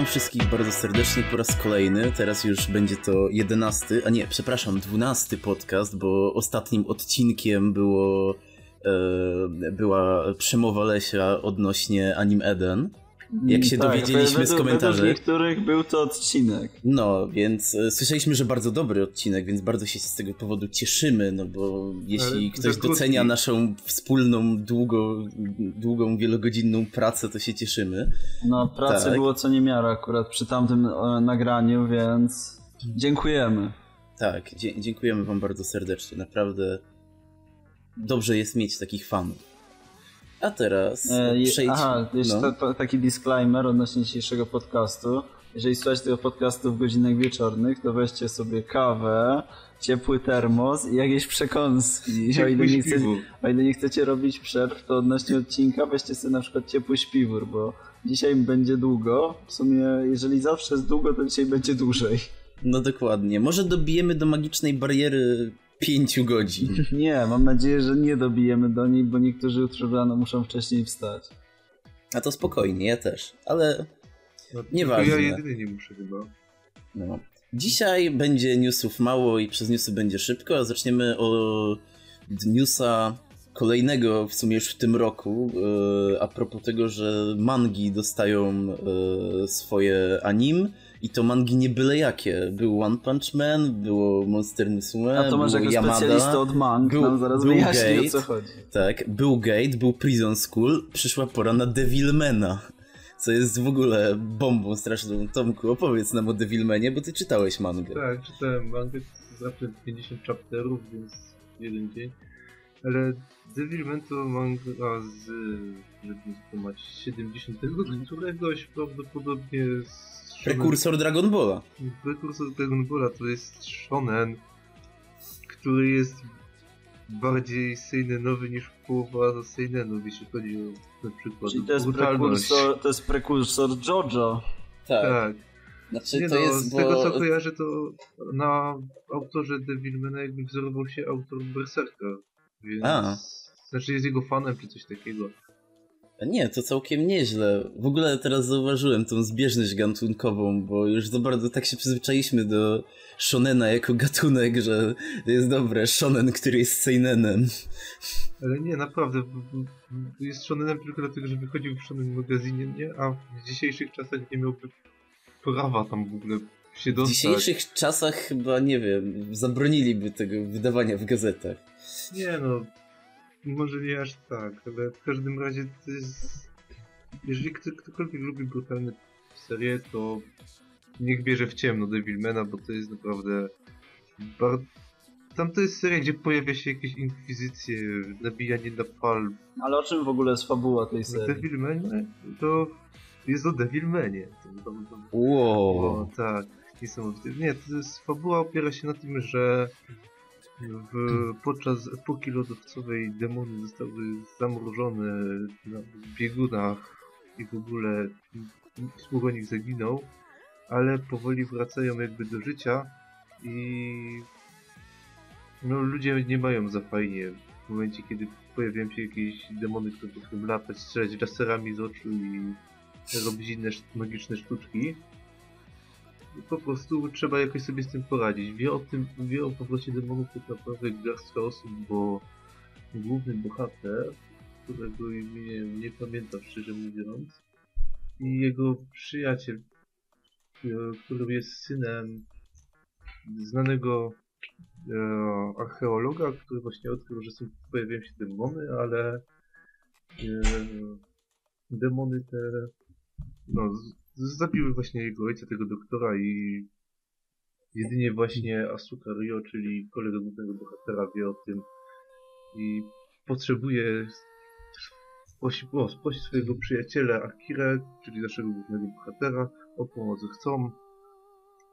Witam wszystkich bardzo serdecznie po raz kolejny. Teraz już będzie to jedenasty, a nie, przepraszam, dwunasty podcast, bo ostatnim odcinkiem było, e, była przemowa Lesia odnośnie Anim Eden. Jak się tak, dowiedzieliśmy z komentarzy. Według niektórych był to odcinek. No, więc e, słyszeliśmy, że bardzo dobry odcinek, więc bardzo się z tego powodu cieszymy, no bo jeśli Ale ktoś docenia krótki. naszą wspólną, długo, długą, wielogodzinną pracę, to się cieszymy. No, pracy Tak. było co niemiara akurat przy tamtym e, nagraniu, więc dziękujemy. Tak, dziękujemy wam bardzo serdecznie, naprawdę dobrze jest mieć takich fanów. A teraz E, przejdźmy... Aha, jeszcze no. ta- ta- taki disclaimer odnośnie dzisiejszego podcastu. Jeżeli słuchacie tego podcastu w godzinach wieczornych, to weźcie sobie kawę, ciepły termos i jakieś przekąski. O ile, nie chcecie, o ile nie chcecie robić przerw, to odnośnie odcinka weźcie sobie na przykład ciepły śpiwór, bo dzisiaj będzie długo. W sumie, jeżeli zawsze jest długo, to dzisiaj będzie dłużej. no dokładnie. Może dobijemy do magicznej bariery pięciu godzin. Nie, mam nadzieję, że nie dobijemy do niej, bo niektórzy jutro rano muszą wcześniej wstać. A to spokojnie, ja też. Ale No, Nieważne. Ja jedyny nie muszę chyba. no. Dzisiaj będzie newsów mało i przez newsy będzie szybko, a zaczniemy od newsa kolejnego w sumie już w tym roku, e, a propos tego, że mangi dostają e, swoje anim i to mangi nie byle jakie. Był One Punch Man, było Monster Musume, A to może było jako Yamada. specjalista od mang był- nam zaraz był wyjaśni o Gate. co chodzi. Tak, był Gate, był Prison School, przyszła pora na Devilmana. Co jest w ogóle bombą straszną. Tomku, opowiedz nam o Devilmanie, bo ty czytałeś mangę. Tak, czytałem mangę, zawsze 50 chapterów, więc jeden dzień. Ale Devilman to manga z, żeby złamać 70 któregoś prawdopodobnie z Prekursor Dragon Balla. Prekursor Dragon Balla to jest shonen, który jest bardziej seinenowy niż połowa seinenów, jeśli chodzi o na przykład Czyli to jest brutalność. prekursor, to jest prekursor Jojo. Tak. Tak. Znaczy Nie to no, jest, z bo... tego co kojarzę, to na autorze Devilmana jakby wzorował się autor Berserka, więc... A. Znaczy jest jego fanem czy coś takiego. Nie, to całkiem nieźle. W ogóle teraz zauważyłem tą zbieżność gatunkową, bo już za bardzo tak się przyzwyczailiśmy do shonena jako gatunek, że to jest dobre. Shonen, który jest seinenem. Ale nie, naprawdę, w- w- jest shonenem tylko dlatego, że wychodził w shonen magazynie, nie? A w dzisiejszych czasach nie miałby prawa tam w ogóle się W dostać. dzisiejszych czasach chyba, nie wiem, zabroniliby tego wydawania w gazetach. Nie no, może nie aż tak, ale w każdym razie to jest... Jeżeli kto, ktokolwiek lubi brutalne serie, to niech bierze w ciemno Devilmana, bo to jest naprawdę... Bar... Tam to jest seria, gdzie pojawia się jakieś inkwizycje, nabijanie na palm. Ale o czym w ogóle jest fabuła tej serii? Devilmanie to jest o Devilmanie. Wow. o, tak, niesamowite. Nie, to jest, fabuła opiera się na tym, że w, podczas epoki lodowcowej demony zostały zamrożone na biegunach i w ogóle smugonik zaginął, ale powoli wracają jakby do życia i no ludzie nie mają za fajnie w momencie, kiedy pojawiają się jakieś demony, które potrafią latać, strzelać laserami z oczu i robić inne magiczne sztuczki. Po prostu trzeba jakoś sobie z tym poradzić. Wie o tym, wie o powrocie demonów tak naprawdę garstka osób, bo główny bohater, którego imię nie pamiętam szczerze mówiąc, i jego przyjaciel, e, który jest synem znanego e, archeologa, który właśnie odkrył, że są, pojawiają się demony, ale e, demony te no, zabiły właśnie jego ojca, tego doktora i jedynie właśnie Asuka Ryo, czyli kolega głównego bohatera wie o tym i potrzebuje o, swojego przyjaciela Akira, czyli naszego głównego bohatera, o pomoc. Chcą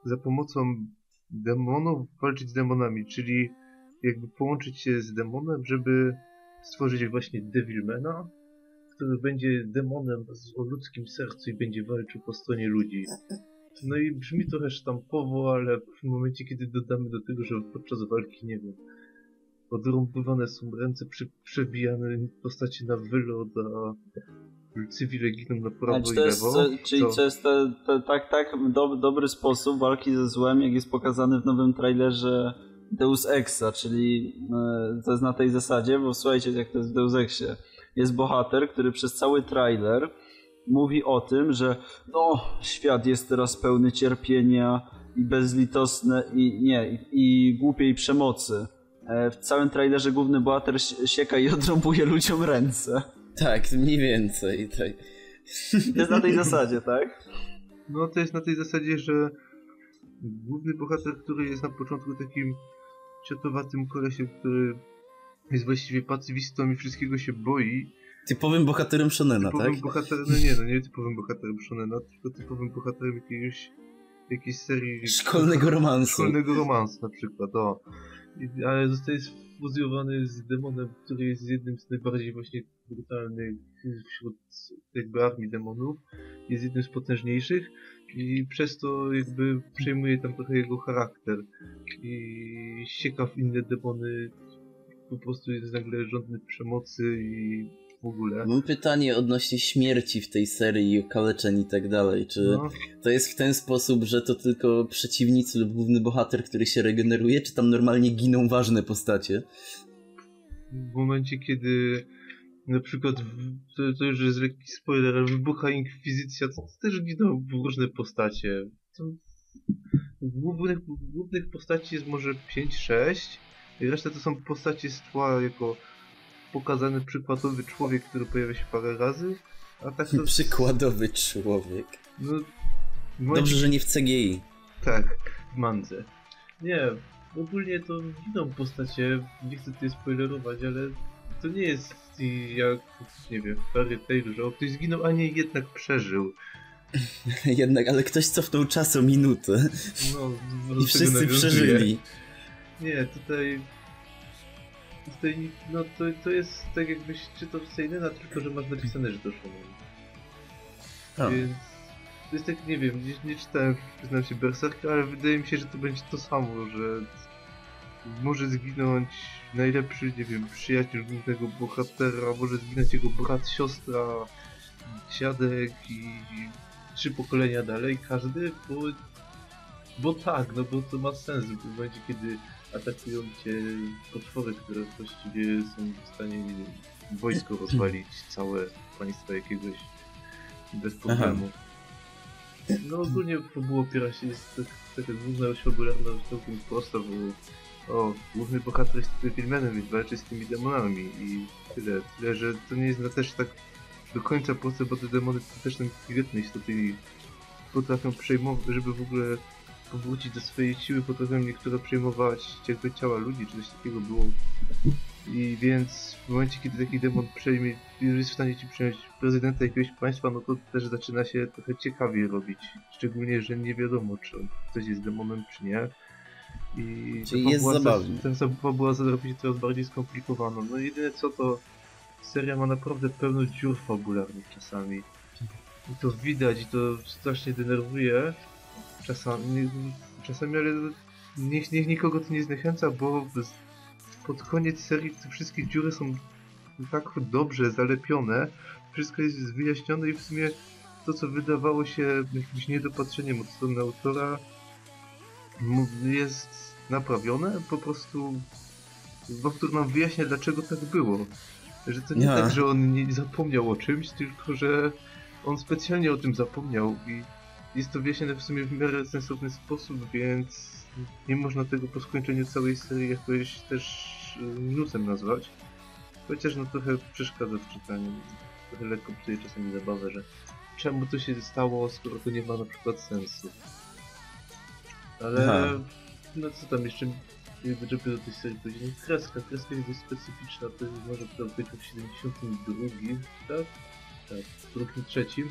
za pomocą demonów walczyć z demonami, czyli jakby połączyć się z demonem, żeby stworzyć właśnie Devilmana, który będzie demonem o ludzkim sercu i będzie walczył po stronie ludzi. No i brzmi trochę sztampowo, ale w momencie, kiedy dodamy do tego, że podczas walki, nie wiem, odrąbywane są ręce, przy, przebijane postacie na wylot, a cywile giną na prawo czy i to jest, lewo. co, czyli to jest te, te, tak, tak do, dobry sposób walki ze złem, jak jest pokazany w nowym trailerze Deus Exa, czyli e, to jest na tej zasadzie, bo słuchajcie jak to jest w Deus Exie. Jest bohater, który przez cały trailer mówi o tym, że no, świat jest teraz pełny cierpienia i bezlitosne i nie, i, i głupiej przemocy. E, w całym trailerze główny bohater si- sieka i odrąbuje ludziom ręce. Tak, mniej więcej, tak. Jest na tej zasadzie, tak? No to jest na tej zasadzie, że główny bohater, który jest na początku takim ciotowatym kolesiem, który jest właściwie pacyfistą i wszystkiego się boi. Typowym bohaterem Shonena, typowym tak? bohaterem, no nie, no nie typowym bohaterem Shonena, tylko typowym bohaterem jakiegoś, jakiejś serii... Szkolnego romansu. Szkolnego romansu na przykład, o. I, ale zostaje sfuzjowany z demonem, który jest jednym z najbardziej właśnie brutalnych wśród jakby armii demonów. Jest jednym z potężniejszych i przez to jakby przejmuje tam trochę jego charakter. I sieka w inne demony, po prostu jest nagle żądny przemocy i w ogóle. Mam pytanie odnośnie śmierci w tej serii, okaleczeń i tak dalej. Czy No, to jest w ten sposób, że to tylko przeciwnicy lub główny bohater, który się regeneruje, czy tam normalnie giną ważne postacie? w momencie, kiedy na przykład, to, to już jest lekki spoiler, ale wybucha inkwizycja, to, to też giną różne postacie. To, głównych, głównych postaci jest może 5-6, i reszta to są postacie z tła jako pokazany przykładowy człowiek, który pojawia się parę razy, a tak to... Przykładowy człowiek. No, Dobrze, że nie w CGI. Tak, w mandze. Nie, ogólnie to giną postacie, nie chcę tutaj spoilerować, ale to nie jest jak, nie wiem, w Fairy Tail, że ktoś zginął, a nie jednak przeżył. Jednak, ale ktoś cofnął czas o minutę No, i wszyscy przeżyli. Nie, tutaj... Tutaj, no to, to jest tak jakbyś czytał Seinena, tylko że masz napisane, że to Shonen. A. Więc to jest tak, nie wiem, nie, nie czytałem, przyznam się, Berserka, ale wydaje mi się, że to będzie to samo, że może zginąć najlepszy, nie wiem, przyjaciel głównego bohatera, może zginąć jego brat, siostra, dziadek i, i trzy pokolenia dalej, każdy, bo, bo tak, no bo to ma sens w momencie, kiedy atakują cię potwory, które właściwie są w stanie wojsko rozwalić, całe państwo jakiegoś bez problemu. No ogólnie fabuła opiera się, jest tak, taka główna oś fabularna całkiem prosta, bo o, główny bohater jest Devilmanem, więc walczy z tymi demonami i tyle. Tyle, że to nie jest na też tak do końca proste, bo te demony to też tam świetne istoty i potrafią przejmować, żeby w ogóle powrócić do swojej siły, potrafią niektóre przejmować jakby ciała ludzi, czy coś takiego było. I więc w momencie, kiedy taki demon przejmie, jest w stanie ci przejąć prezydenta jakiegoś państwa, no to też zaczyna się trochę ciekawie robić. Szczególnie, że nie wiadomo, czy ktoś jest demonem, czy nie. I Czyli ta jest zabawnie. Ten fabuła zrobi się coraz bardziej skomplikowana. No jedyne co to seria ma naprawdę pełno dziur fabularnych czasami. I to widać i to strasznie denerwuje czasami, czasami ale niech, niech nikogo to nie zniechęca, bo pod koniec serii te wszystkie dziury są tak dobrze zalepione, wszystko jest wyjaśnione i w sumie to co wydawało się jakimś niedopatrzeniem od strony autora jest naprawione, po prostu autor nam wyjaśnia dlaczego tak było. Że to nie Ja. tak, że on nie zapomniał o czymś, tylko że on specjalnie o tym zapomniał i jest to wyjaśnione w sumie w miarę sensowny sposób, więc nie można tego po skończeniu całej serii jakoś też y, minusem nazwać. Chociaż no trochę przeszkadza w czytaniu. Trochę lekko psuje czasami zabawę, że czemu to się stało, skoro to nie ma na przykład sensu. Ale Aha. no co tam jeszcze jakby żeby do tej serii powiedzieć, no kreska, kreska jest dość specyficzna, to jest może to być w 72, tak? Tak, w drugim, trzecim.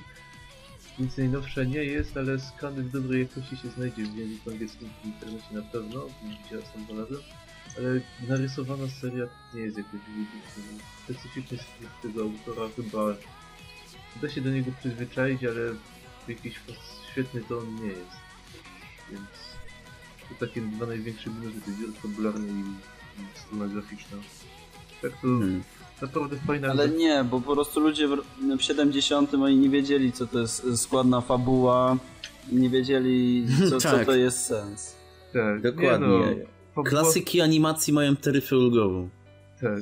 Nic najnowsze nie jest, ale skany w dobrej jakości się znajdzie w języku angielskim w internecie na pewno, widzicie sam znalazłem. Ale narysowana seria nie jest jakoś. Specyficzny styl tego autora chyba da się do niego przyzwyczaić, ale jakiś świetny to on nie jest. Więc to takie dwa największe minusy tej gry i, i strona graficzna. Tak to Hmm. Naprawdę fajna Ale nie, bo po prostu ludzie w, w 70 oni nie wiedzieli, co to jest składna fabuła, nie wiedzieli, co, co Tak. to jest sens. Tak, Dokładnie. Nie, no, fabuła, Klasyki animacji mają taryfę ulgową. Tak.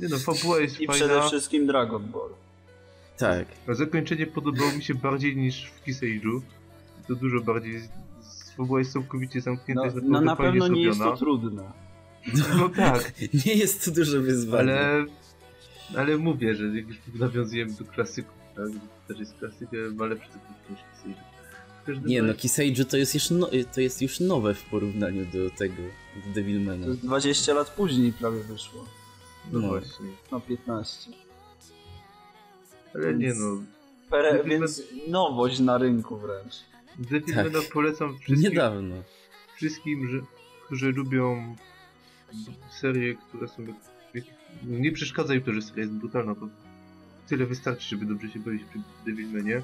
Nie no, fabuła jest I fajna, przede wszystkim Dragon Ball. Tak. a zakończenie podobało mi się bardziej niż w Kiseiju. To dużo bardziej, fabuła jest całkowicie zamknięta, No, jest no na fajnie pewno nie jest to zrobiona. trudne. No tak, Nie jest to duże wyzwanie. ale, ale mówię, że jak już nawiązujemy do klasyków, tak, to też jest klasykiem, ma lepszy tytuł niż każdym Nie no, Kiseiju to jest, już no, to jest już nowe w porównaniu do tego, do Devilmana. To jest 20 lat później prawie wyszło. No no. właśnie. No 15. Ale nie no, Pere, Devilman- więc nowość na rynku wręcz. Devilmana Tak. polecam wszystkim, Niedawno. wszystkim że, którzy lubią serie, które są... jak- Nie przeszkadza im to, że seria jest brutalna, to tyle wystarczy, żeby dobrze się bawić przy Devilmanie.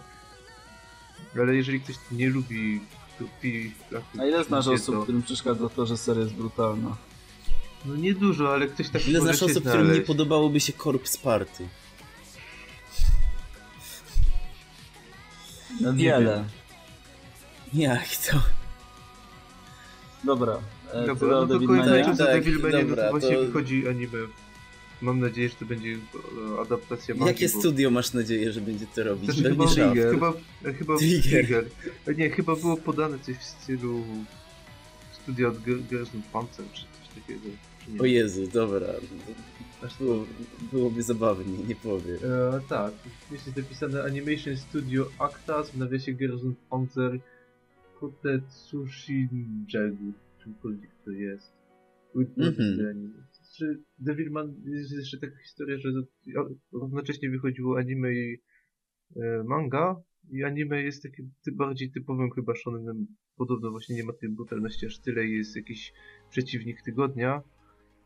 Ale jeżeli ktoś nie lubi krwi... A ile znasz to- osób, którym przeszkadza to, że seria jest brutalna? No nie dużo, ale ktoś tak Ile znasz osób, którym nie znaleźć. podobałoby się Corpse Party? No wiele. Jak to? Dobra. E, Dobra, no to kończąc Tak, o tak, Devilmanie, no dobra, to właśnie to- wychodzi anime. Mam nadzieję, że to będzie e, adaptacja mangi, Jakie bo- studio masz nadzieję, że będzie to robić? Znaczy chyba. Trigger. chyba, chyba Trigger. E, Nie, chyba było podane coś w stylu studia od Ger- Gerson Panzer czy coś takiego. czy? O Jezu, dobra. Aż było, byłoby zabawnie, nie powiem. E, tak, jest napisane Animation Studio Actas w nawiasie Gerson Panzer Kotetsushi Jagu, czymkolwiek to jest. With Mhm. anime. Czy Devilman jest jeszcze taka historia, że równocześnie wychodziło anime i e, manga i anime jest takim ty, bardziej typowym chyba shonenem. Podobno właśnie nie ma tej brutalności aż tyle jest jakiś przeciwnik tygodnia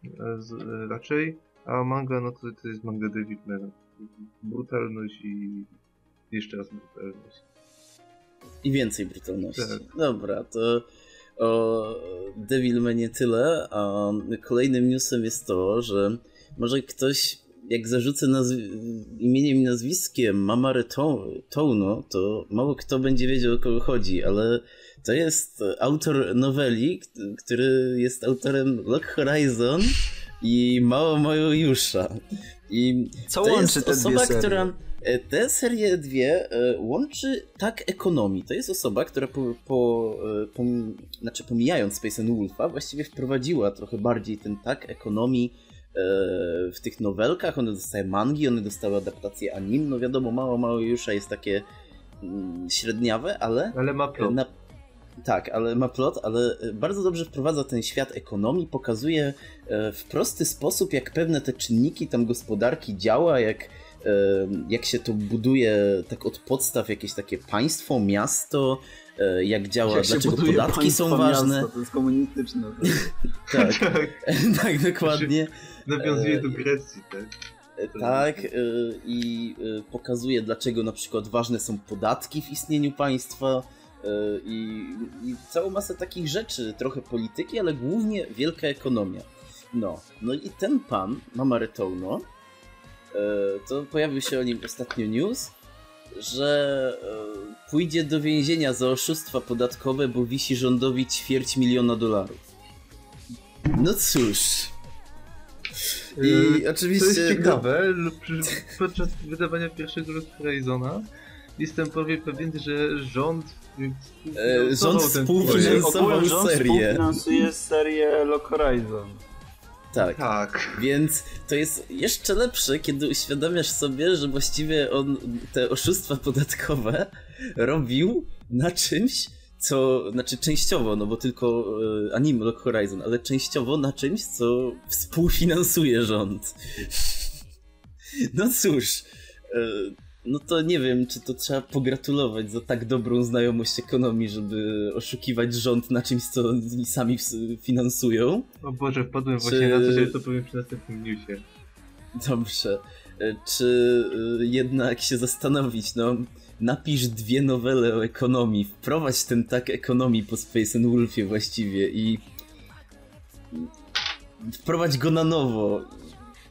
e, z, e, raczej, a manga no to, to jest manga Devilmana. Brutalność i jeszcze raz brutalność. I więcej brutalności. Tak. Dobra, to o Devilmanie tyle, a kolejnym newsem jest to, że może ktoś, jak zarzucę imieniem i nazwiskiem Mamare To- Touno, to mało kto będzie wiedział o kogo chodzi, ale to jest autor noweli, który jest autorem Lock Horizon i Mao Mojo Jusha. I Co to łączy jest osoba, która te serie dwie e, łączy tak ekonomii. To jest osoba, która po, po, e, pom, znaczy pomijając Space and Wolfa, właściwie wprowadziła trochę bardziej ten tak ekonomii e, w tych nowelkach. One dostały mangi, one dostały adaptację anim. No wiadomo, mało, mało już jest takie mm, średniawe, ale Ale ma plot. na... Tak, ale ma plot, ale e, bardzo dobrze wprowadza ten świat ekonomii, pokazuje e, w prosty sposób, jak pewne te czynniki tam gospodarki działa, jak, e, jak się to buduje tak od podstaw jakieś takie państwo, miasto, e, jak działa, Jak dlaczego podatki są państwo, ważne. Miasto, to jest komunistyczne. Tak, tak, tak, dokładnie. nawiązuje E, do Grecji, tak? Tak, y, i pokazuje, dlaczego na przykład ważne są podatki w istnieniu państwa i, i całą masę takich rzeczy, trochę polityki, ale głównie wielka ekonomia. No, no i ten pan, Mamare Touno, y, to pojawił się o nim ostatnio news, że y, pójdzie do więzienia za oszustwa podatkowe, bo wisi rządowi ćwierć miliona dolarów. No cóż. I E, oczywiście. To jest ciekawe, lub przy, podczas wydawania pierwszego Lost Horizona jestem prawie pewien, że rząd E, rząd współfinansował. Ogółem rząd serię. współfinansuje serię Lock Horizon. Tak. Tak. Więc to jest jeszcze lepsze, kiedy uświadamiasz sobie, że właściwie on te oszustwa podatkowe robił na czymś, co, znaczy częściowo, no bo tylko e, anime Lock Horizon, ale częściowo na czymś, co współfinansuje rząd. No cóż, e, no to nie wiem, czy to trzeba pogratulować za tak dobrą znajomość ekonomii, żeby oszukiwać rząd na czymś, co oni sami finansują. O Boże, wpadłem Czy- właśnie na to, że to powiem przy następnym newsie. Dobrze. E, Czy y, jednak się zastanowić, no, napisz dwie nowele o ekonomii, wprowadź ten tak ekonomii po Space and Wolfie właściwie i wprowadź go na nowo.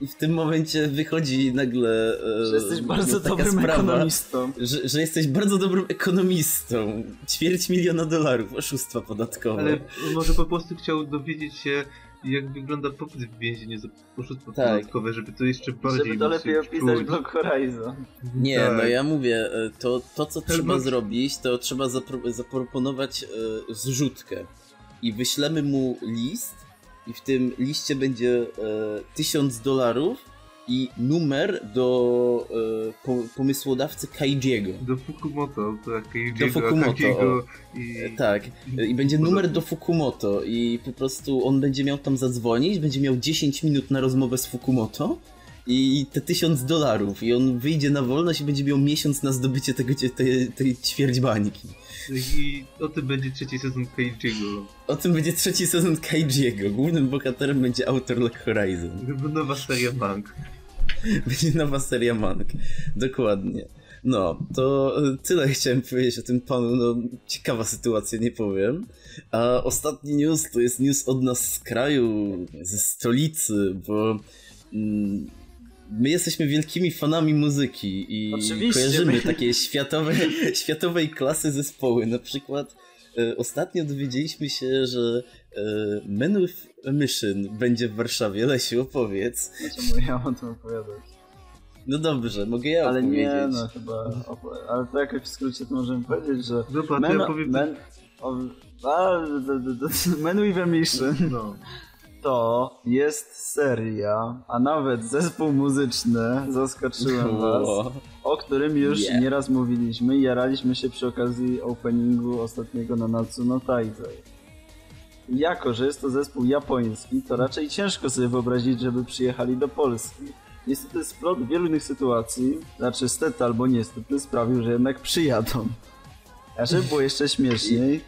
I w tym momencie wychodzi nagle. E, że jesteś bardzo dobrym sprawa, ekonomistą. Że, że, jesteś bardzo dobrym ekonomistą. Ćwierć miliona dolarów oszustwa podatkowe. Ale może po prostu chciał dowiedzieć się, jak wygląda popyt w więzieniu za oszustwo tak. podatkowe, żeby to jeszcze bardziej... Żeby to lepiej opisać Block Horizon. Nie, tak. no ja mówię, e, to, to co trzeba zrobić, to trzeba zapro zaproponować e, zrzutkę. I wyślemy mu list i w tym liście będzie e, 1000 dolarów i numer do e, po, pomysłodawcy Kaijiego. Do Fukumoto, autora Kaijiego. Do Fukumoto. I... E, tak. I będzie numer do Fukumoto i po prostu on będzie miał tam zadzwonić, będzie miał 10 minut na rozmowę z Fukumoto i te 1000 dolarów i on wyjdzie na wolność i będzie miał miesiąc na zdobycie tego, tej, tej ćwierć bańki. I o tym będzie trzeci sezon Kaijiego. O tym będzie trzeci sezon Kaijiego. Głównym bohaterem będzie autor Lock Horizon. Nowa seria Mank. Będzie nowa seria Mank. Dokładnie. No, to tyle chciałem powiedzieć o tym panu. No, ciekawa sytuacja, nie powiem. A ostatni news to jest news od nas z kraju, ze stolicy, bo mm, my jesteśmy wielkimi fanami muzyki i Oczywiście, kojarzymy my... takie światowe, światowej klasy zespoły. Na przykład e, ostatnio dowiedzieliśmy się, że e, Men with a Mission będzie w Warszawie. Lesiu, opowiedz. Dlaczego ja mam to opowiadać? No dobrze, mogę ja Ale opowiedzieć. nie, no chyba... Ale to jakoś w skrócie to możemy powiedzieć, że... Dobra, men, ja powiem... Men, o, a, men with a Mission. No to jest seria, a nawet zespół muzyczny, zaskoczyłem was, o którym już yeah. nieraz mówiliśmy i jaraliśmy się przy okazji openingu ostatniego na Natsuno Taizai. Jako, że jest to zespół japoński, to raczej ciężko sobie wyobrazić, żeby przyjechali do Polski. Niestety splot wielu innych sytuacji, znaczy stety albo niestety, sprawił, że jednak przyjadą. A żeby było jeszcze śmieszniej,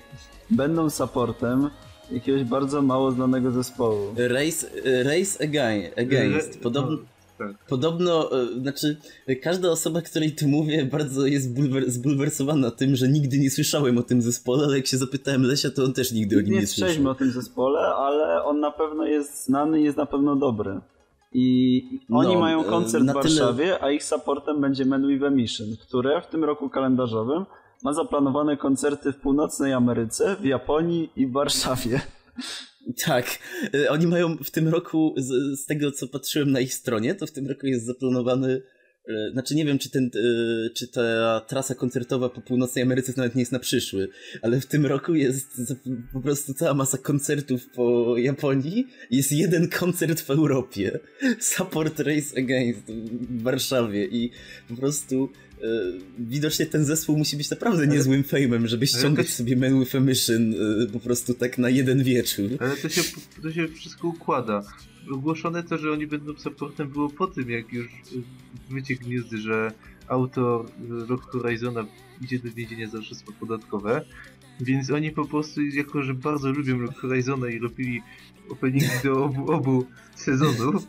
będą supportem jakiegoś bardzo mało znanego zespołu. Race, race Against. Podobno, tak. podobno, e, znaczy, każda osoba, której tu mówię, bardzo jest bulwer, zbulwersowana tym, że nigdy nie słyszałem o tym zespole, ale jak się zapytałem Lesia, to on też nigdy o nim nie, nie słyszał. Nie o tym zespole, ale on na pewno jest znany i jest na pewno dobry. I oni no, mają koncert w Warszawie, tyle... a ich supportem będzie Men with a Mission, które w tym roku kalendarzowym ma zaplanowane koncerty w północnej Ameryce, w Japonii i w Warszawie. Tak, e, oni mają w tym roku, z, z, tego co patrzyłem na ich stronie, to w tym roku jest zaplanowany, e, znaczy nie wiem czy, ten, e, czy ta trasa koncertowa po północnej Ameryce nawet nie jest na przyszły, ale w tym roku jest po prostu cała masa koncertów po Japonii, jest jeden koncert w Europie, Support Race Against w Warszawie i po prostu widocznie ten zespół musi być naprawdę niezłym fejmem, żeby ściągać to... sobie Men with a Mission e, po prostu tak na jeden wieczór. Ale to się, to się wszystko układa. Ogłoszone to, że oni będą supportem było po tym, jak już wyciekł news, że autor Rock Horizona idzie do więzienia za oszustwo podatkowe. Więc oni po prostu, jako że bardzo lubią Rock Horizona i robili openingi do obu, obu sezonów,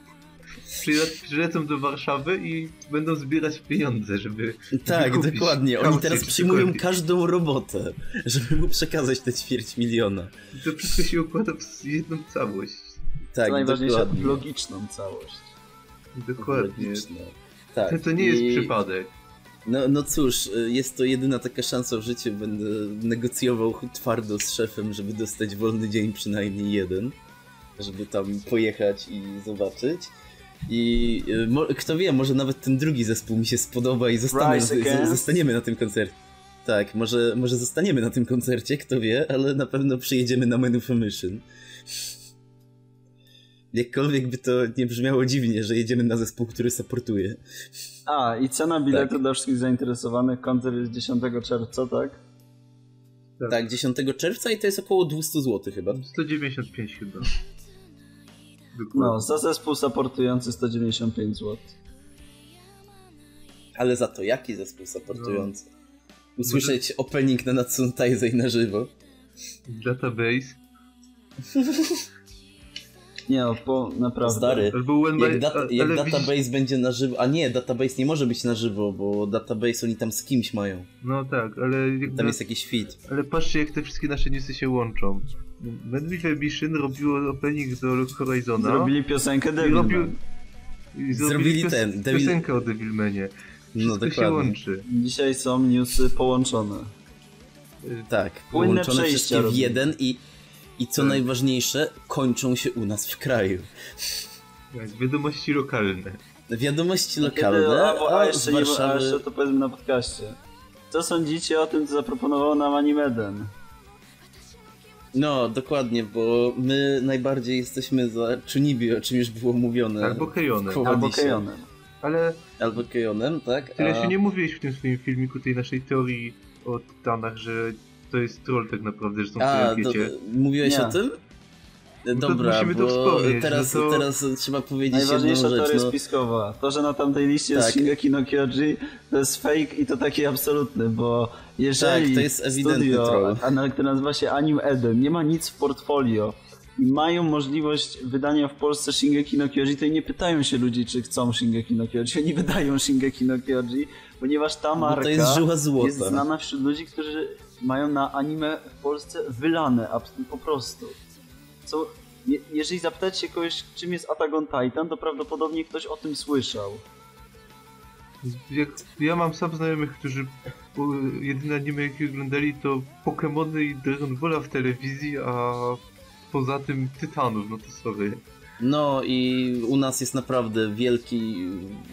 przylecą do Warszawy i będą zbierać pieniądze, żeby. Tak, dokładnie. Oni teraz przyjmują każdą robotę, żeby mu przekazać te ćwierć miliona. To wszystko się układa w jedną całość. Tak, Co najważniejsze, dokładnie. logiczną całość. Dokładnie. Logiczne. Tak. To, to nie jest I... przypadek. No, no cóż, jest to jedyna taka szansa w życiu. Będę negocjował twardo z szefem, żeby dostać wolny dzień przynajmniej jeden, żeby tam pojechać i zobaczyć. I y, kto wie, może nawet ten drugi zespół mi się spodoba i zostanę, zostaniemy na tym koncercie. Tak, może, może zostaniemy na tym koncercie, kto wie, ale na pewno przyjedziemy na Menu Mission. Jakkolwiek by to nie brzmiało dziwnie, że jedziemy na zespół, który supportuje. A, i cena biletu tak. dla wszystkich zainteresowanych, koncert jest 10 czerwca, tak? tak? Tak, 10 czerwca i to jest około 200 zł chyba. 195 chyba. No, za zespół supportujący 195 zł. Ale za to jaki zespół supportujący? No. Usłyszeć Może... opening na Natsun Taizai na żywo. Database. Nie no, po, naprawdę. Stary, jak, data, jak database widzisz... będzie na żywo, a nie, database nie może być na żywo, bo database oni tam z kimś mają. No tak, ale... Tam na... jest jakiś fit. Ale patrzcie jak te wszystkie nasze newsy się łączą. Medway Mission robiło opening do Horizona. Zrobili piosenkę Devilman. Robił... I Zrobili pios- ten, Devil- piosenkę o Devilmanie. No Wszystko się dokładnie. łączy. Dzisiaj są newsy połączone. Y, Tak, Płynne połączone przejścia wszystkie w jeden i, i co Tak. najważniejsze, kończą się u nas w kraju. tak, Wiadomości lokalne. Wiadomości lokalne, a, a, a jeszcze nie, a Warszawy... jeszcze to powiedzmy na podcaście. Co sądzicie o tym, co zaproponował nam Animeden? No, dokładnie, bo my najbardziej jesteśmy za Chunibyo, o czym już było mówione. Albo Kejonem. Albo. Kejonem. Ale Albo Kejonem, tak? tyle a... się nie mówiłeś w tym swoim filmiku, tej naszej teorii o Tytanach, że to jest troll tak naprawdę, że są do, wiecie. mówiłeś Nie. o tym? No to Dobra, musimy to bo wspomnieć, teraz, no to- teraz trzeba powiedzieć Najważniejsza jedną rzecz. teoria No, spiskowa. To, że na tamtej liście Tak. jest Shingeki no Kyoji, to jest fake i to taki absolutny, bo jeżeli Tak, to jest ewidentny studio, troll. a które nazywa się Anim Eden, nie ma nic w portfolio i mają możliwość wydania w Polsce Shingeki no Kyoji, to i nie pytają się ludzi, czy chcą Shingeki no Kyoji. Oni wydają Shingeki no Kyoji, ponieważ ta marka No to jest żyła złota. jest znana wśród ludzi, którzy mają na anime w Polsce wylane po prostu. Co, je, jeżeli zapytać się kogoś, czym jest Attack on Titan, to prawdopodobnie ktoś o tym słyszał. Jak, ja mam sam znajomych, którzy jedyne anime jakie oglądali to Pokémony i Dragon Balla w telewizji, a poza tym Tytanów, no to sorry. No i u nas jest naprawdę wielki,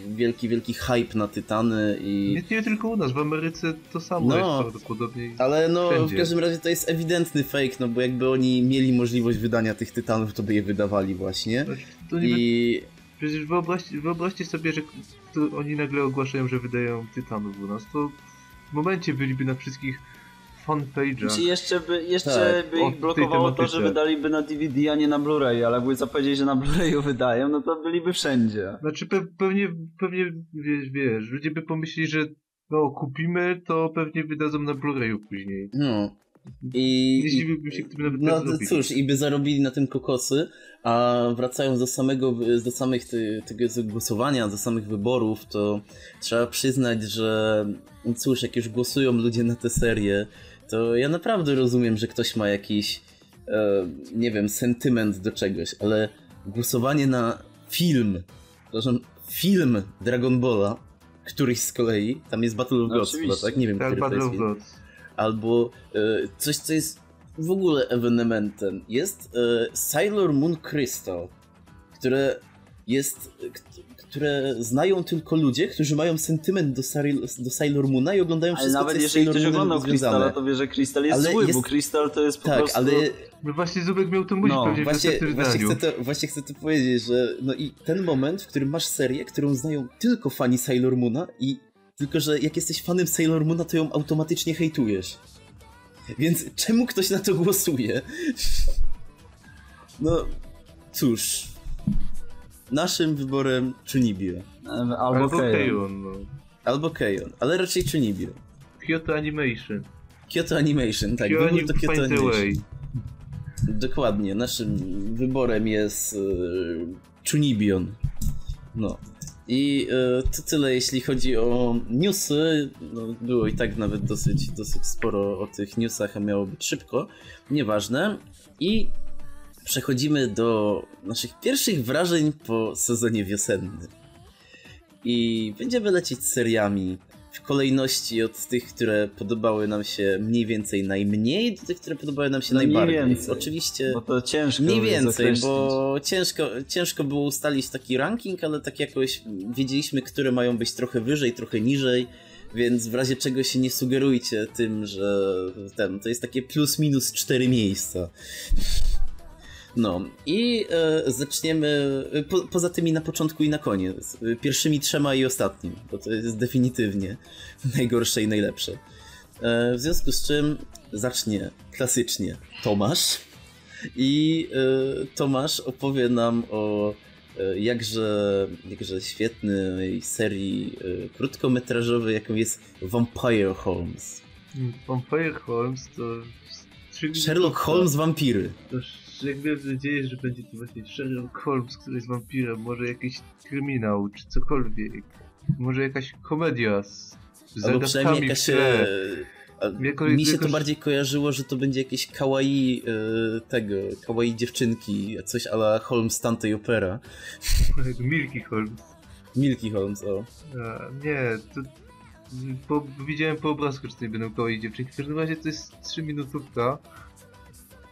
wielki, wielki hype na Tytany i... Nie, nie tylko u nas, w Ameryce to samo No. jest prawdopodobnie. Ale no, Wszędzie. w każdym razie to jest ewidentny fake, no bo jakby oni mieli możliwość wydania tych Tytanów, to by je wydawali właśnie. I Przecież wyobraźcie, wyobraźcie sobie, że oni nagle ogłaszają, że wydają Tytanów u nas, to w momencie byliby na wszystkich fanpage'ach. Czy jeszcze by, jeszcze Tak, by ich blokowało to, że wydaliby na DVD, a nie na Blu-ray, ale jakby zapowiedzieli, że na Blu-rayu wydają, no to byliby wszędzie. Znaczy pe pewnie, pewnie wiesz, wiesz, ludzie by pomyśleli, że no kupimy, to pewnie wydadzą na Blu-rayu później. no... I, Nie i zdziwiłbym się, gdyby nawet No cóż, i by zarobili na tym kokosy, a wracając do samego, do samych ty, tego głosowania, do samych wyborów, to trzeba przyznać, że cóż, jak już głosują ludzie na tę serię, to ja naprawdę rozumiem, że ktoś ma jakiś, e, nie wiem, sentyment do czegoś, ale głosowanie na film, przepraszam, film Dragon Balla, któryś z kolei, tam jest Battle of Gods tak? Nie wiem, Tak, który to Battle jest of film Gods. albo e, coś, co jest w ogóle ewenementem. Jest e, Sailor Moon Crystal, które jest, które znają tylko ludzie, którzy mają sentyment do, Sari- do Sailor Moona i oglądają Ale wszystko, nawet co jest z jeżeli ktoś oglądał Krystala, to wie, że Krystal jest Ale zły, jest- bo Krystal to jest po Tak, prostu... ale No właśnie Zubek miał to mówić No, pewnie w właśnie, następnym właśnie, chcę to, właśnie chcę to powiedzieć, że no i ten moment, w którym masz serię, którą znają tylko fani Sailor Moona i tylko, że jak jesteś fanem Sailor Moona, to ją automatycznie hejtujesz. Więc czemu ktoś na to głosuje? No, cóż. Naszym wyborem Chunibyo. Albo, Albo Keion. No. Albo Keion, ale raczej Chunibyo. Kyoto Animation. Kyoto Animation, tak, Kyoto wybór to Kyoto Animation. way. Dokładnie, naszym wyborem jest yy, Chunibion. No. I e, to tyle, jeśli chodzi o newsy. No, było i tak nawet dosyć, dosyć sporo o tych newsach, a miało być szybko. Nieważne. I przechodzimy do naszych pierwszych wrażeń po sezonie wiosennym. I będziemy lecieć seriami w kolejności od tych, które podobały nam się mniej więcej najmniej, do tych, które podobały nam się No mniej najbardziej. więcej. Oczywiście. Bo to ciężko Mniej więcej, bo ciężko, ciężko było ustalić taki ranking, ale tak jakoś wiedzieliśmy, które mają być trochę wyżej, trochę niżej, więc w razie czego się nie sugerujcie tym, że ten, to jest takie plus minus cztery miejsca. No i e, zaczniemy e, po, poza tymi na początku i na koniec. E, Pierwszymi trzema i ostatnim, bo to jest definitywnie najgorsze i najlepsze. E, w związku z czym zacznie klasycznie Tomasz. I e, Tomasz opowie nam o e, jakże, jakże świetnej serii krótkometrażowej, jaką jest Vampire Holmes. Vampire Holmes to... Sherlock Holmes Wampiry. To jak miałem nadzieję, że będzie to właśnie Sherlock Holmes, który jest wampirem, może jakiś kryminał, czy cokolwiek. Może jakaś komedia z Albo przynajmniej w jakaś... tle. e, Jako- mi się to jakoś- bardziej kojarzyło, że to będzie jakieś kawaii e, tego, kawaii dziewczynki, coś ala Holmes tamtej opera. Milky Holmes. Milky Holmes, o. A, nie, to... Po, widziałem po obrazku, że tutaj będą koło dziewczynki. W każdym razie to jest 3 minutówka.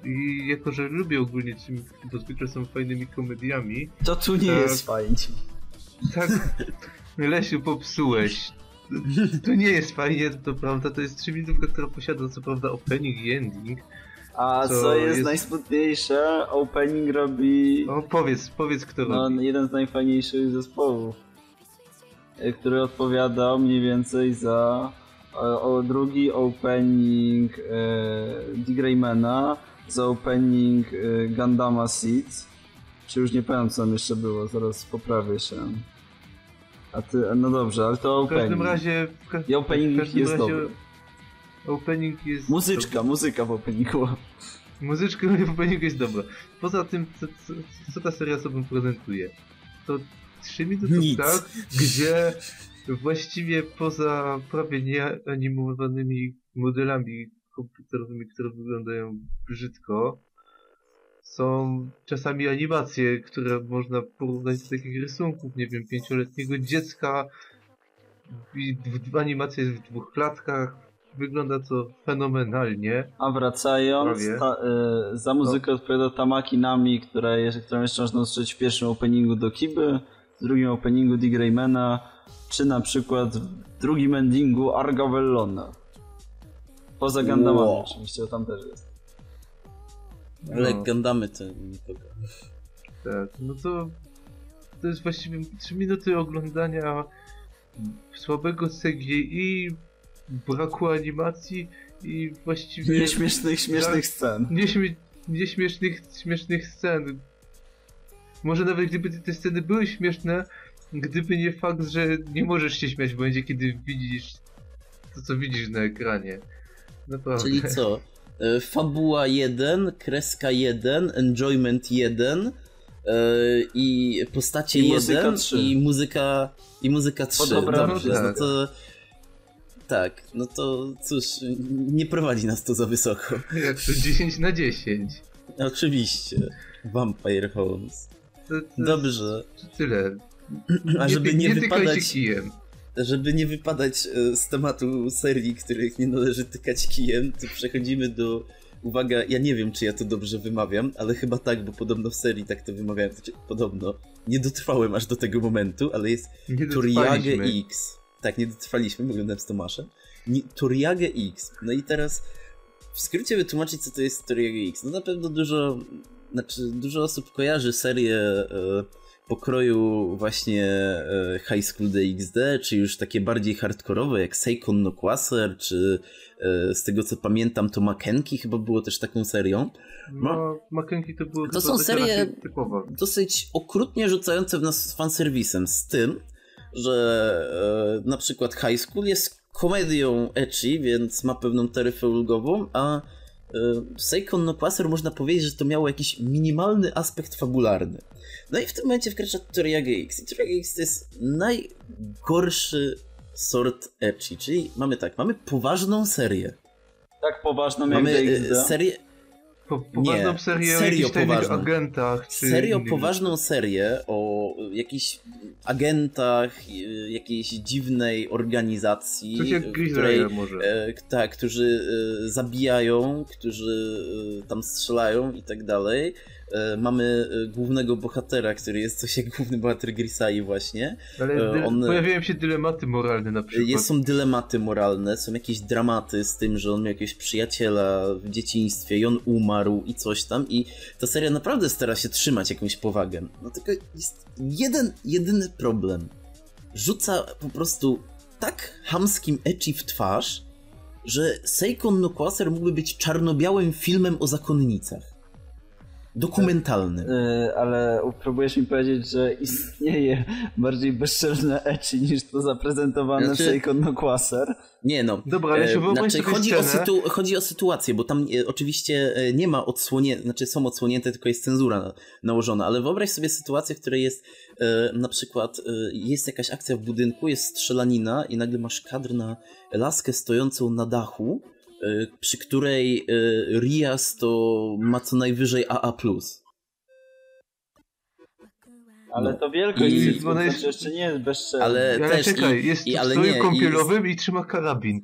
I jako, że lubię ogólnie 3 minutówki, bo zwykle są fajnymi komediami. To tu nie Tak. jest fajnie. Tak, Lesiu, popsułeś. To nie jest fajnie, to prawda, to jest 3 minutówka, która posiada co prawda opening i ending. A Co co jest, jest- najsmutniejsze, opening robi O, powiedz, powiedz kto no, robi. jeden z najfajniejszych zespołów, y, który odpowiadał mniej więcej za o, o drugi opening e, D-Greymana, za opening e, Gundama Seeds, czy już nie pamiętam co tam jeszcze było, zaraz poprawię się. A ty, no dobrze, ale to W opening. każdym razie... W, ka- I opening w każdym jest razie dobry. Opening jest... Muzyczka, muzyka w openingu. Muzyczka w openingu jest dobra. Poza tym, co, co, co ta seria sobą prezentuje? To 3 minuty tak, gdzie właściwie poza prawie nieanimowanymi modelami komputerowymi, które wyglądają brzydko, są czasami animacje, które można porównać do takich rysunków, nie wiem, pięcioletniego dziecka. I animacja jest w dwóch klatkach. Wygląda to fenomenalnie. A wracając, ta, y, za muzykę odpowiada Tamaki Nami, która jest, którą jeszcze można usłyszeć w pierwszym openingu do Kiby, w drugim openingu D. Greymana, czy na przykład w drugim endingu Argavellona. Poza Gundamami Wow. oczywiście, bo tam też jest. Ale No. Gundamy to nikogo. Tak, no to to jest właściwie 3 minuty oglądania słabego CGI, braku animacji i właściwie Nieśmiesznych, śmiesznych scen. nieśmie nieśmiesznych śmiesznych scen. Może nawet gdyby te sceny były śmieszne, gdyby nie fakt, że nie możesz się śmiać w momencie, kiedy widzisz to, co widzisz na ekranie. Naprawdę. Czyli co? E, Fabuła 1, kreska 1, enjoyment 1 e, i postacie I muzyka 1 trzy. i muzyka i muzyka 3. dobra, Dobrze, no no tak. to tak, no to cóż, nie prowadzi nas to za wysoko. Jak to 10 na 10. Oczywiście. Vampire Holmes. To, to Dobrze. Tyle. A żeby ty- nie tykajcie wypadać kijem. Żeby nie wypadać e, z tematu serii, których nie należy tykać kijem, to przechodzimy do. Uwaga, ja nie wiem, czy ja to dobrze wymawiam, ale chyba tak, bo podobno w serii tak to wymawiałem. Znaczy, podobno. Nie dotrwałem aż do tego momentu, ale jest Toriage. X. Tak, nie dotrwaliśmy, oglądałem z Tomaszem. Toriage X. No i teraz w skrócie wytłumaczyć, co to jest Toriage X. No na pewno dużo, znaczy dużo osób kojarzy serię e, pokroju właśnie e, High School DxD, czy już takie bardziej hardkorowe jak Seikon no Quasar, czy e, z tego co pamiętam to Makenki chyba było też taką serią. No, Makenki to było To są serie- dosyć okrutnie rzucające w nas fanserwisem, z tym, że e, na przykład High School jest komedią ecchi, więc ma pewną taryfę ulgową, a Seikon no Quasar można powiedzieć, że to miało jakiś minimalny aspekt fabularny. No i w tym momencie wkracza Toriage X. I Toriage X to jest najgorszy sort ecchi, czyli mamy tak, mamy poważną serię. Tak poważną jak Mamy e, DxD. serię, Po, poważną Nie, serię o serio poważną. agentach, czy serio poważną serię o jakichś agentach, y, jakiejś dziwnej organizacji, Coś jak której może. e, tak, którzy e, zabijają, którzy e, tam strzelają i tak dalej. E, mamy e, głównego bohatera, który jest coś jak główny bohater Grisai właśnie. Ale e, on- pojawiają się dylematy moralne na przykład. Jest, są dylematy moralne, są jakieś dramaty z tym, że on miał jakiegoś przyjaciela w dzieciństwie i on umarł i coś tam i ta seria naprawdę stara się trzymać jakąś powagę. No tylko jest jeden, jedyny problem. Rzuca po prostu tak hamskim ecchi w twarz, że Seikon no Quasar mógłby być czarno-białym filmem o zakonnicach. Dokumentalnym. Y, ale próbujesz mi powiedzieć, że istnieje bardziej bezczelne ecchi niż to zaprezentowane Znaczy- w Seikon no Quasar. Nie no. Dobra, ale się E, wyobraź znaczy, chodzi, o sytu- chodzi o sytuację, bo tam e, oczywiście e, nie ma odsłonięte, znaczy są odsłonięte, tylko jest cenzura na, nałożona, ale wyobraź sobie sytuację, w której jest e, na przykład e, jest jakaś akcja w budynku, jest strzelanina i nagle masz kadr na laskę stojącą na dachu, e, przy której e, Rias to ma co najwyżej AA+. Ale No. to wielkość I- cycków, ona to jest- znaczy jeszcze nie jest bezczelna. Ale Ale też czekaj, i, jest i, w ale nie, i kąpielowym i trzyma karabin.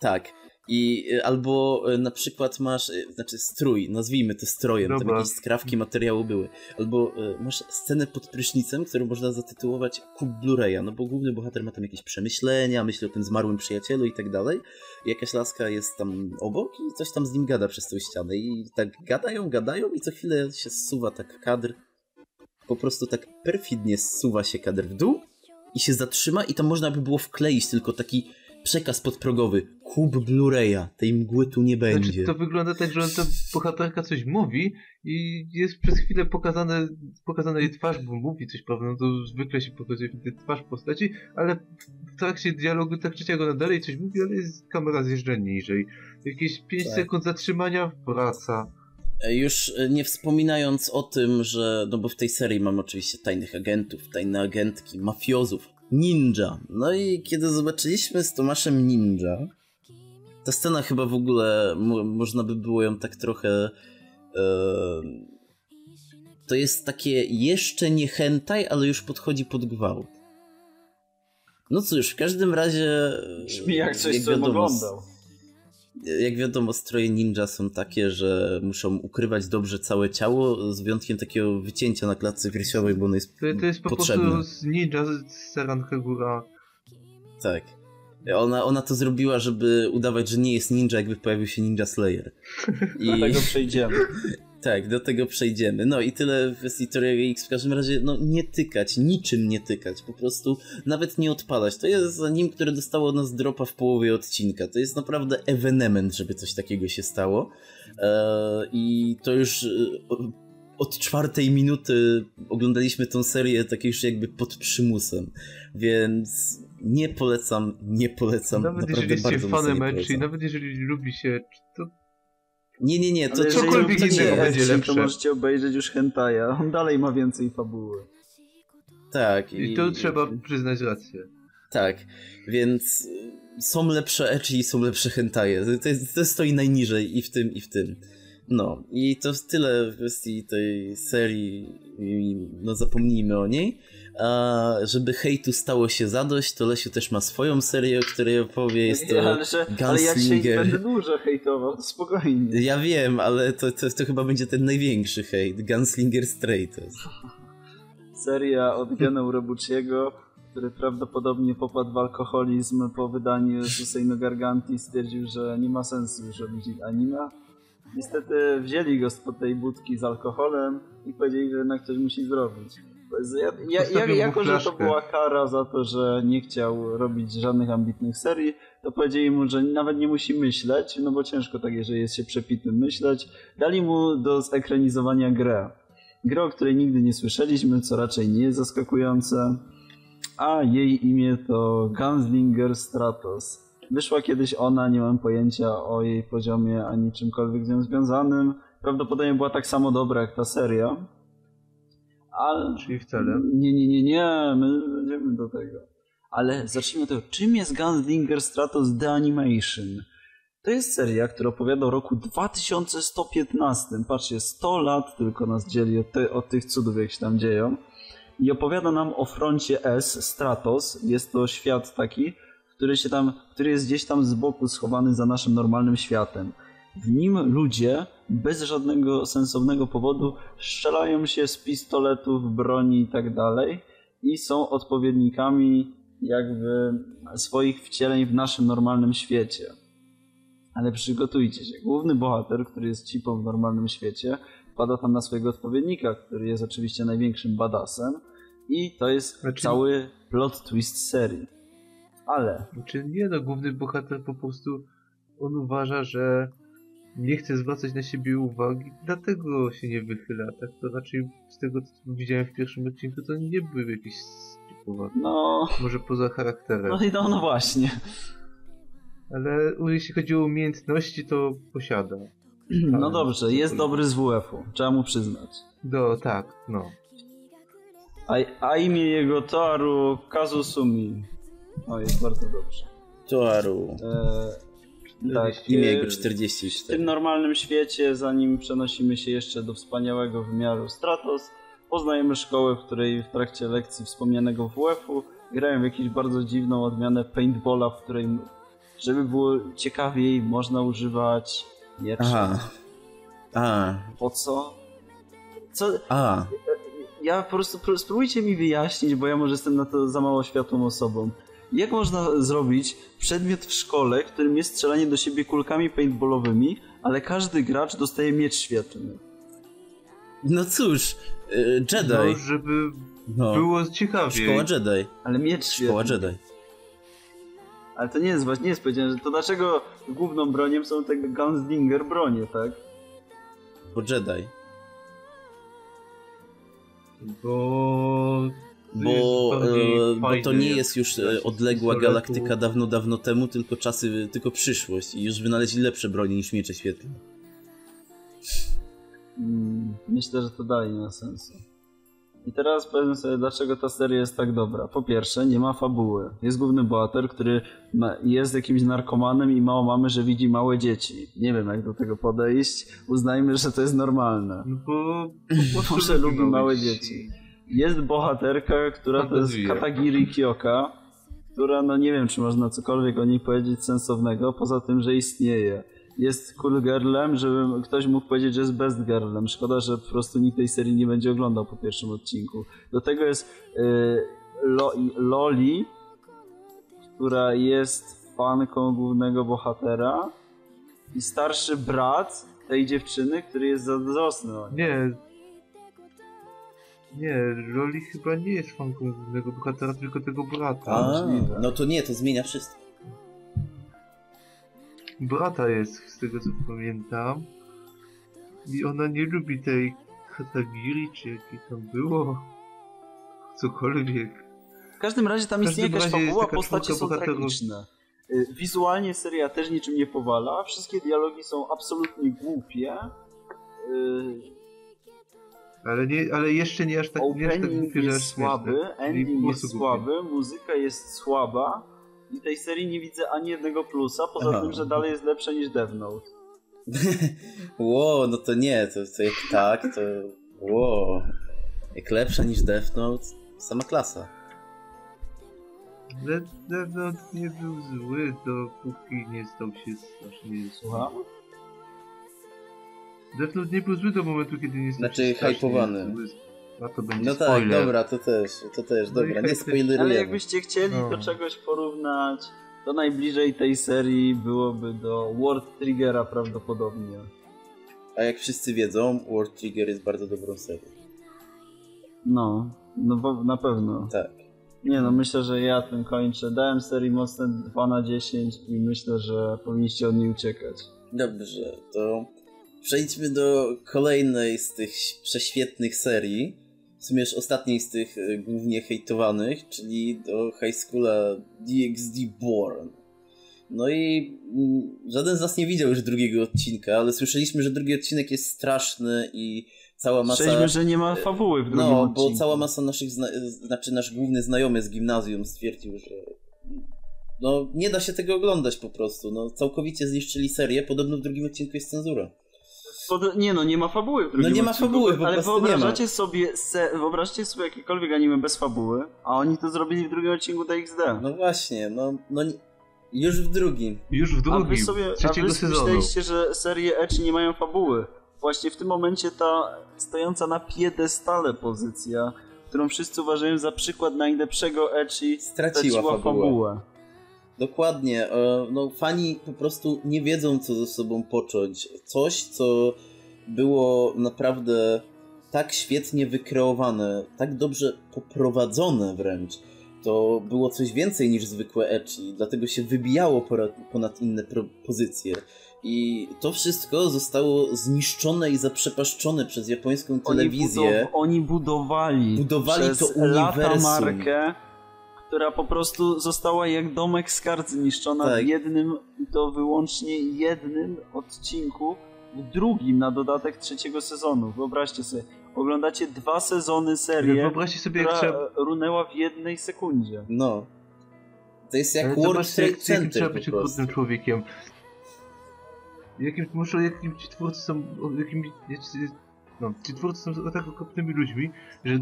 Tak. I y, albo y, na przykład masz, y, znaczy strój, nazwijmy to strojem, tam Dobra. jakieś skrawki materiału były. Albo masz scenę pod prysznicem, którą można zatytułować kup Blu-raya, no bo główny bohater ma tam jakieś przemyślenia, myśli o tym zmarłym przyjacielu i tak dalej. I jakaś laska jest tam obok i coś tam z nim gada przez tą ścianę. I tak gadają, gadają i co chwilę się zsuwa tak kadr. Po prostu tak perfidnie zsuwa się kadr w dół i się zatrzyma i tam można by było wkleić tylko taki przekaz podprogowy. Kup Blu-raya, tej mgły tu nie będzie. Znaczy, to wygląda tak, że ta bohaterka coś mówi i jest przez chwilę pokazane, pokazana jej twarz, bo mówi coś, prawda? No to zwykle się pokazuje twarz postaci, ale w trakcie dialogu tak czy siak ona dalej coś mówi, ale jest kamera zjeżdża niżej. Jakieś 5 Tak. sekund zatrzymania, wraca. E, Już e, nie wspominając o tym, że no bo w tej serii mamy oczywiście tajnych agentów, tajne agentki, mafiozów, ninja. No i kiedy zobaczyliśmy z Tomaszem ninja, ta scena chyba w ogóle mo można by było ją tak trochę e, to jest takie jeszcze nie hentai, ale już podchodzi pod gwałt. No cóż, w każdym razie e, Brzmi jak coś, co oglądał. Jak wiadomo, stroje ninja są takie, że muszą ukrywać dobrze całe ciało, z wyjątkiem takiego wycięcia na klatce piersiowej, bo ono jest To, to jest po potrzebne. prostu z ninja z Seran Hegura. Tak. Ona, ona to zrobiła, żeby udawać, że nie jest ninja, jakby pojawił się Ninja Slayer. Do I tego przejdziemy. tak, do tego przejdziemy. No i tyle w kwestii Tory X. W każdym razie, no nie tykać, niczym nie tykać, po prostu nawet nie odpalać. To jest anim, które dostało od nas dropa w połowie odcinka. To jest naprawdę ewenement, żeby coś takiego się stało. Eee, I to już e, od czwartej minuty oglądaliśmy tą serię tak już jakby pod przymusem, więc nie polecam, nie polecam. Nawet naprawdę jeżeli bardzo mocno fanem polecam. nawet jeżeli lubi się, to Nie, nie, nie, to, cokolwiek innego nie, będzie lepsze. To możecie obejrzeć już hentaja. On dalej ma więcej fabuły. Tak. i to trzeba przyznać rację. Tak, więc są lepsze ecchi i są lepsze hentaje. To, jest, to stoi najniżej i w tym, i w tym. No, i to tyle w kwestii tej serii, i, no zapomnijmy o niej. A żeby hejtu stało się zadość, to Lesiu też ma swoją serię, o której opowie. Jest to ale, że, ale jak się Gunslinger. będę dużo hejtował, to spokojnie. Ja wiem, ale to, to, to chyba będzie ten największy hejt. Gunslinger Straightest. Seria od Gena Robuchiego, który prawdopodobnie popadł w alkoholizm po wydaniu Suseino Garganti stwierdził, że nie ma sensu już robić anime. Niestety wzięli go spod tej budki z alkoholem i powiedzieli, że jednak coś musi zrobić. Ja, ja, ja, jako, że to była kara za to, że nie chciał robić żadnych ambitnych serii, to powiedzieli mu, że nawet nie musi myśleć, no bo ciężko tak, jeżeli jest się przepitym, myśleć. Dali mu do zekranizowania grę. Grę, o której nigdy nie słyszeliśmy, co raczej nie jest zaskakujące. A jej imię to Gunslinger Stratos. Wyszła kiedyś ona, nie mam pojęcia o jej poziomie ani czymkolwiek z nią związanym. Prawdopodobnie była tak samo dobra jak ta seria. Ale... Czyli wcale. Nie, nie, nie, nie, my będziemy do tego. Ale zacznijmy od tego, czym jest Gunslinger Stratos The Animation? To jest seria, która opowiada o roku 2115. Patrzcie, 100 lat tylko nas dzieli od, te, od tych cudów, jak się tam dzieją. I opowiada nam o froncie S, Stratos. Jest to świat taki, który, się tam, który jest gdzieś tam z boku schowany za naszym normalnym światem. W nim ludzie bez żadnego sensownego powodu strzelają się z pistoletów, broni i tak dalej i są odpowiednikami jakby swoich wcieleń w naszym normalnym świecie. Ale przygotujcie się. Główny bohater, który jest cipą w normalnym świecie, wpada tam na swojego odpowiednika, który jest oczywiście największym badasem i to jest Znaczy- cały plot twist serii. Ale Czy nie no, główny bohater po prostu on uważa, że nie chce zwracać na siebie uwagi, dlatego się nie wychyla. Tak to raczej z tego, co widziałem w pierwszym odcinku, to nie był jakiś skipowany. no, Może poza charakterem. no, i no, no właśnie. Ale jeśli chodzi o umiejętności, to posiada. No Ale- dobrze, jest dobry z WF-u, trzeba mu przyznać. No tak, no. A, a imię jego Toaru Kazusumi. O, jest bardzo dobrze. Toaru. E, tak, Imię e, jego w 44. tym normalnym świecie, zanim przenosimy się jeszcze do wspaniałego wymiaru Stratos, poznajemy szkołę, w której w trakcie lekcji wspomnianego WF-u grają w jakąś bardzo dziwną odmianę paintballa, w której żeby było ciekawiej można używać mieczy. Aha. A. Po co? Co? A. Ja po prostu spróbujcie mi wyjaśnić, bo ja może jestem na to za mało światłą osobą. Jak można zrobić przedmiot w szkole, którym jest strzelanie do siebie kulkami paintballowymi, ale każdy gracz dostaje miecz świetlny? No cóż, y, Jedi. No, żeby no. było ciekawie. Szkoła Jedi. Ale miecz świetlny. Szkoła Jedi. Ale to nie jest właśnie, nie jest powiedziane, że to dlaczego główną bronią są te Gunslinger bronie, tak? Bo Jedi. Bo bo, e, bo to nie jest już e, odległa galaktyka dawno, dawno temu, tylko czasy, tylko przyszłość i już wynaleźli lepsze broni niż miecze świetlne. Hmm, myślę, że to dalej nie ma sensu. I teraz powiem sobie, dlaczego ta seria jest tak dobra. Po pierwsze, nie ma fabuły. Jest główny bohater, który ma, jest jakimś narkomanem i mało mamy, że widzi małe dzieci. Nie wiem, jak do tego podejść. Uznajmy, że to jest normalne. No bo po prostu lubi małe dzieci jest bohaterka, która to jest Katagiri Kyoka, która no nie wiem, czy można cokolwiek o niej powiedzieć sensownego, poza tym, że istnieje. Jest cool girlem, żeby ktoś mógł powiedzieć, że jest best girlem. Szkoda, że po prostu nikt tej serii nie będzie oglądał po pierwszym odcinku. Do tego jest yy, Lo Loli, która jest fanką głównego bohatera i starszy brat tej dziewczyny, który jest zazdrosny. Nie, nie, Loli chyba nie jest fanką głównego bohatera, tylko tego brata. A, no to nie, to zmienia wszystko. Brata jest, z tego co pamiętam. I ona nie lubi tej Katagiri, czy jakiej tam było. Cokolwiek. W każdym razie tam istnieje jakaś fabuła, postacie są bohaterów. tragiczne. Y, wizualnie seria też niczym nie powala, wszystkie dialogi są absolutnie głupie. Y, ale, nie, ale jeszcze nie aż tak, nie aż tak jest słaby, ending jest głupie. słaby, muzyka jest słaba i tej serii nie widzę ani jednego plusa, poza Aha. tym, że dalej jest lepsze niż Death Note. Wow, no to nie, to, to jak tak, to wow. Jak lepsza niż Death Note, sama klasa. Death Note nie był zły, dopóki nie stał się strasznie Słucham? Death Note nie był zły do momentu, kiedy nie Znaczy hypowany. A to będzie no tak, dobra, to też, to też, no dobra, nie spoilerujemy. Ale jakbyście chcieli no. do czegoś porównać, to najbliżej tej serii byłoby do World Triggera prawdopodobnie. A jak wszyscy wiedzą, World Trigger jest bardzo dobrą serią. No, no na pewno. Tak. Nie no, myślę, że ja tym kończę. Dałem serii mocne 2 na 10 i myślę, że powinniście od niej uciekać. Dobrze, to przejdźmy do kolejnej z tych prześwietnych serii. W sumie już ostatniej z tych e, głównie hejtowanych, czyli do High Schoola DxD Born. No i mm, żaden z nas nie widział już drugiego odcinka, ale słyszeliśmy, że drugi odcinek jest straszny i cała masa... Słyszeliśmy, że nie ma fabuły w drugim No, odcinku. bo cała masa naszych, zna... znaczy nasz główny znajomy z gimnazjum stwierdził, że no nie da się tego oglądać po prostu. No całkowicie zniszczyli serię, podobno w drugim odcinku jest cenzura. Pod... Nie no, nie ma fabuły w drugim No nie ma odcinku, fabuły, po Ale wyobrażacie sobie, se... wyobraźcie sobie jakiekolwiek anime bez fabuły, a oni to zrobili w drugim odcinku DXD. No właśnie, no, no już w drugim. Już w drugim, a wy sobie, trzeciego a wy sezonu. myśleliście, że serie Edge nie mają fabuły. Właśnie w tym momencie ta stojąca na piedestale pozycja, którą wszyscy uważają za przykład najlepszego Edge straciła, straciła fabułę. fabułę. Dokładnie. E, no, fani po prostu nie wiedzą, co ze sobą począć. Coś, co było naprawdę tak świetnie wykreowane, tak dobrze poprowadzone wręcz. To było coś więcej niż zwykłe ecchi, dlatego się wybijało ponad inne pozycje. I to wszystko zostało zniszczone i zaprzepaszczone przez japońską telewizję. Oni, budow oni budowali, budowali przez to uniwersum. lata markę która po prostu została jak domek z kart zniszczona tak. w jednym, i to wyłącznie jednym odcinku, w drugim na dodatek trzeciego sezonu. Wyobraźcie sobie, oglądacie dwa sezony serii, Wyobraźcie sobie, która trzeba... runęła w jednej sekundzie. No. To jest jak World Trade Center trzeba być okrutnym człowiekiem. Jakim, muszą, jakim ci twórcy są, jakim, no, ci twórcy są tak okropnymi ludźmi, że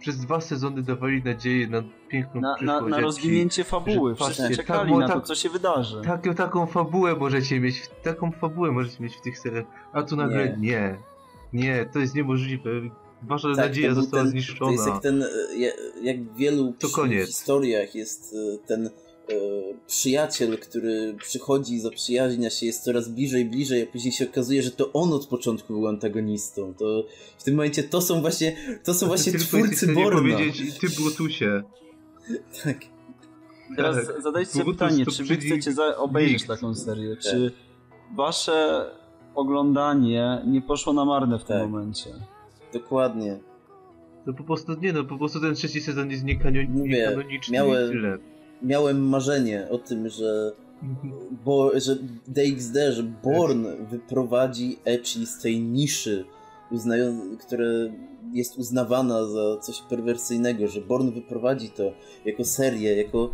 przez dwa sezony dawali nadzieję na piękną Na, na, przyszłość. na jak rozwinięcie ci- fabuły. patrzcie, czekali tak, na to, tak- co się wydarzy. Taką, taką fabułę możecie mieć, taką fabułę możecie mieć w tych seriach, a tu nagle nie. Nie, to jest niemożliwe. Wasza Tak, nadzieja została ten, zniszczona. To jest jak ten, e, ja- jak w wielu To koniec. historiach jest e, ten przyjaciel, który przychodzi, zaprzyjaźnia się, jest coraz bliżej, bliżej, a później się okazuje, że to on od początku był antagonistą. To w tym momencie to są właśnie, to są właśnie Tylko twórcy Borna. powiedzieć, ty Brutusie. Tak. Teraz Tak. zadajcie sobie pytanie, czy wy chcecie za- obejrzeć taką serię? Tak. Czy wasze oglądanie nie poszło na marne w tym Tak. momencie? Dokładnie. No po prostu, nie no, po prostu ten trzeci sezon jest niekanio- Mówię, niekanoniczny miałem- i tyle. Miałem marzenie o tym, że bo, że DXD, że Born wyprowadzi Echi z tej niszy, uznają, które jest uznawana za coś perwersyjnego, że Born wyprowadzi to jako serię, jako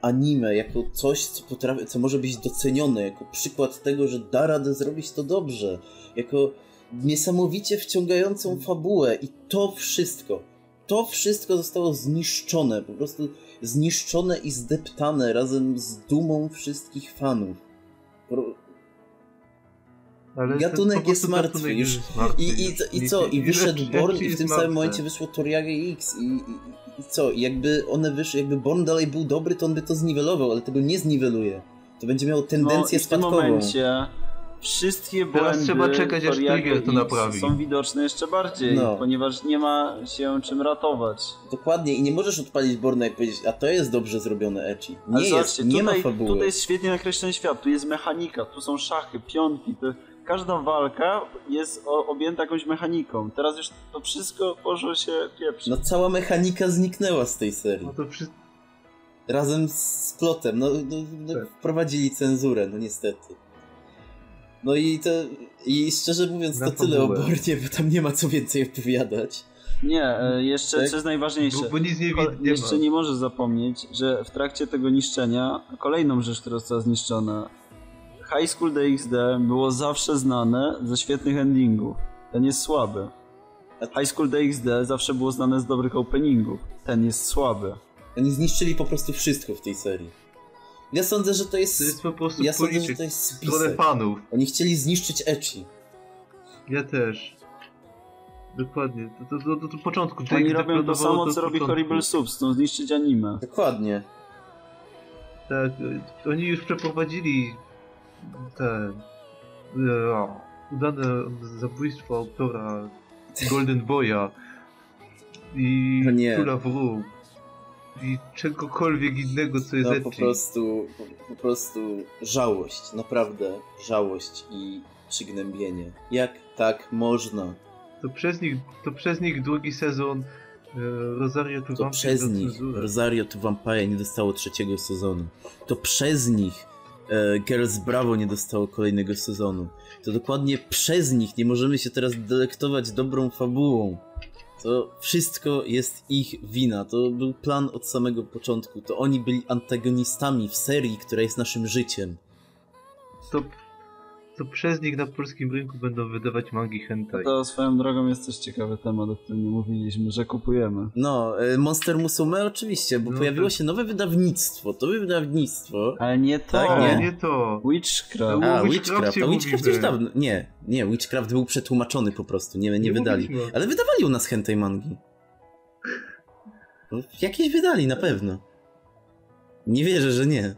anime, jako coś, co, potrafi, co może być docenione, jako przykład tego, że da radę zrobić to dobrze, jako niesamowicie wciągającą fabułę i to wszystko, to wszystko zostało zniszczone, po prostu zniszczone i zdeptane razem z dumą wszystkich fanów. Pro- Ale Gatunek jest martwy już. jest martwy I, i, już. I co? I wyszedł Born i w tym samym momencie wyszło Toriage X i, i, i co? I jakby one wyszły, jakby Born dalej był dobry, to on by to zniwelował, ale tego nie zniweluje. To będzie miało tendencję no, i w tym spadkową. momencie wszystkie Teraz błędy trzeba czekać, aż Trigger to naprawi. są widoczne jeszcze bardziej, No. ponieważ nie ma się czym ratować. Dokładnie i nie możesz odpalić Borna i powiedzieć, a to jest dobrze zrobione Echi. Ale Nie jest, zobaczcie, nie tutaj, ma fabuły. Tutaj jest świetnie nakreślony świat, tu jest mechanika, tu są szachy, pionki, to każda walka jest objęta jakąś mechaniką. Teraz już to wszystko poszło się pieprzyć. No cała mechanika zniknęła z tej serii. No to wszystko. Razem z plotem. No, no, no Tak. wprowadzili cenzurę, no niestety. No i to. I szczerze mówiąc, Na to tyle o fabułę. Bornie, bo tam nie ma co więcej opowiadać. Nie, e, jeszcze Tak? co jest najważniejsze. Bo, bo nic nie, Ko- wi- nie jeszcze ma. nie możesz zapomnieć, że w trakcie tego niszczenia kolejną rzecz, która została zniszczona High School DxD było zawsze znane ze świetnych endingów. Ten jest słaby. High School DxD zawsze było znane z dobrych openingów. Ten jest słaby. Oni zniszczyli po prostu wszystko w tej serii. Ja sądzę, że to jest. To jest po prostu ja sądzę, że to jest spisek. fanów. Oni chcieli zniszczyć Echi. Ja też. Dokładnie. To, to, to, to, to początku. Oni robią to samo, co robi początku. Horrible Subs, chcą zniszczyć anime. Dokładnie. Tak, oni już przeprowadzili te e, o, udane zabójstwo autora Golden Boya i No nie. I czegokolwiek innego, co jest No po prostu. Po, po prostu żałość. Naprawdę żałość i przygnębienie. Jak tak można? To przez nich, to przez nich drugi sezon e, Rosario tu To przez nich Rosario to Vampire nie dostało trzeciego sezonu. To przez nich e, Girls Bravo nie dostało kolejnego sezonu. To dokładnie przez nich nie możemy się teraz delektować dobrą fabułą. To wszystko jest ich wina. To był plan od samego początku. To oni byli antagonistami w serii, która jest naszym życiem. To, to przez nich na polskim rynku będą wydawać mangi hentai. To swoją drogą jest też ciekawy temat, o którym nie mówiliśmy, że kupujemy. No, e, Monster Musume oczywiście, bo No pojawiło to- się nowe wydawnictwo. To wydawnictwo... Ale nie to! Tak, nie? nie to. Witchcraft. A, Witchcraft. A Witchcraft mówimy. już dawno. Nie, nie, Witchcraft był przetłumaczony po prostu. Nie, nie, Nie wydali. mówiliśmy. Ale wydawali u nas hentai mangi. No, jakieś wydali na pewno. Nie wierzę, że nie.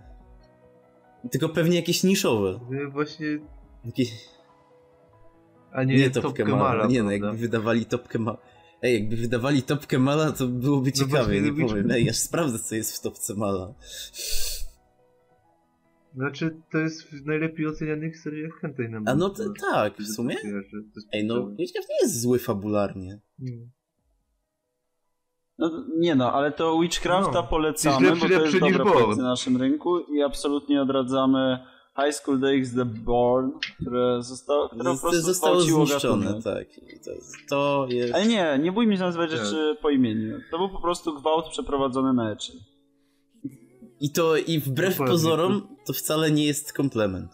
Tylko pewnie jakieś niszowe. Właśnie. A nie, Nie, Top Topkę Kemala, Mala. Nie no, jakby wydawali Topkę Mala. Ej, jakby wydawali Topkę Mala, to byłoby No ciekawe, właśnie, nie no powiem. wiecie- Ej, aż sprawdzę, co jest w Topce Mala. Znaczy, to jest w najlepiej ocenianych seriach hentai na A no to, tak, w sumie. Ej, no. Witchcraft nie jest zły fabularnie. Mm. No, nie no, ale to Witchcrafta No. polecamy, lepszy- bo to jest dobra na naszym rynku i absolutnie odradzamy High School Days The Born, które zostało, które po prostu Zostało zniszczone, gatunek. tak. To, to jest... Ale nie, nie bójmy się nazywać Tak. rzeczy po imieniu. To był po prostu gwałt przeprowadzony na Eczy. I to i wbrew Dokładnie. pozorom to wcale nie jest komplement.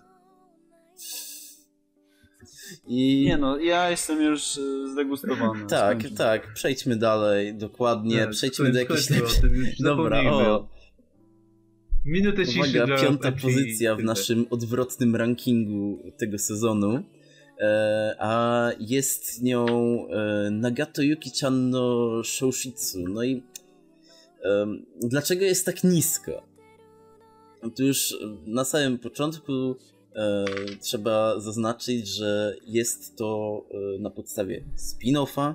I... Nie no, ja jestem już y, zdegustowany. Tak, tak, przejdźmy dalej, dokładnie, Tak, przejdźmy do tym już, Dobra, o- Minutę ciszy Uwaga, dla piąta pozycja w naszym odwrotnym rankingu tego sezonu. E, a jest nią e, Nagato Yuki-chan no Shoushitsu. No i em, dlaczego jest tak nisko? To już na samym początku e, trzeba zaznaczyć, że jest to e, na podstawie spin-offa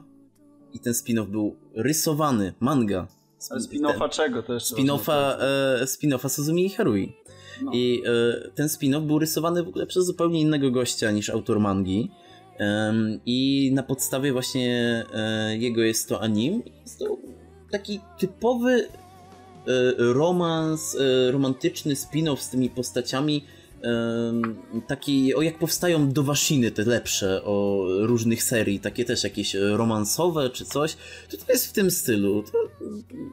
i ten spin-off był rysowany, manga. Spin-offa czego to jeszcze? Spin-offa, e, spin-offa Suzumi i Harui. No. I e, ten spin-off był rysowany w ogóle przez zupełnie innego gościa niż autor mangi. Em, I na podstawie właśnie e, jego jest to anim. Jest to taki typowy e, romans, e, romantyczny spin-off z tymi postaciami. Taki, o jak powstają dowasziny te lepsze o różnych serii, takie też jakieś e, romansowe czy coś, to to jest w tym stylu. To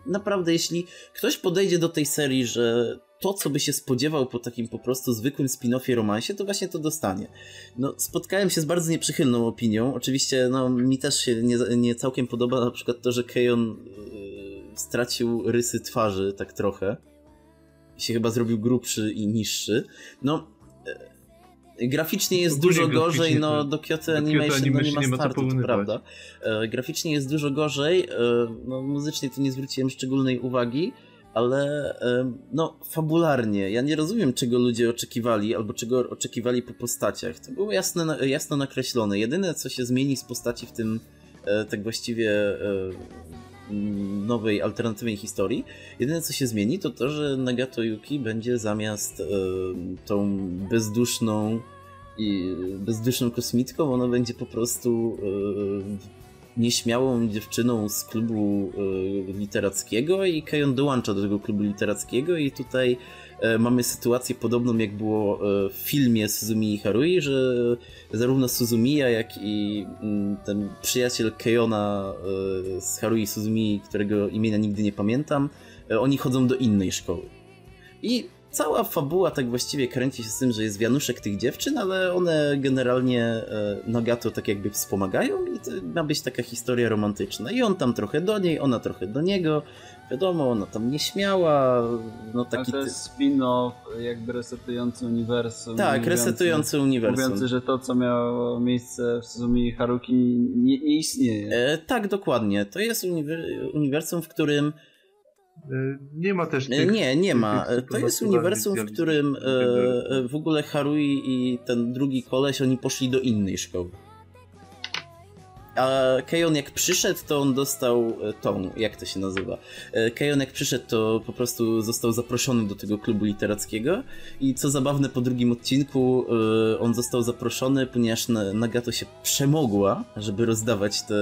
naprawdę, jeśli ktoś podejdzie do tej serii, że to, co by się spodziewał po takim po prostu zwykłym spin-offie romansie, to właśnie to dostanie. No, spotkałem się z bardzo nieprzychylną opinią. Oczywiście, no, mi też się nie, nie całkiem podoba na przykład to, że Kejon yy, stracił rysy twarzy tak trochę. Się chyba zrobił grubszy i niższy. No, yy, graficznie jest Ogólnie dużo gorzej, no to- do Kyoto do Kyoto Animation, no, nie Animation ma nie ma startu, to prawda. E, graficznie jest dużo gorzej, e, no, muzycznie tu nie zwróciłem szczególnej uwagi, ale e, no fabularnie, ja nie rozumiem czego ludzie oczekiwali, albo czego oczekiwali po postaciach. To było jasne, jasno nakreślone. Jedyne co się zmieni z postaci w tym e, tak właściwie e, nowej, alternatywnej historii, jedyne co się zmieni to to, że Nagato Yuki będzie zamiast e, tą bezduszną i bezduszną kosmitką, ona będzie po prostu e, nieśmiałą dziewczyną z klubu e, literackiego i Kejon dołącza do tego klubu literackiego i tutaj mamy sytuację podobną jak było e, w filmie Suzumi i Harui, że zarówno Suzumiya jak i mm, ten przyjaciel Kejona e, z Harui Suzumi, którego imienia nigdy nie pamiętam, e, oni chodzą do innej szkoły. I cała fabuła tak właściwie kręci się z tym, że jest wianuszek tych dziewczyn, ale one generalnie e, Nagato tak jakby wspomagają i to ma być taka historia romantyczna. I on tam trochę do niej, ona trochę do niego. Wiadomo, ona tam nieśmiała, no Ale taki... to jest spin-off jakby resetujący uniwersum. Tak, mówiący- resetujący uniwersum. Mówiący, że to co miało miejsce w Suzumi Haruki nie, nie istnieje. E, tak, dokładnie. To jest uniwer uniwersum, w którym E, Nie ma też E, tych... Nie, nie ma. To jest uniwersum, w którym e, w ogóle Harui i ten drugi koleś, oni poszli do innej szkoły. A Kejon jak przyszedł, to on dostał e, tą, jak to się nazywa? E, Kejon jak przyszedł, to po prostu został zaproszony do tego klubu literackiego i co zabawne, po drugim odcinku e, on został zaproszony, ponieważ Na- Nagato się przemogła, żeby rozdawać te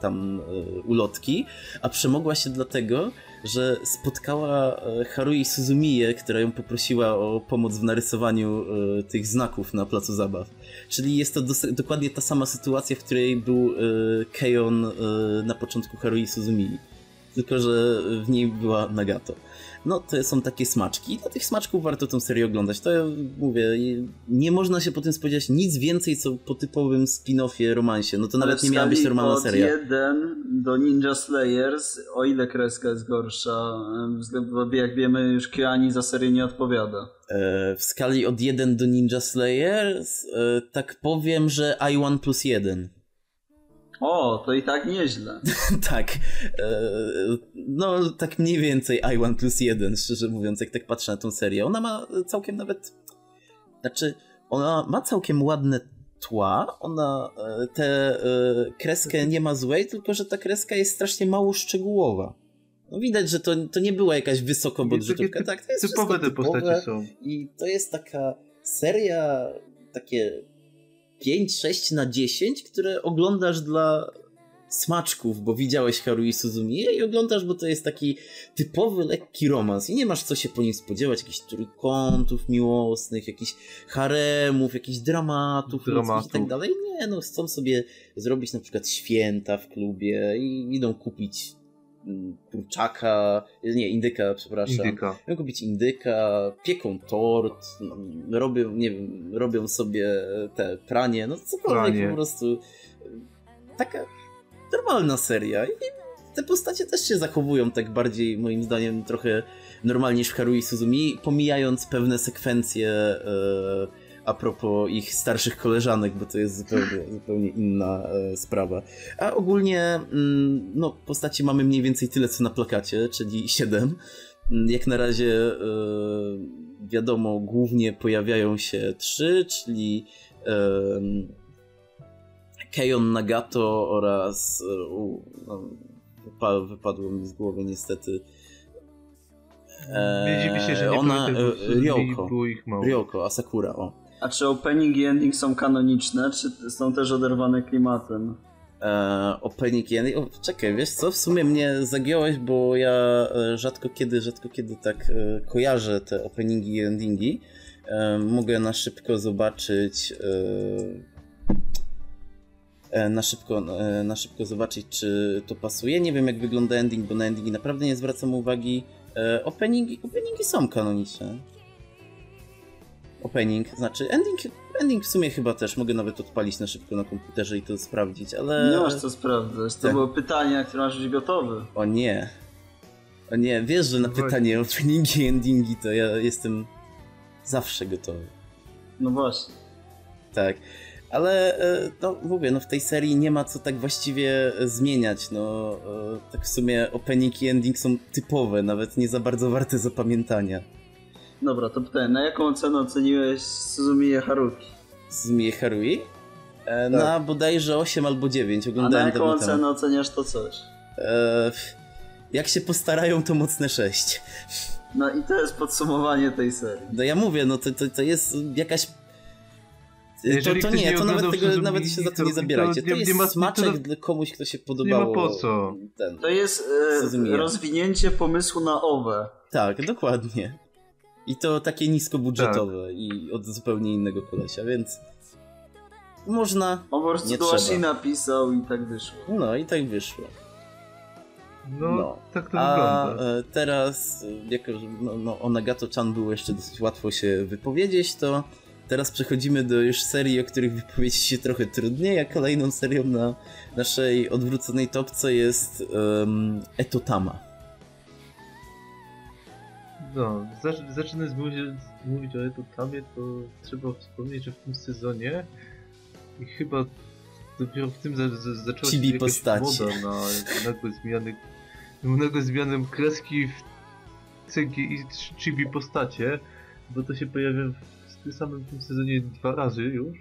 tam ulotki, a przemogła się dlatego, że spotkała Harui Suzumię, która ją poprosiła o pomoc w narysowaniu tych znaków na placu zabaw. Czyli jest to dokładnie ta sama sytuacja, w której był e, Keion e, na początku Harui Suzumii. Tylko, że w niej była Nagato. No, to są takie smaczki. I dla tych smaczków warto tę serię oglądać. To ja mówię, nie można się po tym spodziewać nic więcej, co po typowym spin-offie romansie. No to Ale nawet nie miała być normalna od seria. 1 do Ninja Slayers, o ile kreska jest gorsza, em, względem- jak wiemy już Kyoani za serię nie odpowiada. E, w skali od 1 do Ninja Slayers, e, tak powiem, że I1 plus 1. O, to i tak nieźle. tak. E, no, tak mniej więcej I1 plus 1, szczerze mówiąc, jak tak patrzę na tą serię. Ona ma całkiem nawet. Znaczy, ona ma całkiem ładne tła. Ona e, tę e, kreskę nie ma złej, tylko że ta kreska jest strasznie mało szczegółowa. No widać, że to, to nie była jakaś wysokobudżetówka. Tak, to jest Typowe te postacie są. I to jest taka seria, takie 5-6 na 10, które oglądasz dla smaczków, bo widziałeś Harui Suzumię i oglądasz, bo to jest taki typowy, lekki romans i nie masz co się po nim spodziewać, jakichś trójkątów miłosnych, jakichś haremów, jakichś dramatów, Dramatów. i tak dalej. Nie, no chcą sobie zrobić na przykład święta w klubie i idą kupić kurczaka, nie, indyka, przepraszam. Indyka. Mogą kupić indyka, pieką tort, no, robią, nie wiem, robią sobie te pranie, no cokolwiek Pranie. po prostu. Taka normalna seria. I te postacie też się zachowują tak bardziej, moim zdaniem, trochę normalnie niż w Harui Suzumi, pomijając pewne sekwencje e, a propos ich starszych koleżanek, bo to jest zupełnie, zupełnie inna e, sprawa. A ogólnie, mm, no, postaci mamy mniej więcej tyle, co na plakacie, czyli 7. Jak na razie e, wiadomo, głównie pojawiają się trzy, czyli e, Keion Nagato oraz e, u, no, wypa wypadło mi z głowy niestety nie ona, e, Ryoko. Ryoko, Asakura, o. A czy opening i ending są kanoniczne, czy są też oderwane klimatem? E, opening i ending. O, czekaj, wiesz co? W sumie mnie zagiąłeś, bo ja e, rzadko kiedy, rzadko kiedy tak e, kojarzę te openingi i endingi. E, mogę na szybko zobaczyć. E, e, na szybko, na szybko zobaczyć, czy to pasuje. Nie wiem, jak wygląda ending, bo na endingi naprawdę nie zwracam uwagi. Openingi, openingi są kanoniczne. Opening, znaczy ending, ending w sumie chyba też. Mogę nawet odpalić na szybko na komputerze i to sprawdzić, ale. Nie masz co sprawdzać. To tak. było pytanie, które masz być gotowy. O nie. O nie, wiesz, że na Właśnie. pytanie o openingi i endingi to ja jestem zawsze gotowy. No właśnie. Tak. Ale e, no mówię, no w tej serii nie ma co tak właściwie zmieniać. No e, tak w sumie opening i ending są typowe, nawet nie za bardzo warte zapamiętania. Dobra, to pytanie. Na jaką ocenę oceniłeś Suzumiya Haruki? Z Mie Harui? E, Na bodajże 8 albo 9. A na Oglądałem jaką ocenę oceniasz to coś? E, jak się postarają, to mocne 6. No i to jest podsumowanie tej serii. No ja mówię, no to, to, to jest jakaś. To, Jeżeli to ktoś nie, nie to nawet tego, nawet się za to to- nie zabierajcie. to To nie- jest nie ma- smaczek to- dla komuś, kto się podobało. po co. Ten. To jest e, rozwinięcie pomysłu na owe. Tak, dokładnie. I to takie niskobudżetowe i od zupełnie innego kolesia, więc można. On po prostu Nie do trzeba. Ashi napisał i tak wyszło. No i tak wyszło. No, No. tak to A wygląda. e, teraz, jako że no, no, o Nagato-chan było jeszcze dosyć łatwo się wypowiedzieć, to teraz przechodzimy do już serii, o których wypowiedzieć się trochę trudniej, a kolejną serią na naszej odwróconej topce jest um, Etotama. No, zacz- zaczynając mówić, mówić o Etotamie, to trzeba wspomnieć, że w tym sezonie i chyba dopiero w tym za, za, zaczęła się jakaś postaci. moda na nagłe zmiany, nagłe zmiany kreski w CGI chibi postacie, bo to się pojawia w tym samym tym sezonie dwa razy już.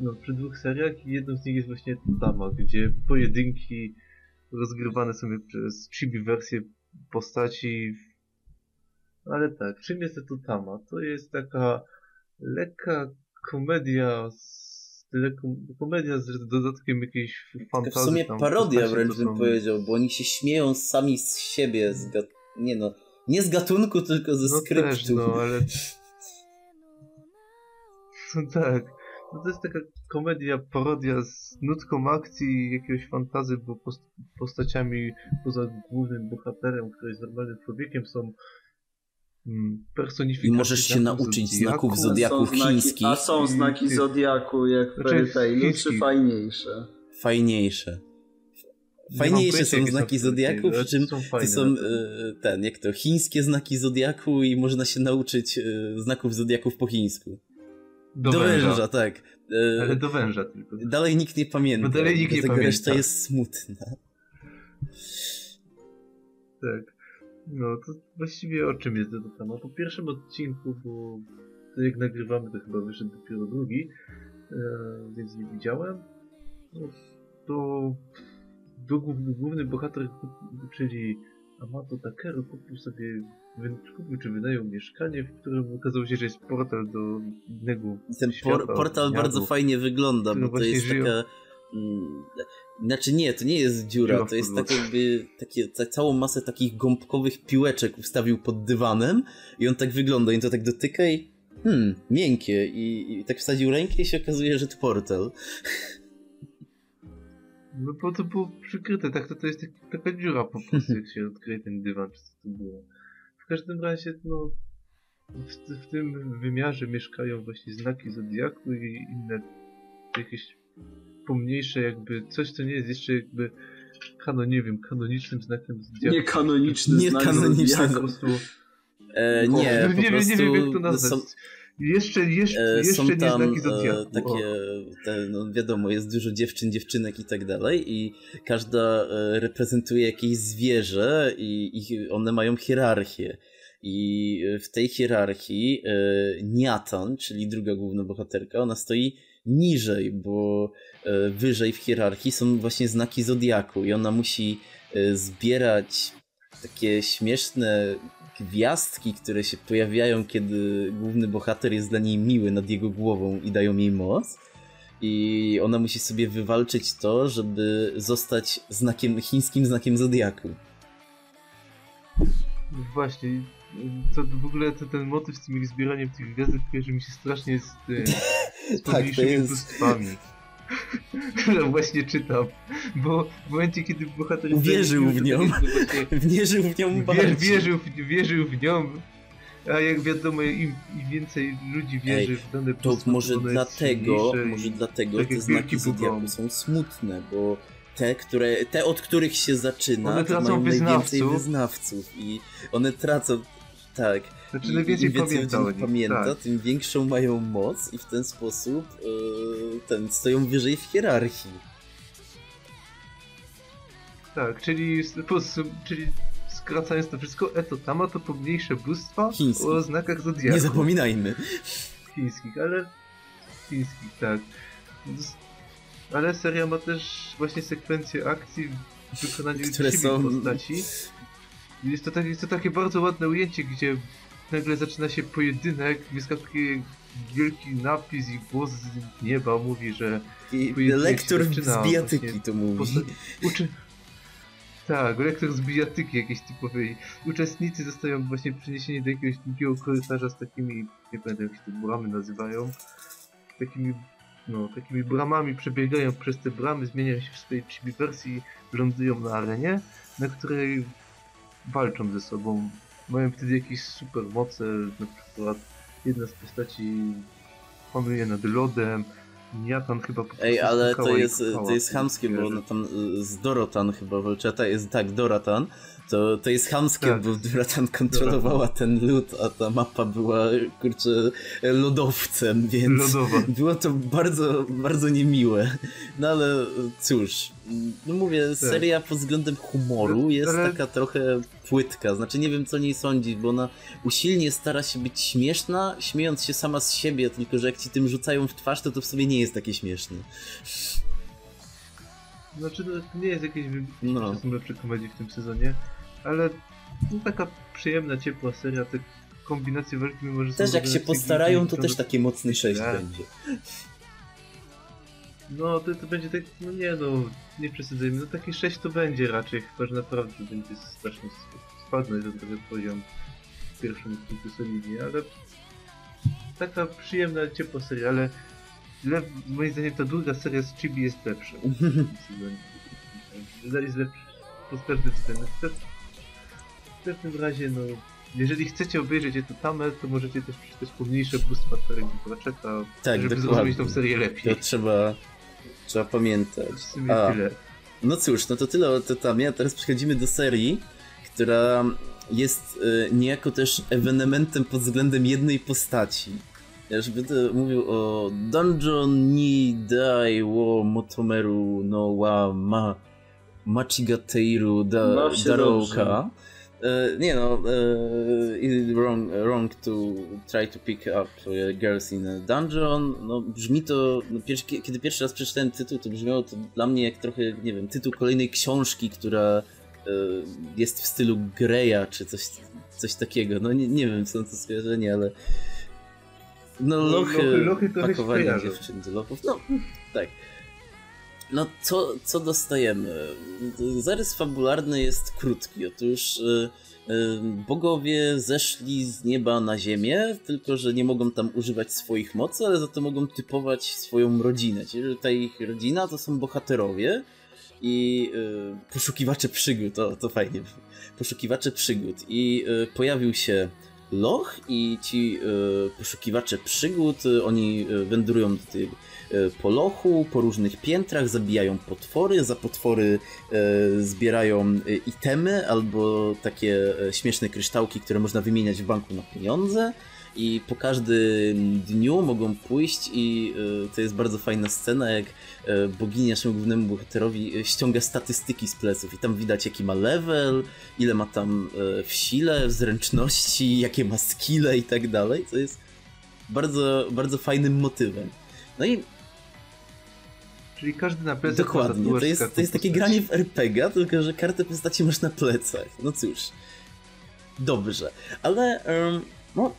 No, przy dwóch seriach i jedną z nich jest właśnie Tama, gdzie pojedynki rozgrywane są przez chibi wersje postaci ale tak, czym jest to Tama? To jest taka lekka komedia z, komedia z dodatkiem jakiejś To w fantazji. sumie tam parodia wręcz bym powiedział, bo oni się śmieją sami z siebie, z gat... nie no, nie z gatunku, tylko ze No skryptu. też, no, ale... No tak. No to jest taka komedia, parodia z nutką akcji jakiegoś fantazy, bo post postaciami poza głównym bohaterem, który jest normalnym człowiekiem, są I możesz się nauczyć Zodiaku. znaków Zodiaku są znaki, chińskich. a są znaki Zodiaku jak Fairy Tailu, czy fajniejsze? Fajniejsze. Nie Fajniejsze są znaki są Zodiaku, przy czym są to fajne są na pewno. e, ten, jak to, chińskie znaki Zodiaku i można się nauczyć e, znaków Zodiaków po chińsku. do, Do węża. węża, tak. E, Ale do węża tylko. Dalej nikt nie pamięta. Bo dalej nikt nie pamięta. reszta jest smutna. Tak. No to właściwie o czym jest to samo? Po pierwszym odcinku, bo to jak nagrywamy, to chyba wyszedł dopiero drugi, e, więc nie widziałem. No, to do główny, główny bohater, czyli Amato Takeru, kupił sobie kupił czy wynajął mieszkanie, w którym okazało się, że jest portal do innego Ten świata. por portal bardzo fajnie wygląda, bo to jest żyją. taka... Mm, znaczy nie, to nie jest dziura, to jest tak jakby takie, ca całą masę takich gąbkowych piłeczek ustawił pod dywanem i on tak wygląda i to tak dotyka i hmm, miękkie i, i tak wsadził rękę i się okazuje, że to portal. No bo to było przykryte, tak to, to jest taki, taka dziura po prostu, jak się odkryje ten dywan, czy co to było. W każdym razie, no, w, w tym wymiarze mieszkają właśnie znaki Zodiaku i inne jakieś pomniejsze jakby, coś co nie jest jeszcze jakby kano, nie wiem, kanonicznym znakiem Zodiaku. Nie kanoniczny Nie znak kanoniczny zodiaku. Po prostu, E, nie, po nie, wiem, prostu nie wiem jak to nazwać. są, Jeszcze, jeszcze, e, jeszcze są nie tam znaki e, Zodiaku. takie, te, no wiadomo, jest dużo dziewczyn, dziewczynek i tak dalej i każda e, reprezentuje jakieś zwierzę i, i one mają hierarchię. I e, w tej hierarchii e, Niatan, czyli druga główna bohaterka, ona stoi niżej, bo e, wyżej w hierarchii są właśnie znaki Zodiaku i ona musi e, zbierać takie śmieszne gwiazdki, które się pojawiają, kiedy główny bohater jest dla niej miły nad jego głową i dają jej moc. I ona musi sobie wywalczyć to, żeby zostać znakiem, chińskim znakiem Zodiaku. Właśnie, to w ogóle to, ten motyw z tym zbieraniem tych gwiazdek kojarzy mi się strasznie z tym, z Tak, to jest- Które właśnie czytam, bo w momencie, kiedy bohater... Uwierzył w nią. to Wierzył w nią bardziej. wierzył, w- wierzył w nią, a jak wiadomo, im, im więcej ludzi wierzy Ej, w dane To może dlatego, może dlatego tak te jak znaki Zodiaku są smutne, bo te, które, te od których się zaczyna, One to tracą mają najwięcej wyznawców. wyznawców i one tracą, tak, Znaczy najwięcej Im więcej pamięta o ich nich, pamięta, tak. tym większą mają moc i w ten sposób yy, ten, stoją wyżej w hierarchii. Tak, czyli, czyli skracając to wszystko, Etotama to pomniejsze bóstwa Chińskie. o znakach Zodiaku. Nie zapominajmy. Chińskich, ale... Chińskich, tak. Ale seria ma też właśnie sekwencje akcji w wykonaniu Które są- postaci. Jest to, tak, jest to takie bardzo ładne ujęcie, gdzie nagle zaczyna się pojedynek, wyskakuje wielki napis i głos z nieba mówi, że I lektor zaczyna z bijatyki to mówi. posta- uczy... Tak, lektor z bijatyki jakiejś typowej. Uczestnicy zostają właśnie przeniesieni do jakiegoś długiego korytarza z takimi, nie pamiętam jak się te bramy nazywają, takimi, no, takimi bramami przebiegają przez te bramy, zmieniają się w swojej chibi wersji, lądują na arenie, na której walczą ze sobą. Mają wtedy jakieś super moce, na przykład jedna z postaci panuje nad lodem, Niatan chyba po Ej, ale to jest, to jest chamskie, bo ona tam z Dorotan chyba walczy, ta jest, tak, Doratan. To, to jest chamskie, Tak. bo Doratan kontrolowała ten lód, a ta mapa była, kurczę, lodowcem, więc... Lodowa. Było to bardzo, bardzo niemiłe. No ale cóż, no mówię, seria pod względem humoru jest ale- taka trochę płytka. Znaczy nie wiem co o niej sądzić, bo ona usilnie stara się być śmieszna, śmiejąc się sama z siebie, tylko że jak ci tym rzucają w twarz, to to w sobie nie jest takie śmieszne. Znaczy, to nie jest jakieś wybitnie No. komedie w tym sezonie, ale no, taka przyjemna, ciepła seria, te kombinacje walki mimo, że Też jak się postarają, to też takie mocny 6 Tak. będzie. No, to, to będzie tak, no nie no, nie przesadzajmy, no takie 6 to będzie raczej, chyba że naprawdę będzie strasznie sp- spadnąć do tego poziom w pierwszym odcinku solidnie, ale taka przyjemna, ciepła seria, ale le, moim zdaniem ta druga seria z Chibi jest lepsza. Jest lepsza pod każdym względem. Każdym razie, no, jeżeli chcecie obejrzeć to tamę, to możecie też przeczytać pomniejsze bóstwa Starego Płaczeta, Tak, żeby dokładnie. zrozumieć tą serię To lepiej. trzeba, trzeba pamiętać. W sumie A, tyle. No cóż, no to tyle o Tetamie, a teraz przechodzimy do serii, która jest y, niejako też ewenementem pod względem jednej postaci. Ja już będę mówił o Dungeon ni Dai wo Motomeru no wa ma Machigateiru da, Darouka. E, nie no, e, i wrong, wrong to try to pick up girls in a dungeon. No brzmi to, no, pierwszy, kiedy pierwszy raz przeczytałem tytuł, to brzmiało to dla mnie jak trochę, nie wiem, tytuł kolejnej książki, która e, jest w stylu Greya, czy coś, coś takiego. No nie, nie wiem, co to skojarzenie, ale no lochy, lochy- lochy pakowanie dziewczyn do lochów, no tak. No, co, co dostajemy? Zarys fabularny jest krótki. Otóż y, y, bogowie zeszli z nieba na ziemię, tylko że nie mogą tam używać swoich mocy, ale za to mogą typować swoją rodzinę. Czyli ta ich rodzina to są bohaterowie i y, poszukiwacze przygód, to, to fajnie. Poszukiwacze przygód i pojawił się Loch i ci poszukiwacze przygód, oni wędrują do tej, po lochu, po różnych piętrach, zabijają potwory, za potwory zbierają itemy albo takie śmieszne kryształki, które można wymieniać w banku na pieniądze i po każdym dniu mogą pójść i to jest bardzo fajna scena, jak bogini naszemu głównemu bohaterowi ściąga statystyki z pleców i tam widać jaki ma level, ile ma tam w sile, w zręczności, jakie ma skille i tak dalej, co jest bardzo, bardzo fajnym motywem. No i Czyli każdy na plecach Dokładnie, to jest, to jest takie granie w RPG, tylko że kartę postaci masz na plecach. No cóż. Dobrze, ale um, no,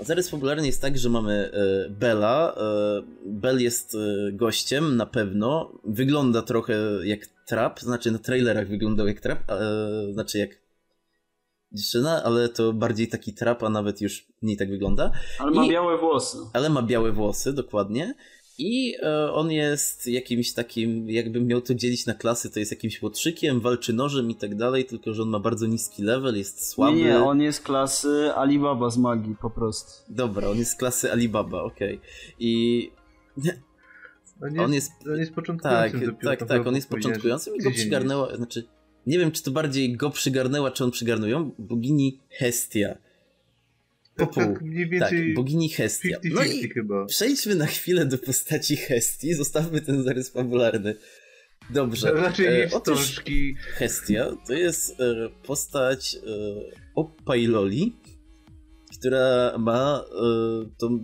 Zarys fabularny jest tak, że mamy e, Bella. E, Bell jest e, gościem, na pewno. Wygląda trochę jak trap, znaczy na trailerach wyglądał jak trap, znaczy jak dziewczyna, ale to bardziej taki trap, a nawet już mniej tak wygląda. Ale ma I, białe włosy. Ale ma białe włosy, dokładnie. I e, on jest jakimś takim, jakbym miał to dzielić na klasy, to jest jakimś łotrzykiem, walczy nożem i tak dalej, tylko że on ma bardzo niski level, jest słaby. Nie, nie, on jest klasy Alibaba z magii po prostu. Dobra, on jest klasy Alibaba, okej. Okay. I... On jest, on jest, on jest początkującym Tak, tak, tak, on jest początkującym i go przygarnęła, znaczy... Nie wiem, czy to bardziej go przygarnęła, czy on przygarnują, bogini Hestia po pół. Tak, mniej więcej tak, bogini Hestia. 50 no i chyba. przejdźmy na chwilę do postaci Hestii, zostawmy ten zarys fabularny. Dobrze. Raczej nie e, wstążki. Hestia to jest e, postać e, Opailoli, która ma e, tą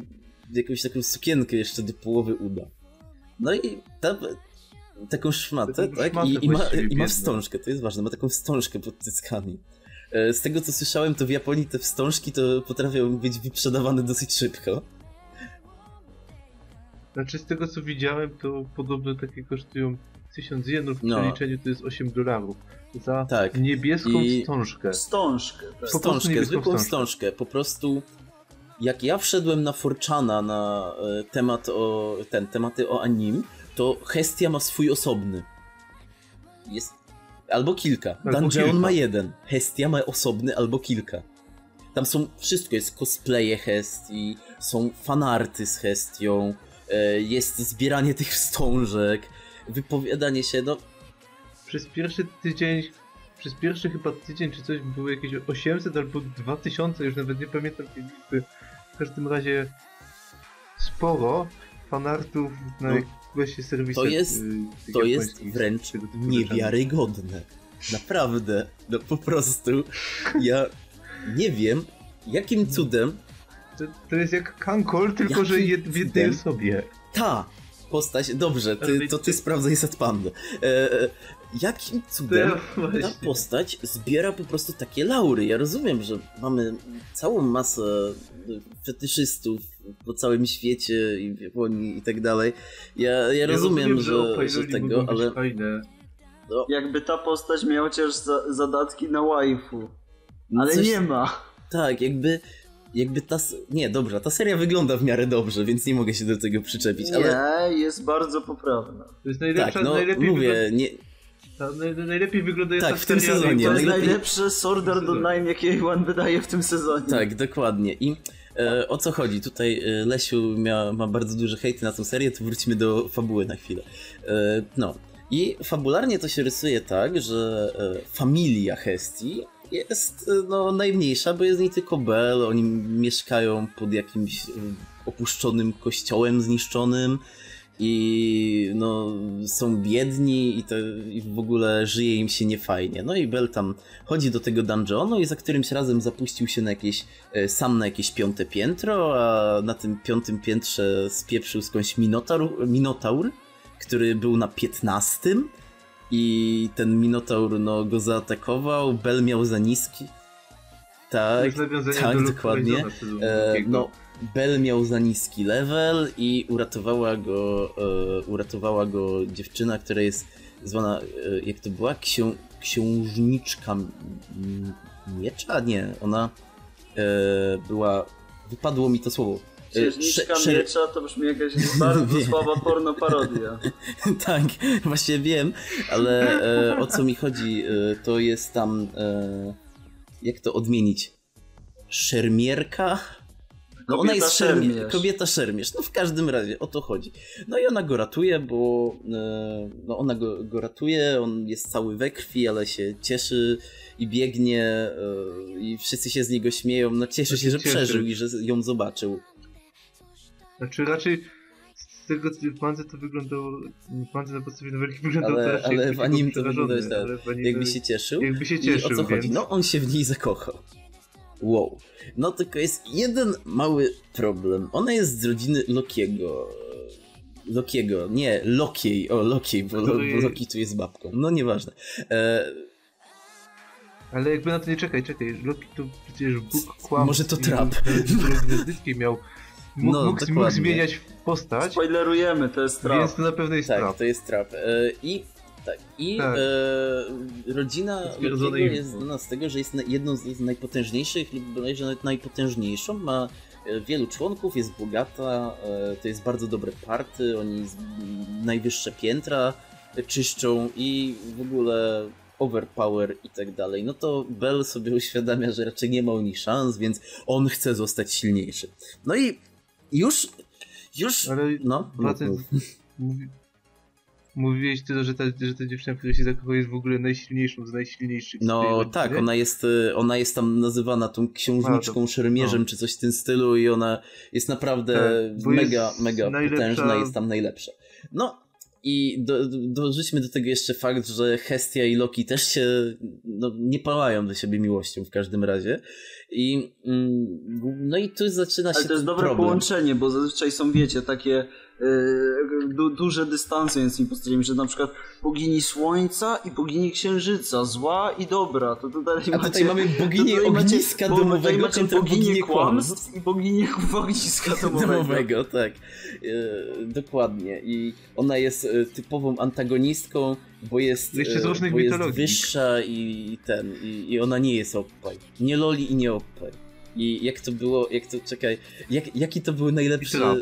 jakąś taką sukienkę jeszcze do połowy uda. No i ta, taką szmatę, tak? I, i, ma, I ma wstążkę, to jest ważne, ma taką wstążkę pod cyckami. E, z tego co słyszałem, to w Japonii te wstążki to potrafią być wyprzedawane dosyć szybko. Znaczy z tego co widziałem, to podobno takie kosztują 1000 jenów, w no. przeliczeniu to jest 8 dolarów. Za tak. niebieską I... wstążkę. Wstążkę. Tak. Wstążkę, zwykłą wstążkę. wstążkę. Po prostu jak ja wszedłem na Forczana na e, temat o, ten, tematy o anim, to Hestia ma swój osobny. Jest Albo kilka. Albo Dungeon kilka. ma jeden. Hestia ma osobny albo kilka. Tam są wszystko, jest cosplaye Hestii, są fanarty z Hestią, e, jest zbieranie tych wstążek, wypowiadanie się, no... Przez pierwszy tydzień, przez pierwszy chyba tydzień czy coś było jakieś 800 albo 2000, już nawet nie pamiętam tej liczby. W każdym razie sporo fanartów na no właśnie serwisy. To jest, y, to jest wręcz niewiarygodne. Naprawdę. No po prostu ja nie wiem, jakim cudem. To, to jest jak Kankol, tylko że jed, w jednej osobie. Ta postać, dobrze, ty, to ty sprawdzaj Satpandę. E, e, jakim cudem ta postać zbiera po prostu takie laury? Ja rozumiem, że mamy całą masę fetyszystów po całym świecie i w Japonii i tak dalej. Ja, ja, ja rozumiem, rozumiem, że, że tego, ale... No. Jakby ta postać miała chociaż za, zadatki na waifu. Ale Coś... nie ma. Tak, jakby jakby ta... Nie, dobrze, ta seria wygląda w miarę dobrze, więc nie mogę się do tego przyczepić, nie, ale... jest bardzo poprawna. To jest najlepsza, tak, no, najlepiej mówię, nie... Ta, najlepiej wygląda tak, w tym sezonie. To jest najlepsze Sword Art Online, jakie One wydaje w tym sezonie. Tak, dokładnie. I o co chodzi? Tutaj e, Lesiu mia, ma bardzo duże hejty na tą serię, to wrócimy do fabuły na chwilę. E, no. I fabularnie to się rysuje tak, że e, familia Hestii jest e, no, najmniejsza, bo jest nie tylko Bell, oni mieszkają pod jakimś e, opuszczonym kościołem zniszczonym i no, są biedni i, to, i w ogóle żyje im się niefajnie. No i Bell tam chodzi do tego dungeonu i za którymś razem zapuścił się na jakieś, e, sam na jakieś piąte piętro, a na tym piątym piętrze spieprzył skądś Minotaur, Minotaur który był na piętnastym i ten Minotaur no, go zaatakował, Bell miał za niski. Tak, tak, dokładnie. E, no, Bell miał za niski level i uratowała go, e, uratowała go dziewczyna, która jest zwana, e, jak to była? Ksią, księżniczka miecza? Nie, ona e, była, wypadło mi to słowo. Księżniczka Sze- miecza to brzmi jakaś bardzo słaba porno parodia. tak, właśnie wiem, ale e, o co mi chodzi, e, to jest tam, e, jak to odmienić? Szermierka? No ona jest szermierz. kobieta szermierz. No w każdym razie o to chodzi. No i ona go ratuje, bo e, no ona go, go ratuje, on jest cały we krwi, ale się cieszy i biegnie e, i wszyscy się z niego śmieją. No cieszy się, że przeżył i że ją zobaczył. Znaczy raczej z tego w Manze to wyglądało, w Manze na podstawie nowelki wyglądało ale, to Ale w anim to wygląda tak, jakby się cieszył. Jakby się cieszył, I o co więc... chodzi? No on się w niej zakochał. Wow. No tylko jest jeden mały problem. Ona jest z rodziny Lokiego. Lokiego, nie, Lokiej, o Lokiej, bo, bo Loki tu jest babką. No nieważne. E... Ale jakby na to nie czekaj, czekaj, Loki to przecież Bóg kłamstw. Może to trap. Gwiazdycki miał Mógł, no, mógł, mógł, zmieniać postać. Spoilerujemy, to jest trap. Więc to na pewno jest tak, trap. to jest trap. E, I tak. I tak. E, rodzina Lokiego jest znana z tego, że jest jedną z najpotężniejszych lub bodajże nawet najpotężniejszą. Ma e, wielu członków, jest bogata, e, to jest bardzo dobre party, oni z, najwyższe piętra czyszczą i w ogóle overpower i tak dalej, no to Bell sobie uświadamia, że raczej nie ma oni szans, więc on chce zostać silniejszy. No i już, już, Ale no, wracając, mówi, mówiłeś ty, że ta, że ta dziewczyna, która się zakochuje jest w ogóle najsilniejszą z najsilniejszych. No tak, ona jest, y, ona jest tam nazywana tą księżniczką, A, szermierzem no. czy coś w tym stylu i ona jest naprawdę tak, mega, jest mega najlepsza... potężna jest tam najlepsza. No, i do, dorzućmy do tego jeszcze fakt, że Hestia i Loki też się no, nie pałają do siebie miłością w każdym razie. I, mm, no i tu zaczyna się Ale to jest dobre problem. połączenie, bo zazwyczaj są, wiecie, takie du, duże dystanse między postaciami, że na przykład bogini słońca i bogini księżyca, zła i dobra, to tutaj A macie, tutaj mamy boginię ogniska macie, domowego macie boginię kłamstw i boginię ogniska domowego. domowego tak, yy, dokładnie. I ona jest e, typową antagonistką, bo jest, Jeszcze z bo jest wyższa i ten, i, i ona nie jest oppaj. Nie loli i nie oppaj. I jak to było, jak to, czekaj, jak, jaki to był najlepszy e,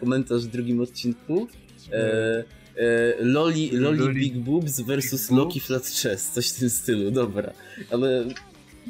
komentarz w drugim odcinku? E, e, Loli, Loli, Loli Big Boobs versus Big Loki Flat Chest, coś w tym stylu, dobra. Ale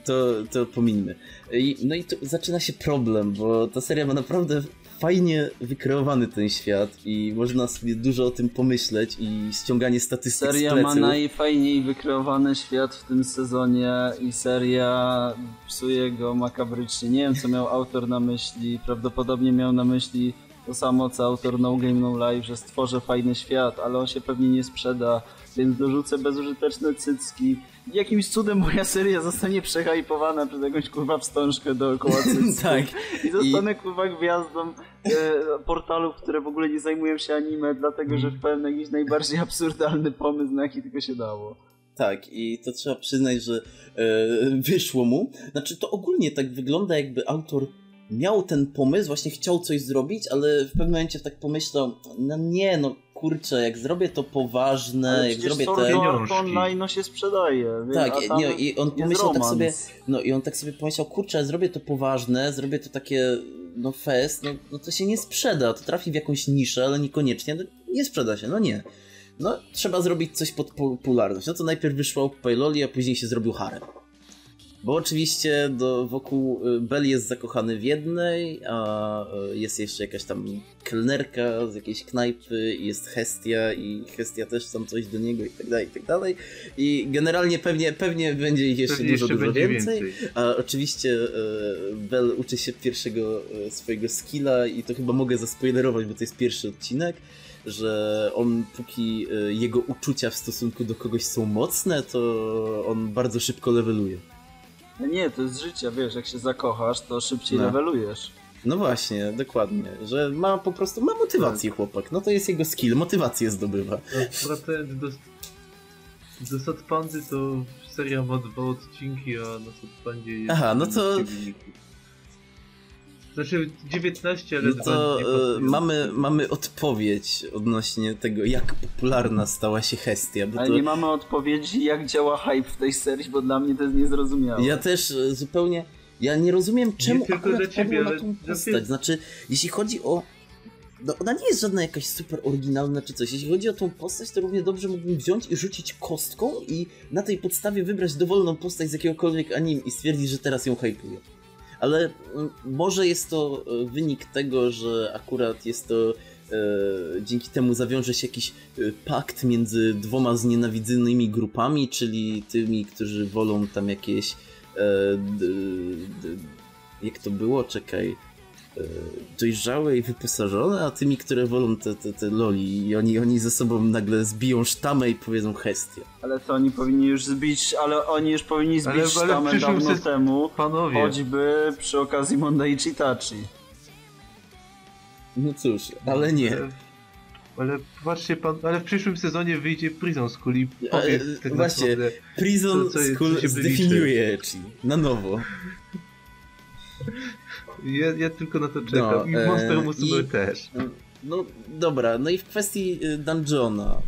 to, to pomińmy. I, no i tu zaczyna się problem, bo ta seria ma naprawdę fajnie wykreowany ten świat i można sobie dużo o tym pomyśleć i ściąganie statystyk Seria ma najfajniej wykreowany świat w tym sezonie i seria psuje go makabrycznie. Nie wiem co miał autor na myśli, prawdopodobnie miał na myśli to samo co autor No Game No Life, że stworzę fajny świat, ale on się pewnie nie sprzeda, więc dorzucę bezużyteczne cycki jakimś cudem moja seria zostanie przehajpowana przez jakąś kurwa wstążkę dookoła cycków. tak. I zostanę I... kurwa gwiazdą e, portalów, które w ogóle nie zajmują się anime, dlatego że wpadłem na jakiś najbardziej absurdalny pomysł, na jaki tylko się dało. Tak, i to trzeba przyznać, że e, wyszło mu. Znaczy, to ogólnie tak wygląda, jakby autor miał ten pomysł, właśnie chciał coś zrobić, ale w pewnym momencie tak pomyślał, no nie, no kurczę, jak zrobię to poważne, ale jak zrobię te... online no się sprzedaje. Tak, nie, i on pomyślał tak sobie, no i on tak sobie pomyślał, kurczę, zrobię to poważne, zrobię to takie, no fest, no, no to się nie sprzeda, to trafi w jakąś niszę, ale niekoniecznie, no, nie sprzeda się, no nie. No, trzeba zrobić coś pod popularność. No to najpierw wyszło Payloli, a później się zrobił harem. Bo oczywiście do, wokół y, Bell jest zakochany w jednej, a y, jest jeszcze jakaś tam kelnerka z jakiejś knajpy, jest Hestia i Hestia też tam coś do niego i tak dalej, i tak dalej. I generalnie pewnie, pewnie będzie ich jeszcze pewnie dużo, jeszcze dużo więcej. więcej. A oczywiście y, Bell uczy się pierwszego swojego skilla i to chyba mogę zaspoilerować, bo to jest pierwszy odcinek że on póki jego uczucia w stosunku do kogoś są mocne, to on bardzo szybko leveluje. No nie, to jest życie, wiesz, jak się zakochasz, to szybciej no. levelujesz. No właśnie, dokładnie, że ma po prostu, ma motywację tak. chłopak, no to jest jego skill, motywację zdobywa. No, wracając do, do Satpandy, to seria ma dwa odcinki, a na Satpandzie jest... Aha, no to... Znaczy 19, ale no to e, mamy, mamy odpowiedź odnośnie tego, jak popularna stała się Hestia. ale to... nie mamy odpowiedzi, jak działa hype w tej serii, bo dla mnie to jest niezrozumiałe. Ja też e, zupełnie Ja nie rozumiem, czemu tylko akurat dla ciebie, padło na ale tą postać. Znaczy, jeśli chodzi o... No, ona nie jest żadna jakaś super oryginalna czy coś. Jeśli chodzi o tą postać, to równie dobrze mógłbym wziąć i rzucić kostką i na tej podstawie wybrać dowolną postać z jakiegokolwiek anime i stwierdzić, że teraz ją hypuję. Ale mm, może jest to e, wynik tego, że akurat jest to e, dzięki temu zawiąże się jakiś e, pakt między dwoma znienawidzonymi grupami, czyli tymi, którzy wolą tam jakieś e, d, d, jak to było, czekaj dojrzałe i wyposażone, a tymi, które wolą te, te, te loli i oni, oni ze sobą nagle zbiją sztamę i powiedzą hestia. Ale to oni powinni już zbić, ale oni już powinni zbić Ale- sztamę dawno temu, Panowie, choćby przy okazji Mondaichi Tachi. No cóż, ale nie. Ale, patrzcie pan, ale w przyszłym sezonie wyjdzie Prison School i powie tak właśnie, naprawdę... Prison Co- co School co zdefiniuje Echi na nowo. Ja, ja tylko na to czekam. No, I e, Monster Musume i- też. No dobra, no i w kwestii y, Dungeona.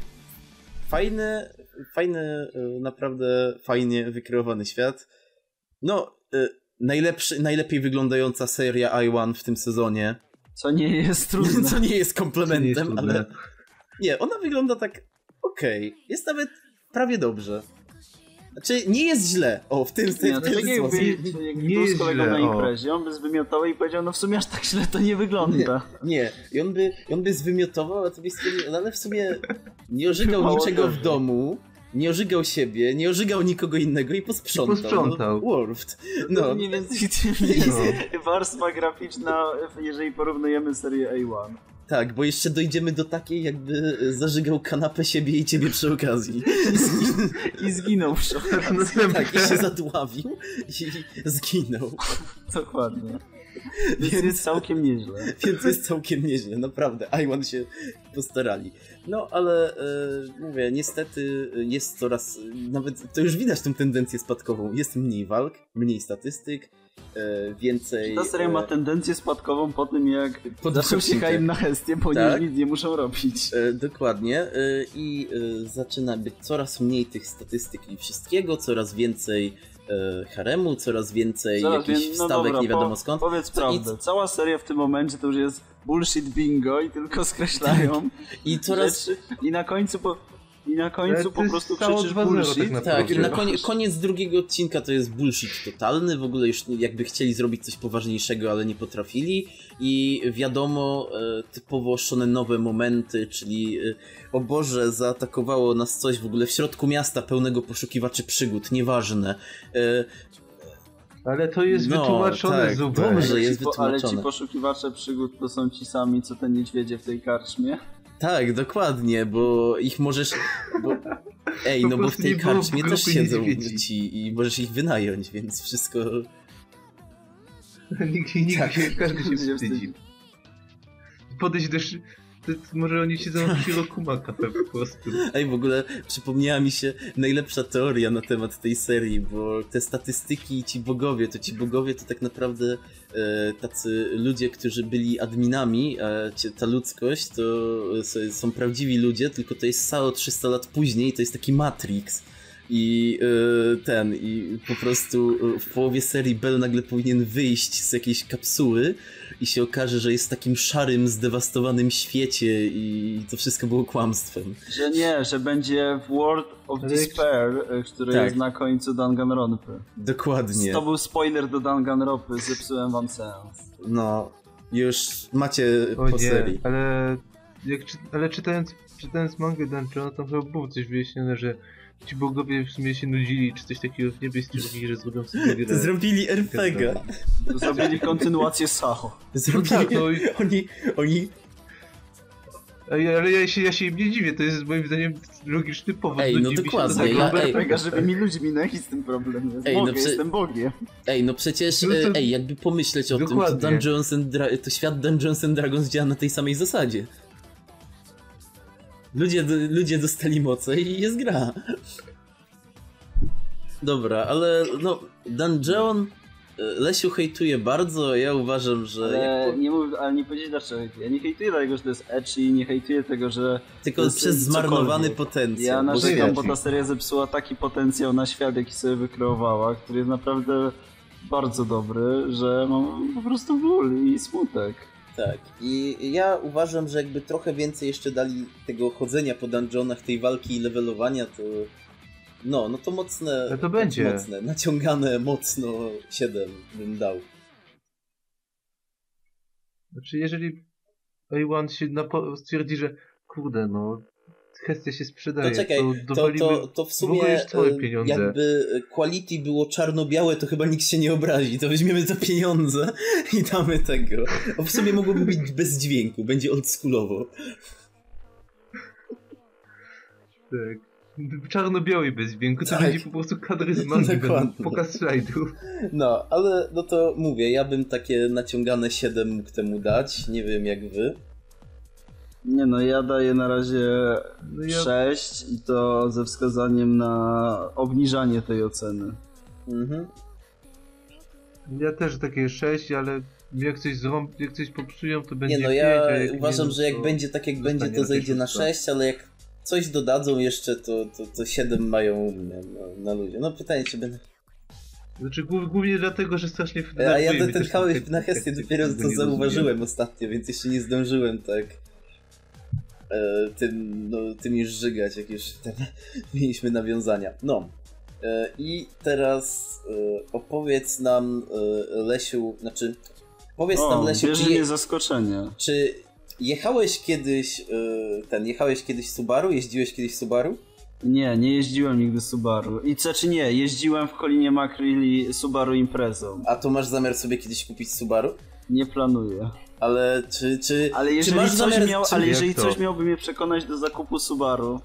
Fajny, fajny, y, naprawdę fajnie wykreowany świat. No, y, najlepszy, najlepiej wyglądająca seria I1 w tym sezonie. Co nie jest trudne. Co nie jest To nie jest komplementem, ale nie, ona wygląda tak okej. Jest nawet prawie dobrze. Znaczy, nie jest źle. O, w tym, w Nie, tym, no w tak tym jakby, sposób. jakby nie był z jest kolegą źle, na o. imprezie, on by zwymiotował i powiedział, no w sumie aż tak źle to nie wygląda. Nie, i on by, i on by zwymiotował, a to by stwierdził, no ale w sumie nie ożygał niczego w domu, nie ożygał siebie, nie ożygał nikogo innego i posprzątał. I posprzątał. No, Worfed. No. No, Mniej więcej tym jest warstwa graficzna, jeżeli porównujemy serię A1. Tak, bo jeszcze dojdziemy do takiej, jakby zażygał kanapę siebie i ciebie przy okazji. I zginął przy okazji. tak, i się zadławił i zginął. Dokładnie. Więc Więc- jest całkiem nieźle. Więc jest całkiem nieźle, naprawdę. Iwan się postarali. No, ale e, mówię, niestety jest coraz, nawet to już widać tę tendencję spadkową. Jest mniej walk, mniej statystyk, e, więcej... Ta seria ma e, tendencję spadkową po tym, jak Po zaczął się Haim na Hestie, bo Tak. nic nie muszą robić. E, dokładnie. E, I e, zaczyna być coraz mniej tych statystyk i wszystkiego, coraz więcej e, haremu, coraz więcej Zaraz, jakichś więc- no wstawek dobra, nie wiadomo po, skąd. Powiedz Co- prawdę. Cała seria w tym momencie to już jest bullshit bingo i tylko skreślają I coraz rzeczy. I na końcu po, i na końcu po prostu 2-0 bullshit. tak. Tak, i na Dobrze. konie, koniec drugiego odcinka to jest bullshit totalny, w ogóle już jakby chcieli zrobić coś poważniejszego, ale nie potrafili i wiadomo e, typowo shonenowe momenty, czyli e, o Boże, zaatakowało nas coś w ogóle w środku miasta pełnego poszukiwaczy przygód, nieważne. E, Ale to jest No, wytłumaczone tak, Zubek. dobrze. Ale jest ci, po, ale ci wytłumaczone. poszukiwacze przygód to są ci sami, co te niedźwiedzie w tej karczmie. Tak, dokładnie, bo ich możesz... Bo, ej, no bo w tej karczmie też siedzą ci i możesz ich wynająć, więc wszystko... Nikt, nikt Tak. się, każdy się Się wstydzi. Podejść do... To, to może oni siedzą w Shirokuma Cafe po prostu. Ej, w ogóle przypomniała mi się najlepsza teoria na temat tej serii, bo te statystyki i ci bogowie, to ci bogowie to tak naprawdę e, tacy ludzie, którzy byli adminami, a ci- ta ludzkość to są prawdziwi ludzie, tylko to jest SAO 300 lat później, to jest taki Matrix. I e, ten, i po prostu e, w połowie serii Bell nagle powinien wyjść z jakiejś kapsuły i się okaże, że jest w takim szarym, zdewastowanym świecie i to wszystko było kłamstwem. Że nie, że będzie w World of Despair, y, który Tak. jest na końcu Danganronpy. Dokładnie. To był spoiler do Danganronpy, zepsułem wam seans. No, już macie O po nie, serii. ale... Jak, czy- ale czytając, czytając mangę Dungeona, tam chyba było coś wyjaśnione, że ci bogowie w sumie się nudzili, czy coś takiego w niebie stwierdzili, że zrobią sobie grę. To zrobili RPG. To Zrobili kontynuację Saho. Zrobili... tak, no i- Oni, oni... Ej, Ale ja się, ja się im nie dziwię, to jest moim zdaniem logiczny powód Ej, do no dokładnie, się ja- takiego ej. RPG. Żeby mi ludzi minęli z tym problemem. Ej, no Mogę, przy- jestem Bogiem. Ej, no przecież, No to- ej, jakby pomyśleć o tym, Dokładnie. to Dungeons and Dra- to świat Dungeons and Dragons działa na tej samej zasadzie. Ludzie, ludzie dostali moce i jest gra. Dobra, ale no, Dungeon e, Lesiu hejtuje bardzo, ja uważam, że... Ale nie, mów, ale nie powiedzieć dlaczego. Ja nie hejtuję tego, że to jest ecchi, nie hejtuję tego, że Tylko przez zmarnowany cokolwiek. potencjał. ja narzekam, bo ta seria zepsuła taki potencjał na świat, jaki sobie wykreowała, który jest naprawdę bardzo dobry, że mam po prostu ból i smutek. Tak. I ja uważam, że jakby trochę więcej jeszcze dali tego chodzenia po dungeonach, tej walki i levelowania, to no, no to mocne. No to będzie. Mocne, naciągane mocno 7 bym dał. Znaczy, jeżeli A1 się stwierdzi, że kurde, no, kwestia się sprzedaje, To czekaj, to, to, to, to w sumie całe e, jakby quality było czarno-białe, to chyba nikt się nie obrazi. To weźmiemy te pieniądze i damy tego. A w sumie mogłoby być bez dźwięku, będzie oldschoolowo. Tak. Czarno-biały bez dźwięku, to Tak. będzie po prostu kadry z mangi, pokaz slajdów. No, ale no to mówię, ja bym takie naciągane 7 mógł temu dać. Nie wiem jak wy. Nie no, ja daję na razie No ja- 6 i to ze wskazaniem na obniżanie tej oceny. Mhm. Ja też takie 6, ale jak coś zrąb, jak coś popsują, to będzie Nie no, pięć, ja jak uważam, nie, no że jak to będzie tak jak będzie, to zejdzie na szóstka. 6, ale jak coś dodadzą jeszcze, to, to, to 7 mają u mnie no, na ludzie. No pytanie, czy będę... Znaczy głów- głównie dlatego, że strasznie A ja ten, ten hałas na Hestie dopiero rozumiem. zauważyłem ostatnio, więc jeszcze nie zdążyłem tak e, tym, no, żygać, jak już tam mieliśmy nawiązania. No. E, I teraz e, opowiedz nam Lesiu, znaczy powiedz nam O, Lesiu, bierze czy, je, zaskoczenie. czy jechałeś kiedyś ten, jechałeś kiedyś Subaru, jeździłeś kiedyś Subaru? Nie, nie jeździłem nigdy Subaru. I co czy nie, jeździłem w Kolinie Makrilli Subaru Imprezą. A to masz zamiar sobie kiedyś kupić Subaru? Nie planuję. Ale czy, czy, Ale czy jeżeli, masz coś, zamiar, miał, czy, ale jeżeli coś miałby mnie przekonać do zakupu Subaru,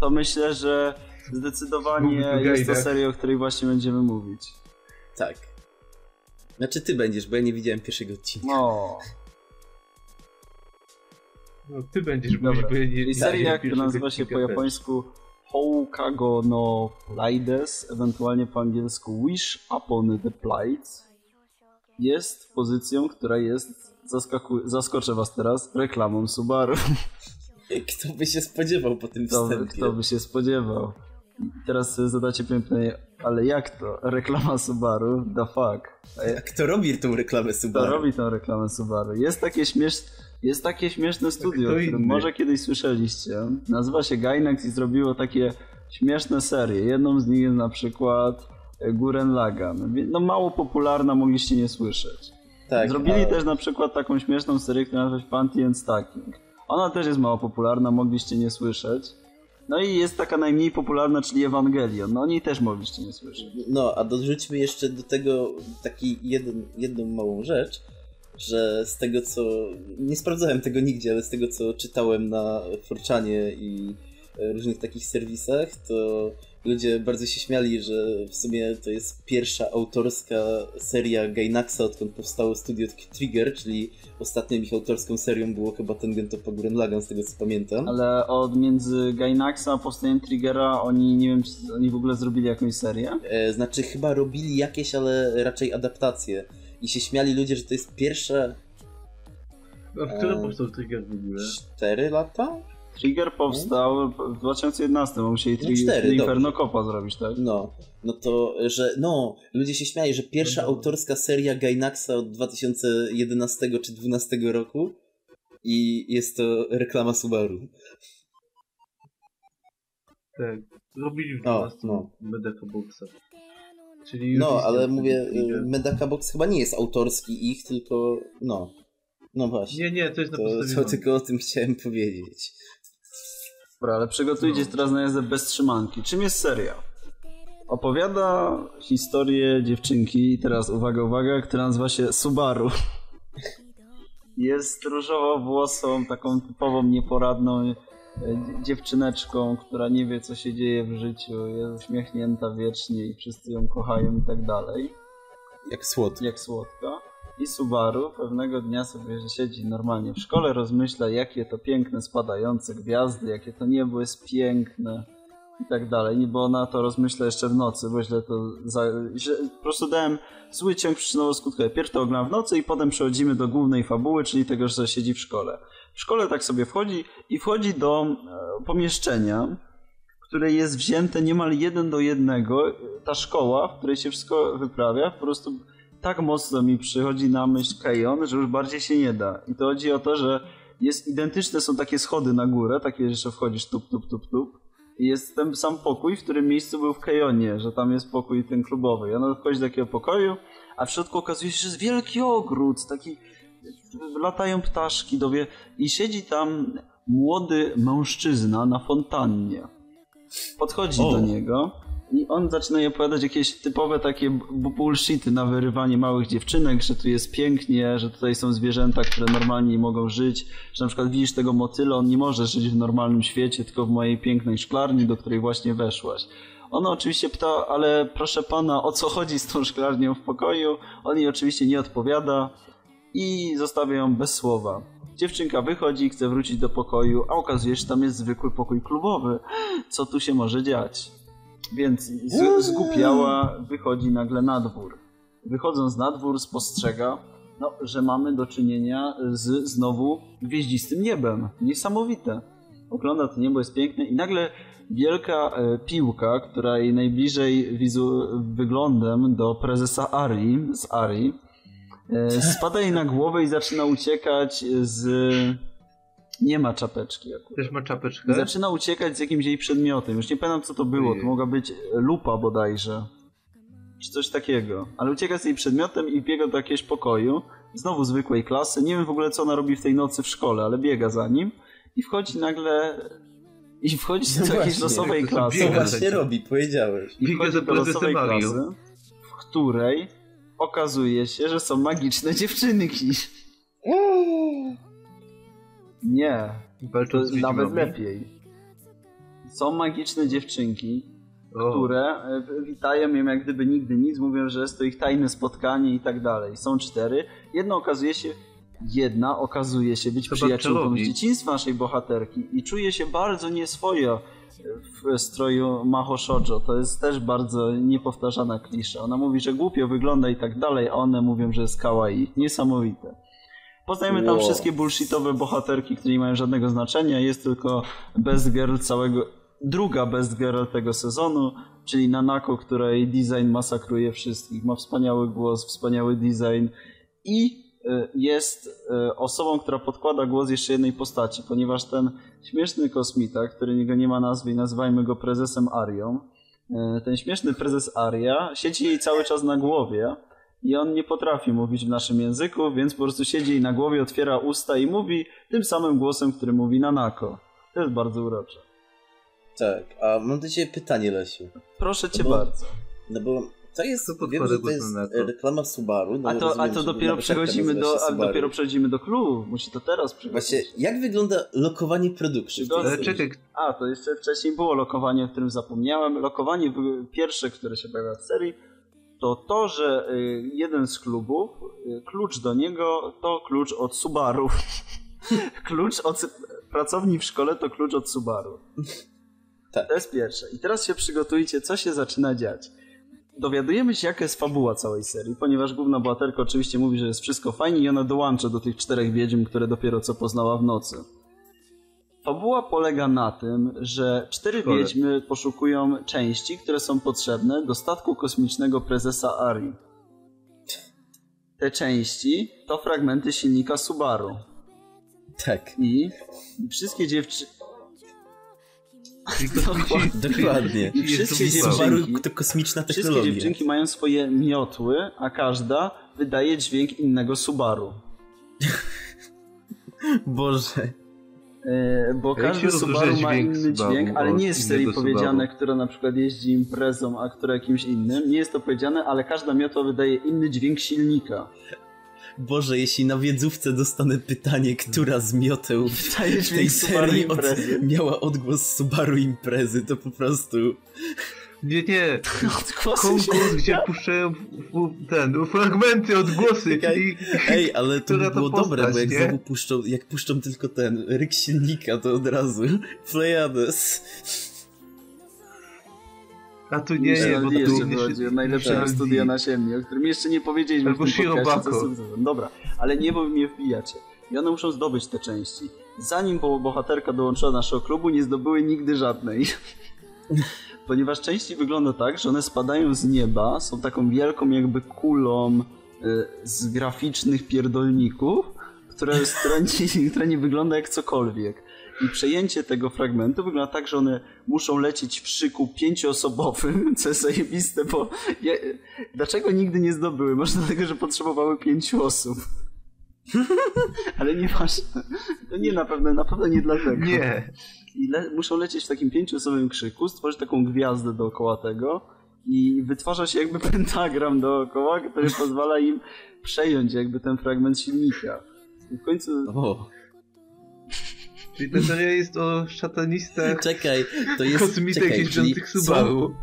to myślę, że zdecydowanie jest to seria, o której właśnie będziemy mówić. Tak. Znaczy ty będziesz, bo ja nie widziałem pierwszego odcinka. No. No, ty będziesz Dobra. mówić, bo ja nie I seria, która nazywa się po japońsku Houkago no Plightes, ewentualnie po angielsku Wish Upon the Plight, jest pozycją, która jest, zaskaku- zaskoczę was teraz, reklamą Subaru. Kto by się spodziewał po tym Kto, wstępie? kto by się spodziewał? Teraz sobie zadacie pytanie, ale jak to? Reklama Subaru? The fuck? A ja- kto robi tą reklamę Kto Subaru? robi tą reklamę Subaru? Jest takie, śmiesz... jest takie śmieszne studio, o kto którym może kiedyś słyszeliście. Nazywa się Gainax i zrobiło takie śmieszne serie. Jedną z nich jest na przykład Guren Lagan. Wie- No mało popularna, mogliście nie słyszeć. Tak, Zrobili a- też na przykład taką śmieszną serię, która nazywa się Panty and Stacking. Ona też jest mało popularna, mogliście nie słyszeć. No i jest taka najmniej popularna, czyli Evangelion. No o niej też mogliście nie słyszeć. No, a dorzućmy jeszcze do tego taki jeden, jedną małą rzecz, że z tego co... Nie sprawdzałem tego nigdzie, ale z tego co czytałem na Forczanie i e, różnych takich serwisach, to ludzie bardzo się śmiali, że w sumie to jest pierwsza autorska seria Gainaxa, odkąd powstało studio Trigger, czyli ostatnią ich autorską serią było chyba ten Gentoppa Gurren Lagann, z tego co pamiętam. Ale od między Gainaxa a powstaniem Triggera oni, nie wiem, czy oni w ogóle zrobili jakąś serię? E, znaczy chyba robili jakieś, ale raczej adaptacje. I się śmiali ludzie, że to jest pierwsze A w którym Eee. powstał Trigger w ogóle? 4 lata? Trigger powstał w 2011, bo musieli No Tri- cztery, Inferno Copa zrobić, tak? No. No to, że no, ludzie się śmiali, że pierwsza No autorska seria Gainaxa od 2011 czy 2012 roku i jest to reklama Subaru. Tak. Robili w O, 12 no. Medeka Boxa. Czyli No, ale mówię, Medaka Box chyba nie jest autorski ich, tylko no. No właśnie. Nie, nie, to jest na To, podstawie to tylko o tym chciałem powiedzieć. Dobra, ale przygotujcie się teraz na jazdę bez trzymanki. Czym jest seria? Opowiada historię dziewczynki, i teraz uwaga, uwaga, która nazywa się Subaru. Jest różowo-włosą, taką typową nieporadną e, dzie- dziewczyneczką, która nie wie co się dzieje w życiu, jest uśmiechnięta wiecznie i wszyscy ją kochają i tak dalej. Jak słodko. jak słodka. I Subaru pewnego dnia sobie siedzi normalnie w szkole, rozmyśla, jakie to piękne spadające gwiazdy, jakie to niebo jest piękne i tak dalej. Bo ona to rozmyśla jeszcze w nocy, bo źle to. Za, źle, po prostu dałem zły ciąg przyczynowo-skutkowy. Pierw to oglądam w nocy i potem przechodzimy do głównej fabuły, czyli tego, że siedzi w szkole. W szkole tak sobie wchodzi i wchodzi do e, pomieszczenia, które jest wzięte niemal jeden do jednego, ta szkoła, w której się wszystko wyprawia, po prostu tak mocno mi przychodzi na myśl Kejon, że już bardziej się nie da. I to chodzi o to, że jest identyczne są takie schody na górę, takie, że wchodzisz tup, tup, tup, tup. I jest ten sam pokój, w którym miejscu był w Kejonie, że tam jest pokój ten klubowy. I ona wchodzi do takiego pokoju, a w środku okazuje się, że jest wielki ogród, taki latają ptaszki dowie i siedzi tam młody mężczyzna na fontannie. Podchodzi o. do niego i on zaczyna jej opowiadać jakieś typowe takie bullshity na wyrywanie małych dziewczynek, że tu jest pięknie, że tutaj są zwierzęta, które normalnie nie mogą żyć, że na przykład widzisz tego motyla, on nie może żyć w normalnym świecie, tylko w mojej pięknej szklarni, do której właśnie weszłaś. Ona oczywiście pyta, ale proszę pana, o co chodzi z tą szklarnią w pokoju? On jej oczywiście nie odpowiada i zostawia ją bez słowa. Dziewczynka wychodzi, chce wrócić do pokoju, a okazuje się, że tam jest zwykły pokój klubowy. Co tu się może dziać? Więc z, zgupiała wychodzi nagle na dwór. Wychodząc na dwór spostrzega, no, że mamy do czynienia z znowu gwieździstym niebem. Niesamowite. Ogląda to niebo, jest piękne i nagle wielka e, piłka, która jej najbliżej wyglądem do prezesa Ari, z Ari, e, spada jej na głowę i zaczyna uciekać z nie ma czapeczki akurat. Też ma czapeczkę? Zaczyna uciekać z jakimś jej przedmiotem. Już nie pamiętam co to było. To mogła być lupa bodajże. Czy coś takiego. Ale ucieka z jej przedmiotem i biega do jakiegoś pokoju. Znowu zwykłej klasy. Nie wiem w ogóle co ona robi w tej nocy w szkole, ale biega za nim. I wchodzi nagle... I wchodzi no do jakiejś losowej klasy. Co właśnie robi, powiedziałeś. I wchodzi do losowej klasy, w której okazuje się, że są magiczne dziewczynki. Nie. To jest nawet lepiej. Są magiczne dziewczynki, o. które e, witają ją jak gdyby nigdy nic, mówią, że jest to ich tajne spotkanie i tak dalej. Są cztery. Jedna okazuje się, jedna okazuje się być przyjaciółką z dzieciństwa naszej bohaterki i czuje się bardzo nieswojo w stroju Maho Shoujo. To jest też bardzo niepowtarzana klisza. Ona mówi, że głupio wygląda i tak dalej, a one mówią, że jest kawaii. Niesamowite. Poznajemy tam wow. wszystkie bullshitowe bohaterki, które nie mają żadnego znaczenia. Jest tylko best girl całego, druga best girl tego sezonu, czyli Nanako, której design masakruje wszystkich. Ma wspaniały głos, wspaniały design i e, jest e, osobą, która podkłada głos jeszcze jednej postaci, ponieważ ten śmieszny kosmita, którego nie ma nazwy i nazywajmy go prezesem Arią, e, ten śmieszny prezes Aria siedzi jej cały czas na głowie i on nie potrafi mówić w naszym języku, więc po prostu siedzi jej na głowie, otwiera usta i mówi tym samym głosem, który mówi Nanako. To jest bardzo urocze. Tak, a mam do ciebie pytanie, Lesiu. Proszę cię no bo, bardzo. No bo to jest, to wiem, że to jest reklama Subaru. No a to, rozumiem, a to dopiero przechodzimy do, a dopiero przechodzimy do klubu. Musi to teraz przychodzić. Właśnie, jak wygląda lokowanie produkcji? Czekaj. A, to jeszcze wcześniej było lokowanie, o którym zapomniałem. Lokowanie pierwsze, które się pojawia w serii, to to, że y, jeden z klubów, y, klucz do niego to klucz od Subaru. klucz od pracowni w szkole to klucz od Subaru. Tak. To jest pierwsze. I teraz się przygotujcie, co się zaczyna dziać. Dowiadujemy się, jaka jest fabuła całej serii, ponieważ główna bohaterka oczywiście mówi, że jest wszystko fajnie i ona dołącza do tych czterech wiedźm, które dopiero co poznała w nocy. Fabuła polega na tym, że cztery Szkole. wiedźmy poszukują części, które są potrzebne do statku kosmicznego prezesa Ari. Te części to fragmenty silnika Subaru. Tak. I wszystkie dziewczyny... Dokładnie. Wszystkie dziewczynki, to kosmiczna technologia. Wszystkie dziewczynki mają swoje miotły, a każda wydaje dźwięk innego Subaru. Boże. E, bo każdy Subaru ma inny dźwięk, ale nie jest w serii powiedziane, która na przykład jeździ imprezą, a która jakimś innym. Nie jest to powiedziane, ale każda miotła wydaje inny dźwięk silnika. Boże, jeśli na wiedzówce dostanę pytanie, która z mioteł w tej serii od, miała odgłos Subaru imprezy, to po prostu... Nie, nie. Konkurs, gdzie puszczają ten, fragmenty, odgłosy. I, Ej, ale to by było to postać, dobre, bo jak nie? znowu puszczą, jak puszczą tylko ten ryk silnika, to od razu Pleiades. A tu nie, nie, bo tu chodzi o najlepszego tak. studia na ziemi, o którym jeszcze nie powiedzieliśmy Albo w tym podcaście. Dobra, ale nie, bo mnie wbijacie. I one muszą zdobyć te części. Zanim bohaterka dołączyła do naszego klubu, nie zdobyły nigdy żadnej. ponieważ częściej wygląda tak, że one spadają z nieba, są taką wielką jakby kulą y, z graficznych pierdolników, która, jest, która, nie, która nie wygląda jak cokolwiek. I przejęcie tego fragmentu wygląda tak, że one muszą lecieć w szyku pięcioosobowym, co jest zajebiste, bo dlaczego nigdy nie zdobyły? Może dlatego, że potrzebowały pięciu osób. Ale nieważne. To nie na pewno, na pewno nie dlatego. Nie. I le, muszą lecieć w takim pięcioosobowym krzyku, stworzyć taką gwiazdę dookoła tego i wytwarza się jakby pentagram dookoła, który pozwala im przejąć jakby ten fragment silnika. I w końcu... O. Czyli ta seria jest o szatanistach, Czekaj, to jest... kosmitach czekaj, jeżdżących czyli Subaru.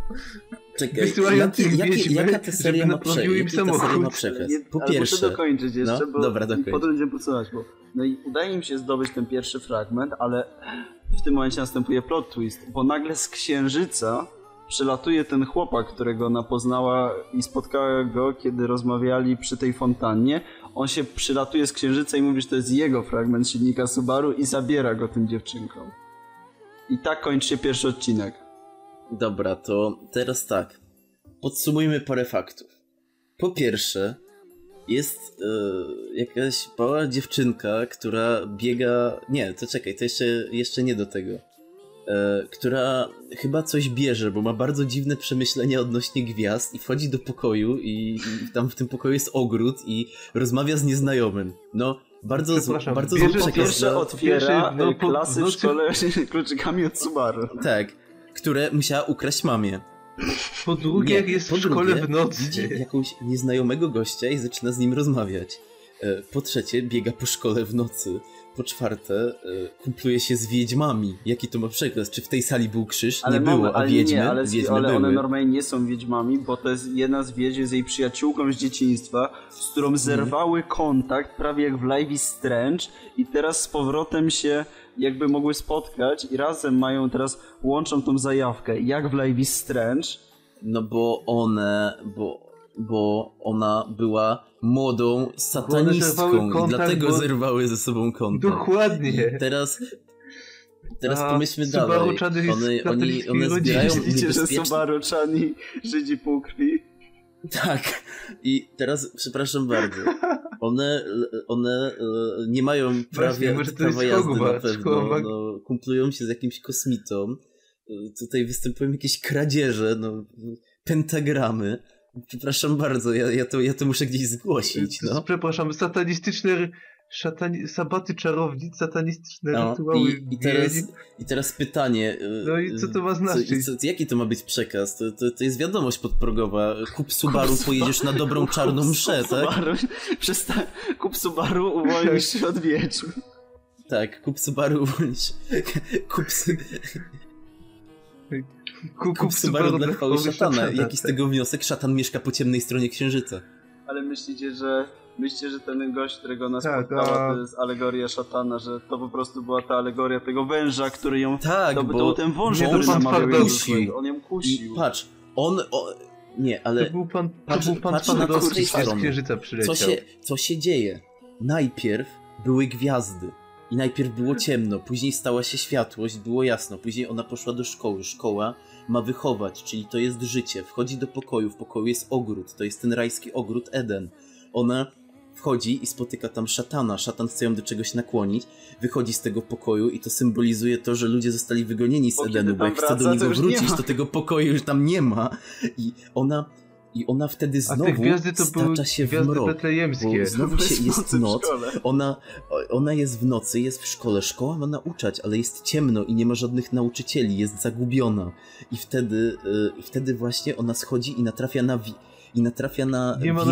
Czekaj, Wysyłających jaki, jaki, wiedźmy, jaka ta seria ma, prze, im jaki ma przekaz? Nie, Po ale pierwsze, Muszę dokończyć jeszcze, no, bo dobra, dokończ. potem będziemy podsumować, bo no i udaje im się zdobyć ten pierwszy fragment, ale w tym momencie następuje plot twist, bo nagle z księżyca przylatuje ten chłopak, którego ona poznała i spotkała go, kiedy rozmawiali przy tej fontannie. On się przylatuje z księżyca i mówi, że to jest jego fragment silnika Subaru i zabiera go tym dziewczynkom. I tak kończy się pierwszy odcinek. Dobra, to teraz tak. Podsumujmy parę faktów. Po pierwsze, jest e, jakaś mała dziewczynka, która biega. Nie, to czekaj, to jeszcze, jeszcze nie do tego. E, która chyba coś bierze, bo ma bardzo dziwne przemyślenia odnośnie gwiazd i wchodzi do pokoju i, i tam w tym pokoju jest ogród i rozmawia z nieznajomym. No, bardzo, bardzo bierze przekaz Pierwsze otwiera no, po- klasy w nocy- szkole kluczykami od Subaru. Tak, które musiała ukraść mamie. Po drugie, Nie, jest po w szkole drugie, w nocy. Widzi jakąś nieznajomego gościa i zaczyna z nim rozmawiać. E, Po trzecie, biega po szkole w nocy. Po czwarte, e, kumpluje się z wiedźmami. Jaki to ma przekaz? Czy w tej sali był krzyż? nie było, moment, a ale wiedźmy, nie, ale, wiedźmy ale one były. normalnie nie są wiedźmami, bo to jest jedna z wiedźm, jest jej przyjaciółką z dzieciństwa, z którą Mhm. zerwały kontakt, prawie jak w Live is Strange i teraz z powrotem się jakby mogły spotkać i razem mają teraz, łączą tą zajawkę, jak w Live is Strange. No bo one, bo, bo ona była młodą satanistką i kontakt, dlatego bo- zerwały ze sobą kontakt. Dokładnie. Teraz, teraz A pomyślmy dalej. One, oni, one zbierają Widzicie, że niebezpieczne... Subaru Czani Żydzi pół krwi. Tak. I teraz, przepraszam bardzo, one, one e, nie mają prawie to prawa jazdy na Hogwarts, pewno. szkoła magii. No, kumplują się z jakimś kosmitą. E, Tutaj występują jakieś kradzieże, no, pentagramy. Przepraszam bardzo, ja, ja, to, ja to muszę gdzieś zgłosić, no. Przepraszam, satanistyczne szatani... sabaty czarownic, satanistyczne No, rytuały i, i, teraz. I teraz pytanie. e, No i co to ma e, znaczyć? Co, co, jaki to ma być przekaz? To, to, to jest wiadomość podprogowa. Kup Subaru, Kup pojedziesz na dobrą czarną mszę, Kup tak? Subaru, przestań, kup Subaru, uwolnisz się od wiedźm. Tak, kup Subaru, uwolnisz. Kup, su- Kup, kup Subaru dla chwały szatana. szatana, Jaki z tak. tego wniosek? Szatan mieszka po ciemnej stronie księżyca. Ale myślicie, że myślicie, że ten gość, którego nas Tak, spotkała, a- to jest alegoria szatana, że to po prostu była ta alegoria tego węża, który ją... Tak, to, bo... to był ten wąż, Nie, który namawiał. On ją kusił. patrz, on... O, nie, ale... To był pan, patrz- to był pan patrz na to z księżyca przyleciał. co się, co się dzieje? Najpierw były gwiazdy. I najpierw było ciemno, później stała się światłość, było jasno, później ona poszła do szkoły. Szkoła ma wychować, czyli to jest życie. Wchodzi do pokoju, w pokoju jest ogród, to jest ten rajski ogród Eden. Ona wchodzi i spotyka tam szatana. Szatan chce ją do czegoś nakłonić, wychodzi z tego pokoju i to symbolizuje to, że ludzie zostali wygonieni z Bo Edenu, bo jak chce do to niego nie wrócić, to tego pokoju już tam nie ma. I ona, i ona wtedy A znowu te gwiazdy to były stacza się w mrok. betlejemskie. Bo znowu się jest noc, ona, ona jest w nocy, jest w szkole, szkoła ma nauczać, ale jest ciemno i nie ma żadnych nauczycieli, jest zagubiona. I wtedy, y, wtedy właśnie ona schodzi i natrafia na, wi- i natrafia na Nie ma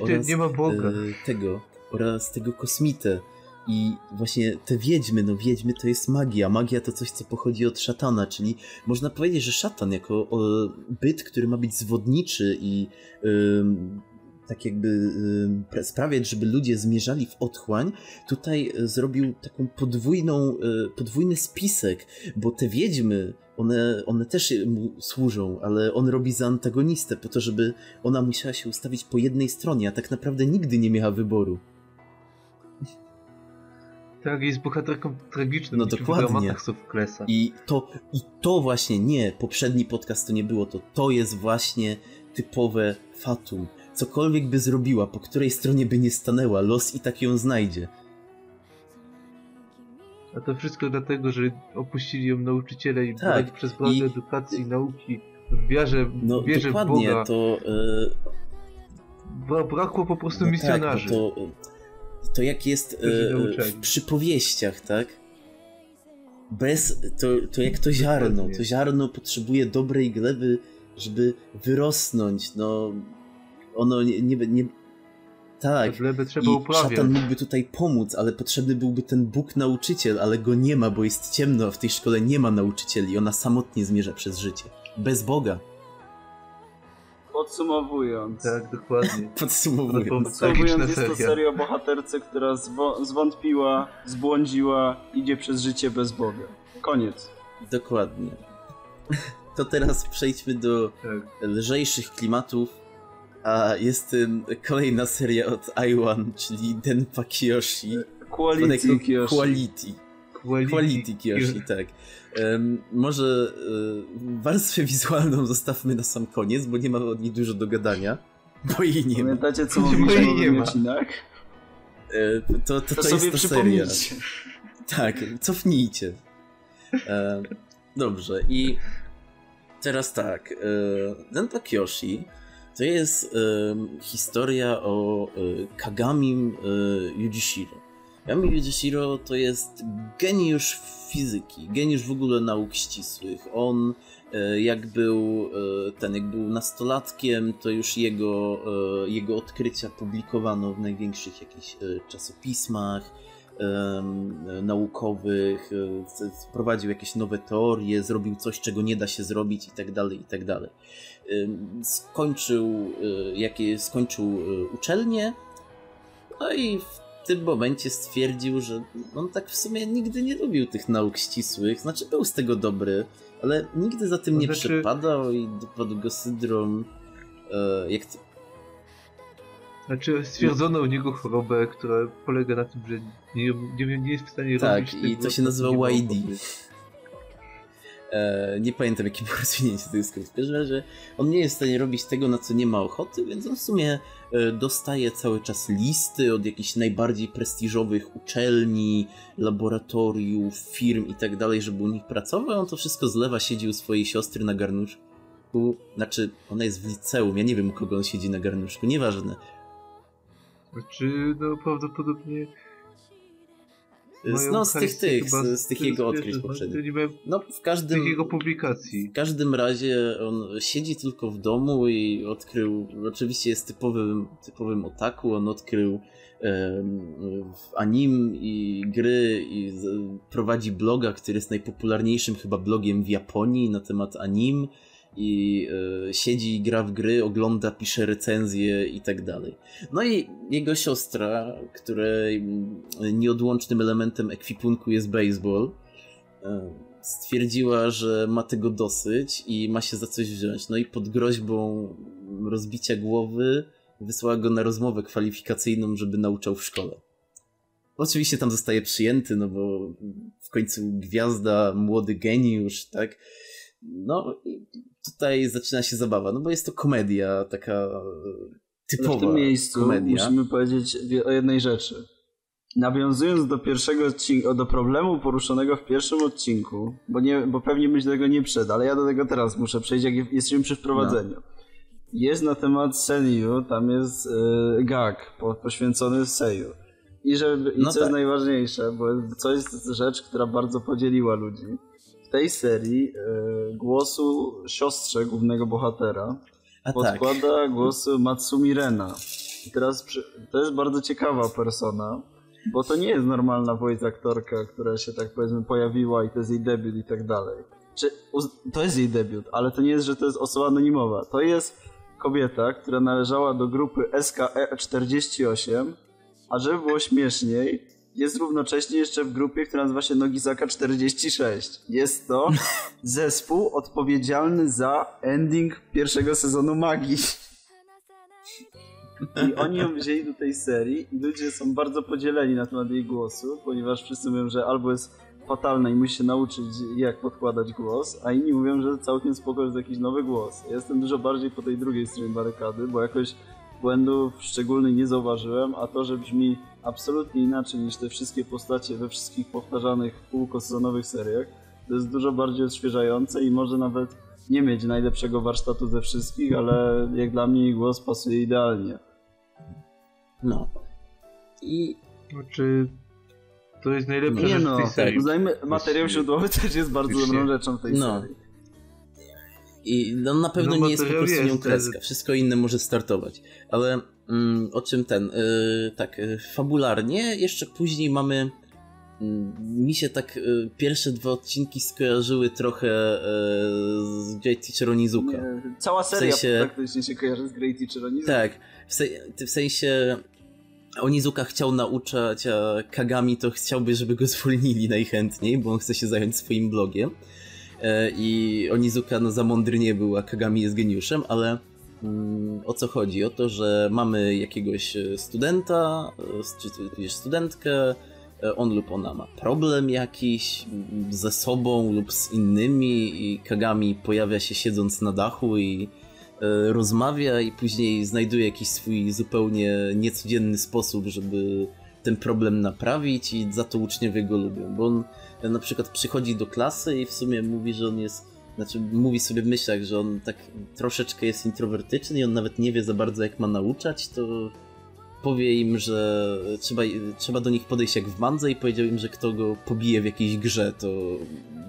oraz, nie ma Boga. y, tego, oraz tego kosmitę. I właśnie te wiedźmy, no wiedźmy to jest magia. Magia to coś, co pochodzi od szatana, czyli można powiedzieć, że szatan jako o, byt, który ma być zwodniczy i ym, tak jakby pra- sprawiać, żeby ludzie zmierzali w otchłań, tutaj y, zrobił taką podwójną, y, podwójny spisek, bo te wiedźmy, one, one też mu służą, ale on robi za antagonistę, po to, żeby ona musiała się ustawić po jednej stronie, a tak naprawdę nigdy nie miała wyboru. Tak, jest bohaterką tragiczną. No w dokładnie. dramatach Sofoklesa. I to, I to właśnie nie, poprzedni podcast to nie było to. To jest właśnie typowe fatum. Cokolwiek by zrobiła, po której stronie by nie stanęła, los i tak ją znajdzie. A to wszystko dlatego, że opuścili ją nauczyciele i Tak, przez brak i- edukacji i nauki w wierze, No w wierze w dokładnie, Boga. to... Bra- Brakło po prostu no misjonarzy. Tak, no to, to jak jest nauczali. w przypowieściach, tak? Bez, to, to jak to ziarno. Dokładnie. To ziarno potrzebuje dobrej gleby, żeby wyrosnąć. No, ono nie... nie, nie tak. Trzeba I uprawiać. szatan mógłby tutaj pomóc, ale potrzebny byłby ten Bóg nauczyciel, ale go nie ma, bo jest ciemno, a w tej szkole nie ma nauczycieli. Ona samotnie zmierza przez życie. Bez Boga. Podsumowując. Tak, dokładnie. Podsumowując. Podsumowując, jest to seria. seria o bohaterce, która zwo- zwątpiła, zbłądziła, idzie przez życie bez Boga. Koniec. Dokładnie. To teraz przejdźmy do Tak. lżejszych klimatów, a jest tym kolejna seria od Iwan, czyli Denpa Kiyoshi. Quality Zwanego Kiyoshi. Quality. Quality, Quality Kiyoshi, tak. Em, może e, warstwę wizualną zostawmy na sam koniec, bo nie ma od niej dużo do gadania, bo jej nie ma. Pamiętacie, co mówiliśmy o nie ma. wymiacinach? E, to, to, To, to, jest ta seria. Tak, cofnijcie. E, dobrze, i teraz tak. E, Denpa Kyoshi to jest historia o e, Kagamim e, Yujishiro. Kagami Yujishiro to jest geniusz fizyki, geniusz w ogóle nauk ścisłych. On e, jak był ten, jak był nastolatkiem, to już jego, jego odkrycia publikowano w największych jakichś czasopismach naukowych, wprowadził jakieś nowe teorie, zrobił coś, czego nie da się zrobić i tak dalej, i tak dalej. Em, Skończył, e, jakie, skończył e, uczelnię, no i w tym momencie stwierdził, że on tak w sumie nigdy nie lubił tych nauk ścisłych, znaczy był z tego dobry, ale nigdy za tym To nie znaczy- przepadał i dopadł go syndrom, e, jak to, Znaczy stwierdzono u niego chorobę, która polega na tym, że nie, nie, nie jest w stanie Tak, robić i tego, to się nazywa YD. E, nie pamiętam jakie było rozwinięcie tego skrótu. W każdym razie on nie jest w stanie robić tego, na co nie ma ochoty, więc on w sumie e, dostaje cały czas listy od jakichś najbardziej prestiżowych uczelni, laboratoriów, firm i tak dalej, żeby u nich pracował. On to wszystko zlewa, siedzi u swojej siostry na garnuszku. Znaczy, ona jest w liceum, ja nie wiem u kogo on siedzi na garnuszku, nieważne. Znaczy, no prawdopodobnie... mają No z tych, tych, z, z tych jego odkryć poprzednich. No w każdym... jego publikacji. W każdym razie on siedzi tylko w domu i odkrył, oczywiście jest typowym, typowym otaku, on odkrył anim i gry i prowadzi bloga, który jest najpopularniejszym chyba blogiem w Japonii na temat anim i e, siedzi i gra w gry, ogląda, pisze recenzje i tak dalej. No i jego siostra, której mm, nieodłącznym elementem ekwipunku jest baseball, e, stwierdziła, że ma tego dosyć i ma się za coś wziąć. No i pod groźbą rozbicia głowy wysłała go na rozmowę kwalifikacyjną, żeby nauczał w szkole. Oczywiście tam zostaje przyjęty, no bo w końcu gwiazda, młody geniusz, tak? No i tutaj zaczyna się zabawa, no bo jest to komedia, taka e, typowa w tym miejscu komedia. musimy powiedzieć wie- o jednej rzeczy. Nawiązując do pierwszego odcinka, do problemu poruszonego w pierwszym odcinku, bo, nie, bo pewnie byś do tego nie przed, ale ja do tego teraz muszę przejść, jak jesteśmy przy wprowadzeniu. No. Jest na temat Senju, tam jest y, gag po, poświęcony Seju. I, żeby, i No co tak. jest najważniejsze, bo to jest rzecz, która bardzo podzieliła ludzi. W tej serii y, głosu siostrze głównego bohatera A tak, podkłada głos Matsumi Rena. I teraz przy... to jest bardzo ciekawa persona, bo to nie jest normalna voice aktorka, która się tak powiedzmy pojawiła i to jest jej debiut i tak dalej. Czy to jest jej debiut, ale to nie jest, że to jest osoba anonimowa. To jest kobieta, która należała do grupy SKE48, a żeby było śmieszniej, jest równocześnie jeszcze w grupie, która nazywa się Nogizaka 46. Jest to zespół odpowiedzialny za ending pierwszego sezonu Magii. I oni ją wzięli do tej serii i ludzie są bardzo podzieleni na temat jej głosu, ponieważ wszyscy mówią, że albo jest fatalna i musi się nauczyć jak podkładać głos, a inni mówią, że całkiem spoko jest jakiś nowy głos. Ja jestem dużo bardziej po tej drugiej stronie barykady, bo jakoś błędów szczególnych nie zauważyłem, a to, że brzmi absolutnie inaczej niż te wszystkie postacie we wszystkich powtarzanych półkosezonowych seriach, to jest dużo bardziej odświeżające i może nawet nie mieć najlepszego warsztatu ze wszystkich, ale jak dla mnie głos pasuje idealnie. No. I... Znaczy... To jest najlepsze nie no, w tej serii. Uznajmy, materiał źródłowy też jest bardzo dobrą rzeczą w tej no. serii. I no, na pewno no, nie jest po prostu nią kreska. Wszystko inne może startować. Ale o czym ten? Yy, tak, yy, fabularnie jeszcze później mamy mm, mi się tak y, pierwsze dwa odcinki skojarzyły trochę y, z Great Teacher Onizuka. Nie, cała seria w sensie, praktycznie się kojarzy z Great Teacher Onizuka. Tak, w, se, w sensie Onizuka chciał nauczać, a Kagami to chciałby, żeby go zwolnili najchętniej, bo on chce się zająć swoim blogiem. E, I Onizuka no za mądry nie był, a Kagami jest geniuszem, ale mm, o co chodzi? O to, że mamy jakiegoś e, studenta, e, czy studentkę, on lub ona ma problem jakiś mm, ze sobą lub z innymi i Kagami pojawia się siedząc na dachu i rozmawia i później znajduje jakiś swój zupełnie niecodzienny sposób, żeby ten problem naprawić i za to uczniowie go lubią, bo on na przykład przychodzi do klasy i w sumie mówi, że on jest, znaczy mówi sobie w myślach, że on tak troszeczkę jest introwertyczny i on nawet nie wie za bardzo jak ma nauczać, to powie im, że trzeba, trzeba do nich podejść jak w mandze i powiedział im, że kto go pobije w jakiejś grze, to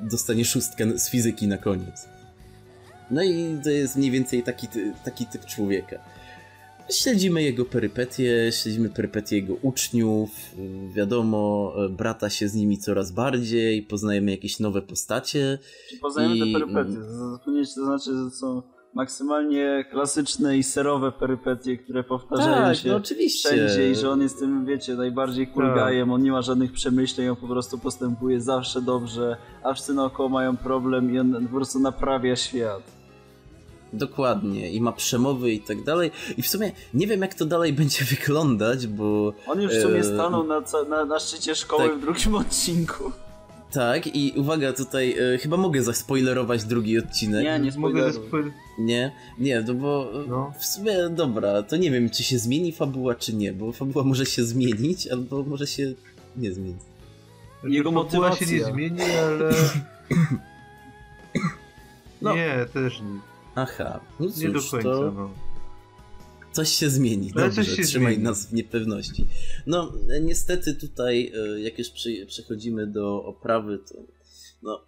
dostanie szóstkę z fizyki na koniec. No i to jest mniej więcej taki, taki typ człowieka. Śledzimy jego perypetie, śledzimy perypetie jego uczniów, wiadomo, brata się z nimi coraz bardziej, poznajemy jakieś nowe postacie. Poznajemy i... te perypetie, to znaczy, że są maksymalnie klasyczne i serowe perypetie, które powtarzają tak, się no oczywiście. wszędzie i że on jest tym, wiecie, najbardziej kulgajem, tak. on nie ma żadnych przemyśleń, on po prostu postępuje zawsze dobrze, a wszyscy naokoło mają problem i on po prostu naprawia świat. Dokładnie, i ma przemowy i tak dalej. I w sumie nie wiem, jak to dalej będzie wyglądać, bo. On już w sumie e... stanął na, na, na szczycie szkoły tak. w drugim odcinku. Tak, i uwaga, tutaj e, chyba mogę zaspoilerować drugi odcinek. Nie, nie mogę Nie, nie, no bo no. w sumie dobra, to nie wiem, czy się zmieni fabuła, czy nie, bo fabuła może się zmienić, albo może się nie zmienić. Jego motywacja się nie zmieni, ale. no. Nie, też nie. Aha, no cóż, nie do końca, to... no. Coś się zmieni, no, dobrze, się trzymaj zmieni. nas w niepewności. No, niestety tutaj, e, jak już przechodzimy do oprawy, to no,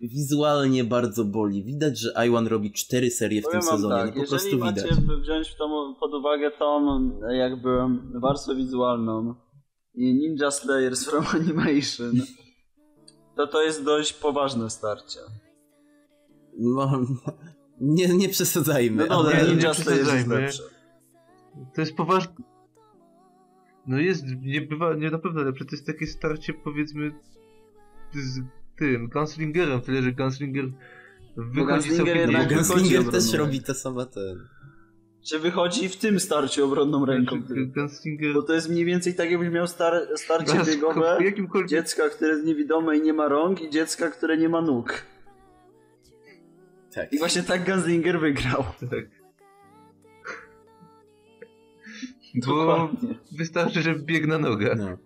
wizualnie bardzo boli. Widać, że Iwan robi cztery serie w Powiem tym sezonie, tak, no po prostu widać. Jeżeli macie wziąć w tą, pod uwagę tą jakby warstwę wizualną i Ninja Slayers from Animation, to to jest dość poważne starcie. No, nie, nie przesadzajmy. No ale... nie, nie przesadzajmy. To jest poważne. No jest, nie bywa, nie na pewno lepsze. To jest takie starcie powiedzmy z tym Gunslingerem, tyle że Gunslinger wychodzi Gunslinger sobie... Nie, Gunslinger też robi to samo ten. Czy wychodzi w tym starciu obronną ręką? Gunslinger... Bo to jest mniej więcej tak, jakbyś miał star starcie biegowe dziecka, które jest niewidome i nie ma rąk i dziecka, które nie ma nóg. Tak. I właśnie tak Gunslinger wygrał. Tak. Bo wystarczy, że bieg na nogę. No.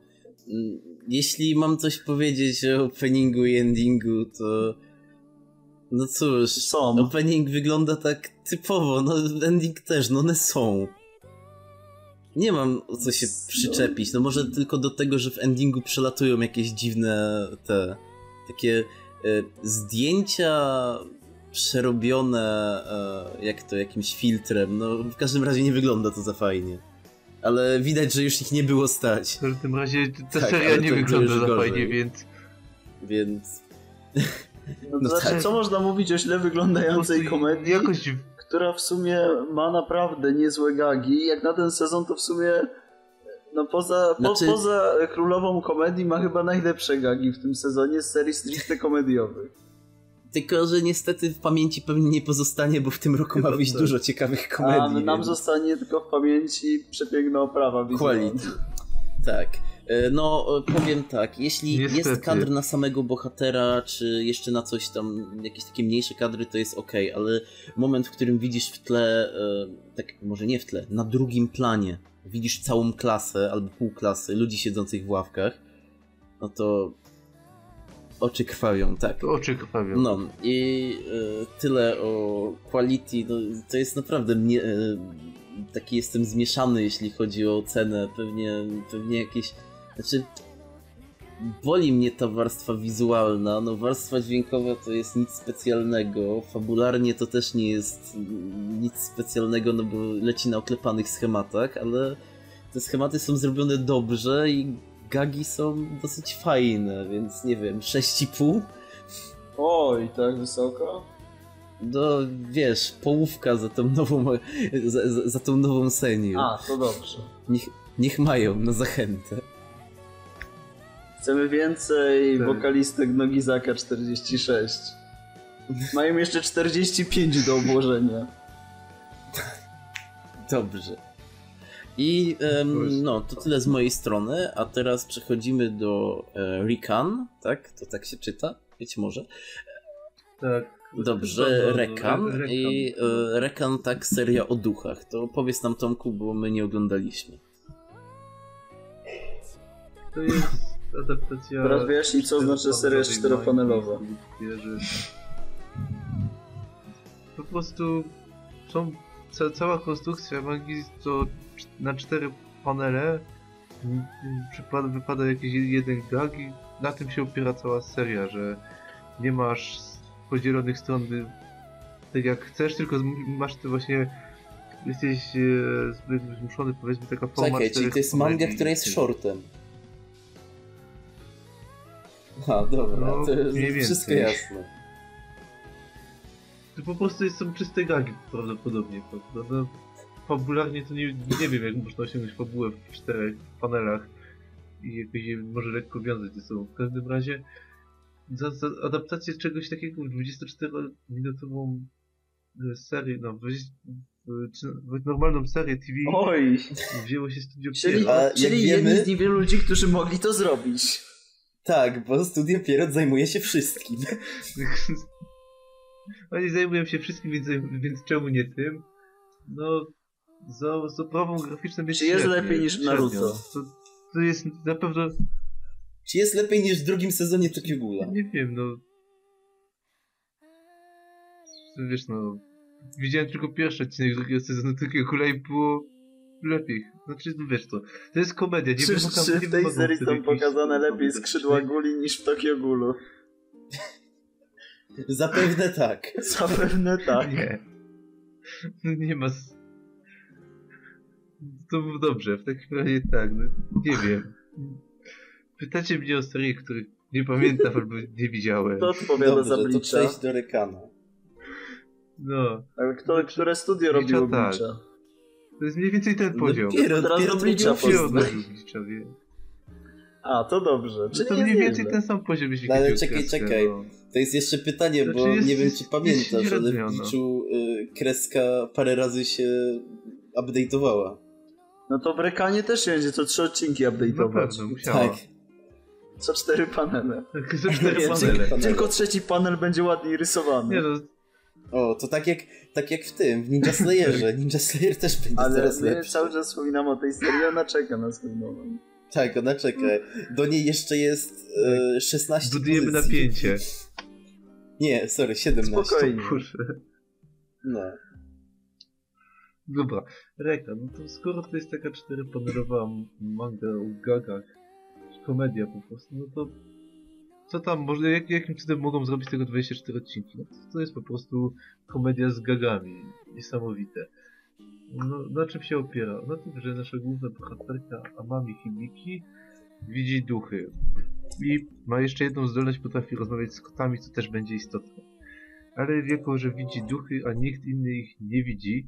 Jeśli mam coś powiedzieć o openingu i endingu, to... No cóż, są. opening wygląda tak typowo, no ending też, no one są. Nie mam o co się przyczepić, no może tylko do tego, że w endingu przelatują jakieś dziwne te takie e, zdjęcia przerobione e, jak to jakimś filtrem. No w każdym razie nie wygląda to za fajnie. Ale widać, że już ich nie było stać. W każdym razie ta tak, seria nie wygląda za gorzej. fajnie, więc... Więc... No, no znaczy, tak. co można mówić o źle wyglądającej komedii, jakoś... która w sumie ma naprawdę niezłe gagi. Jak na ten sezon to w sumie no poza, znaczy... po, poza królową komedii ma chyba najlepsze gagi w tym sezonie z serii stricte komediowych. Tylko, że niestety w pamięci pewnie nie pozostanie, bo w tym roku ma wyjść tak. dużo ciekawych komedii. A nam więc- zostanie tylko w pamięci przepiękna oprawa. Quality. Tak. E, No, e, powiem tak, jeśli Niestety. jest kadr na samego bohatera, czy jeszcze na coś tam, jakieś takie mniejsze kadry, to jest ok, ale moment, w którym widzisz w tle, e, tak może nie w tle, na drugim planie, widzisz całą klasę albo pół klasy ludzi siedzących w ławkach, no to oczy krwawią, tak. Oczy krwawią. No i e, tyle o quality. No, to jest naprawdę mnie, e, taki jestem zmieszany, jeśli chodzi o cenę. Pewnie, pewnie jakieś. Znaczy. Boli mnie ta warstwa wizualna. No, warstwa dźwiękowa to jest nic specjalnego. Fabularnie to też nie jest nic specjalnego, no bo leci na oklepanych schematach, ale te schematy są zrobione dobrze i gagi są dosyć fajne, więc nie wiem, 6,5? Oj, tak wysoko? No wiesz, połówka za tą nową, za, za, za tą nową senior. A, to dobrze. Niech, niech mają na zachętę. Chcemy więcej Tak. wokalistek Nogizaka 46. Mają jeszcze 45 do obłożenia. Dobrze. I Właśnie. no, to tyle z mojej strony, a teraz przechodzimy do e, Rikan, tak? To tak się czyta? Być może. Tak. Dobrze, no, no, Rekan. I e, Rekan, tak, seria o duchach. To powiedz nam Tomku, bo my nie oglądaliśmy. To jest adaptacja... Teraz wyjaśnij, co znaczy seria czteropanelowa. Po prostu są... Ca cała konstrukcja magii to na cztery panele przypada, wypada jakiś jeden gag i na tym się opiera cała seria, że nie masz podzielonych stron tak jak chcesz, tylko masz ty właśnie jesteś e, zmuszony powiedzmy taka forma Czekaj, czyli to jest manga, która jest shortem. A, dobra, No, to jest wszystko jasne. To po prostu jest, są czyste gagi prawdopodobnie. prawda? No, fabularnie to nie, nie wiem jak można osiągnąć fabułę w czterech panelach i jakoś je może lekko wiązać ze sobą. W każdym razie za, za adaptację czegoś takiego w 24-minutową e, serię, no w, w, czy- w normalną serię TV Oj! wzięło się studio Czyli, Pierrot. Czyli wiemy- jedni z niewielu ludzi, którzy mogli to zrobić. Tak, bo Studio Pierrot zajmuje się wszystkim. Oni zajmują się wszystkim, więc, więc czemu nie tym? No, za, za oprawą graficzną jest Czy jest średnio, lepiej niż. Naruto? To, to jest na pewno, Czy jest lepiej niż w drugim sezonie Tokyo Ghoula? nie wiem, no... Wiesz, no... Widziałem tylko pierwszy odcinek drugiego sezonu Tokyo Ghoula i było lepiej. Znaczy, no wiesz to, to jest komedia, nie Czy, wymagam- czy w tej serii są pokazane lepiej skrzydła guli niż w Tokio Gulu? Zapewne tak. Zapewne tak. Nie. Nie ma. To było dobrze, w takim razie tak, no, nie wiem. Pytacie mnie o serię, których nie pamiętam albo nie widziałem. To odpowiada za Dobrze, to Bleacha. przejść do Rekana. No, Ale kto, które studio Bleacha robiło tak. Bleacha? to jest mniej więcej ten poziom. Pierrot, Teraz Pierrot do Bleacha robił Się film. poznaj. odnosi Bleacha, wie. A, to dobrze. No Czyli to jest mniej więcej ten sam poziom, jeśli No, ale czekaj, kreskę, czekaj. No. To jest jeszcze pytanie, bo Znaczy jest- nie wiem czy pamiętasz, ale w no. Bliczu y, kreska parę razy się update'owała. No to w Rekanie też będzie co trzy odcinki update'ować. pewno, musiała. Tak. Co cztery panele. Tak. Ze cztery Nie, panele. panele. Tylko trzeci panel będzie ładniej rysowany. Nie no, O, to tak jak, tak jak w tym, w Ninja Slayerze. Ninja Slayer też będzie Ale teraz lepszy. cały czas wspominam o tej serii, ona czeka na swój moment. Tak, ona czeka. Do niej jeszcze jest e, 16 budujemy pozycji. napięcie. Nie, sorry, 17. Spokojnie. No. Dobra, Reka, no to skoro to jest taka czteropanelowa manga o gagach, komedia po prostu, no to co tam, może jak, jakim cudem mogą zrobić tego 24 odcinki? No to, to jest po prostu komedia z gagami, niesamowite. No, na czym się opiera? Na tym, że nasza główna bohaterka Amami Hibiki widzi duchy. I ma jeszcze jedną zdolność, potrafi rozmawiać z kotami, co też będzie istotne. Ale jako, że widzi duchy, a nikt inny ich nie widzi,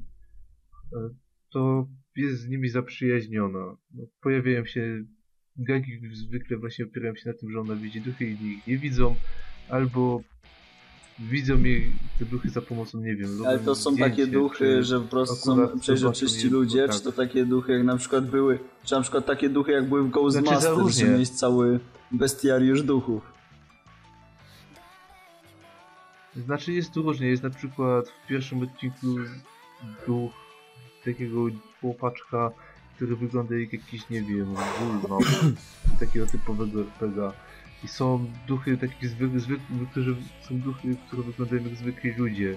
e, to jest z nimi zaprzyjaźniona. No, pojawiają się gagi zwykle właśnie opierają się na tym, że ona widzi duchy i ich nie widzą, albo widzą je te duchy za pomocą, nie wiem, Ale to są zdjęcie, takie duchy, czy że po prostu są akurat je, ludzie, tak. czy to takie duchy jak na przykład były, czy na przykład takie duchy jak były w Ghostbusters, Znaczy, że mieć cały bestiariusz duchów. Znaczy jest tu różnie, jest na przykład w pierwszym odcinku duch takiego chłopaczka, który wygląda jak jakiś, nie wiem, bullmap, takiego typowego RPGa. I są duchy takich zwykłych, zwykłych, którzy są duchy, które wyglądają jak zwykli ludzie.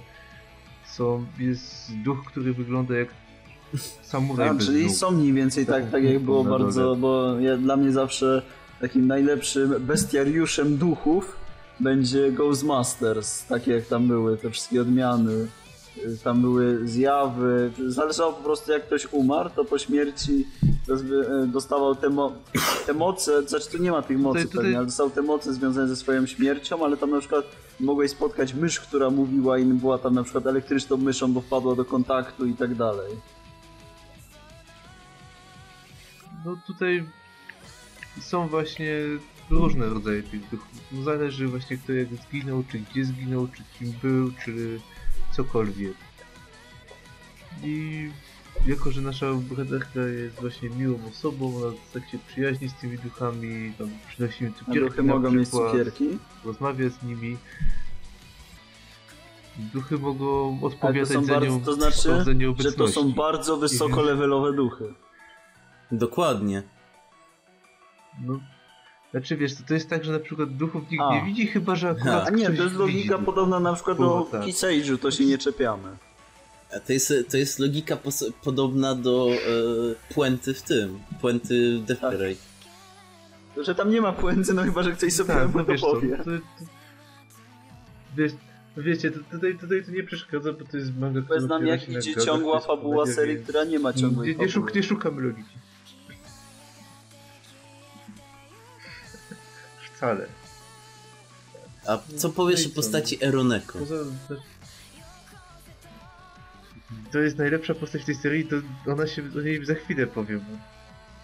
Są, jest duch, który wygląda jak samuraj A, bez czyli są mniej więcej tak, Taką tak jak było bardzo, dole. bo ja, dla mnie zawsze takim najlepszym bestiariuszem duchów będzie Ghostmasters, takie jak tam były, te wszystkie odmiany. Y, Tam były zjawy, zależało po prostu jak ktoś umarł, to po śmierci y, dostawał te, mo- te moce, znaczy tu nie ma tych mocy tutaj- pewnie, ale dostał te moce związane ze swoją śmiercią, ale tam na przykład mogłeś spotkać mysz, która mówiła i była tam na przykład elektryczną myszą, bo wpadła do kontaktu i tak dalej. No tutaj są właśnie różne rodzaje tych duchów. No Zależy właśnie kto jak zginął, czy gdzie zginął, czy kim był, czy cokolwiek. I jako, że nasza bohaterka jest właśnie miłą osobą, ona tak się przyjaźni z tymi duchami, tam przynosi im cukierki duchy na mogą mieć przykład, cukierki. rozmawia z nimi. Duchy mogą to odpowiadać są za bardzo, nią to znaczy, za że to są bardzo wysokolevelowe duchy. Dokładnie. No, znaczy wiesz, to, to jest tak, że na przykład duchów nikt A. nie widzi, chyba że akurat A nie, ktoś to jest widzi logika ducha. podobna na przykład Kurwa, do tak. To się nie czepiamy. A to jest, to jest logika pos- podobna do e, puenty w tym. Puenty w Death Tak. Że tam nie ma puenty, no chyba, że ktoś sobie Tak, no to wiesz co, powie. to, to, wiesz, wiecie, to, tutaj, tutaj to nie przeszkadza, bo to jest manga, która Powiedz nam, jak idzie ciągła to fabuła serii, więc która nie ma ciągłej nie, nie, fabuły. szuk, nie szukamy logiki. Wcale. A co powiesz No o co? postaci Eroneko? Poza, to jest najlepsza postać w tej serii, to ona się o niej za chwilę powiem.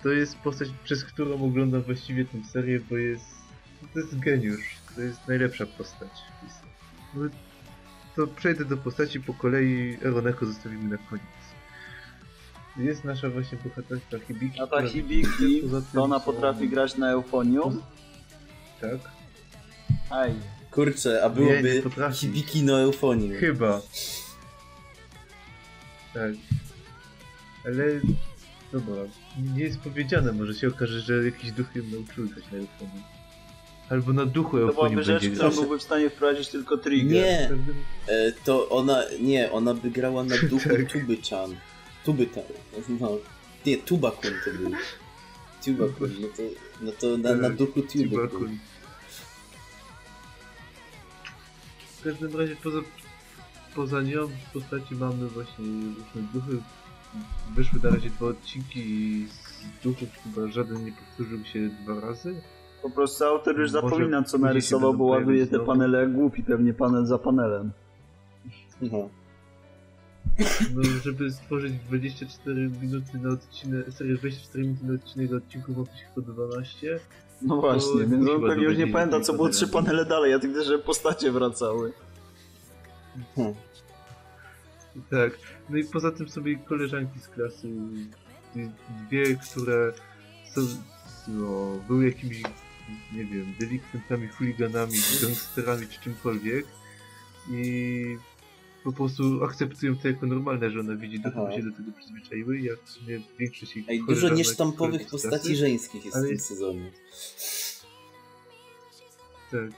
To jest postać, przez którą oglądam właściwie tę serię, bo jest. To jest geniusz. To jest najlepsza postać. No, To przejdę do postaci po kolei, Eroneko zostawimy na koniec. Jest nasza właśnie bohaterka Hibiki. A ta Hibiki, poza tym to ona potrafi grać na eufonium? Tak. Aj. Kurczę, a Nie, byłoby nie potrafi. Hibiki no eufonii. Chyba. Tak. Ale... Dobra, nie jest powiedziane, może się okaże, że jakieś duchy nauczyły grać na eufonii. Albo na duchu To eufonii byłaby rzecz, którą byłby w stanie wprowadzić tylko Trigger. Nie, e, to ona, nie, ona by grała na duchu Tak. Tuby-chan. Tuby-chan, no. Nie, Tubakun to był. Tubakun, no to, no to na, na duchu. Tibakun. W każdym razie poza, poza nią w postaci mamy właśnie różne duchy. Wyszły na razie dwa odcinki i z duchów chyba żaden nie powtórzył się dwa razy. Po prostu autor już Może zapomina, co narysował, bo ładuje te panele jak głupi, pewnie panel za panelem. No. No, żeby stworzyć 24 minuty na odcinek, serię 24 minuty na odcinek, odcinków ma być chyba 12. No właśnie, więc on pewnie już nie pamięta, co było trzy panele dalej, a tylko, że postacie wracały. Hm. Tak. No i poza tym sobie koleżanki z klasy, dwie, które są, no, były jakimiś, nie wiem, delikwentami, chuliganami, gangsterami czy czymkolwiek i po prostu akceptują to jako normalne, że ona widzi bo się do tego przyzwyczaiły, jak w sumie większość ich Ej, dużo niesztampowych postaci klasy. żeńskich jest w ale tym jest- sezonie. Tak.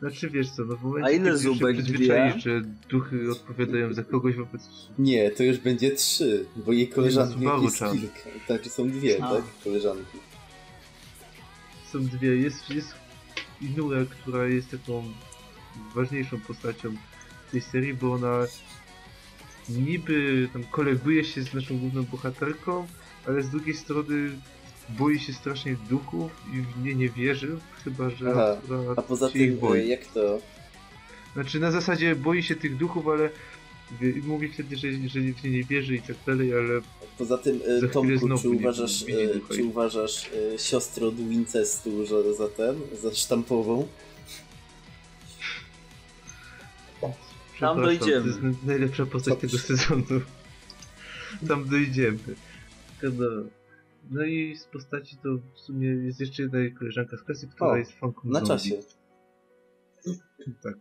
Znaczy wiesz co, no w momencie, A ile się zubek? przyzwyczaisz, Dwie? że duchy odpowiadają za kogoś wobec... Nie, to już będzie trzy, bo jej koleżanki Subaru jest Chan. kilka. Tak, są dwie, A. tak? Koleżanki. Są dwie, jest, jest Inura, która jest taką ważniejszą postacią tej serii, bo ona niby tam koleguje się z naszą główną bohaterką, ale z drugiej strony boi się strasznie duchów i w nie nie wierzy, chyba że Aha, akurat A poza się ich tym, boi. e, jak to? Znaczy na zasadzie boi się tych duchów, ale mówi wtedy, że, że w nie wierzy i tak dalej, ale Poza tym, e, Tomku, znowu czy uważasz, e, czy uważasz e, siostrę od Wincestu za, za ten, za sztampową? Tam dojdziemy. To jest najlepsza postać tego sezonu. Tam dojdziemy. No. no i z postaci to w sumie jest jeszcze jedna koleżanka z klasy, która O, jest fanką Na zombie. czasie. Tak.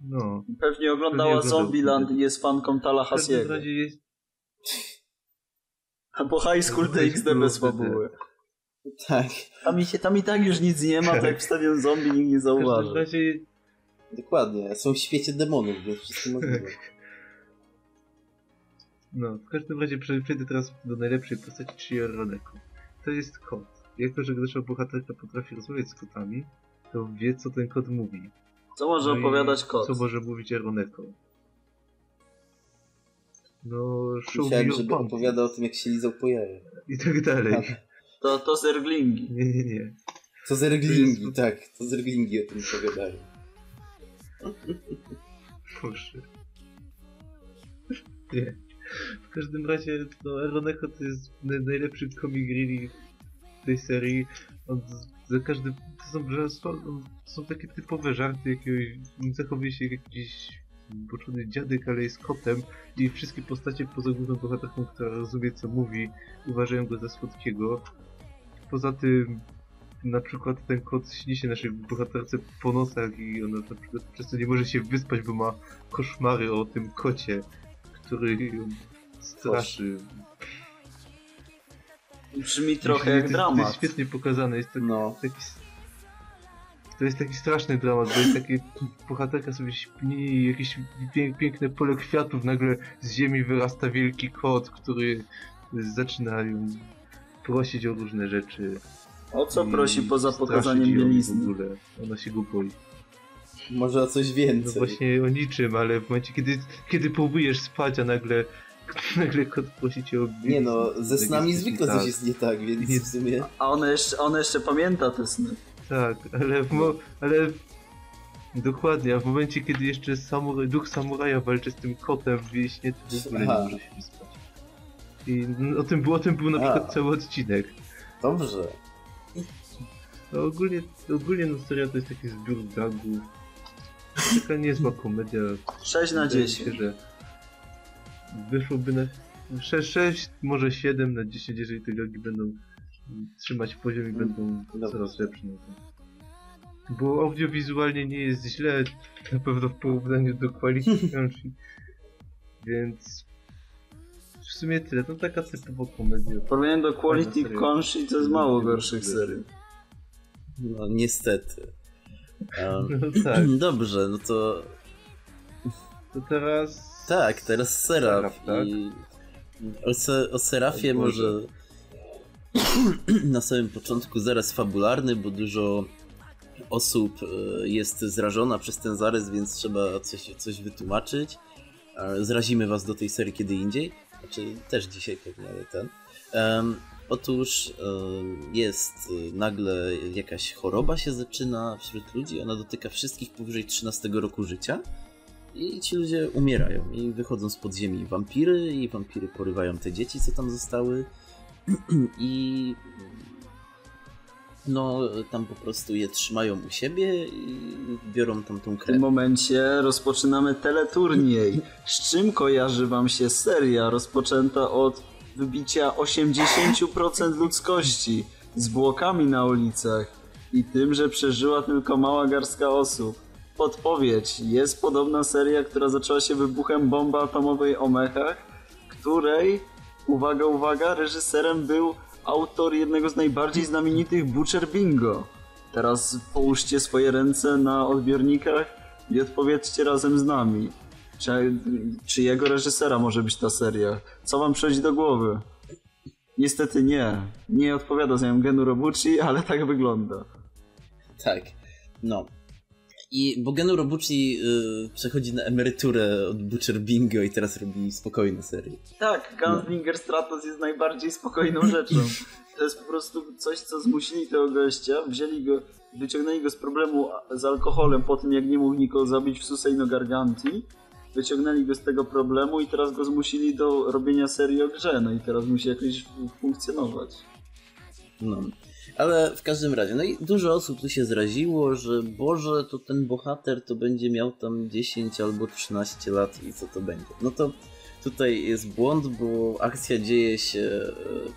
No. Pewnie oglądała Pewnie Zombieland i jest fanką W każdym Tallahasiego. razie jest... Albo High School High DxD School bez fabuły. Tak, Tam i, tam i tak już nic nie ma, to jak wstawią zombie nikt nie W każdym zauważy. razie dokładnie. Są w świecie demonów, więc wszystko możliwe. No, w każdym razie prze- przejdę teraz do najlepszej postaci, czyli Roneko. To jest kot. Jako, że nasza bohaterka potrafi rozmawiać z kotami, to wie, co ten kot mówi. Co może No opowiadać kot? Co może mówić Roneko? No, Myślałem, żeby opowiadał o tym, jak się lizał po jaje. I tak dalej. To, to zerglingi. Nie, nie, nie. To zerglingi, tak. To zerglingi o tym opowiadają. Proszę. Nie. W każdym razie, to Roneko to jest na- najlepszy comic relief tej serii. On za każdy, to są, to są takie typowe żarty jakiegoś, zachowuje się jak jakiś boczony dziadek, ale jest kotem i wszystkie postacie poza główną bohaterką, która rozumie co mówi, uważają go za słodkiego. Poza tym na przykład ten kot śni się naszej bohaterce po nocach i ona na przykład przez to nie może się wyspać, bo ma koszmary o tym kocie, który ją straszy. Brzmi trochę to, jak jest- To jest dramat. świetnie pokazane, jest to No. taki... To jest taki straszny dramat, bo jest takie bohaterka sobie śpi i jakieś pię piękne pole kwiatów, nagle z ziemi wyrasta wielki kot, który zaczyna ją prosić o różne rzeczy. O co i prosi poza pokazaniem bielizny? W ogóle. Ona się go boi. Może o coś No więcej. właśnie o niczym, ale w momencie, kiedy, kiedy próbujesz spać, a nagle, nagle kot prosi cię o Nie no, bieliznę, ze snami jest zwykle tak. coś jest nie tak, więc Nie- w sumie... A ona jeszcze, ona jeszcze pamięta te sny. Tak, ale, mo- ale dokładnie, a w momencie, kiedy jeszcze samuraj, duch samuraja walczy z tym kotem w jej śnie, to w ogóle nie może się wyspać. I no, o tym, był- o tym był na A. przykład cały odcinek. Dobrze. No, ogólnie, ogólnie no seria to jest taki zbiór gagów. Taka niezła komedia. 6 na Wydaje mi 10. Się, że wyszłoby na 6, 6, może 7 na 10, jeżeli te gagi będą trzymać poziom i będą Dobra. coraz lepsze. No. Bo audiowizualnie nie jest źle, na pewno w porównaniu do Quality Country. Więc w sumie tyle. To taka typowa komedia. W porównaniu do Quality. Conshi to jest mało gorszych serii. No niestety. Um, No tak. Dobrze, no to To teraz... tak, teraz Seraf. Seraf, tak? I o, se, o Serafie może na samym początku zaraz fabularny, bo dużo osób e, jest zrażona przez ten zarys, więc trzeba coś, coś wytłumaczyć. E, Zrazimy was do tej serii kiedy indziej. Znaczy też dzisiaj pewnie, ale ten. Em, otóż em, jest e, nagle jakaś choroba się zaczyna wśród ludzi. Ona dotyka wszystkich powyżej 13 roku życia. I ci ludzie umierają i wychodzą z podziemi wampiry i wampiry porywają te dzieci, co tam zostały. I no tam po prostu je trzymają u siebie i biorą tam tą W tym krew. momencie rozpoczynamy teleturniej. Z czym kojarzy wam się seria rozpoczęta od wybicia 80% ludzkości z błokami na ulicach i tym, że przeżyła tylko mała garstka osób? Podpowiedź. Jest podobna seria, która zaczęła się wybuchem bomby atomowej o mechach, której, uwaga, uwaga, reżyserem był autor jednego z najbardziej znamienitych Butcher Bingo. Teraz połóżcie swoje ręce na odbiornikach i odpowiedzcie razem z nami. Czy, czy jego reżysera może być ta seria? Co wam przychodzi do głowy? Niestety nie. Nie odpowiada za nią Genu Robucci, ale tak wygląda. Tak, no. I bo Genu Robucci y, przechodzi na emeryturę od Butcher Bingo i teraz robi spokojne serie. Tak, Gunslinger Stratos jest najbardziej spokojną rzeczą. To jest po prostu coś, co zmusili tego gościa, wzięli go, wyciągnęli go z problemu z alkoholem po tym, jak nie mógł nikogo zabić w Suseino Garganti. Wyciągnęli go z tego problemu i teraz go zmusili do robienia serii o grze, no i teraz musi jakoś funkcjonować. No. Ale w każdym razie, no i dużo osób tu się zraziło, że Boże, to ten bohater to będzie miał tam 10 albo 13 lat i co to będzie. No to tutaj jest błąd, bo akcja dzieje się e,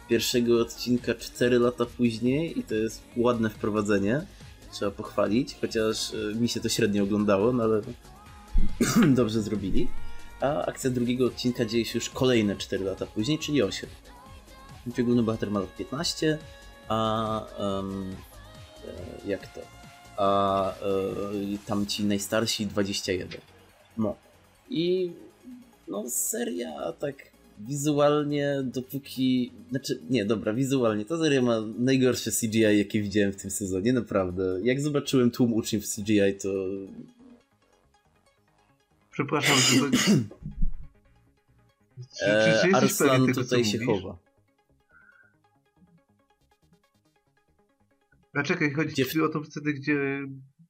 pierwszego odcinka 4 lata później i to jest ładne wprowadzenie. Trzeba pochwalić, chociaż e, mi się to średnio oglądało, no ale dobrze zrobili. A akcja drugiego odcinka dzieje się już kolejne 4 lata później, czyli 8. Gdzie główny bohater ma lat 15, a um, jak to? A y, tam ci najstarsi 21. No. I no seria tak wizualnie dopóki... Znaczy, nie, dobra, wizualnie. Ta seria ma najgorsze CGI, jakie widziałem w tym sezonie, naprawdę. Jak zobaczyłem tłum uczniów CGI, to... Przepraszam, że... czy, czy, czy Arslan tutaj się mówisz? chowa. A czekaj, chodzi gdzie w... o tą scenę, gdzie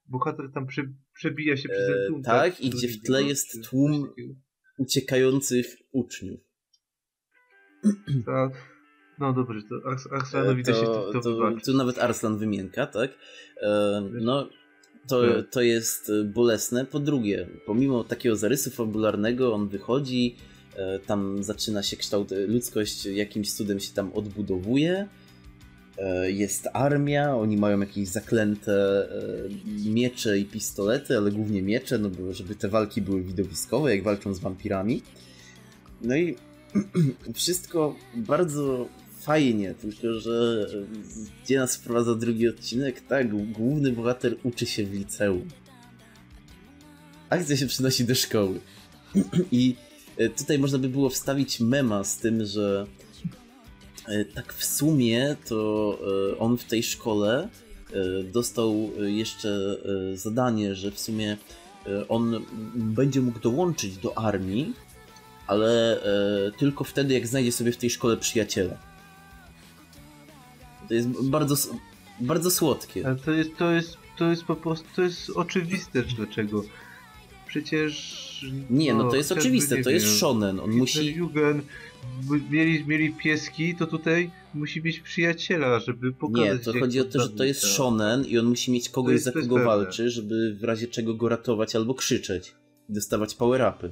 bohater tam prze, przebija się przez ten tłum. E, tak, tak, i gdzie w tle jest tłum uciekających uczniów. Ta, no dobrze, to Ars Arslanowi to, się to, to, to Tu nawet Arslan wymienka, tak? E, no, to, to jest bolesne. Po drugie, pomimo takiego zarysu fabularnego, on wychodzi, e, tam zaczyna się kształt, ludzkość jakimś cudem się tam odbudowuje, E, jest armia, oni mają jakieś zaklęte e, miecze i pistolety, ale głównie miecze, no bo żeby te walki były widowiskowe, jak walczą z wampirami. No i wszystko bardzo fajnie, tylko że gdzie nas wprowadza drugi odcinek? Tak, główny bohater uczy się w liceum. Akcja się przynosi do szkoły. I e, tutaj można by było wstawić mema z tym, że E, tak w sumie to e, on w tej szkole dostał jeszcze zadanie, że w sumie on będzie mógł dołączyć do armii, ale tylko wtedy, jak znajdzie sobie w tej szkole przyjaciela. To jest bardzo, bardzo słodkie. Ale to jest, to jest, to jest po prostu, to jest oczywiste dlaczego. Przecież... Nie, no, no to jest oczywiste, to jest shonen, on musi... Jugend mieli, mieli pieski, to tutaj musi mieć przyjaciela, żeby pokazać... Nie, to chodzi o to, że to jest shonen i on musi mieć kogoś, za kogo walczy, żeby w razie czego go ratować albo krzyczeć. Dostawać power-upy.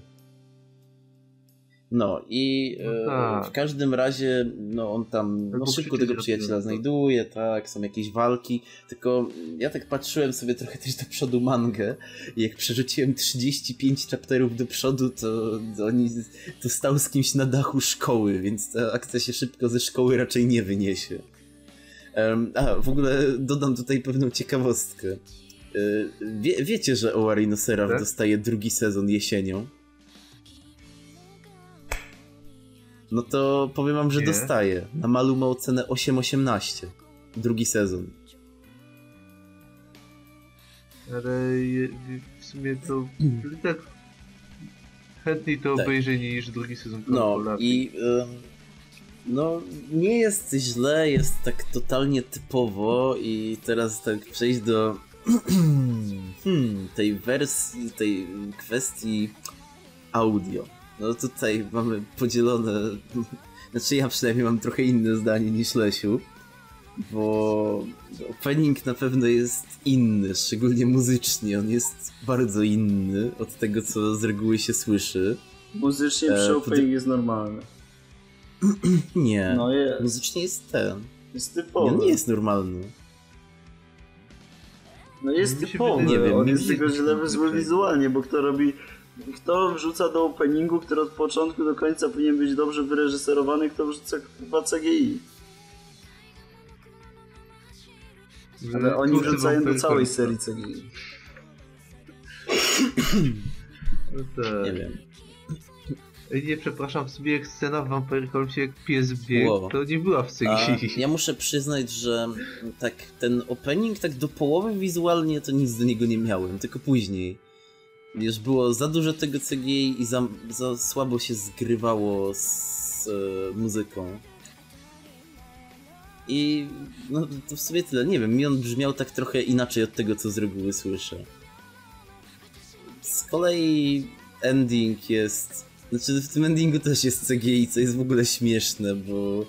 No i no e, tak. w każdym razie no on tam no, szybko tego przyjaciela znajduje, tak, są jakieś walki, tylko ja tak patrzyłem sobie trochę też do przodu mangę i jak przerzuciłem 35 chapterów do przodu, to, to oni to stał z kimś na dachu szkoły, więc ta akcja się szybko ze szkoły raczej nie wyniesie. Um, a, w ogóle dodam tutaj pewną ciekawostkę. E, wie, wiecie, że Owarino Seraph tak? dostaje drugi sezon jesienią? No to powiem wam, że Nie. dostaję. Na Malu ma ocenę 8,18. Drugi sezon. Ale w sumie to tak chętniej to tak. obejrzę niż drugi sezon. No i no nie jest źle, jest tak totalnie typowo i teraz tak przejść do hmm, tej wersji, tej kwestii audio. No tutaj mamy podzielone. Znaczy ja przynajmniej mam trochę inne zdanie niż Lesiu. Bo opening na pewno jest inny, szczególnie muzycznie. On jest bardzo inny od tego, co z reguły się słyszy. Muzycznie przy e, opening jest normalny. nie, no jest. muzycznie jest ten. Jest typowy. On nie jest normalny. No jest typowy, nie wiem, on jest tylko źle wizualnie, bo kto robi kto wrzuca do openingu, który od początku do końca powinien być dobrze wyreżyserowany, kto wrzuca chyba CGI. Ale oni wrzucają do całej serii CGI. No tak. Nie wiem. Nie, przepraszam, sobie jak scena w Vampire Holmesie jak pies biegł, wow. to nie była w CGI. A ja muszę przyznać, że tak ten opening tak do połowy wizualnie to nic do niego nie miałem, tylko później. Już było za dużo tego CGI i za, za słabo się zgrywało z e, muzyką. I no to w sumie tyle. Nie wiem, mi on brzmiał tak trochę inaczej od tego, co z reguły słyszę. Z kolei ending jest... Znaczy w tym endingu też jest CGI, co jest w ogóle śmieszne, bo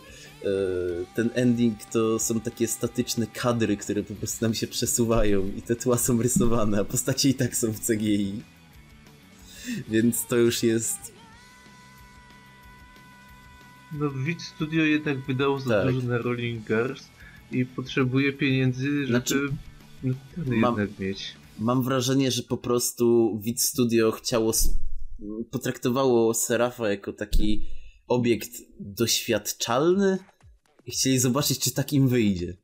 ten ending to są takie statyczne kadry, które po prostu nam się przesuwają i te tła są rysowane, a postacie i tak są w CGI. Więc to już jest no Wit Studio jednak wydało za tak. dużo na Rolling Girls i potrzebuje pieniędzy, żeby znaczy, ten mam, jednak mieć. Mam wrażenie, że po prostu Wit Studio chciało, potraktowało Serafa jako taki obiekt doświadczalny i chcieli zobaczyć, czy takim wyjdzie.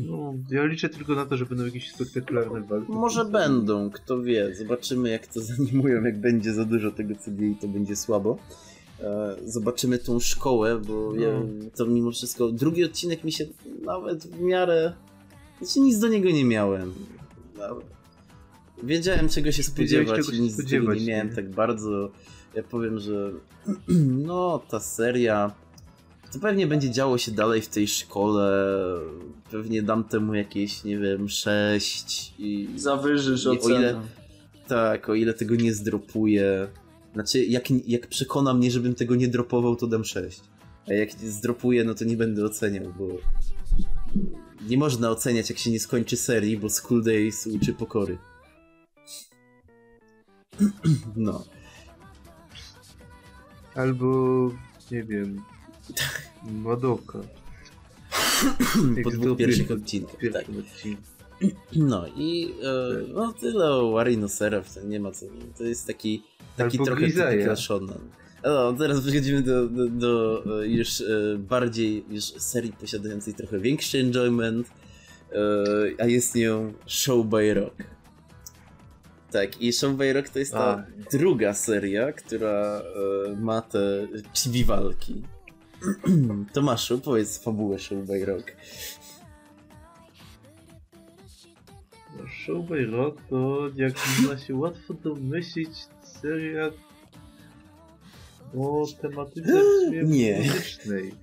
No, ja liczę tylko na to, że będą jakieś spektakularne walki. Może będą, kto wie. Zobaczymy jak to zanimują, jak będzie za dużo tego CGI, to będzie słabo. E, zobaczymy tą szkołę, bo no. ja, to mimo wszystko... Drugi odcinek mi się nawet w miarę... Znaczy nic do niego nie miałem. Wiedziałem czego się spodziewać, czego się nic spodziewać, nie miałem nie? tak bardzo. Ja powiem, że no ta seria to pewnie będzie działo się dalej w tej szkole. Pewnie dam temu jakieś, nie wiem, 6 i. Zawyżysz i ocenę. O ile, tak, o ile tego nie zdropuję. Znaczy, jak, jak przekona mnie, żebym tego nie dropował, to dam 6. A jak zdropuję, no to nie będę oceniał, bo nie można oceniać, jak się nie skończy serii, bo School Days uczy pokory. No. Albo, nie wiem, Madoka. po dwóch pierwszych odcinkach. Tak. No i e, no tyle o Warino Seraph, nie ma co. To jest taki, taki trochę typical No, teraz przechodzimy do, do, do e, już e, bardziej już serii posiadającej trochę większy enjoyment, e, a jest nią Show by Rock. Tak, i by Rock to jest ta a. druga seria, która e, ma te chibi walki. Tomaszu, powiedz fabułę by Rock. No, by Rock to, jak można się łatwo domyślić, seria o tematyce Nie. muzycznej.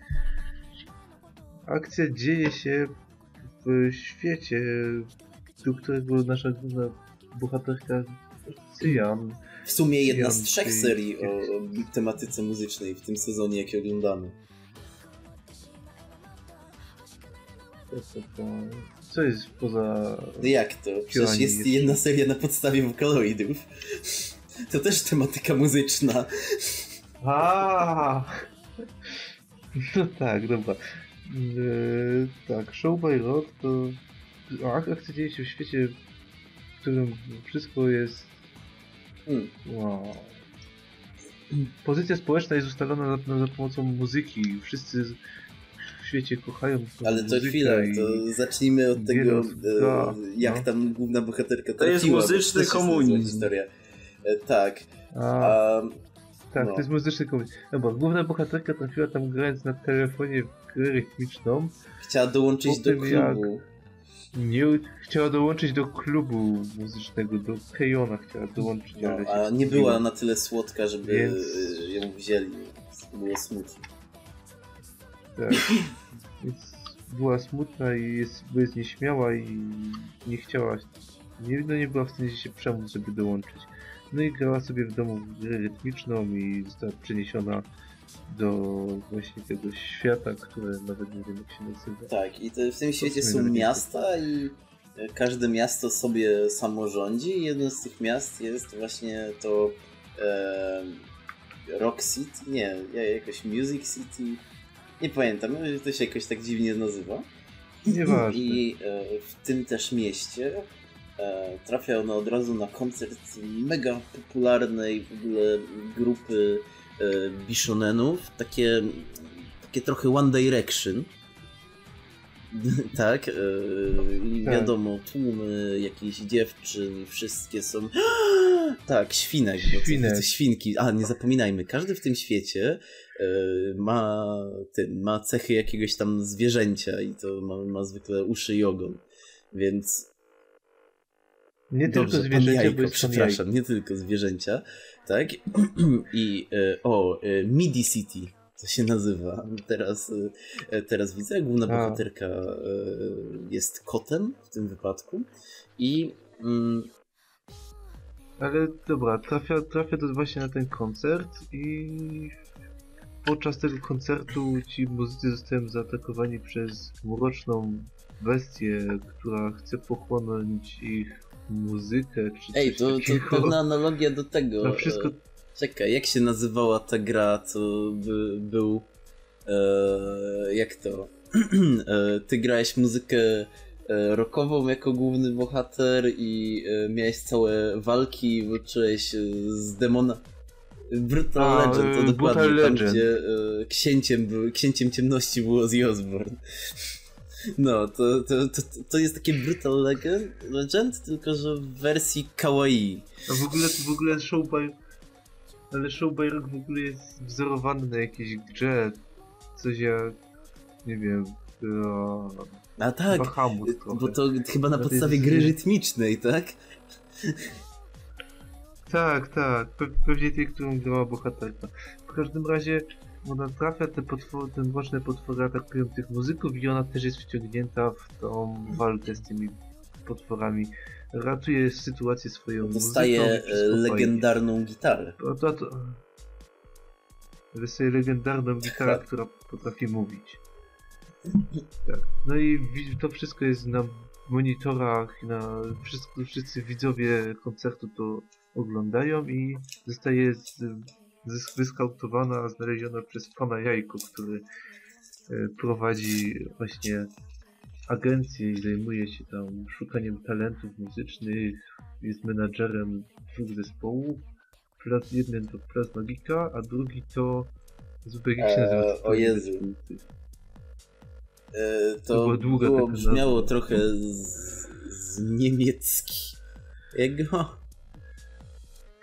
Akcja dzieje się w świecie, do którego nasza główna bohaterka Cyjan. W sumie jedna z trzech serii o, o tematyce muzycznej w tym sezonie, jaki oglądamy. Co jest poza... No jak to? Przecież jest jedna seria na podstawie wokaloidów. To też tematyka muzyczna. A. No tak, dobra. Yy, tak, Show by Rock to akcja dzieje się w świecie, którym wszystko jest... Hmm. Wow. Pozycja społeczna jest ustalona za, za pomocą muzyki. Wszyscy świecie kochają. Ale to chwilę, i... to zacznijmy od tego, e, jak no. tam główna bohaterka To jest muzyczny komunizm. Historia. E, tak. A, A, tak, no. to jest muzyczny komunizm. No bo główna bohaterka trafiła tam grając na telefonie w grę rytmiczną. Chciała dołączyć do klubu. Jak nie chciała dołączyć do klubu muzycznego, do Kejona chciała dołączyć, no, ale A nie była na tyle słodka, żeby Więc... ją wzięli. Było smutne. Tak. Więc była smutna i jest, jest nieśmiała i nie chciała, nie, no nie była w stanie się przemóc, żeby dołączyć. No i grała sobie w domu grę rytmiczną i została przeniesiona do właśnie tego świata, które nawet nie wiem jak się nazywa. Tak, i to w tym świecie są miasta i każde miasto sobie samorządzi jedno z tych miast jest właśnie to e, Rock City, nie, jakoś Music City, nie pamiętam, to się jakoś tak dziwnie nazywa. Nieważne. I e, w tym też mieście e, trafia ona od razu na koncert mega popularnej w ogóle grupy e, Bishonenów, takie, takie trochę One Direction. tak, tak. wiadomo, tłumy jakichś dziewczyn, wszystkie są. tak, świnek, świnek. świnki. A, nie zapominajmy, każdy w tym świecie E, ma, ten, ma cechy jakiegoś tam zwierzęcia i to ma, ma zwykle uszy i ogon. Więc. Nie Dobrze, tylko zwierzęcia, jajko, przepraszam, nie tylko zwierzęcia, tak? I e, o, e, Midi City to się nazywa. Teraz, teraz widzę, główna bohaterka jest kotem w tym wypadku i mm, Ale dobra, trafia, trafia to właśnie na ten koncert i podczas tego koncertu ci muzycy zostają zaatakowani przez mroczną bestię, która chce pochłonąć ich muzykę czy coś Ej, to, to pewna analogia do tego. To wszystko e, Czekaj, jak się nazywała ta gra, co by, był. E, jak to? e, ty grałeś muzykę e, rockową jako główny bohater i e, miałeś całe walki, walczyłeś e, z demona. Brutal A, Legend, to dokładnie Brutal tam, Legend. gdzie e, księciem, był, księciem ciemności było Ozzy Osbourne. No, to, to, to, to jest takie Brutal Legend, Legend, tylko że w wersji kawaii. A w ogóle, w ogóle show by... Ale show by rock w ogóle jest wzorowany na jakiejś grze. Coś jak... Nie wiem... e, A tak, Bahamut bo to chyba na to podstawie gry rytmicznej, tak? Tak, tak. Pe pewnie tej, którą grała bohaterka. W każdym razie ona trafia, te potwory, te mroczne potwory atakują tych muzyków i ona też jest wciągnięta w tą walkę z tymi potworami. Ratuje sytuację swoją Dostaje muzyką. e, fajnie. legendarną gitarę. To, to, to... Dostaje legendarną gitarę, Tak. która potrafi mówić. Tak. No i to wszystko jest na monitorach, na wszystko, wszyscy widzowie koncertu to oglądają i zostaje wyskautowana, znaleziona przez pana Jajko, który e, prowadzi właśnie agencję i zajmuje się tam szukaniem talentów muzycznych, jest menadżerem dwóch zespołów. Plac, jeden to Plac Magika, a drugi to Zubek jak się Eee, nazywa? o Jezu. E, To to było, brzmiało nazwa. trochę z, z niemiecki.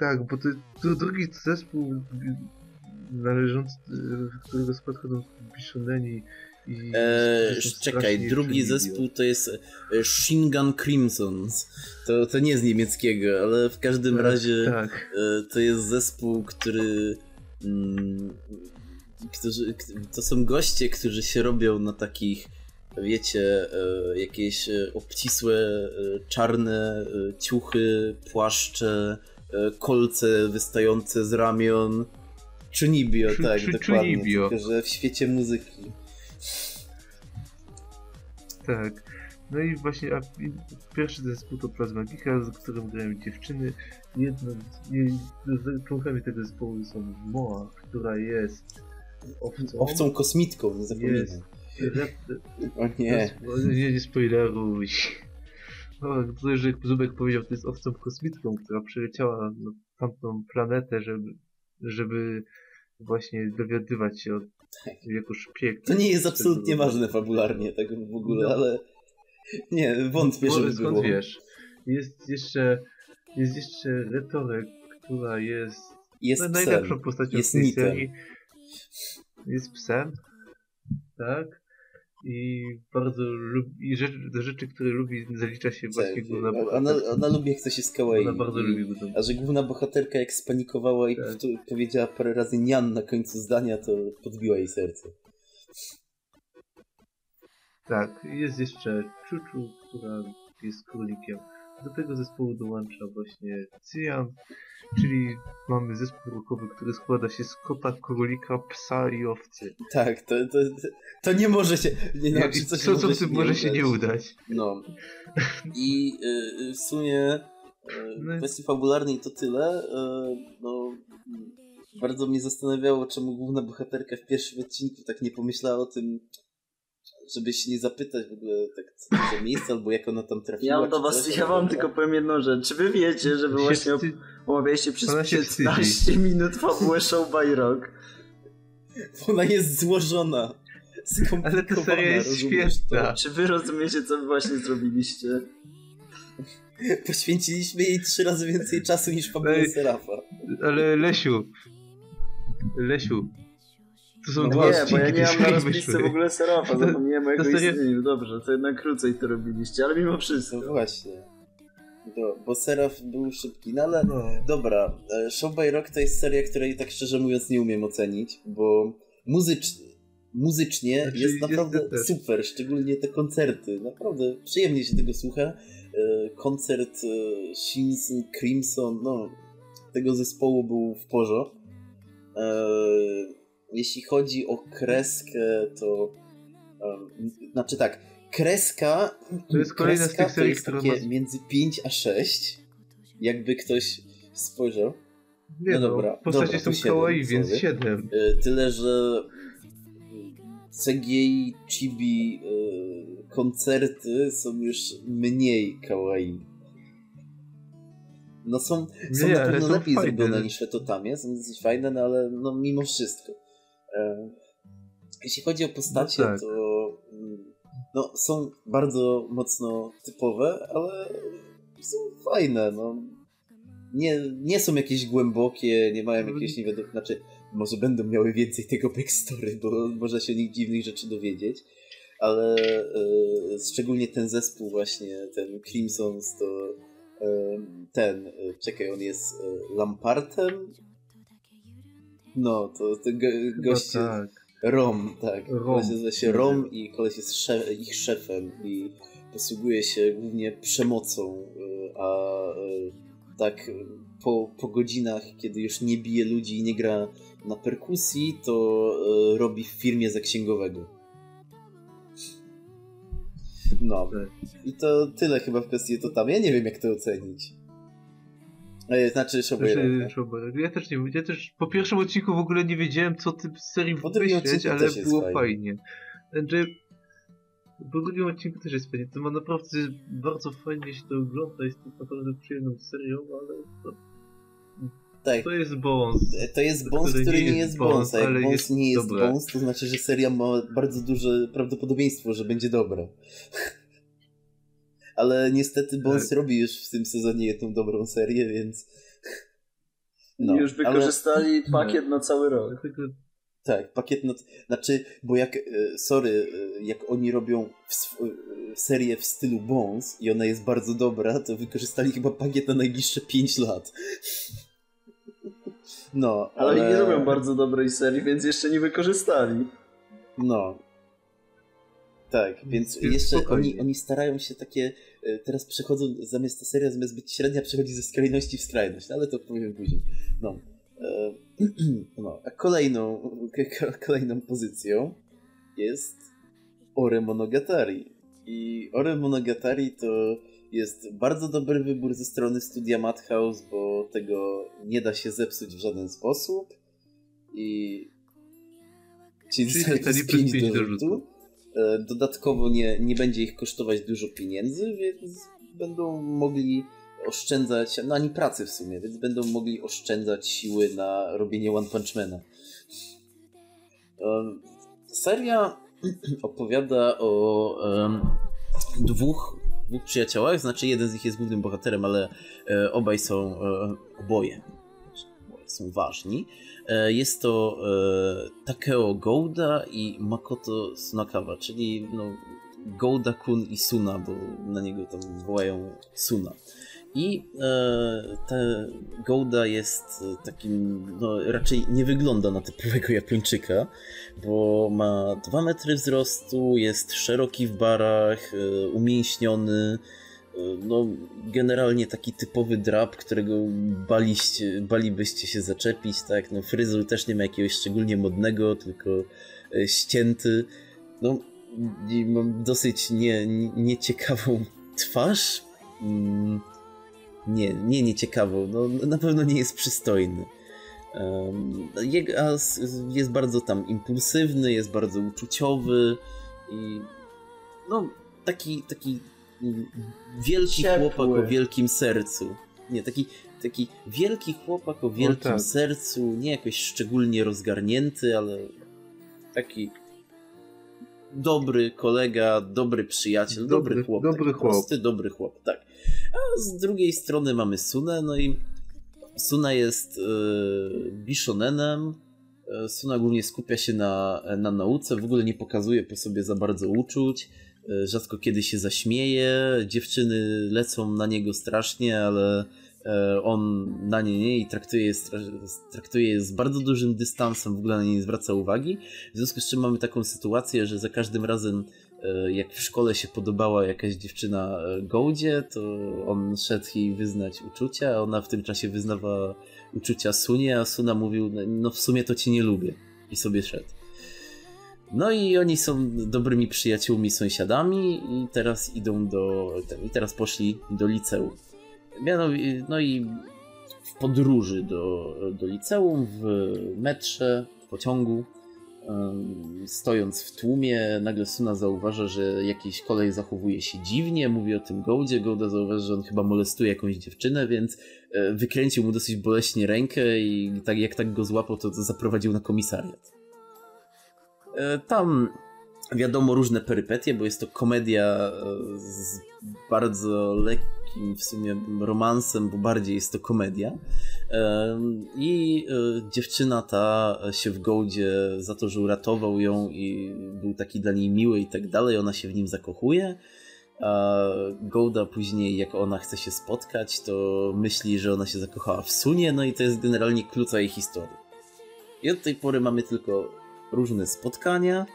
Tak, bo to, to drugi zespół y, należący, y, którego skład chodzą Bishoneni i... E, są czekaj, drugi zespół to jest e, Shingan Crimsons. To, to nie z niemieckiego, ale w każdym Tak, razie Tak, e, to jest zespół, który. Mm, którzy, to są goście, którzy się robią na takich, wiecie, e, jakieś e, obcisłe, e, czarne e, ciuchy, płaszcze, e, kolce wystające z ramion. Chunibyo, Chu- tak, chu- dokładnie. Chunibyo. Tylko, że w świecie muzyki. tak. No i właśnie a, i pierwszy zespół to Plazmagika, z którym grają dziewczyny. Jedno, jej- z- członkami tego zespołu są Moa, która jest owcą. Owcą kosmitką, nie zapominaj. Jest. Rep, O nie. Nie, nie spoileruj. No, jak Zubek powiedział, to jest owcą kosmitką, która przyleciała na tamtą planetę, żeby, żeby właśnie dowiadywać się od jako szpieg. To nie jest absolutnie ważne fabularnie, tak w ogóle, No. ale nie, wątpię, Bo- żeby skąd było. wiesz? Jest jeszcze, jest jeszcze Retorek, która jest Jest no, psem. najlepszą postacią Jest tej serii. Jest psem, tak? I bardzo lubi, i rzeczy, do rzeczy, które lubi, zalicza się właśnie Tak, główna ona, bohaterka. ona lubi jak coś jest kawaii. Ona bardzo I- lubi go. A że główna bohaterka jak spanikowała i Tak. powiedziała parę razy nian na końcu zdania, to podbiła jej serce. Tak, jest jeszcze Czuczu, która jest królikiem. Do tego zespołu dołącza właśnie Cyjan, czyli mamy zespół rockowy, który składa się z kota, królika, psa i owcy. Tak, to, to, to, nie może się... Nie, no, czy coś co, co w tym może się nie udać? No. I y, w sumie y, No kwestii fabularnej to tyle. Y, no, y, bardzo mnie zastanawiało, czemu główna bohaterka w pierwszym odcinku tak nie pomyślała o tym, żeby się nie zapytać w ogóle tak co to miejsce, albo jak ona tam trafiła. Ja mam do was, coś, ja wam tylko powiem jedną rzecz. Czy wy wiecie, że wy właśnie wstyd- omawialiście przez Ona się 15 minut fabułę Show by Rock? Ona jest złożona. Skomplikowana, Ale ta seria jest to? świetna. Czy wy rozumiecie, co wy właśnie zrobiliście? Poświęciliśmy jej trzy razy więcej czasu niż fabułę. Serafa. Ale Lesiu, Lesiu, to są No dwa Nie, bo ja odcinki nie mam na rozpisce w ogóle Serafa, To- zapomniałem o jego to istnieniu. Dobrze, to jednak krócej to robiliście, ale mimo wszystko. No właśnie. Do, bo Seraf był szybki, no ale No. dobra. e, Show by Rock to jest seria, której tak szczerze mówiąc nie umiem ocenić, bo muzycznie, muzycznie Znaczy, jest jest naprawdę też. super, szczególnie te koncerty. Naprawdę przyjemnie się tego słucha, e, koncert e, Shinson Crimson, no, tego zespołu był w porządku. E, jeśli chodzi o kreskę, to znaczy tak, kreska to jest kolejna kreska z tych serii, to jest takie ma... między 5 a 6. Jakby ktoś spojrzał. Nie no, no dobra. Postacie są kawaii, więc 7. Tyle, że CGI, chibi, yy, koncerty są już mniej kawaii. No są, są nie, na pewno lepiej fajne. zrobione niż Etotamie, są fajne, no ale no mimo wszystko. E, jeśli chodzi o postacie, no tak. to mm, no, są bardzo mocno typowe, ale są fajne, no. Nie, nie są jakieś głębokie, nie mają jakieś nie wiadomo, znaczy może będą miały więcej tego backstory, bo można się o nich dziwnych rzeczy dowiedzieć, ale e, szczególnie ten zespół właśnie, ten Crimsons, to e, ten, czekaj, on jest Lampartem? No, to, to go, gość... Tak. Rom, tak. Rom. Koleś nazywa się Rom i koleś jest szef, ich szefem i posługuje się głównie przemocą, e, a e, tak po, po godzinach, kiedy już nie bije ludzi i nie gra na perkusji, to e, robi w firmie za księgowego. No. I to tyle chyba w kwestii to tam. Ja nie wiem, jak to ocenić. Znaczy Showbearer. Znaczy, ja też nie wiem. Ja też po pierwszym odcinku w ogóle nie wiedziałem, co ty z serii myśleć, ale było fajnie. fajnie. Znaczy, po drugim odcinku też jest fajnie. To ma naprawdę bardzo fajnie się to ogląda. Jest to naprawdę przyjemną serią, ale to tak. To jest Bones. To jest Bones, który, który nie jest Bones, a jak jest nie jest dobre. Bones, to znaczy, że seria ma bardzo duże prawdopodobieństwo, że będzie dobra. Ale niestety Bones tak. robi już w tym sezonie jedną dobrą serię, więc... No, już wykorzystali ale... pakiet na cały rok. Tak, pakiet na... Znaczy, bo jak, e, sorry, e, jak oni robią w, e, serię w stylu Bones i ona jest bardzo dobra, to wykorzystali chyba pakiet na najbliższe 5 lat. No, ale... ale nie robią bardzo dobrej serii, więc jeszcze nie wykorzystali. No. Tak, więc jeszcze oni, oni starają się takie. E, teraz przechodzą, zamiast ta seria, zamiast być średnia, przechodzi ze skrajności w skrajność, no, ale to powiem później. No. E, no. A kolejną, kolejną pozycją jest Ore Monogatari. I Ore Monogatari to jest bardzo dobry wybór ze strony studia Madhouse, bo tego nie da się zepsuć w żaden sposób. I. Czyli dostali 5 do rzutu. E, dodatkowo nie, nie będzie ich kosztować dużo pieniędzy, więc będą mogli oszczędzać, no ani pracy w sumie, więc będą mogli oszczędzać siły na robienie One Punch Mana. Seria opowiada o um, dwóch dwóch przyjaciołach, znaczy jeden z nich jest głównym bohaterem, ale e, obaj są, e, oboje są ważni. E, jest to e, Takeo Gouda i Makoto Sunakawa, czyli no, Gouda-kun i Suna, bo na niego tam wołają Suna. I e, Gouda jest takim, no raczej nie wygląda na typowego Japończyka, bo ma 2 metry wzrostu, jest szeroki w barach, e, umięśniony, no generalnie taki typowy drap, którego baliście, balibyście się zaczepić, tak, no fryzur też nie ma jakiegoś szczególnie modnego, tylko e, ścięty, no mam dosyć nie, nieciekawą twarz, mm nie, nie nieciekawą, no na pewno nie jest przystojny. Jest bardzo tam impulsywny, jest bardzo uczuciowy i no taki, taki wielki Ciepły. chłopak o wielkim sercu. Nie, taki, taki wielki chłopak o wielkim tak. sercu, nie jakoś szczególnie rozgarnięty, ale taki dobry kolega, dobry przyjaciel, dobry, dobry chłop. Dobry chłop. Prosty, dobry chłop, tak. A z drugiej strony mamy Sunę, no i Suna jest yy, bishonenem. E, Suna głównie skupia się na, na nauce, w ogóle nie pokazuje po sobie za bardzo uczuć. E, rzadko kiedy się zaśmieje. Dziewczyny lecą na niego strasznie, ale on na nie nie i traktuje je, traktuje je z bardzo dużym dystansem, w ogóle na nie nie zwraca uwagi. W związku z czym mamy taką sytuację, że za każdym razem e, jak w szkole się podobała jakaś dziewczyna e, Goldzie, to on szedł jej wyznać uczucia, a ona w tym czasie wyznawała uczucia Sunie, a Suna mówił, no w sumie to cię nie lubię i sobie szedł. No i oni są dobrymi przyjaciółmi, sąsiadami i teraz idą do, i teraz poszli do liceum. No i w podróży do, do liceum, w metrze, w pociągu, stojąc w tłumie, nagle Suna zauważa, że jakiś kolej zachowuje się dziwnie, mówi o tym Goldzie, Golda zauważa, że on chyba molestuje jakąś dziewczynę, więc e, wykręcił mu dosyć boleśnie rękę i tak jak tak go złapał, to zaprowadził na komisariat. E, tam wiadomo różne perypetie, bo jest to komedia e, z bardzo lekkim w sumie romansem, bo bardziej jest to komedia. E, I dziewczyna ta się w Goldzie za to, że uratował ją i był taki dla niej miły i tak dalej, ona się w nim zakochuje. A Golda później, jak ona chce się spotkać, to myśli, że ona się zakochała w Sunie, no i to jest generalnie klucz jej historii. I od tej pory mamy tylko różne spotkania.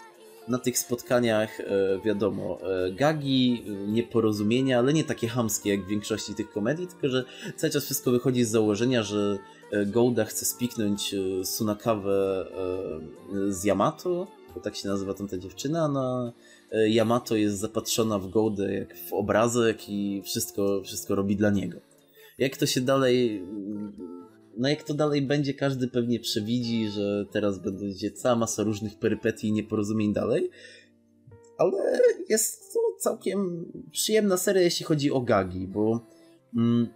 Na tych spotkaniach, e, wiadomo, e, gagi, nieporozumienia, ale nie takie hamskie jak w większości tych komedii, tylko że cały czas wszystko wychodzi z założenia, że e, Golda chce spiknąć Sunakawę z Yamato, bo tak się nazywa tamta dziewczyna, no Yamato jest zapatrzona w Goldę jak w obrazek i wszystko, wszystko robi dla niego. Jak to się dalej no jak to dalej będzie, każdy pewnie przewidzi, że teraz będzie cała masa różnych perypetii i nieporozumień dalej. Ale jest to całkiem przyjemna seria, jeśli chodzi o gagi, bo mm,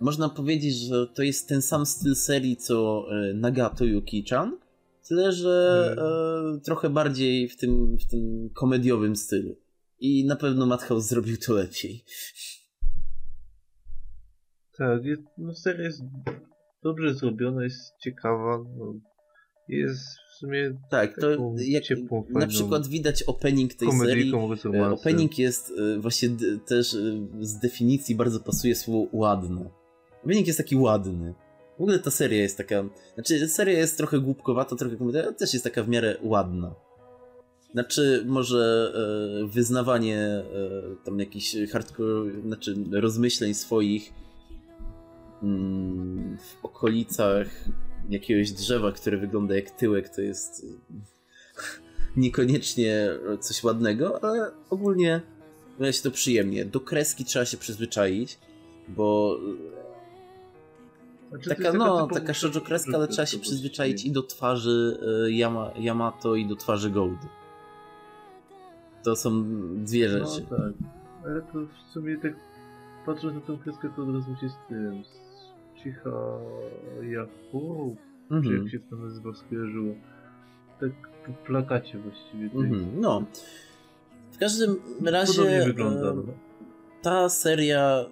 można powiedzieć, że to jest ten sam styl serii co e, Nagato Yuki-chan, tyle że e, trochę bardziej w tym, w tym komediowym stylu. I na pewno Madhouse zrobił to lepiej. Tak, jest, no seria jest dobrze zrobiona, jest ciekawa. No, jest w sumie tak, to jak ciepłą, na przykład widać opening tej serii. E, opening jest e, właśnie też e, z definicji bardzo pasuje słowo ładne. Opening jest taki ładny. W ogóle ta seria jest taka, znaczy seria jest trochę głupkowata, trochę komediowa, ale też jest taka w miarę ładna. Znaczy, może e, wyznawanie e, tam jakichś hardcore, znaczy rozmyśleń swoich w okolicach jakiegoś drzewa, które wygląda jak tyłek, to jest niekoniecznie coś ładnego, ale ogólnie wygląda się to przyjemnie. Do kreski trzeba się przyzwyczaić, bo znaczy, taka, no, taka shoujo kreska, ale trzeba się przyzwyczaić i do twarzy e, Yama, Yamato i do twarzy Goldy. To są dwie no rzeczy. No tak, ale to w sumie tak patrząc na tą kreskę, to od razu się z tym, Cicha Jaku, mhm. czy jak się to nazywa, skojarzyło. Tak po plakacie właściwie. Mhm. No. W każdym razie wygląda, no. ta seria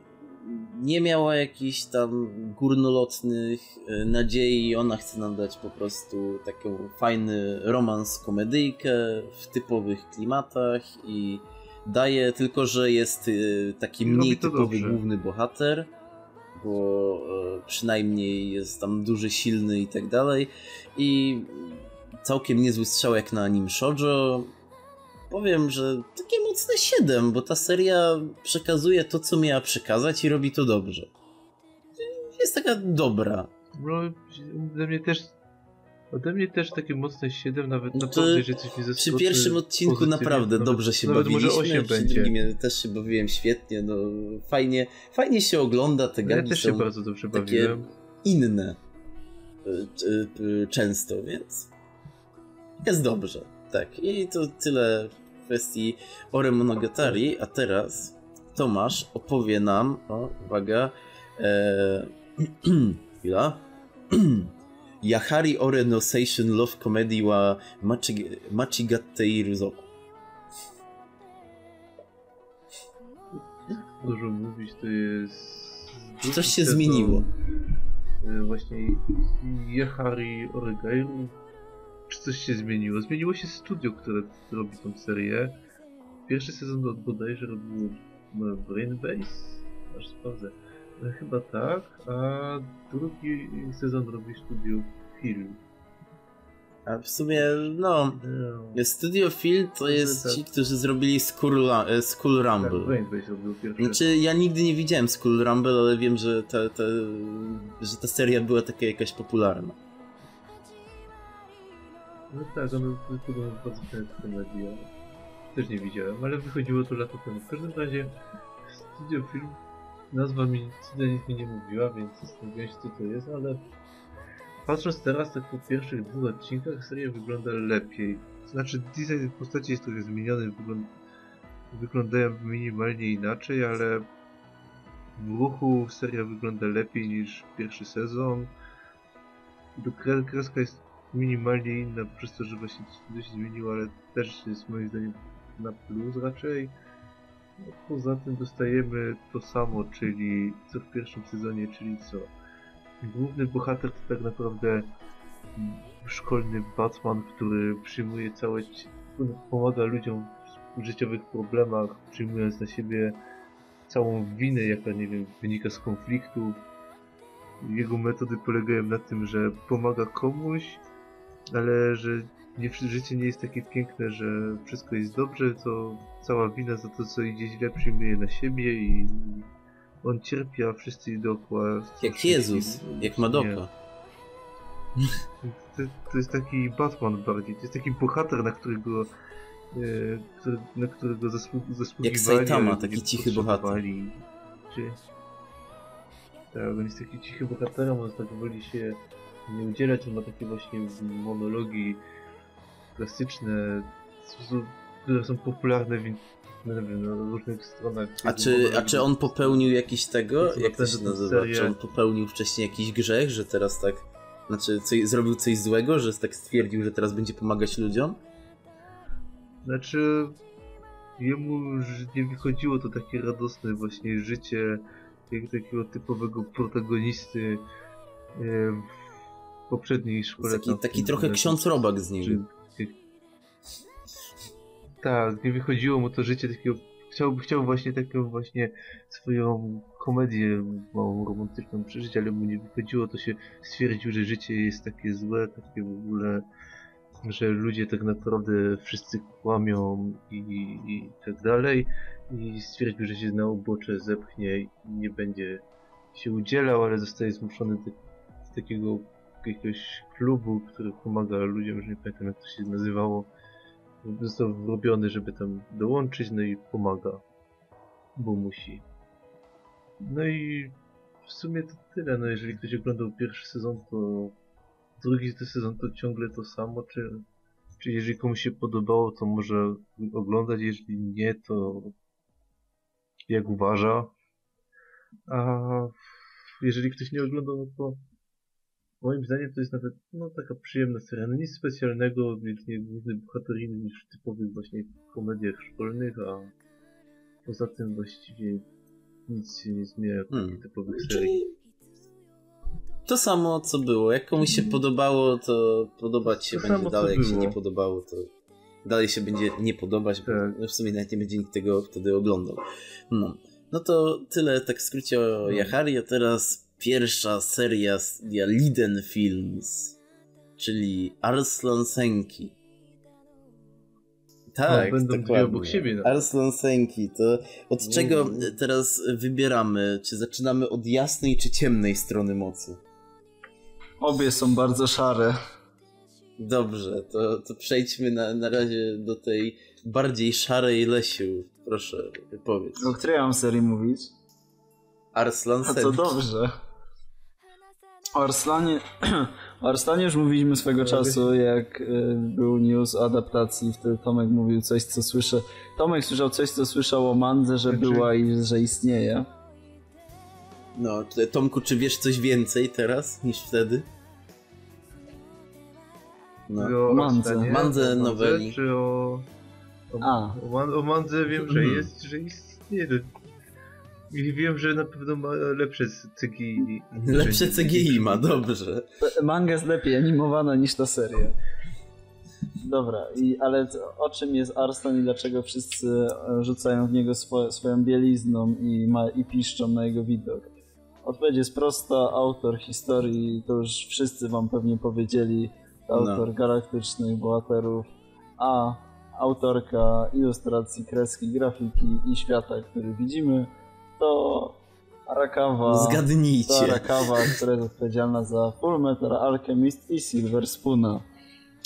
nie miała jakichś tam górnolotnych e, nadziei. Ona chce nam dać po prostu taką fajny romans, komedyjkę w typowych klimatach i daje tylko, że jest e, taki mniej typowy dobrze. główny bohater bo e, przynajmniej jest tam duży, silny i tak dalej. I całkiem niezły strzał jak na nim shoujo. Powiem, że takie mocne 7, bo ta seria przekazuje to, co miała przekazać i robi to dobrze. Jest taka dobra. No, dla mnie też Ode mnie też takie mocne 7, nawet no naprawdę, że coś mi Przy pierwszym odcinku naprawdę dobrze się nawet bawiliśmy, może 8 przy będzie. drugim też się bawiłem świetnie, no fajnie, fajnie się ogląda, te gagi Ja też się bardzo dobrze bawiłem. inne e, często, więc jest dobrze, tak. I to tyle w kwestii Ore Monogatari, a teraz Tomasz opowie nam, o, uwaga, e, chwila, Yahari Ore no Seishun Love Comedy wa Machigatteiru Zoku. Dużo mówić to jest... Czy coś się zmieniło? E, właśnie Yahari Oregairu czy coś się zmieniło? Zmieniło się studio, które robi tą serię. Pierwszy sezon bodajże robiło Brainbase? Aż sprawdzę. No, chyba tak, a drugi sezon robi studio Film. A w sumie, no, No. Studio Field to jest tak. ci, którzy zrobili Ra- e, Tak, Rumble. Pierwszy. Znaczy, ja nigdy nie widziałem Skull Rumble, ale wiem, że ta, ta, że ta seria była taka jakaś popularna. No tak, ono podobno bardzo często ale też nie widziałem, ale wychodziło to lata temu. W każdym razie Studio Film, nazwa mi nic mi nie mówiła, więc zastanawiałem się co to jest, ale patrząc teraz tak po pierwszych dwóch odcinkach seria wygląda lepiej. Znaczy design postaci jest trochę zmieniony, wygląd wyglądają minimalnie inaczej, ale w ruchu seria wygląda lepiej niż pierwszy sezon. Kreska jest minimalnie inna przez to, że właśnie coś się zmieniło, ale też jest moim zdaniem na plus raczej. No, poza tym dostajemy to samo, czyli co w pierwszym sezonie, czyli co? Główny bohater to tak naprawdę szkolny Batman, który przyjmuje całe, pomaga ludziom w życiowych problemach, przyjmując na siebie całą winę, jaka, nie wiem, wynika z konfliktu. Jego metody polegają na tym, że pomaga komuś, ale że nie, życie nie jest takie piękne, że wszystko jest dobrze, to cała wina za to, co idzie źle, przyjmuje na siebie i on cierpi, a wszyscy dookoła... są Jak Jezus, jak Madoka. To, to jest taki Batman bardziej, to jest taki bohater, na którego e, który, na którego zasłu, zasługiwali. Saitama, ale taki cichy bohater. Czy... Tak, on jest taki cichy bohaterem, on tak woli się nie udzielać, on ma takie właśnie monologi klasyczne, które są popularne w, na różnych stronach. A czy, a czy on popełnił jakiś tego? Jak to się nazywa? Czy on popełnił wcześniej jakiś grzech, że teraz tak. Znaczy, coś, zrobił coś złego, że tak stwierdził, że teraz będzie pomagać ludziom? Znaczy, jemu nie wychodziło to takie radosne właśnie życie jak takiego typowego protagonisty w poprzedniej szkole. Taki, taki trochę ksiądz robak z niego. czy- Tak, nie wychodziło mu to życie takiego. Chciał, chciał właśnie taką właśnie swoją komedię małą romantyczną przeżyć, ale mu nie wychodziło, to się stwierdził, że życie jest takie złe, takie w ogóle, że ludzie tak naprawdę wszyscy kłamią i, i tak dalej. I stwierdził, że się na ubocze zepchnie i nie będzie się udzielał, ale zostaje zmuszony do, z takiego jakiegoś klubu, który pomaga ludziom, już nie pamiętam jak to się nazywało. Został wrobiony, żeby tam dołączyć, no i pomaga, bo musi. No i w sumie to tyle, no jeżeli ktoś oglądał pierwszy sezon, to drugi sezon to ciągle to samo, czy, czy jeżeli komuś się podobało, to może oglądać, jeżeli nie, to jak uważa. A jeżeli ktoś nie oglądał, no to moim zdaniem to jest nawet no, taka przyjemna seria. No nic specjalnego, więc nie główny bohater inny niż w typowych właśnie komediach szkolnych, a poza tym właściwie nic się nie zmienia w Hmm. takich typowych serii. To samo, co było. Jak komuś się podobało, to podobać się To będzie samo, dalej. Jak się nie podobało, to dalej się będzie nie podobać, bo Tak. no w sumie nawet nie będzie nikt tego wtedy oglądał. No, no to tyle tak w skrócie o No. Yahari, a teraz pierwsza seria ja, Liden Films, czyli Arslan Senki. Tak, No, będą dokładnie. obok siebie, no. Arslan Senki, to od Mm. czego teraz wybieramy? Czy zaczynamy od jasnej czy ciemnej strony mocy? Obie są bardzo szare. Dobrze, to, to przejdźmy na, na razie do tej bardziej szarej Lesiu. Proszę, powiedz. O której mam serii mówić? Arslan A to Senki. dobrze. O Arslanie, o Arslanie już mówiliśmy swego czasu, jak y, był news o adaptacji, wtedy Tomek mówił coś, co słyszę. Tomek słyszał coś, co słyszał o Mandze, że Znaczy- była i że istnieje. No, Tomku, czy wiesz coś więcej teraz niż wtedy? No. O Mandze. Mandze noweli. Czy o... O, A. o Mandze wiem, że Mhm. jest, że istnieje. I wiem, że na pewno ma lepsze CGI. Lepsze CGI ma, dobrze. Manga jest lepiej animowana niż ta seria. Dobra, i, ale o czym jest Arslan i dlaczego wszyscy e, rzucają w niego swo, swoją bielizną i, ma, i piszczą na jego widok? Odpowiedź jest prosta, autor historii, to już wszyscy wam pewnie powiedzieli, autor galaktycznych bohaterów, a autorka ilustracji, kreski, grafiki i świata, który widzimy, to Arakawa. Zgadnijcie. To Arakawa, która jest odpowiedzialna za Full Metal Alchemist i Silver Spoona.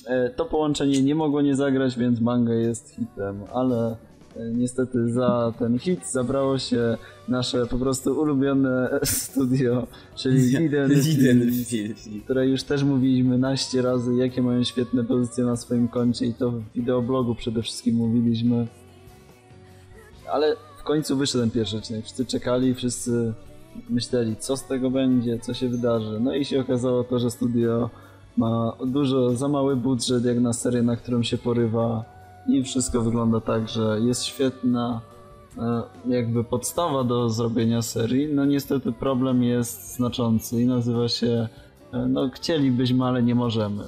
E, To połączenie nie mogło nie zagrać, więc manga jest hitem, ale e, niestety za ten hit zabrało się nasze po prostu ulubione studio, czyli Liden Liden które już też mówiliśmy naście razy, jakie mają świetne pozycje na swoim koncie i to w wideoblogu przede wszystkim mówiliśmy. Ale w końcu wyszedł ten pierwszy odcinek. Wszyscy czekali, wszyscy myśleli, co z tego będzie, co się wydarzy. No i się okazało to, że studio ma dużo, za mały budżet jak na serię, na którą się porywa i wszystko wygląda tak, że jest świetna e, jakby podstawa do zrobienia serii. No niestety problem jest znaczący i nazywa się e, no chcielibyśmy, ale nie możemy.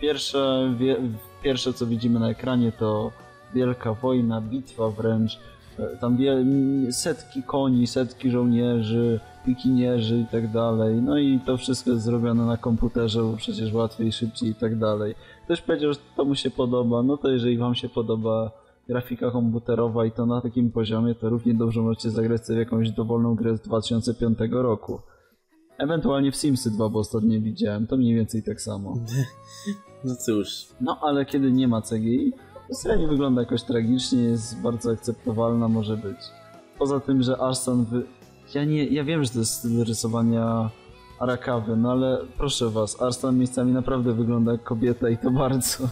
Pierwsze, wie, pierwsze co widzimy na ekranie to wielka wojna, bitwa wręcz. Tam wie, setki koni, setki żołnierzy, pikinierzy i tak dalej. No i to wszystko jest zrobione na komputerze, bo przecież łatwiej, szybciej i tak dalej. Ktoś powiedział, że to mu się podoba, no to jeżeli wam się podoba grafika komputerowa i to na takim poziomie, to równie dobrze możecie zagrać sobie w jakąś dowolną grę z 2005 roku. Ewentualnie w Simsy 2, bo ostatnio widziałem, to mniej więcej tak samo. No cóż. No ale kiedy nie ma CGI, seria nie wygląda jakoś tragicznie, jest bardzo akceptowalna, może być. Poza tym, że Arsan wy... Ja nie, ja wiem, że to jest styl rysowania Arakawy, no ale proszę was, Arsan miejscami naprawdę wygląda jak kobieta i to bardzo.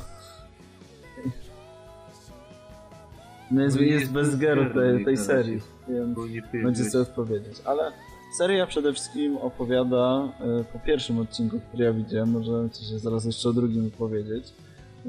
No jest, jest bez geru tej, tej serii, więc będzie co odpowiedzieć. Ale seria przede wszystkim opowiada e, po pierwszym odcinku, który ja widziałem, może się zaraz jeszcze o drugim powiedzieć.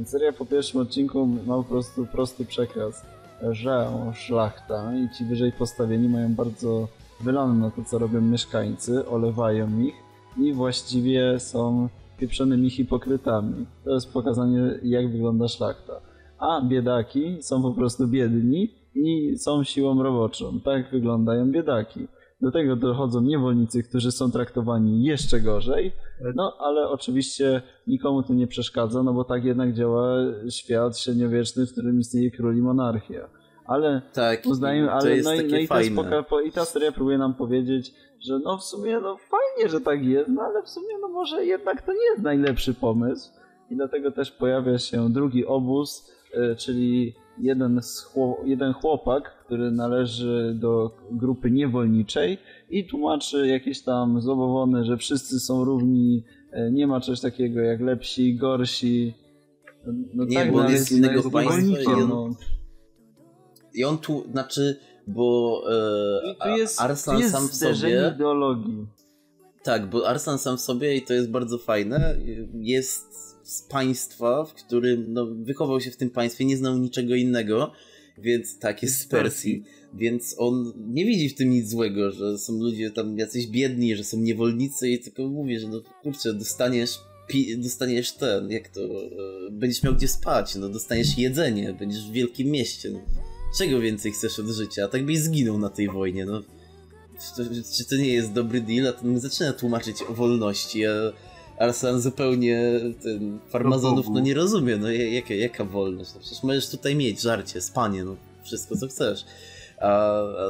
Seria po pierwszym odcinku ma po prostu prosty przekaz, że szlachta i ci wyżej postawieni mają bardzo wylane na to, co robią mieszkańcy, olewają ich i właściwie są pieprzonymi hipokrytami. To jest pokazanie, jak wygląda szlachta. A biedaki są po prostu biedni i są siłą roboczą. Tak wyglądają biedaki. Do tego dochodzą niewolnicy, którzy są traktowani jeszcze gorzej. No, ale oczywiście nikomu to nie przeszkadza, no bo tak jednak działa świat średniowieczny, w którym istnieje król i monarchia. Ale Tak, uznajmy, to ale jest no, i, takie no i, to jest fajne. poka- po, i ta seria próbuje nam powiedzieć, że no w sumie no fajnie, że tak jest, no ale w sumie no może jednak to nie jest najlepszy pomysł. I dlatego też pojawia się drugi obóz, y, czyli jeden, jeden chłopak, który należy do grupy niewolniczej i tłumaczy jakieś tam zabawony, że wszyscy są równi, y, nie ma czegoś takiego jak lepsi, gorsi. No Nie, tak, bo on no, jest z innego jest państwa i on- no. I on tu, znaczy, bo e, I tu jest, Arsan tu jest sam w sobie... ideologii. Tak, bo Arsan sam w sobie, i to jest bardzo fajne, jest z państwa, w którym no, wychował się w tym państwie, nie znał niczego innego, więc tak, jest z Persji. Więc on nie widzi w tym nic złego, że są ludzie tam jacyś biedni, że są niewolnicy i tylko mówi, że no kurczę, dostaniesz, dostaniesz ten, jak to, e, będziesz miał gdzie spać, no dostaniesz jedzenie, będziesz w wielkim mieście, no. Czego więcej chcesz od życia? A tak byś zginął na tej wojnie, no. Czy to, czy to nie jest dobry deal? A ten zaczyna tłumaczyć o wolności, a Arsan zupełnie ten farmazonów no nie rozumie, no ja- jaka, jaka wolność? No przecież możesz tutaj mieć żarcie, spanie, no wszystko co chcesz. A,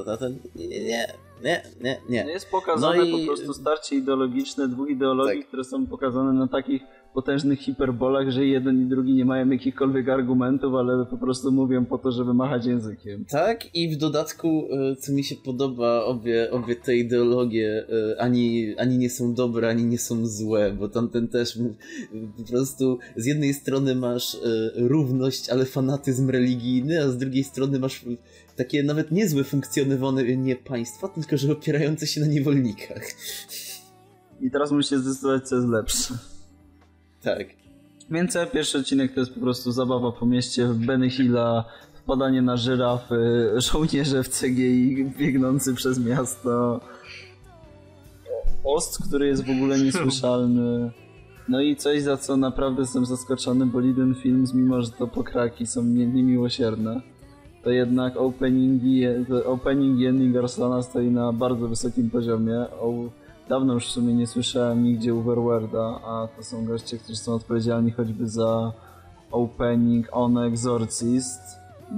a, a ten nie, nie, nie, nie, nie. Jest pokazane No i- po prostu starcie ideologiczne dwóch ideologii, Tak. które są pokazane na takich potężnych hiperbolach, że jeden i drugi nie mają jakichkolwiek argumentów, ale po prostu mówią po to, żeby machać językiem. Tak, i w dodatku, e, co mi się podoba, obie, obie te ideologie e, ani, ani nie są dobre, ani nie są złe, bo tamten też po prostu z jednej strony masz e, równość, ale fanatyzm religijny, a z drugiej strony masz takie nawet niezłe funkcjonowanie państwa, tylko że opierające się na niewolnikach. I teraz musicie zdecydować, co jest lepsze. Tak. Więc cały pierwszy odcinek to jest po prostu zabawa po mieście Benny Hilla, wpadanie na żyrafy, żołnierze w CGI biegnący przez miasto, Ost, który jest w ogóle niesłyszalny. No i coś, za co naprawdę jestem zaskoczony, bo Liden Films, mimo że to pokraki są nie- niemiłosierne, to jednak opening i, ending Arsana stoi na bardzo wysokim poziomie. O, dawno już w sumie nie słyszałem nigdzie Overworlda, a to są goście, którzy są odpowiedzialni choćby za opening On Exorcist,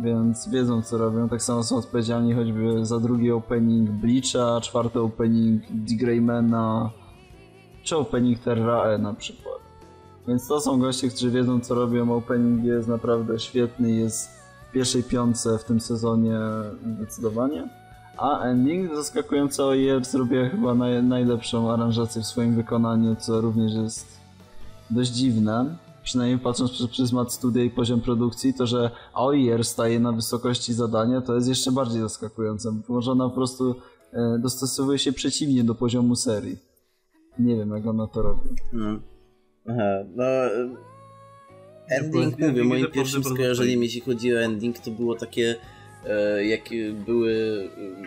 więc wiedzą co robią. Tak samo są odpowiedzialni choćby za drugi opening Bleacha, czwarty opening D. Greymana, czy opening Terrae na przykład. Więc to są goście, którzy wiedzą co robią. Opening jest naprawdę świetny, jest w pierwszej piątce w tym sezonie zdecydowanie. A ending zaskakująco OER zrobiła chyba naj, najlepszą aranżację w swoim wykonaniu, co również jest dość dziwne. Przynajmniej patrząc przez pryzmat studia i poziom produkcji, to że OER staje na wysokości zadania, to jest jeszcze bardziej zaskakujące, bo ona po prostu e, dostosowuje się przeciwnie do poziomu serii. Nie wiem, jak ona to robi. No. Aha, no... Ending, mówię, moim pierwszym skojarzeniem, jeśli chodzi o ending, to było takie E, jak były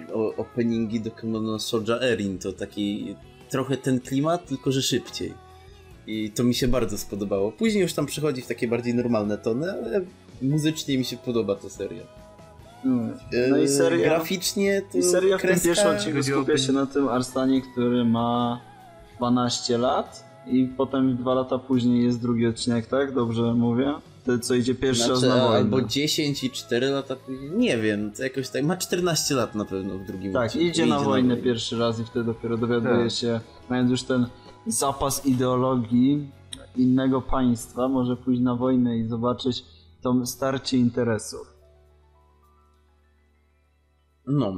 e, openingi do Kemono Soja Erin, to taki trochę ten klimat, tylko że szybciej. I to mi się bardzo spodobało. Później już tam przechodzi w takie bardziej normalne tony, ale muzycznie mi się podoba ta seria. Mm. No i seria. Graficznie to. I seria kreska... w tym pierwszym odcinku skupia się na tym Arstanie, który ma 12 lat, i potem dwa lata później jest drugi odcinek, tak? Dobrze mówię? To co idzie pierwszy znaczy, raz na wojnę. Albo 10 i 4 lata później. Nie wiem, to jakoś tak. Ma 14 lat na pewno w drugim Tak, odcinku. idzie, na, idzie wojnę na wojnę pierwszy raz i wtedy dopiero dowiaduje tak. się, mając już ten zapas ideologii innego państwa, może pójść na wojnę i zobaczyć to starcie interesów. No,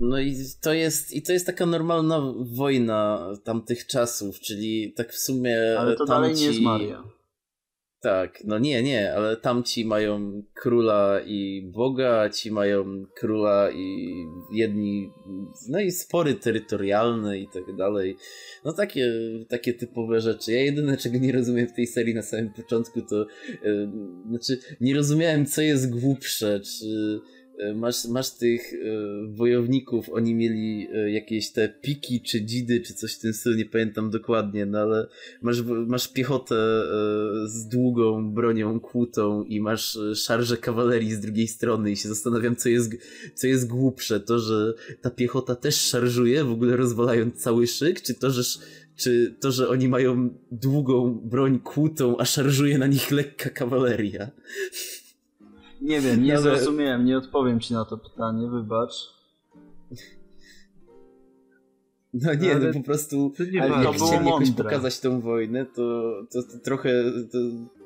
no i to jest i to jest taka normalna wojna tamtych czasów, czyli tak w sumie. Ale to tamci... dalej nie jest Maria. Tak, no nie, nie, ale tamci mają króla i boga, ci mają króla i jedni, no i spory terytorialne i tak dalej. No takie, takie typowe rzeczy. Ja jedyne, czego nie rozumiem w tej serii na samym początku, to yy, znaczy nie rozumiałem, co jest głupsze, czy masz, masz tych e, wojowników, oni mieli e, jakieś te piki, czy dzidy, czy coś w tym stylu, nie pamiętam dokładnie, no ale masz, masz piechotę z długą bronią kłutą i masz szarże kawalerii z drugiej strony i się zastanawiam, co jest, co jest głupsze, to, że ta piechota też szarżuje, w ogóle rozwalając cały szyk, czy to, że czy to, że oni mają długą broń kłutą, a szarżuje na nich lekka kawaleria. Nie wiem, nie zrozumiałem, nie odpowiem ci na to pytanie, wybacz. No nie, no po prostu to nie ale jak chcieli jakoś pokazać tą wojnę, to, to, to trochę to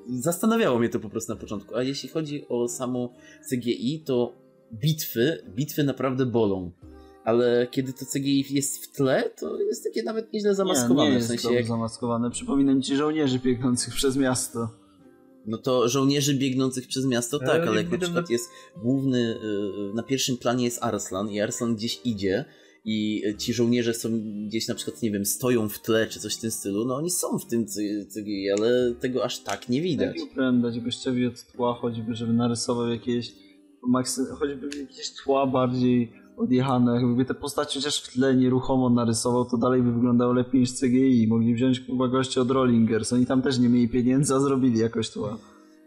zastanawiało mnie to po prostu na początku. A jeśli chodzi o samo CGI, to bitwy, bitwy naprawdę bolą. Ale kiedy to CGI jest w tle, to jest takie nawet nieźle zamaskowane. Nie, nie jest w sensie jak... zamaskowane. Przypominam ci żołnierzy biegnących przez miasto. No to żołnierzy biegnących przez miasto, tak, ale, ale jak na przykład jest główny, y, na pierwszym planie jest Arslan i Arslan gdzieś idzie i ci żołnierze są gdzieś na przykład, nie wiem, stoją w tle czy coś w tym stylu, no oni są w tym CGI, ale tego aż tak nie widać. Tak, dać gościowi od tła choćby, żeby narysował jakieś choćby jakieś tła bardziej odjechane, jakby te postacie chociaż w tle nieruchomo narysował, to dalej by wyglądało lepiej niż CGI. Mogli wziąć chyba goście od Rollingers. Oni tam też nie mieli pieniędzy, a zrobili jakoś tła.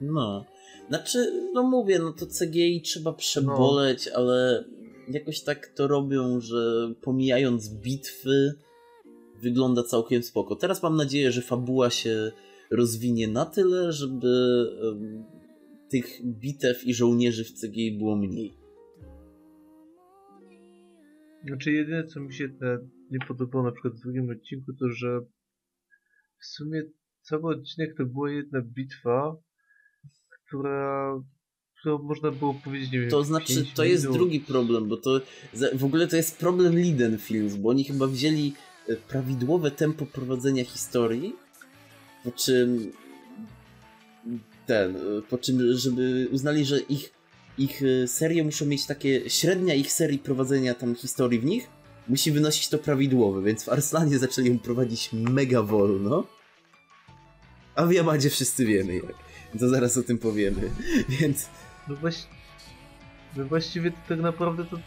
No. Znaczy, no mówię, no to CGI trzeba przeboleć, no. ale jakoś tak to robią, że pomijając bitwy, wygląda całkiem spoko. Teraz mam nadzieję, że fabuła się rozwinie na tyle, żeby um, tych bitew i żołnierzy w CGI było mniej. Znaczy jedyne co mi się nie podobało na przykład w drugim odcinku to, że w sumie cały odcinek to była jedna bitwa, która którą można było powiedzieć, nie wiem, To znaczy, to jest drugi problem, bo to w ogóle to jest problem Liden Films, bo oni chyba wzięli e, prawidłowe tempo prowadzenia historii, po czym ten, e, po czym, żeby uznali, że ich ich y, serie muszą mieć takie, średnia ich serii prowadzenia tam historii w nich musi wynosić to prawidłowo, więc w Arslanie zaczęli ją prowadzić mega wolno, a w Yamadzie wszyscy wiemy jak. To zaraz o tym powiemy, więc... No, właśnie, no właściwie to tak naprawdę to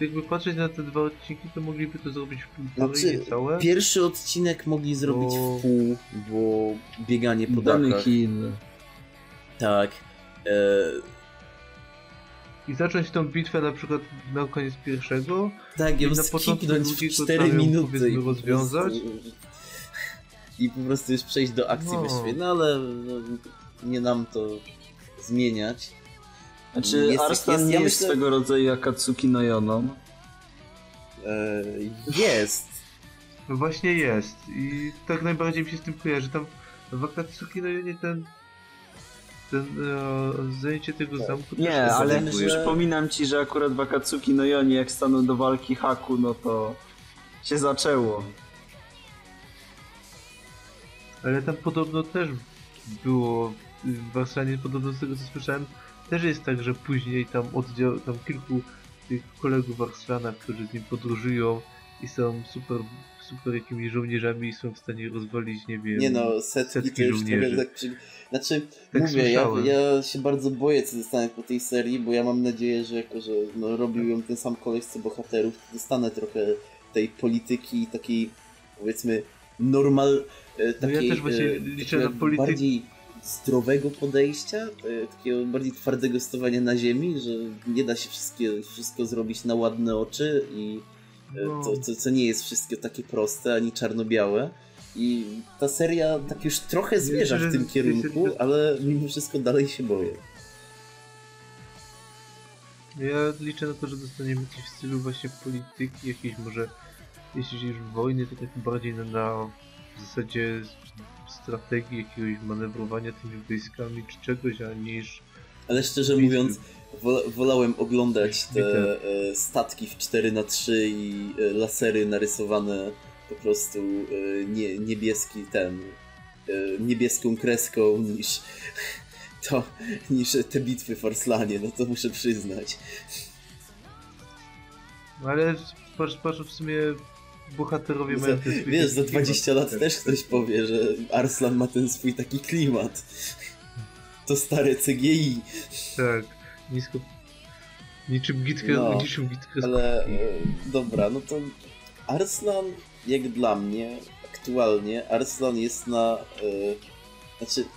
jakby patrzeć na te dwa odcinki, to mogliby to zrobić w półtorej znaczy, całe. Pierwszy odcinek mogli zrobić bo... w pół, bo bieganie po Dany dachach. Hill. Tak. E i zacząć tą bitwę na przykład na koniec pierwszego. Tak, ją skipnąć w 4 minuty i rozwiązać. I po prostu już przejść do akcji no. właściwie. No ale no, nie nam to zmieniać. Znaczy jest, Arslan jest, nie jest myślę... swego rodzaju Akatsuki no Yono? E, jest. No właśnie jest. I tak najbardziej mi się z tym kojarzy. Tam w Akatsuki no Yonie ten ten, e, zajęcie tego tak. zamku Nie, ale że... przypominam ci, że akurat w Akatsuki no Yonie jak staną do walki Haku, no to się zaczęło. Ale tam podobno też było w Warszawie, podobno z tego co słyszałem, też jest tak, że później tam oddział, tam kilku tych kolegów Arslana, którzy z nim podróżują i są super, super jakimiś żołnierzami i są w stanie rozwalić, nie wiem, nie no, setki, setki żołnierzy. Tak, znaczy, tak mówię, ja, ja, się bardzo boję, co dostanę po tej serii, bo ja mam nadzieję, że jako, że no, robił ją ten sam koleś co bohaterów, dostanę trochę tej polityki takiej, powiedzmy, normal, takiej, no ja też właśnie e, liczę na politykę. bardziej zdrowego podejścia, e, takiego bardziej twardego stowania na ziemi, że nie da się wszystkie, wszystko zrobić na ładne oczy i no. to, to, co nie jest wszystko takie proste ani czarno-białe. I ta seria tak już trochę zmierza w tym kierunku, ale mimo wszystko dalej się boję. Ja liczę na to, że dostaniemy coś w stylu właśnie polityki, jakiejś może, jeśli już wojny, to tak bardziej na, na w zasadzie strategii, jakiegoś manewrowania tymi wojskami czy czegoś, a niż... Ale szczerze mówiąc, wolałem oglądać te e, statki w 4 na 3 i e, lasery narysowane po prostu e, nie, niebieski ten niebieską kreską niż to, niż te bitwy w Arslanie, no to muszę przyznać. Ale patrz, patrz w sumie bohaterowie mają ten swój Wiesz, za 20 lat też ktoś powie, że Arslan ma ten swój taki klimat. To stare CGI. Tak, nisko... Niczym gitkę, no, niczym gitkę Ale e, dobra, no to Arslan, jak dla mnie, aktualnie, Arslan jest na... E, znaczy,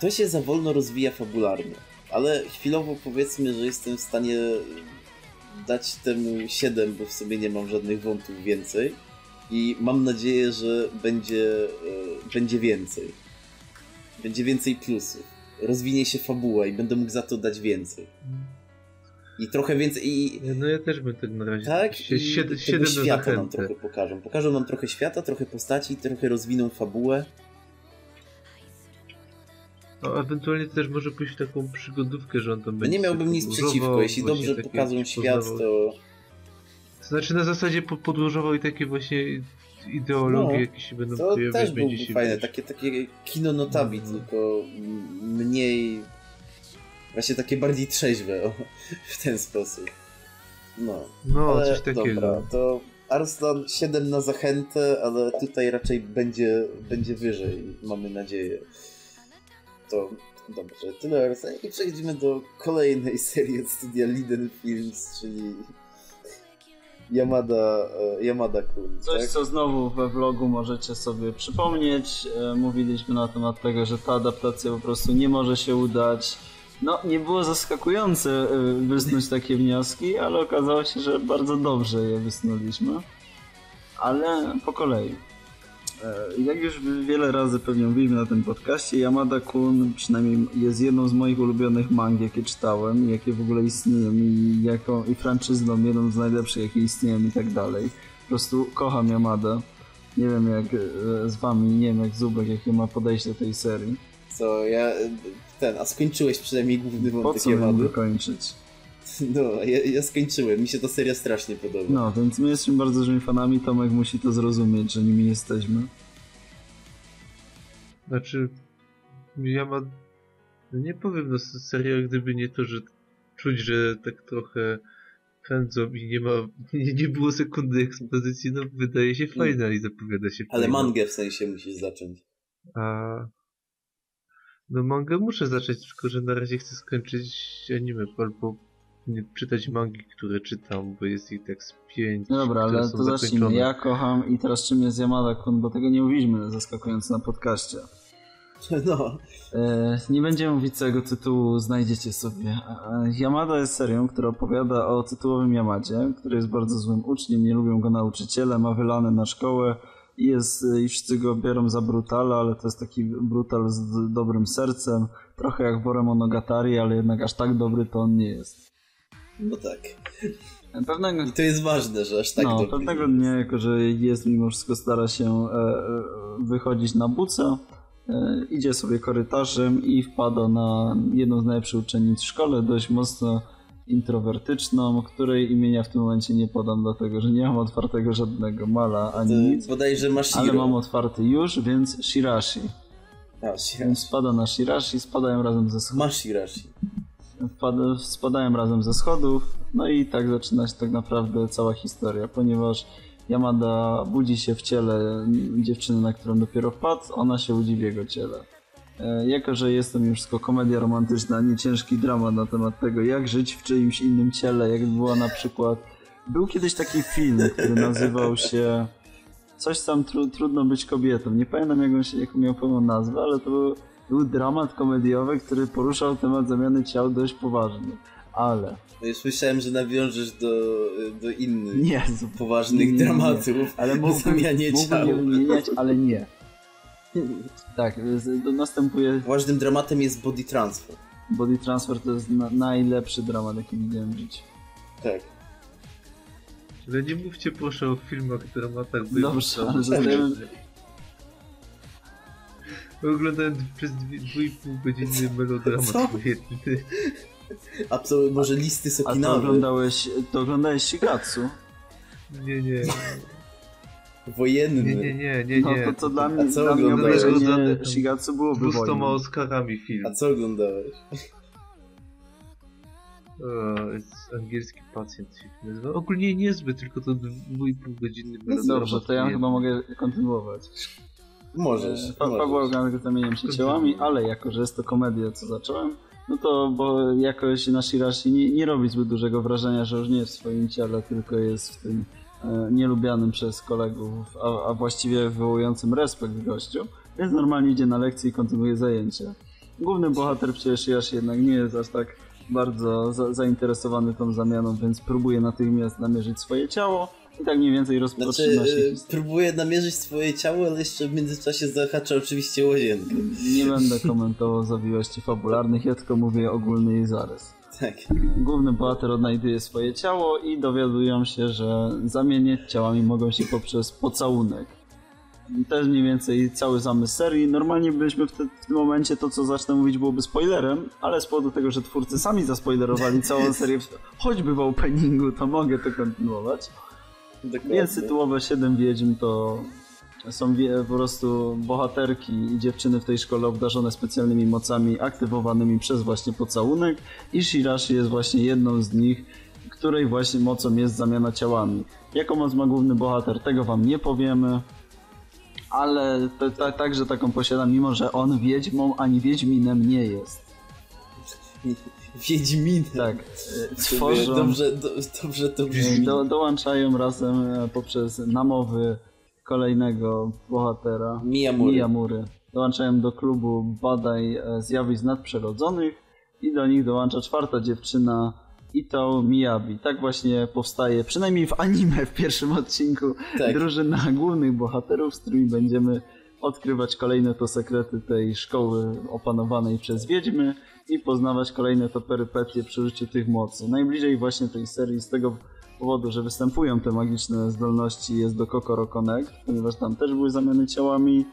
to się za wolno rozwija fabularnie, ale chwilowo powiedzmy, że jestem w stanie dać temu 7, bo w sobie nie mam żadnych wątów więcej i mam nadzieję, że będzie, e, będzie więcej. Będzie więcej plusów. Rozwinie się fabuła i będę mógł za to dać więcej. I trochę więcej. I... No ja też bym tak na razie. Tak, Sie siedem, tego świata nam trochę pokażą. Pokażą nam trochę świata, trochę postaci, trochę rozwiną fabułę. No, ewentualnie też może pójść w taką przygodówkę, że on tam będzie. No nie miałbym nic przeciwko, jeśli dobrze pokażą świat, to znaczy na zasadzie podłożował i takie właśnie ideologie, no, jakie się będą to pojawiać. też byłby się fajne, takie, takie kino notabi, no. tylko mniej... Właśnie takie bardziej trzeźwe o, w ten sposób. No, no ale, coś takiego. Dobra, to Arslan 7 na zachętę, ale tutaj raczej będzie, będzie wyżej, mamy nadzieję. To dobrze, tyle Arslan i przechodzimy do kolejnej serii od studia Liden Films, czyli Yamada, e, Yamada Kun. Coś, tak? co znowu we vlogu możecie sobie przypomnieć. E, mówiliśmy na temat tego, że ta adaptacja po prostu nie może się udać. No, nie było zaskakujące e, wysnuć takie wnioski, ale okazało się, że bardzo dobrze je wysnuliśmy. Ale po kolei. E, jak już wiele razy pewnie mówiliśmy na tym podcaście, Yamada Kun przynajmniej jest jedną z moich ulubionych mang, jakie czytałem, jakie w ogóle istnieją i, jako, i franczyzną jedną z najlepszych, jakie istnieją i tak dalej. Po prostu kocham Yamada. Nie wiem jak e, z wami, nie wiem jak Zubek, jakie ma podejście do tej serii. Co, ja ten, a skończyłeś przynajmniej główny wątek Po co Yamady? kończyć? No, ja, ja, skończyłem, mi się ta seria strasznie podoba. No, więc my jesteśmy bardzo dużymi fanami, Tomek musi to zrozumieć, że nimi jesteśmy. Znaczy, ja ma... No nie powiem, no seria, gdyby nie to, że czuć, że tak trochę pędzą i nie ma, nie, nie było sekundy ekspozycji, no wydaje się fajna i zapowiada się Ale fajna. mangę w sensie musisz zacząć. A... No mangę muszę zacząć, tylko że na razie chcę skończyć anime, albo nie czytać mangi, które czytam, bo jest ich tak z pięć. No dobra, ale to zacznijmy. Ja kocham i teraz czym jest Yamada Kun, bo tego nie mówiliśmy zaskakująco na podcaście. No. E, nie będziemy mówić całego tytułu, znajdziecie sobie. E, Yamada jest serią, która opowiada o tytułowym Yamadzie, który jest bardzo złym uczniem, nie lubią go nauczyciele, ma wylane na szkołę i jest, i wszyscy go biorą za brutala, ale to jest taki brutal z dobrym sercem, trochę jak Worem Monogatari, ale jednak aż tak dobry to on nie jest. No tak. Pewnego... I to jest ważne, że aż tak no, pewnego dnia, jako że jest, mimo wszystko stara się e, e, wychodzić na buca, e, idzie sobie korytarzem i wpada na jedną z najlepszych uczennic w szkole, dość mocno introwertyczną, której imienia w tym momencie nie podam, dlatego że nie mam otwartego żadnego mala ani To nic, bodajże Mashiro. ale mam otwarty już, więc Shirashi. A, Shirashi. Więc spada na Shirashi, spadają razem ze schodów. Mashirashi. Wpad- razem ze schodów, no i tak zaczyna się tak naprawdę cała historia, ponieważ Yamada budzi się w ciele dziewczyny, na którą dopiero wpadł, ona się budzi w jego ciele. E, jako, że jest to już wszystko komedia romantyczna, nie ciężki dramat na temat tego, jak żyć w czyimś innym ciele, jak była na przykład... Był kiedyś taki film, który nazywał się coś tam tru, trudno być kobietą. Nie pamiętam jak on się, jaką miał pełną nazwę, ale to był, był dramat komediowy, który poruszał temat zamiany ciał dość poważnie. Ale Ja Słyszałem, że nawiążesz do, do innych nie, poważnych Nie, nie, nie. dramatów ale mógłbym, zamianie ciał. wymieniać, ale nie. Tak, następuje Ważnym dramatem jest body transfer. Body Transfer to jest na, najlepszy dramat, jaki widziałem w życiu. Tak. Ale nie mówcie proszę o filmach, dramatach. Dobrze, ale zostajemy- Oglądałem przez dwie, dwie i pół godziny melodramat Co? wojenny. A co, może listy z A to oglądałeś, to oglądałeś Shigatsu? Nie, nie, Wojenny. nie, nie, nie, nie, No nie. to, to dla mnie, co dla mnie oglądałeś? obejrzenie Shigatsu byłoby Dwustoma wojną. Oscarami film. A co oglądałeś? O, jest angielski pacjent się nazywa. Ogólnie niezbyt, tylko to dwójpół godziny melodramat Dobrze, to ja chyba mogę kontynuować. Możesz. Fa- Fabuła możesz. oglądana zamieniam się ciałami, ale jako, że jest to komedia, co zacząłem, no to bo jakoś na Shirashi nie, nie robi zbyt dużego wrażenia, że już nie jest w swoim ciele, tylko jest w tym e, nielubianym przez kolegów, a, a właściwie wywołującym respekt gościu, więc normalnie idzie na lekcję i kontynuuje zajęcia. Główny bohater przecież Shirashi jednak nie jest aż tak bardzo za, zainteresowany tą zamianą, więc próbuje natychmiast namierzyć swoje ciało i tak mniej więcej Znaczy, rozpoczyna się e, historia. próbuję namierzyć swoje ciało, ale jeszcze w międzyczasie zahacza oczywiście łazienkę. Nie będę komentował zawiłości fabularnych, ja tylko mówię ogólny jej zarys. Tak. Główny bohater odnajduje swoje ciało i dowiadują się, że zamieniać ciałami mogą się poprzez pocałunek. Jest mniej więcej cały zamysł serii. Normalnie byśmy w, te, w tym momencie to, co zacznę mówić, byłoby spoilerem, ale z powodu tego, że twórcy sami zaspoilerowali całą serię, choćby w openingu, to mogę to kontynuować. Dokładnie. Więc tytułowe 7 wiedźm to są po prostu bohaterki i dziewczyny w tej szkole obdarzone specjalnymi mocami aktywowanymi przez właśnie pocałunek i Shirashi jest właśnie jedną z nich, której właśnie mocą jest zamiana ciałami. Jaką moc ma główny bohater, tego wam nie powiemy, ale także taką posiada, mimo że on wiedźmą ani wiedźminem nie jest. Wiedźminy. Tak, e, tworzą... Dobrze, do, dobrze to brzmi. Do, dołączają razem e, poprzez namowy kolejnego bohatera Miyamury. Miyamury. Dołączają do klubu badań e, zjawisk nadprzyrodzonych i do nich dołącza czwarta dziewczyna Ito Miyabi. Tak właśnie powstaje, przynajmniej w anime w pierwszym odcinku, Tak. drużyna głównych bohaterów, z którymi będziemy odkrywać kolejne to sekrety tej szkoły opanowanej przez wiedźmy i poznawać kolejne to perypetie przy użyciu tych mocy. Najbliżej właśnie tej serii z tego powodu, że występują te magiczne zdolności jest do Kokoro Connect, ponieważ tam też były zamiany ciałami.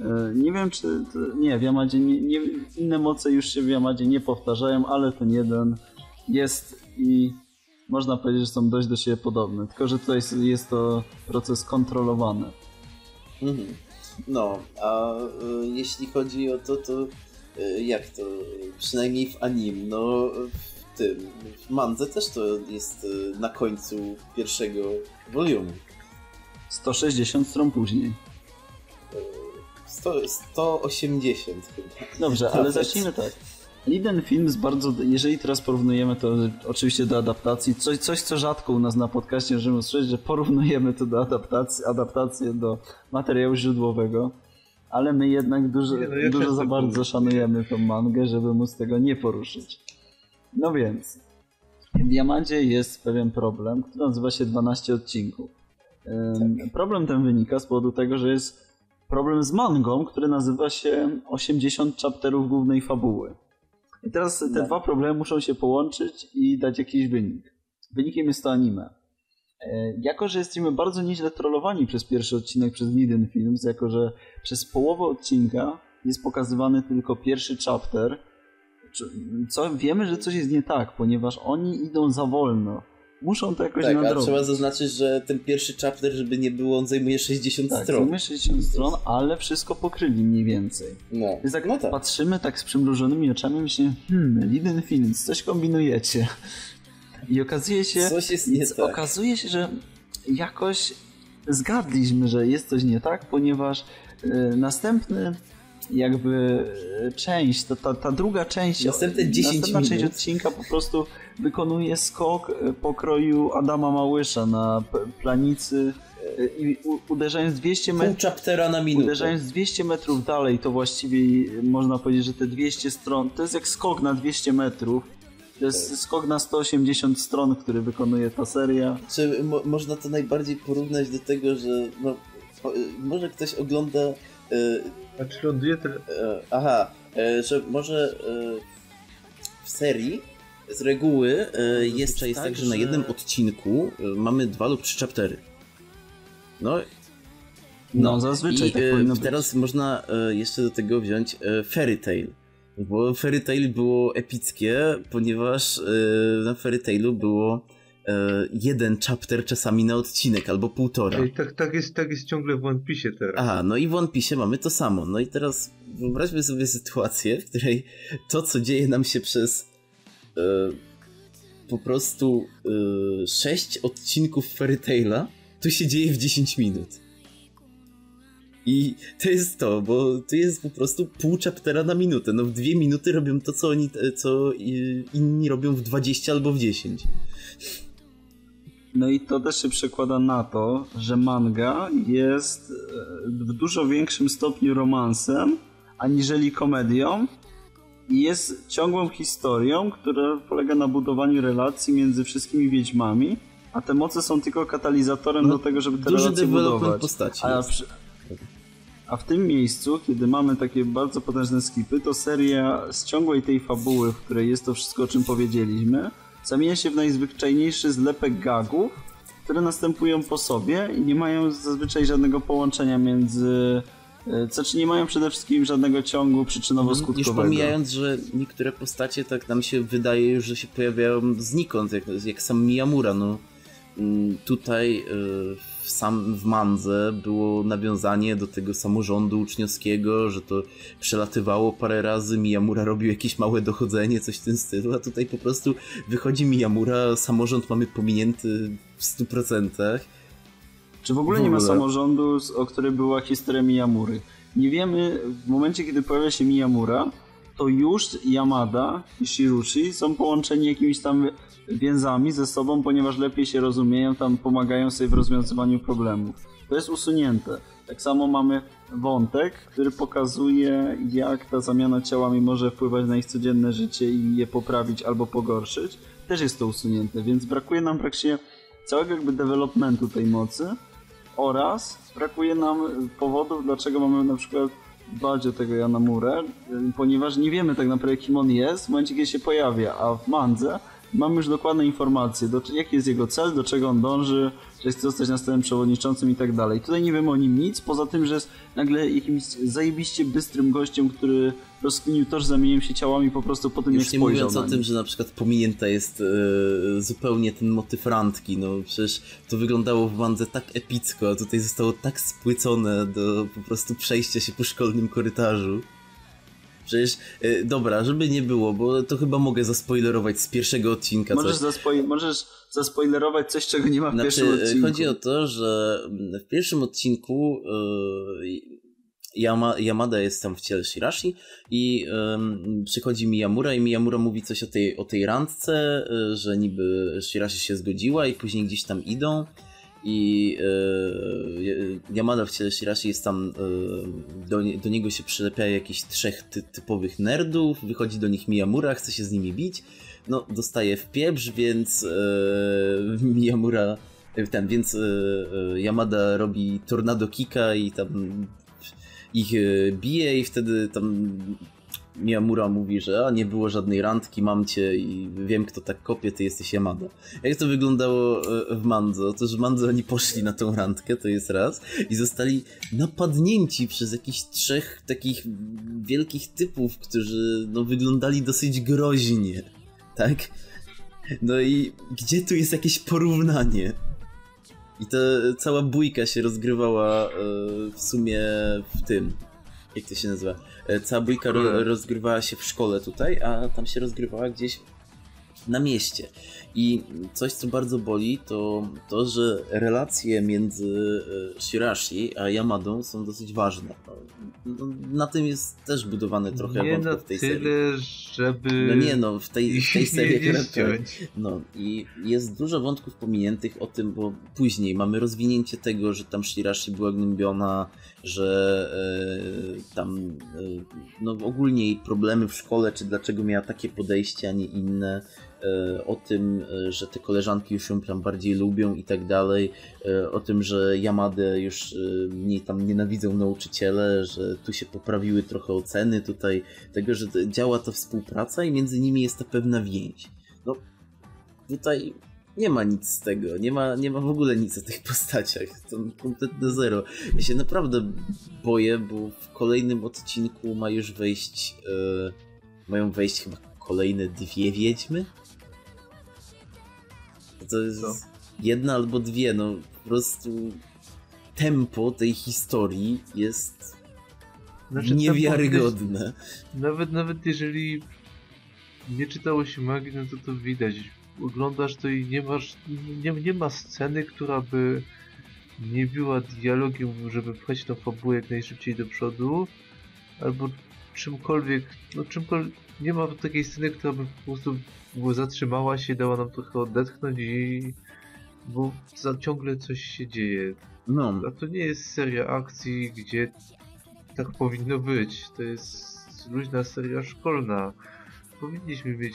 E, Nie wiem czy... Nie, w Yamadzie nie, nie, inne moce już się w Yamadzie nie powtarzają, ale ten jeden jest i można powiedzieć, że są dość do siebie podobne. Tylko, że tutaj jest to proces kontrolowany. Mhm. No, a e, jeśli chodzi o to, to jak to? Przynajmniej w anim, no w tym, w mandze też to jest e, na końcu pierwszego volumu. 160 stron później. E, Sto, 180 chyba. Dobrze, ale zacznijmy tak. Jeden film jest bardzo, jeżeli teraz porównujemy to oczywiście do adaptacji, coś, coś co rzadko u nas na podcaście możemy usłyszeć, że porównujemy to do adaptacji, adaptację do materiału źródłowego. Ale my jednak dużo, nie, no ja dużo za bardzo szanujemy tą mangę, żeby móc tego nie poruszyć. No więc, w Diamancie jest pewien problem, który nazywa się 12 odcinków. Tak. Problem ten wynika z powodu tego, że jest problem z mangą, który nazywa się 80 chapterów głównej fabuły. I teraz te no. dwa problemy muszą się połączyć i dać jakiś wynik. Wynikiem jest to anime. E, jako, że jesteśmy bardzo nieźle trollowani przez pierwszy odcinek przez Niden Films, jako, że przez połowę odcinka jest pokazywany tylko pierwszy chapter, co wiemy, że coś jest nie tak, ponieważ oni idą za wolno. Muszą to jakoś tak, nadrobić. trzeba zaznaczyć, że ten pierwszy chapter, żeby nie było, on zajmuje 60 tak, stron. zajmuje 60 stron, ale wszystko pokryli mniej więcej. No. Więc jak no tak. patrzymy tak z przymrużonymi oczami, myślimy, hmm, Liden Films, coś kombinujecie. I okazuje się, coś jest nie tak. okazuje się, że jakoś zgadliśmy, że jest coś nie tak, ponieważ y, następny jakby część, ta, ta, ta druga część, następne 10 następna minut. część odcinka po prostu wykonuje skok pokroju Adama Małysza na planicy i uderzając 200 metrów. na minutę. Uderzając 200 metrów dalej, to właściwie można powiedzieć, że te 200 stron to jest jak skok na 200 metrów. To jest skok na 180 stron, który wykonuje ta seria. Czy mo można to najbardziej porównać do tego, że no, może ktoś ogląda. Yy, A czy ląduje te... Yy, aha, yy, że może w serii z reguły jest, jest tak, tak, że, że na jednym odcinku mamy dwa lub trzy chaptery. No, no, no zazwyczaj i, tak Teraz być. można jeszcze do tego wziąć Fairy Tail bo Fairy Tail było epickie, ponieważ yy, na Fairy Tailu było yy, jeden chapter czasami na odcinek, albo półtora. Ej, tak, tak, jest, tak jest ciągle w One Piece teraz. Aha, no i w One Piece mamy to samo. No i teraz wyobraźmy sobie sytuację, w której to, co dzieje nam się przez yy, po prostu sześć odcinków Fairy Taila, to się dzieje w 10 minut. I to jest to, bo to jest po prostu pół chaptera na minutę. No w dwie minuty robią to, co oni, co inni robią w 20 albo w 10. No i to też się przekłada na to, że manga jest e, w dużo większym stopniu romansem, aniżeli komedią i jest ciągłą historią, która polega na budowaniu relacji między wszystkimi wiedźmami, a te moce są tylko katalizatorem no, do tego, żeby te relacje budować. Postaci a, przy, a w tym miejscu, kiedy mamy takie bardzo potężne skipy, to seria z ciągłej tej fabuły, w której jest to wszystko, o czym powiedzieliśmy, zamienia się w najzwyczajniejszy zlepek gagów, które następują po sobie i nie mają zazwyczaj żadnego połączenia między e, znaczy nie mają przede wszystkim żadnego ciągu przyczynowo-skutkowego. Już pomijając, że niektóre postacie tak nam się wydaje już, że się pojawiają znikąd, jak, jak sam Miyamura, no mm, tutaj yy w, sam, w Mandze było nawiązanie do tego samorządu uczniowskiego, że to przelatywało parę razy, Miyamura robił jakieś małe dochodzenie, coś w tym stylu, a tutaj po prostu wychodzi Miyamura, samorząd mamy pominięty w 100%. Czy w ogóle, w ogóle nie ma samorządu, o którym była historia Miyamury? Nie wiemy, w momencie kiedy pojawia się Miyamura, to już Yamada i Shirushi są połączeni jakimiś tam więzami ze sobą, ponieważ lepiej się rozumieją, tam pomagają sobie w rozwiązywaniu problemów. To jest usunięte. Tak samo mamy wątek, który pokazuje, jak ta zamiana ciałami może wpływać na ich codzienne życie i je poprawić albo pogorszyć. Też jest to usunięte, więc brakuje nam praktycznie całego jakby developmentu tej mocy oraz brakuje nam powodów, dlaczego mamy na przykład o tego Jana Murę, ponieważ nie wiemy tak naprawdę kim on jest w momencie, kiedy się pojawia, a w Mandze mamy już dokładne informacje, do, jaki jest jego cel, do czego on dąży, że chce zostać następnym przewodniczącym i tak dalej. Tutaj nie wiemy o nim nic, poza tym, że jest nagle jakimś zajebiście bystrym gościem, który rozkminił to, że zamieniłem się ciałami po prostu po tym, Już jak nie mówiąc o tym, że na przykład pominięta jest e, zupełnie ten motyw randki, no przecież to wyglądało w bandze tak epicko, a tutaj zostało tak spłycone do po prostu przejścia się po szkolnym korytarzu. Przecież, yy, dobra, żeby nie było, bo to chyba mogę zaspoilerować z pierwszego odcinka. Możesz, zaspoj możesz zaspoilerować coś, czego nie ma w znaczy, pierwszym e, odcinku. Chodzi o to, że w pierwszym odcinku yy, Yama, Yamada jest tam w ciele Shirashi i yy, przychodzi Miyamura i Miyamura mówi coś o tej, o tej randce, że niby Shirashi się zgodziła i później gdzieś tam idą i e, Yamada w ciele Shirashi jest tam, e, do, do niego się przylepia jakichś trzech ty, typowych nerdów, wychodzi do nich Miyamura, chce się z nimi bić, no dostaje w pieprz, więc e, Miyamura, ten, więc e, e, Yamada robi tornado kika i tam ich e, bije i wtedy tam Miyamura mówi, że a nie było żadnej randki, mam cię i wiem kto tak kopie, ty jesteś Yamada. Jak to wyglądało e, w Manzo? To, że Manzo oni poszli na tą randkę, to jest raz, i zostali napadnięci przez jakichś trzech takich wielkich typów, którzy no, wyglądali dosyć groźnie, tak? No i gdzie tu jest jakieś porównanie? I ta cała bójka się rozgrywała e, w sumie w tym, jak to się nazywa? E, cała bójka ro, rozgrywała się w szkole tutaj, a tam się rozgrywała gdzieś na mieście. I coś, co bardzo boli, to to, że relacje między e, Shirashi a Yamadą są dosyć ważne. No, na tym jest też budowane trochę nie na w tej tyle, serii. żeby... No nie no, w tej, w tej serii. No i jest dużo wątków pominiętych o tym, bo później mamy rozwinięcie tego, że tam Shirashi była gnębiona, że e, tam e, no ogólnie jej problemy w szkole, czy dlaczego miała takie podejście, a nie inne, o tym, e, że te koleżanki już ją tam bardziej lubią i tak dalej, e, o tym, że Yamadę już e, mniej tam nienawidzą nauczyciele, że tu się poprawiły trochę oceny tutaj, tego, że działa ta współpraca i między nimi jest ta pewna więź. No, tutaj nie ma nic z tego, nie ma, nie ma w ogóle nic o tych postaciach, to kompletne zero. Ja się naprawdę boję, bo w kolejnym odcinku ma już wejść, e, mają wejść chyba kolejne dwie wiedźmy? To jest Co? jedna albo dwie, no po prostu tempo tej historii jest Znaczy, niewiarygodne. Nawet, nawet jeżeli nie czytało się magii, no to to widać. Oglądasz to i nie masz, nie, nie ma sceny, która by nie była dialogiem, żeby pchać tą fabułę jak najszybciej do przodu, albo czymkolwiek, no czymkolwiek, nie ma takiej sceny, która by po prostu zatrzymała się, dała nam trochę odetchnąć i bo za, ciągle coś się dzieje. No, A to nie jest seria akcji, gdzie tak powinno być. To jest luźna seria szkolna. Powinniśmy mieć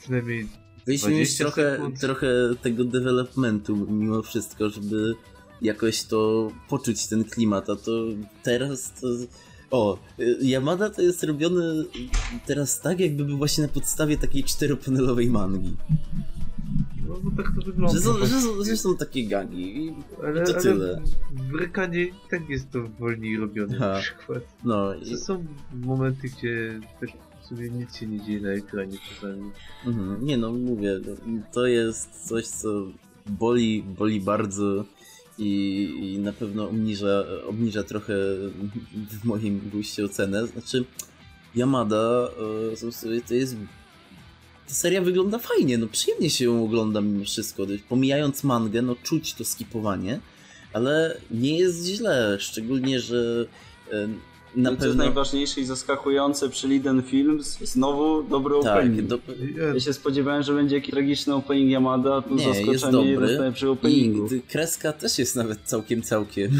przynajmniej Powinniśmy mieć 20 trochę, sekund. trochę tego developmentu mimo wszystko, żeby jakoś to poczuć ten klimat, a to teraz to... O, y, Yamada to jest robiony teraz tak, jakby był właśnie na podstawie takiej czteropanelowej mangi. No bo tak to wygląda. Że są, że, są, że są takie gagi. I, ale, to tyle. w Rykanie tak jest to wolniej robione na przykład. no, i, To są momenty, gdzie tak w sumie nic się nie dzieje na ekranie czasami. mhm, nie no, mówię, to jest coś, co boli, boli bardzo i, i na pewno obniża, obniża trochę w moim guście ocenę. Znaczy, Yamada e, sobie- to jest. Ta seria wygląda fajnie, no przyjemnie się ją ogląda mimo wszystko. Pomijając mangę, no czuć to skipowanie, ale nie jest źle, szczególnie, że na I co jest pewno. najważniejsze i zaskakujące przy Liden Films, znowu dobry Tak, opening. Do, Ja się spodziewałem, że będzie jakiś tragiczny opening Yamada, a tu Nie, jest zaskoczenie dobry. dostaję przy I openingu. ty- kreska też jest nawet całkiem, całkiem.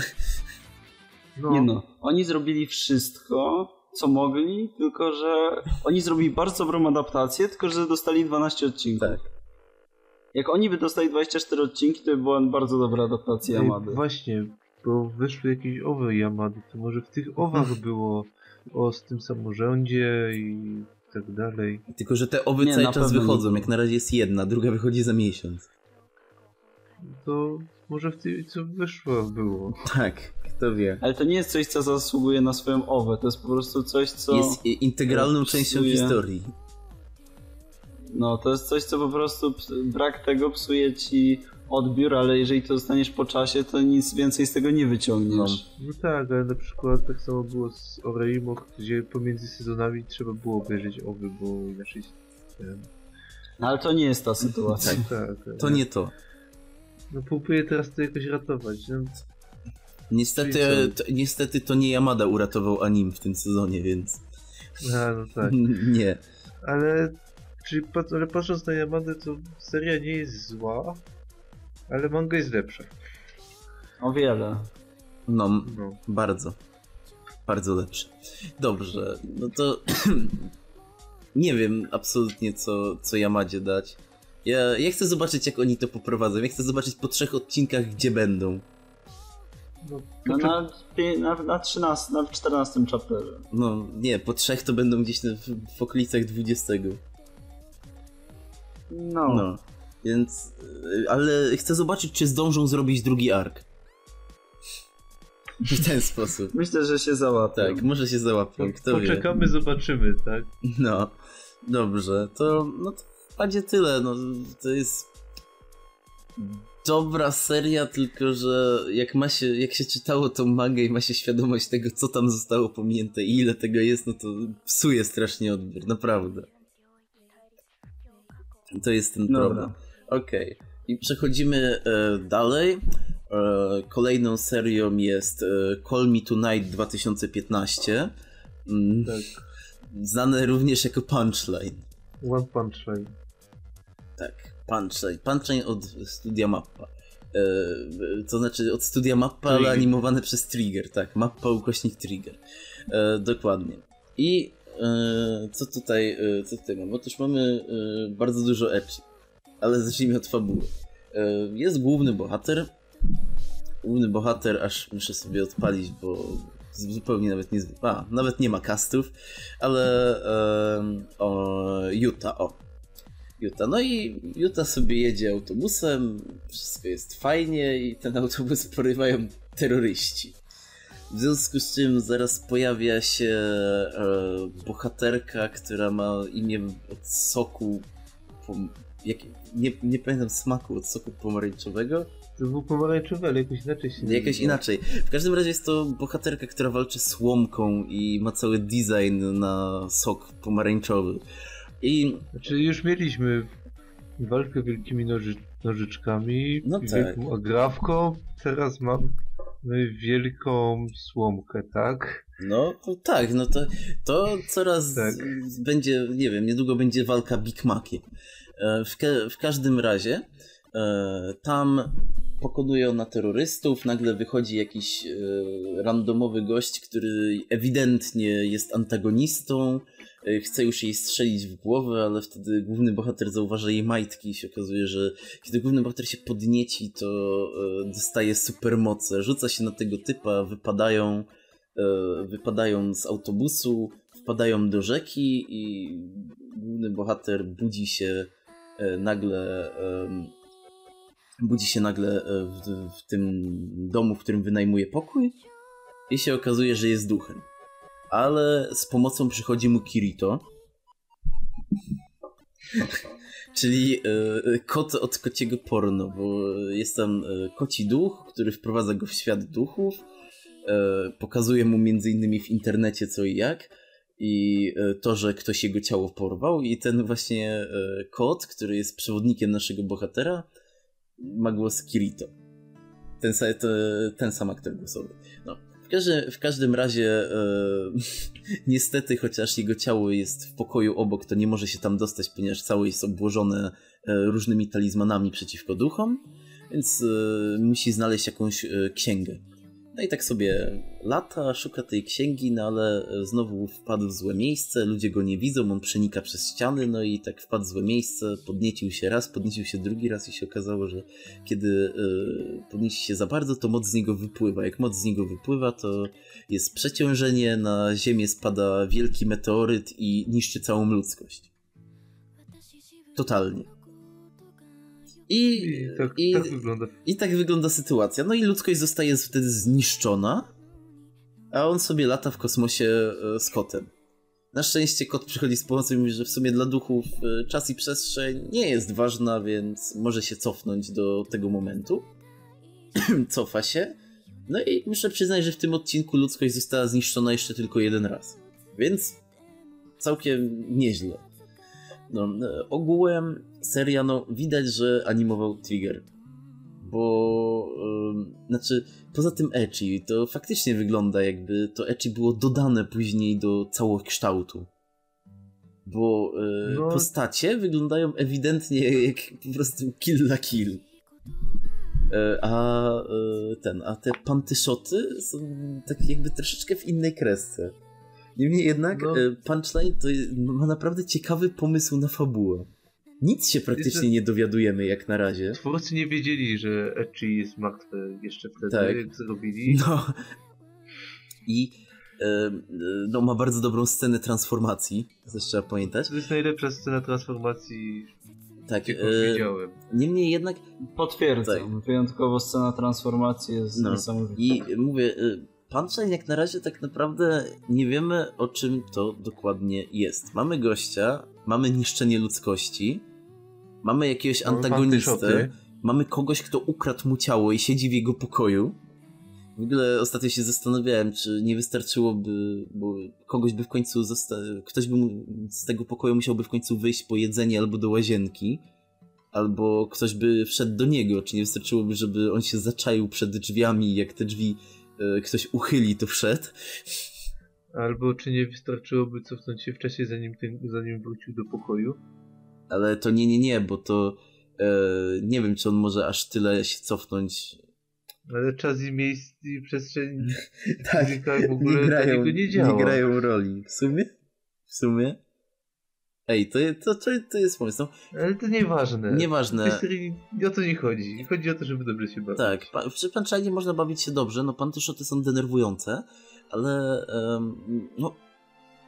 No, Nie no, oni zrobili wszystko, co mogli, tylko że oni zrobili bardzo dobrą adaptację, tylko że dostali 12 odcinków. Tak. Jak oni by dostali 24 odcinki, to by była bardzo dobra adaptacja Ej, Yamady. Właśnie, bo wyszły jakieś owe Yamady, to może w tych owach było o z tym samorządzie i tak dalej. Tylko, że te owy Nie, cały czas nie wychodzą. było. Jak na razie jest jedna, druga wychodzi za miesiąc. To może w tej co wyszło było. Tak, kto wie. Ale to nie jest coś, co zasługuje na swoją owę, to jest po prostu coś, co... Jest integralną psuje- częścią historii. No, to jest coś, co po prostu brak tego psuje ci odbiór, ale jeżeli to zostaniesz po czasie, to nic więcej z tego nie wyciągniesz. No tak, ale na przykład tak samo było z Oreimo, gdzie pomiędzy sezonami trzeba było obejrzeć owy, bo inaczej... No, ale to nie jest ta sytuacja. Tak. tak, To nie to. No próbuję teraz to jakoś ratować. No, Niestety, to, niestety to nie Yamada uratował anim w tym sezonie, więc a, no tak. nie. Ale, czyli, ale patrząc na Yamadę, to seria nie jest zła, ale manga jest lepsza. O wiele. No, No. bardzo. Bardzo lepszy. Dobrze, no to nie wiem absolutnie co, co Yamadzie dać. Ja, ja chcę zobaczyć jak oni to poprowadzą. Ja chcę zobaczyć po trzech odcinkach gdzie będą. No, No, na, na, na 13, na 14 chapterze. No nie, po trzech to będą gdzieś w, w okolicach 20. No. No, więc. y, Ale chcę zobaczyć, czy zdążą zrobić drugi ark. W ten sposób. Myślę, że się załapią. Tak, może się załapią, kto wie. poczekamy, zobaczymy, tak? No, dobrze, to. No to w zasadzie tyle. No, to jest. Dobra seria, tylko że jak ma się, jak się czytało tą mangę i ma się świadomość tego, co tam zostało pominięte i ile tego jest, no to psuje strasznie odbiór, naprawdę. To jest ten Dobra. Okej. I przechodzimy e, dalej. E, kolejną serią jest e, Call Me Tonight 2015. Mm, Tak. Znane również jako Punchline. One Punch Line. Tak, Punchline. Punchline od studia Mappa. E, to znaczy od studia Mappa, ale animowane przez Trigger, tak. Mappa ukośnik Trigger. E, dokładnie. I e, co tutaj, e, co tutaj mamy? Otóż mamy bardzo dużo ecchi. Ale zacznijmy od fabuły. E, jest główny bohater. Główny bohater, aż muszę sobie odpalić, bo zupełnie nawet nie... A, nawet nie ma castów, ale o, Yuta, o. Juta. No i Juta sobie jedzie autobusem, wszystko jest fajnie i ten autobus porywają terroryści. W związku z czym zaraz pojawia się e, bohaterka, która ma imię od soku. Pom- jak, nie, nie pamiętam smaku od soku pomarańczowego. To był pomarańczowy, ale jakoś inaczej się Jakoś inaczej. W każdym razie jest to bohaterka, która walczy z łomką i ma cały design na sok pomarańczowy. I Znaczy już mieliśmy walkę wielkimi noży, nożyczkami, No tak. wielką agrawką, teraz mamy wielką słomkę, tak? No to tak, no to, to coraz Tak. będzie, nie wiem, niedługo będzie walka Big Maciem. E, W, w każdym razie e, tam pokonuje ona terrorystów, nagle wychodzi jakiś e, randomowy gość, który ewidentnie jest antagonistą, chce już jej strzelić w głowę, ale wtedy główny bohater zauważa jej majtki i się okazuje, że kiedy główny bohater się podnieci, to dostaje supermoce, rzuca się na tego typa, wypadają wypadają z autobusu, wpadają do rzeki i główny bohater budzi się nagle em, budzi się nagle e, w, w tym domu, w którym wynajmuje pokój i się okazuje, że jest duchem. Ale z pomocą przychodzi mu Kirito, czyli e, kot od kociego porno, bo jest tam e, koci duch, który wprowadza go w świat duchów, e, pokazuje mu między innymi w internecie co i jak i e, to, że ktoś jego ciało porwał i ten właśnie e, kot, który jest przewodnikiem naszego bohatera ma głos Kirito. Ten, ten sam aktor głosowy. No. W, każdy, w każdym razie e, niestety, chociaż jego ciało jest w pokoju obok, to nie może się tam dostać, ponieważ całe jest obłożone e, różnymi talizmanami przeciwko duchom, więc e, musi znaleźć jakąś e, księgę. No i tak sobie lata, szuka tej księgi, no ale e, znowu wpadł w złe miejsce, ludzie go nie widzą, on przenika przez ściany, no i tak wpadł w złe miejsce, podniecił się raz, podniecił się drugi raz i się okazało, że kiedy e, podnieci się za bardzo, to moc z niego wypływa. Jak moc z niego wypływa, to jest przeciążenie, na ziemię spada wielki meteoryt i niszczy całą ludzkość. Totalnie. I, I tak, i, tak wygląda. i tak wygląda sytuacja. No i ludzkość zostaje wtedy zniszczona, a on sobie lata w kosmosie e, z kotem. Na szczęście kot przychodzi z pomocą i mówi, że w sumie dla duchów e, czas i przestrzeń nie jest ważna, więc może się cofnąć do tego momentu. Cofa się. No i muszę przyznać, że w tym odcinku ludzkość została zniszczona jeszcze tylko jeden raz. Więc całkiem nieźle. No, e, ogółem seria, no widać, że animował Trigger. Bo, ym, znaczy, poza tym Echi, to faktycznie wygląda jakby to Echi było dodane później do całokształtu. Bo y, No. postacie wyglądają ewidentnie jak po prostu kill la kill. E, a ten, a te pantyszoty są takie jakby troszeczkę w innej kresce. Niemniej jednak No. e, Punchline to jest, ma naprawdę ciekawy pomysł na fabułę. Nic się praktycznie Jeszcze- nie dowiadujemy jak na razie. Twórcy nie wiedzieli, że Echi jest martwy jeszcze wtedy, Tak. jak zrobili. No. I e, e, no, ma bardzo dobrą scenę transformacji, to też trzeba pamiętać. To jest najlepsza scena transformacji, Tak, jaką e, widziałem. niemniej jednak Potwierdzam. Wyjątkowo scena transformacji jest No. niesamowita. I mówię, y, Punchline jak na razie tak naprawdę nie wiemy o czym to dokładnie jest. Mamy gościa, mamy niszczenie ludzkości, mamy jakiegoś antagonistę, mamy kogoś, kto ukradł mu ciało i siedzi w jego pokoju. W ogóle ostatnio się zastanawiałem, czy nie wystarczyłoby, bo kogoś by w końcu zosta- ktoś by z tego pokoju musiałby w końcu wyjść po jedzenie albo do łazienki, albo ktoś by wszedł do niego, czy nie wystarczyłoby, żeby on się zaczaił przed drzwiami, jak te drzwi ktoś uchyli, to wszedł. Albo czy nie wystarczyłoby cofnąć się w czasie, zanim, ten, zanim wrócił do pokoju? Ale to nie, nie, nie, bo to e, nie wiem, czy on może aż tyle się cofnąć. Ale czas i miejsce i przestrzeń Tak, w ogóle nie grają, nie nie grają roli. W sumie? W sumie? Ej, to, to, to, to jest pomysł. No, Ale to nieważne. nieważne. O to nie chodzi. Chodzi o to, żeby dobrze się bawić. Tak, pa- przy Punchline można bawić się dobrze, no pantyszoty są denerwujące, ale em, no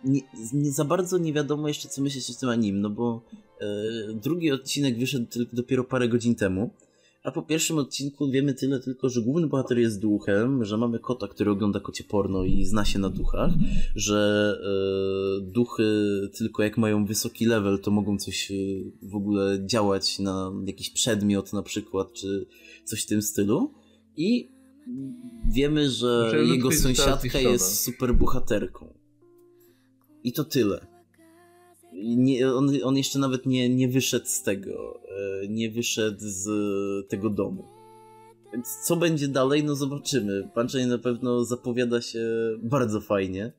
nie, nie za bardzo nie wiadomo jeszcze co myśleć o tym anim, no bo e, drugi odcinek wyszedł tylko dopiero parę godzin temu, a po pierwszym odcinku wiemy tyle tylko, że główny bohater jest duchem, że mamy kota, który ogląda kocie porno i zna się na duchach, że e, duchy tylko jak mają wysoki level, to mogą coś e, w ogóle działać na jakiś przedmiot na przykład, czy coś w tym stylu. I wiemy, że Że jego sąsiadka jest super bohaterką. I to tyle. Nie, on, on jeszcze nawet nie, nie wyszedł z tego, e, nie wyszedł z tego domu. Więc co będzie dalej, no zobaczymy. Punchline na pewno zapowiada się bardzo fajnie.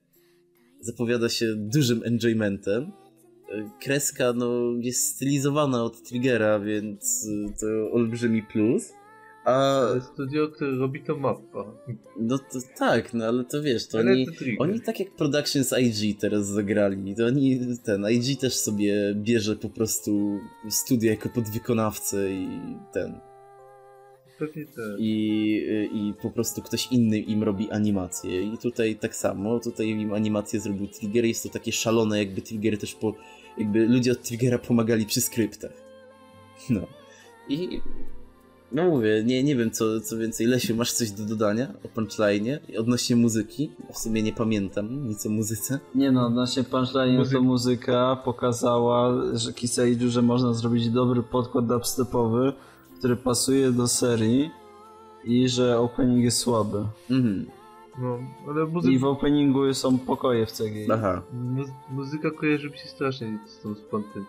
Zapowiada się dużym enjoymentem. E, Kreska no, jest stylizowana od Triggera, więc to olbrzymi plus. A studio, robi to mappa. no to tak, no ale to wiesz, to Ale oni, to oni tak jak Productions IG teraz zagrali, to oni, ten, IG też sobie bierze po prostu studia jako podwykonawcę i ten, Pewnie tak. i, i po prostu ktoś inny im robi animację. I tutaj tak samo, tutaj im animację zrobił Trigger, jest to takie szalone, jakby Trigger też po, jakby ludzie od Triggera pomagali przy skryptach. No. I no mówię, nie, nie wiem co, co więcej. Lesiu, masz coś do dodania o punchline odnośnie muzyki? W sumie nie pamiętam nic o muzyce. Nie no, odnośnie punchline Muzyk- to muzyka pokazała, że Kiseiju, że można zrobić dobry podkład dubstepowy, który pasuje do serii i że opening jest słaby. Mhm. No, ale muzyka, I w openingu są pokoje w CGI. Aha. mu, muzyka kojarzy mi się strasznie z tą Spontan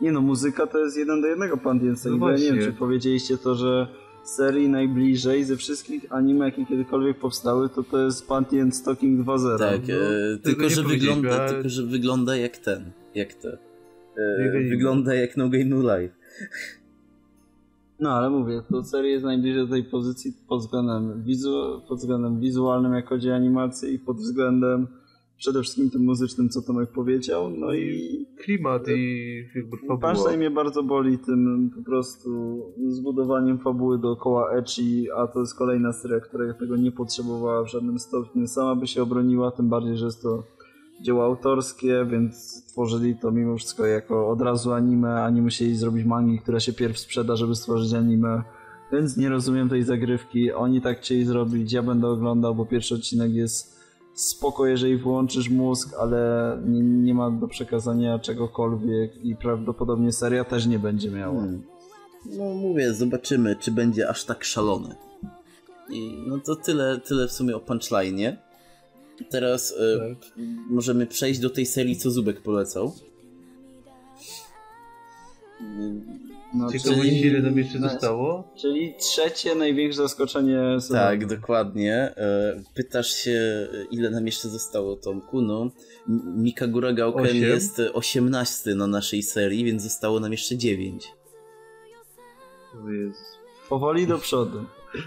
Nie no, muzyka to jest jeden do jednego pan Diencek. No No nie wiem, czy powiedzieliście to, że serii najbliżej ze wszystkich anime, jakie kiedykolwiek powstały, to to jest Pantien Stalking 2.0. Tak, no, e, tylko, że wygląda, ale- tylko że wygląda jak ten, jak te. E, wygląda jak No Game No Life. No ale mówię, to seria jest najbliżej do tej pozycji pod względem, wizu, pod względem wizualnym, jak chodzi o animację i pod względem przede wszystkim tym muzycznym, co Tomek powiedział. No i Klimat i jakby fabuła. Punchline mnie bardzo boli tym po prostu zbudowaniem fabuły dookoła Echi, a to jest kolejna seria, która tego nie potrzebowała w żadnym stopniu. Sama by się obroniła, tym bardziej, że jest to dzieło autorskie, więc tworzyli to mimo wszystko jako od razu anime, a nie musieli zrobić mangi, która się pierw sprzeda, żeby stworzyć anime. Więc nie rozumiem tej zagrywki. Oni tak chcieli zrobić, ja będę oglądał, bo pierwszy odcinek jest spoko, jeżeli włączysz mózg, ale nie, nie ma do przekazania czegokolwiek i prawdopodobnie seria też nie będzie miała. Hmm. No mówię, zobaczymy, czy będzie aż tak szalone. I no to tyle, tyle w sumie o punchline. Teraz e, Tak. możemy przejść do tej serii, co Zubek polecał. No, Ciekawe, ile nam jeszcze zostało? Czyli trzecie największe zaskoczenie sezonu. Tak, dokładnie. E, Pytasz się, ile nam jeszcze zostało, Tomku. No, Mikagura Gauken Osiem? jest 18 na naszej serii, więc zostało nam jeszcze 9. O Jezu. Powoli do przodu.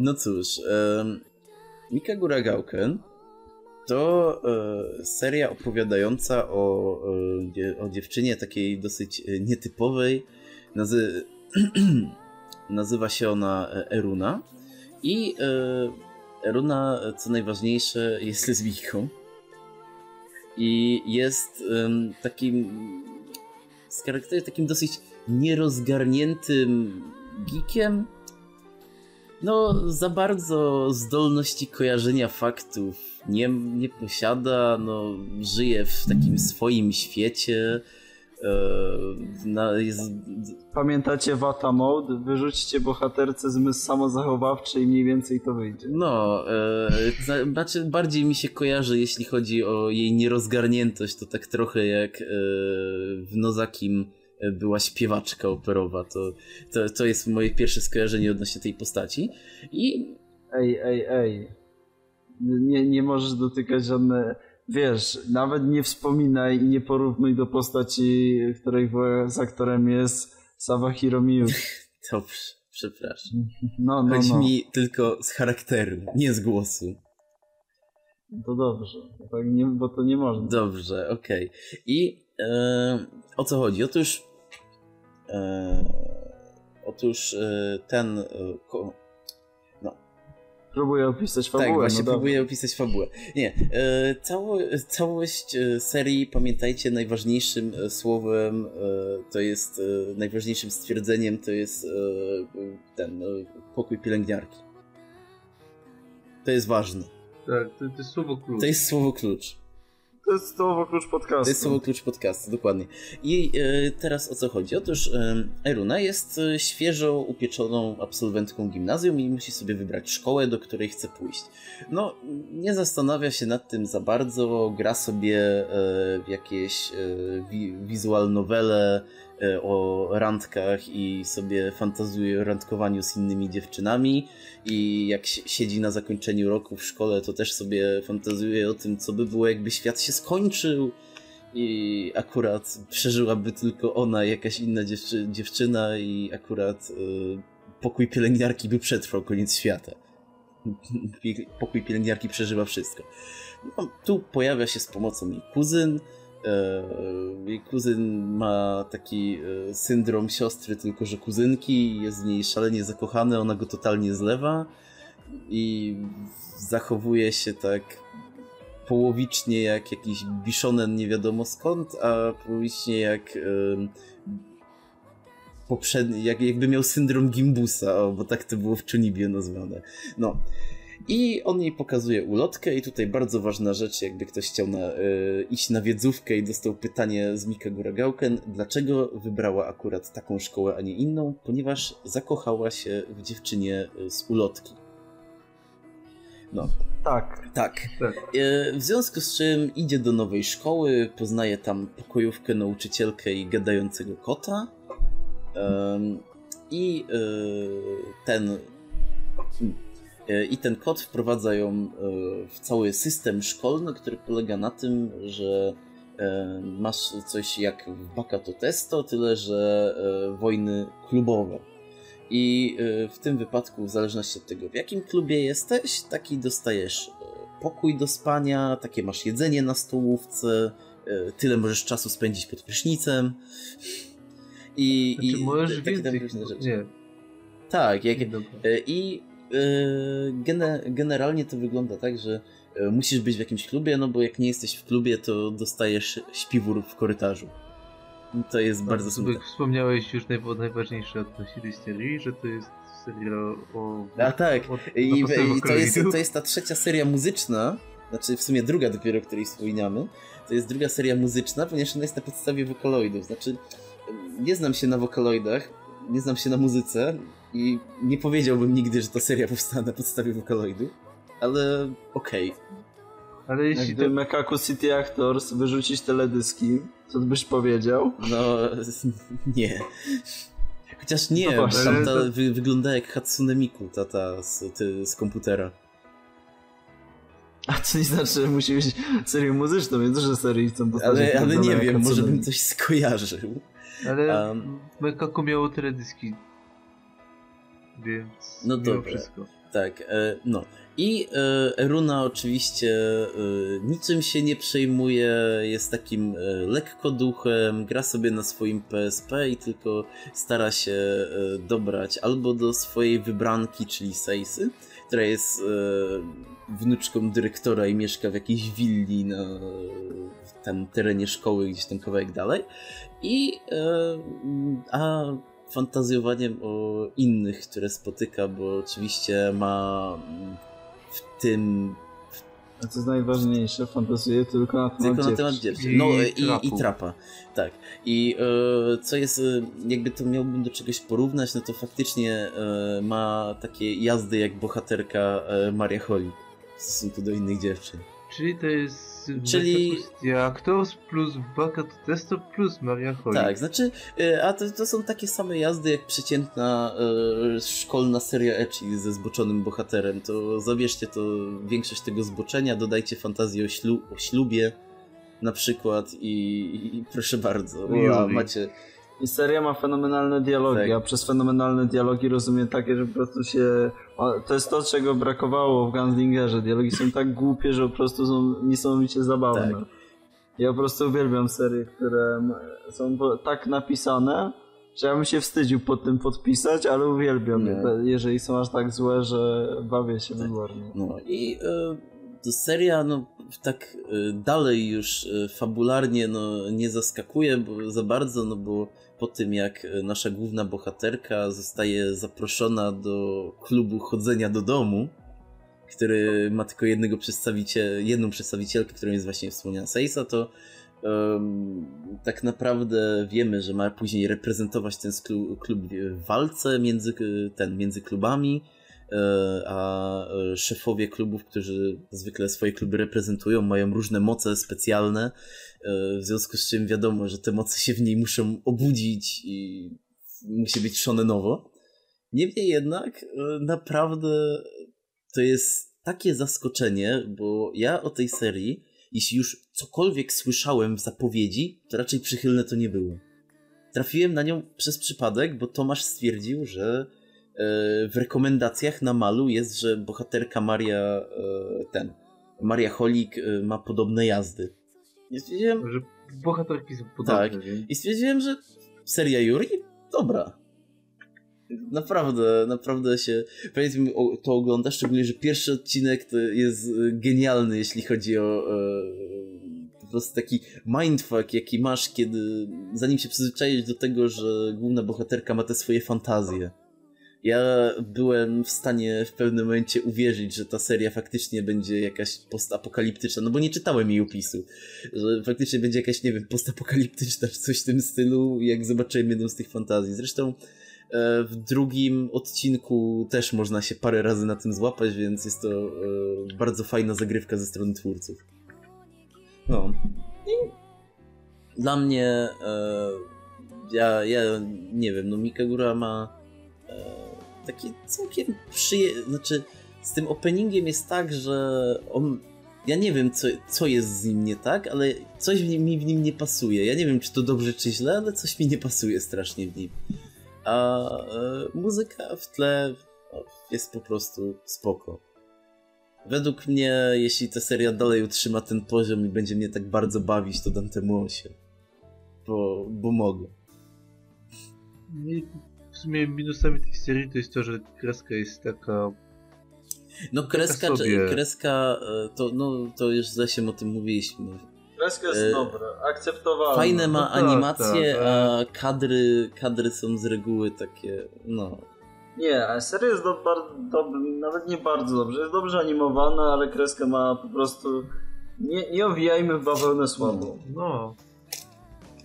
No cóż, um, Mikagura Gauken to e, seria opowiadająca o, e, o dziewczynie takiej dosyć e, nietypowej. Nazy nazywa się ona e, Eruna. I e, Eruna, co najważniejsze, jest lesbijką. I jest takim z charakteru takim dosyć nierozgarniętym geekiem, no, za bardzo zdolności kojarzenia faktów nie, nie posiada, no, żyje w takim swoim świecie. E, na, jest... Pamiętacie Wata Mode? Wyrzućcie bohaterce zmysł samozachowawczy i mniej więcej to wyjdzie. No, e, znaczy bardziej mi się kojarzy, jeśli chodzi o jej nierozgarniętość, to tak trochę jak e, w Nozakim była śpiewaczka operowa. To, to, to jest moje pierwsze skojarzenie odnośnie tej postaci. I... Ej, ej, ej. Nie, nie możesz dotykać żadne... Wiesz, nawet nie wspominaj i nie porównuj do postaci, której z aktorem jest Sawahiro Miyuki. Dobrze, przepraszam. No, no, Chodź no. mi tylko z charakteru, nie z głosu. To dobrze, tak nie, bo to nie można. Dobrze, okej. Okay. I e, o co chodzi? Otóż otóż e, ten. E, no. Próbuję opisać fabułę. Tak, właśnie no próbuję opisać fabułę. Nie, cało, całość serii, pamiętajcie, najważniejszym słowem to jest, najważniejszym stwierdzeniem to jest ten pokój pielęgniarki. To jest ważne. Tak, to, to jest słowo klucz. To jest słowo klucz. To jest słowo klucz podcastu. To jest słowo klucz podcastu, dokładnie. I e, teraz o co chodzi? Otóż e, Eruna jest e, świeżo upieczoną absolwentką gimnazjum i musi sobie wybrać szkołę, do której chce pójść. No, nie zastanawia się nad tym za bardzo, gra sobie e, w jakieś e, o randkach i sobie fantazuje o randkowaniu z innymi dziewczynami i jak siedzi na zakończeniu roku w szkole, to też sobie fantazuje o tym, co by było, jakby świat się skończył i akurat przeżyłaby tylko ona, jakaś inna dziewczy dziewczyna i akurat y, pokój pielęgniarki by przetrwał koniec świata. pokój pielęgniarki przeżywa wszystko. No, tu pojawia się z pomocą jej kuzyn, E, jej kuzyn ma taki e, syndrom siostry, tylko że kuzynki, jest w niej szalenie zakochany, ona go totalnie zlewa i zachowuje się tak połowicznie jak jakiś biszonen nie wiadomo skąd, a połowicznie jak poprzedni, jak, jakby miał syndrom Gimbusa, bo tak to było w Chunibie nazwane. No. I on jej pokazuje ulotkę i tutaj bardzo ważna rzecz, jakby ktoś chciał na, y, iść na wiedzówkę i dostał pytanie z Mika Guragałken, dlaczego wybrała akurat taką szkołę, a nie inną? Ponieważ zakochała się w dziewczynie e, z ulotki. No. Tak. Tak. E, w związku z czym idzie do nowej szkoły, poznaje tam pokojówkę, nauczycielkę i gadającego kota. I ten E, I ten kod wprowadza ją e, w cały system szkolny, który polega na tym, że e, masz coś jak w Baka to Testo, tyle że wojny klubowe. I w tym wypadku, w zależności od tego, w jakim klubie jesteś, taki dostajesz pokój do spania, takie masz jedzenie na stołówce, tyle możesz czasu spędzić pod prysznicem. I, znaczy, i możesz takie więcej, Nie. Tak, jak, i generalnie to wygląda tak, że yy, musisz być w jakimś klubie, no bo jak nie jesteś w klubie, to dostajesz śpiwór w korytarzu. To jest tak, bardzo smutne. Wspomniałeś już najważniejsze tej serii, że to jest seria o... A tak, o, I, i to, jest, to jest ta trzecia seria muzyczna, znaczy w sumie druga dopiero, o której wspominamy. To jest druga seria muzyczna, ponieważ ona jest na podstawie wokaloidów. Znaczy, nie znam się na wokaloidach, nie znam się na muzyce, i nie powiedziałbym nigdy, że ta seria powstała na podstawie Vocaloidu, ale okej. Okay. Ale jeśli Jakby to... Mekaku City Actors wyrzucić teledyski, co byś powiedział? No, nie. Chociaż nie, no tam ta to... wy, wygląda jak Hatsune Miku, ta, ta z, ty, z komputera. A to nie znaczy, że musi być serią muzyczną, więc że serii chcą Ale, ale nie wiem, może bym coś skojarzył. Ale um, Mekaku miało teledyski więc No dobra. wszystko. Tak, e, no. I e, oczywiście e, niczym się nie przejmuje, jest takim e, lekko duchem, gra sobie na swoim PSP i tylko stara się e, dobrać albo do swojej wybranki, czyli Seisy, która jest e, wnuczką dyrektora i mieszka w jakiejś willi na tam terenie szkoły, gdzieś tam kawałek dalej. I e, a fantazjowaniem o innych, które spotyka, bo oczywiście ma w tym A co jest najważniejsze, fantazuje tylko na temat tylko na dziewczyn. temat dziewczyn. I No i, trapu. i trapa. Tak. I e, co jest, e, jakby to miałbym do czegoś porównać, no to faktycznie e, ma takie jazdy jak bohaterka e, Maria Holly w stosunku do innych dziewczyn. Czyli to jest Czyli- kwestia Actors plus to Testo plus Maria Holly. Tak, znaczy, e, a to, to są takie same jazdy jak przeciętna e, szkolna seria Ecchi ze zboczonym bohaterem. To zabierzcie to większość tego zboczenia, dodajcie fantazję o, ślu, o ślubie na przykład i, i, proszę bardzo, Yuri. macie... I seria ma fenomenalne dialogi, Tak. a przez fenomenalne dialogi rozumiem takie, że po prostu się... To jest to, czego brakowało w Gunslingerze. Dialogi są tak głupie, że po prostu są niesamowicie zabawne. Tak. Ja po prostu uwielbiam serie, które są tak napisane, że ja bym się wstydził pod tym podpisać, ale uwielbiam, je, jeżeli są aż tak złe, że bawię się wybornie. No i to seria, no tak e, dalej już e, fabularnie no, nie zaskakuje bo, za bardzo, no bo po tym jak e, nasza główna bohaterka zostaje zaproszona do klubu chodzenia do domu, który ma tylko jednego przedstawiciela, jedną przedstawicielkę, którą jest właśnie wspomniana Seisa, to em, tak naprawdę wiemy, że ma później reprezentować ten klub w walce między, ten, między klubami, e, a e, szefowie klubów, którzy zwykle swoje kluby reprezentują, mają różne moce specjalne, e, w związku z czym wiadomo, że te moce się w niej muszą obudzić i musi być shonenowo. Niemniej jednak e, naprawdę to jest takie zaskoczenie, bo ja o tej serii, jeśli już cokolwiek słyszałem w zapowiedzi, to raczej przychylne to nie było. Trafiłem na nią przez przypadek, bo Tomasz stwierdził, że e, w rekomendacjach na Malu jest, że bohaterka Maria e, ten, Maria Holik e, ma podobne jazdy. I stwierdziłem, Że bohaterki są podobne, Tak. i stwierdziłem, że seria Yuri? Dobra. Naprawdę, naprawdę się. To oglądasz, szczególnie, że pierwszy odcinek to jest e, genialny, jeśli chodzi o e, po prostu taki mindfuck, jaki masz, kiedy zanim się przyzwyczaisz do tego, że główna bohaterka ma te swoje fantazje. Ja byłem w stanie w pewnym momencie uwierzyć, że ta seria faktycznie będzie jakaś postapokaliptyczna, no bo nie czytałem jej opisu, że faktycznie będzie jakaś, nie wiem, postapokaliptyczna czy coś w tym stylu, jak zobaczyłem jedną z tych fantazji. Zresztą e, w drugim odcinku też można się parę razy na tym złapać, więc jest to e, bardzo fajna zagrywka ze strony twórców. No. I dla mnie e, ja, ja nie wiem, no Mikagura ma e, taki całkiem przyje... Znaczy, z tym openingiem jest tak, że on... Ja nie wiem, co, co jest z nim nie tak, ale coś w nim, mi w nim nie pasuje. Ja nie wiem, czy to dobrze, czy źle, ale coś mi nie pasuje strasznie w nim. A e, muzyka w tle jest po prostu spoko. Według mnie, jeśli ta seria dalej utrzyma ten poziom i będzie mnie tak bardzo bawić, to dam temu 8. Bo, bo mogę. W sumie minusami tej serii to jest to, że kreska jest taka... No kreska, sobie. kreska e, to, no, to już z Lesiem o tym mówiliśmy. Kreska jest E, dobra, akceptowalna. Fajne ma no tak, animacje, tak, a kadry, kadry są z reguły takie, no. Nie, a seria jest do, bar- do, nawet nie bardzo dobrze. Jest dobrze animowana, ale kreska ma po prostu... Nie, nie owijajmy w bawełnę słabą. No...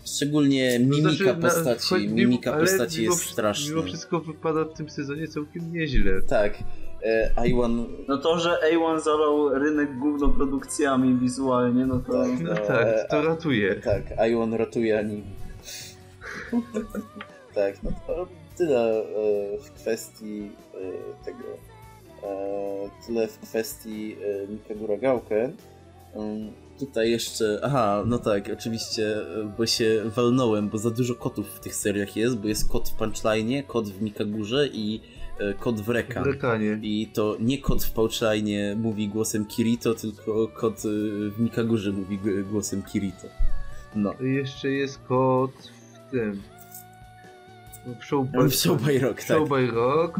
Szczególnie To mimika znaczy, na- postaci, choć mimo- mimika postaci mimo jest straszna. Mimo wszystko wypada w tym sezonie całkiem nieźle. Tak, e, Iwan No to, że A1 zalał rynek gówno produkcjami wizualnie, no to... Tak. No No, tak, e, to ratuje. Tak, Iwan ratuje anime. tak, no to tyle e, w kwestii e, tego. E, tyle w kwestii Mikagura Gałkę. Tutaj jeszcze. Aha, no tak, oczywiście, bo się walnąłem, bo za dużo kotów w tych seriach jest, bo jest kot w Punchline, kot w Mikagurze i e, kot w Rekan. Rekanie. I to nie kot w Pałczajnie mówi głosem Kirito, tylko kot e, w Mikagurze mówi głosem Kirito. No. Jeszcze jest kot w tym. W Show by, W Show by Rock, tak. Show by Rock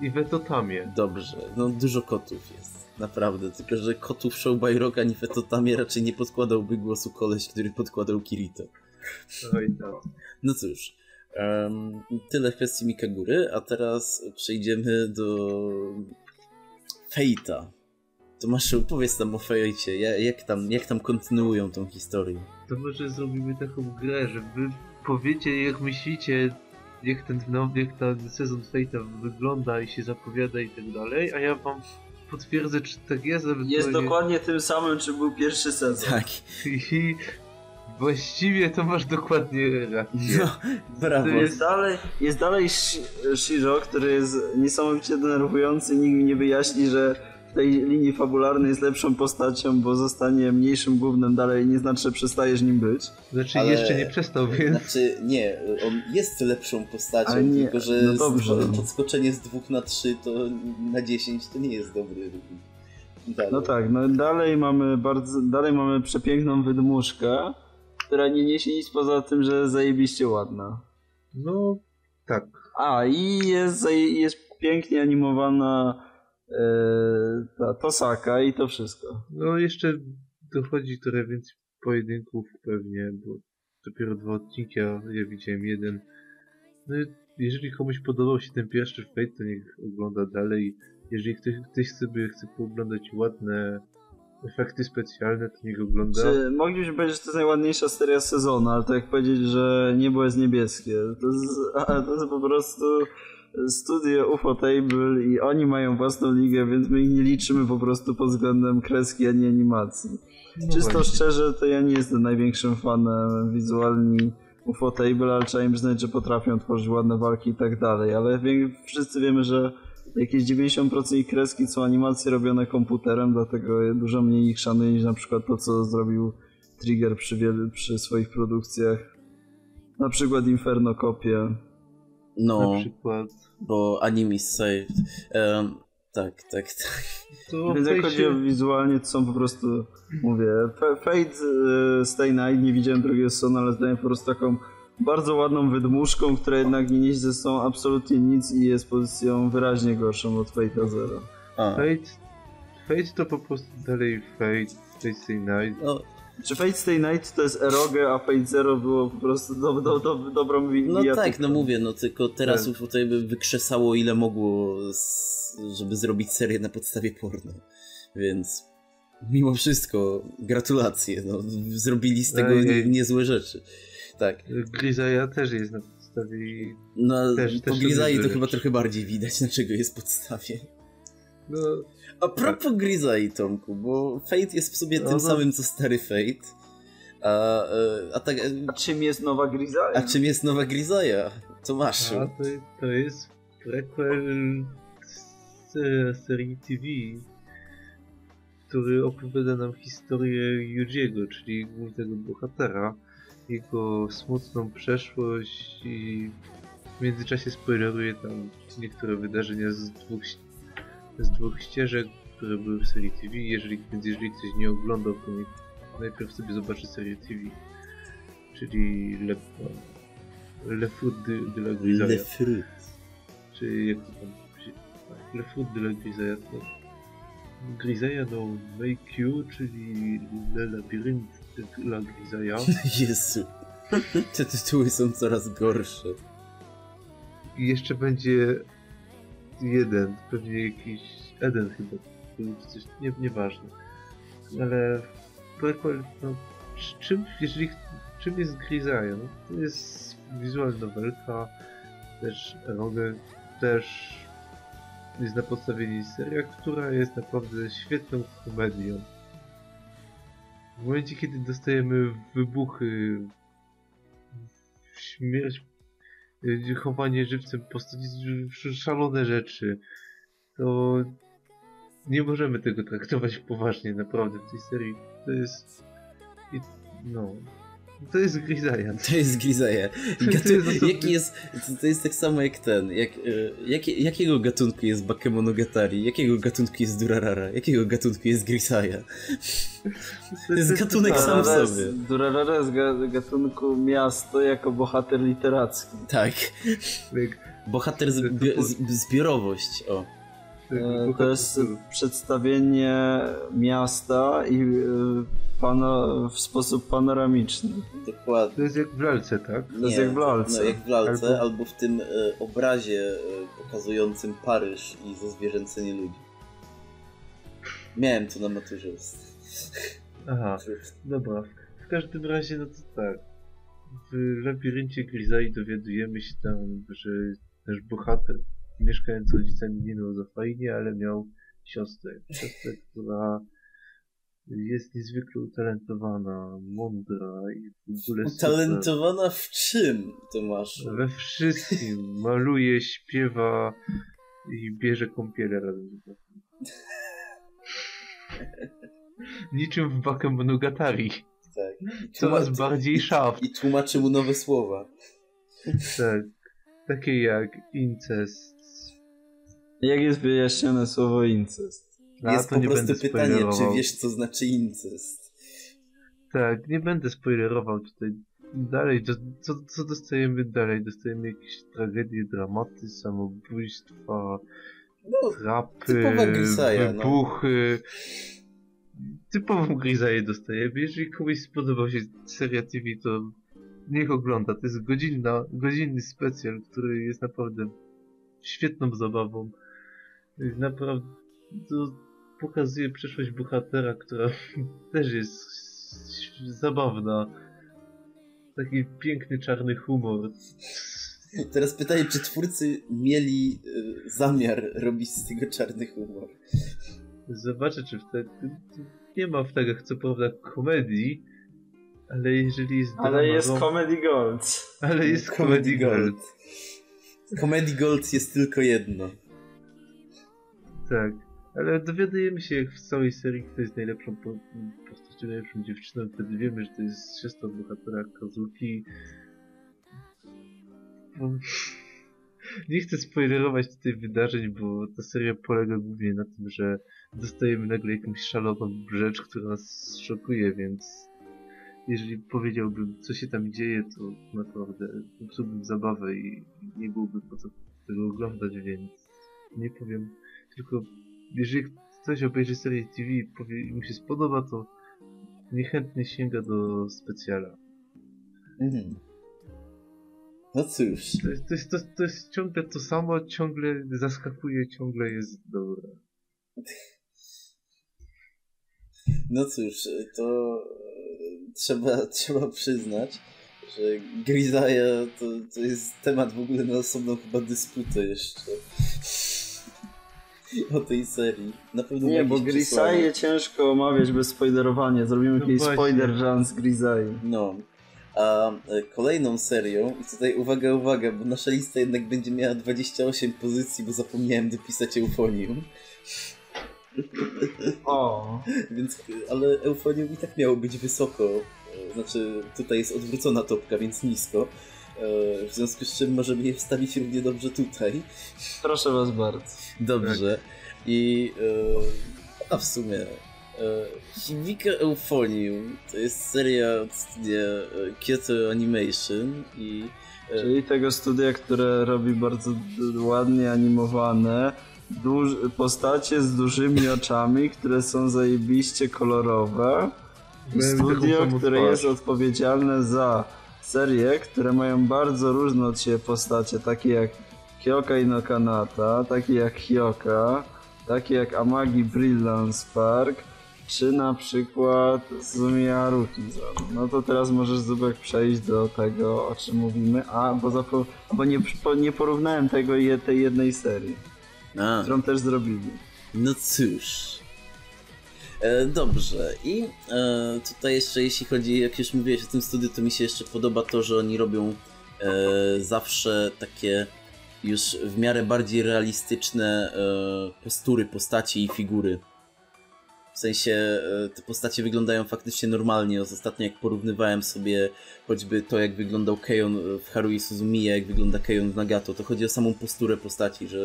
i w Etotamie. Dobrze, no dużo kotów jest. Naprawdę, tylko że kotów Show by Rock ani Fetotamie raczej nie podkładałby głosu koleś, który podkładał Kirito. Oj, tak. No cóż, em, tyle w kwestii Mikagury, a teraz przejdziemy do Fejta. Tomaszu, powiedz nam o Fejcie, ja- jak tam, jak tam kontynuują tą historię. To może zrobimy taką grę, że wy powiecie jak myślicie, jak ten, no, jak ten sezon Fate'a wygląda i się zapowiada i tak dalej, a ja wam potwierdzę, czy tak jest. Jest ewentualnie- dokładnie tym samym, czy był pierwszy sezon. Tak, I właściwie to masz dokładnie rację. no, brawo. To Jest dalej, jest dalej Shi- Shiro, który jest niesamowicie denerwujący. Nikt mi nie wyjaśni, że tej linii fabularnej jest lepszą postacią, bo zostanie mniejszym głównym dalej nie znaczy, że przestajesz nim być. Znaczy Ale- jeszcze nie przestał, więc Znaczy, nie, on jest lepszą postacią, nie, tylko że no dobrze. z- podskoczenie z 2 na 3 to na 10 to nie jest dobry. Dalej. No tak, no dalej mamy bardzo, dalej mamy przepiękną wydmuszkę, która nie niesie nic poza tym, że zajebiście ładna. no tak. A, i jest, jest pięknie animowana e, ta Tosaka i to wszystko. No jeszcze dochodzi trochę więcej pojedynków pewnie, bo dopiero dwa odcinki, a ja widziałem jeden. No jeżeli komuś podobał się ten pierwszy Fate, to niech ogląda dalej. Jeżeli ktoś, ktoś sobie chce pooglądać ładne efekty specjalne, to niech ogląda. Czy moglibyśmy powiedzieć, że to jest najładniejsza seria sezonu, ale to jak powiedzieć, że niebo jest niebieskie. To jest, a, to jest po prostu studio UFO Table i oni mają własną ligę, więc my ich nie liczymy po prostu pod względem kreski, ani animacji. No Czysto właśnie. szczerze, to ja nie jestem największym fanem wizualni UFO Table, ale trzeba im przyznać, że potrafią tworzyć ładne walki i tak dalej, ale wszyscy wiemy, że jakieś 90% ich kreski są animacje robione komputerem, dlatego dużo mniej ich szanuję niż na przykład to, co zrobił Trigger przy, wielu, przy swoich produkcjach. Na przykład Inferno Kopie. No, Na przykład. bo anime is saved. Em, tak, tak, tak. To Więc jak chodzi o wizualnie, to są po prostu, mówię, Fa- Fate e, Stay Night, nie widziałem drugiego sezonu, ale zdaję po prostu taką bardzo ładną wydmuszką, która jednak nie niesie ze sobą absolutnie nic i jest pozycją wyraźnie gorszą od Fate'a Zero. A, Fate, Fate to po prostu dalej Fate, Fate Stay Night. no, Czy Fate Stay Night to jest Eroge, a Fate Zero było po prostu do, do, do, dobrą no tak, no mówię, no tylko teraz Tak. już tutaj by wykrzesało ile mogło, z, żeby zrobić serię na podstawie porno. Więc mimo wszystko gratulacje, no, zrobili z tego nie, ej. niezłe rzeczy. Tak. Grizaja też jest na podstawie. No, Też- po też to chyba trochę bardziej widać, na czego jest podstawie. No, A propos Grizai, Tomku, bo Fate jest w sobie No, tym no. samym co stary Fate. A, e, a, tak, A czym jest nowa Grisaia? a czym jest nowa Grizaja? Tomaszu? a to, to jest prequel z serii TV, który opowiada nam historię Yujiego, czyli głównego bohatera, jego smutną przeszłość i w międzyczasie spoileruje tam niektóre wydarzenia z dwóch, z dwóch ścieżek, które były w serii TV. Jeżeli, więc jeżeli ktoś nie oglądał, to niech najpierw sobie zobaczy serię TV, czyli Le, Le Foot de, de la Grisaille. Le Fruit. Czy jak to tam tak, Le Foot de la Grisaille to... Grisaille no Make You, czyli Le Labyrinthe de la Grisaille. Jezu. Te tytuły są coraz gorsze. I jeszcze będzie jeden, pewnie jakiś Eden chyba, czy coś, nie, nieważne. Ale prequel, no, czym, jeżeli, czym jest Grisaille? No, to jest wizualna nowelka, też Eroge, też jest na podstawie niej seria, która jest naprawdę świetną komedią. W momencie, kiedy dostajemy wybuchy, śmierć, chowanie żywcem postaci, sz- szalone rzeczy, to nie możemy tego traktować poważnie, naprawdę w tej serii. To jest... No. To jest Grizaja. To jest Grizaja. Gatu... jest jaki jest, to jest tak samo jak ten. Jak, e, jak, jakiego gatunku jest Bakemonogatari? Jakiego gatunku jest Durarara? Jakiego gatunku jest Grisaja? To jest gatunek sam w sobie. Durarara jest gatunku miasto jako bohater literacki. Tak. Bohater zbi zbiorowość. O. E, to jest przedstawienie miasta i e, pano, w sposób panoramiczny. Dokładnie. To jest jak w lalce, tak? To jest jak w lalce. No, jak w lalce, albo, albo w tym e, obrazie e, pokazującym Paryż i zezwierzęcenie ludzi. Miałem to na maturze. Aha, dobra. W każdym razie, no to tak. W labiryncie Grizai dowiadujemy się tam, że nasz bohater mieszkając z rodzicami nie miał za fajnie, ale miał siostrę. Siostrę, która jest niezwykle utalentowana, mądra i w ogóle Utalentowana w czym, Tomasz? We wszystkim. Maluje, śpiewa i bierze kąpiele razem z Niczym w Bakemonogatari. Tak. Coraz bardziej szaft. I tłumaczy mu nowe słowa. Tak. Takie jak incest, jak jest wyjaśnione słowo incest? A, jest po prostu pytanie, czy wiesz, co znaczy incest? Tak, nie będę spoilerował tutaj. Dalej, co, co dostajemy dalej? Dostajemy jakieś tragedie, dramaty, samobójstwa, no, trapy, grisaja, no. wybuchy. No. Typową grisaję dostajemy. Jeżeli komuś spodobał się seria TV, to niech ogląda. To jest godzinna, godzinny specjal, który jest naprawdę świetną zabawą naprawdę to pokazuje przyszłość bohatera, która też jest zabawna. Taki piękny, czarny humor. Teraz pytanie, czy twórcy mieli y, zamiar robić z tego czarny humor? Zobaczę, czy w te... Nie ma w tego, co prawda, komedii, ale jeżeli jest Ale jest Comedy Gold. Ale jest Comedy Gold. Comedy Gold jest tylko jedno. Tak, ale dowiadujemy się jak w całej serii, kto jest najlepszą postacią, najlepszą dziewczyną, wtedy wiemy, że to jest siostra bohatera Kazuki. Nie chcę spoilerować tutaj wydarzeń, bo ta seria polega głównie na tym, że dostajemy nagle jakąś szaloną rzecz, która nas szokuje, więc jeżeli powiedziałbym, co się tam dzieje, to naprawdę popsułbym zabawę i nie byłoby po co tego oglądać, więc nie powiem tylko jeżeli ktoś obejrzy serię TV i powie, mu się spodoba, to niechętnie sięga do specjala. Mhm. No cóż. To jest, to, jest, to, to jest ciągle to samo, ciągle zaskakuje, ciągle jest dobre. No cóż, to trzeba, trzeba przyznać, że Grizaja to, to jest temat w ogóle na osobną chyba dysputę jeszcze. o tej serii. Na pewno Nie, bo Grisaje ciężko omawiać bez spoilerowania. Zrobimy no jakiś spoiler run z Grisaje. No. A e, kolejną serią, i tutaj uwaga, uwaga, bo nasza lista jednak będzie miała 28 pozycji, bo zapomniałem dopisać Eufonium. O. Więc, ale Eufonium i tak miało być wysoko. E, znaczy, tutaj jest odwrócona topka, więc nisko. E, w związku z czym możemy je wstawić równie dobrze tutaj. Proszę was bardzo. Dobrze. I e, a w sumie Hibika Euphonium to jest seria od studia Kyoto Animation i Czyli tego studia, które robi bardzo ładnie animowane duż, postacie z dużymi oczami, które są zajebiście kolorowe. I studio, które jest odpowiedzialne za serie, które mają bardzo różne od siebie postacie, takie jak Hyoka no Kanata, takie jak Hyoka, takie jak Amagi Brilliant Spark, czy na przykład Zumi Haruki. No to teraz możesz Zubek przejść do tego, o czym mówimy, a bo, zapo- bo nie, nie porównałem tego i tej jednej serii, a. którą też zrobili. No cóż, dobrze. I e, tutaj jeszcze jeśli chodzi, jak już mówiłeś o tym studiu, to mi się jeszcze podoba to, że oni robią e, zawsze takie już w miarę bardziej realistyczne e, postury, postaci i figury. W sensie e, te postacie wyglądają faktycznie normalnie. Ostatnio jak porównywałem sobie choćby to, jak wyglądał Keion w Harui Suzumiya, jak wygląda Keion w Nagato, to chodzi o samą posturę postaci, że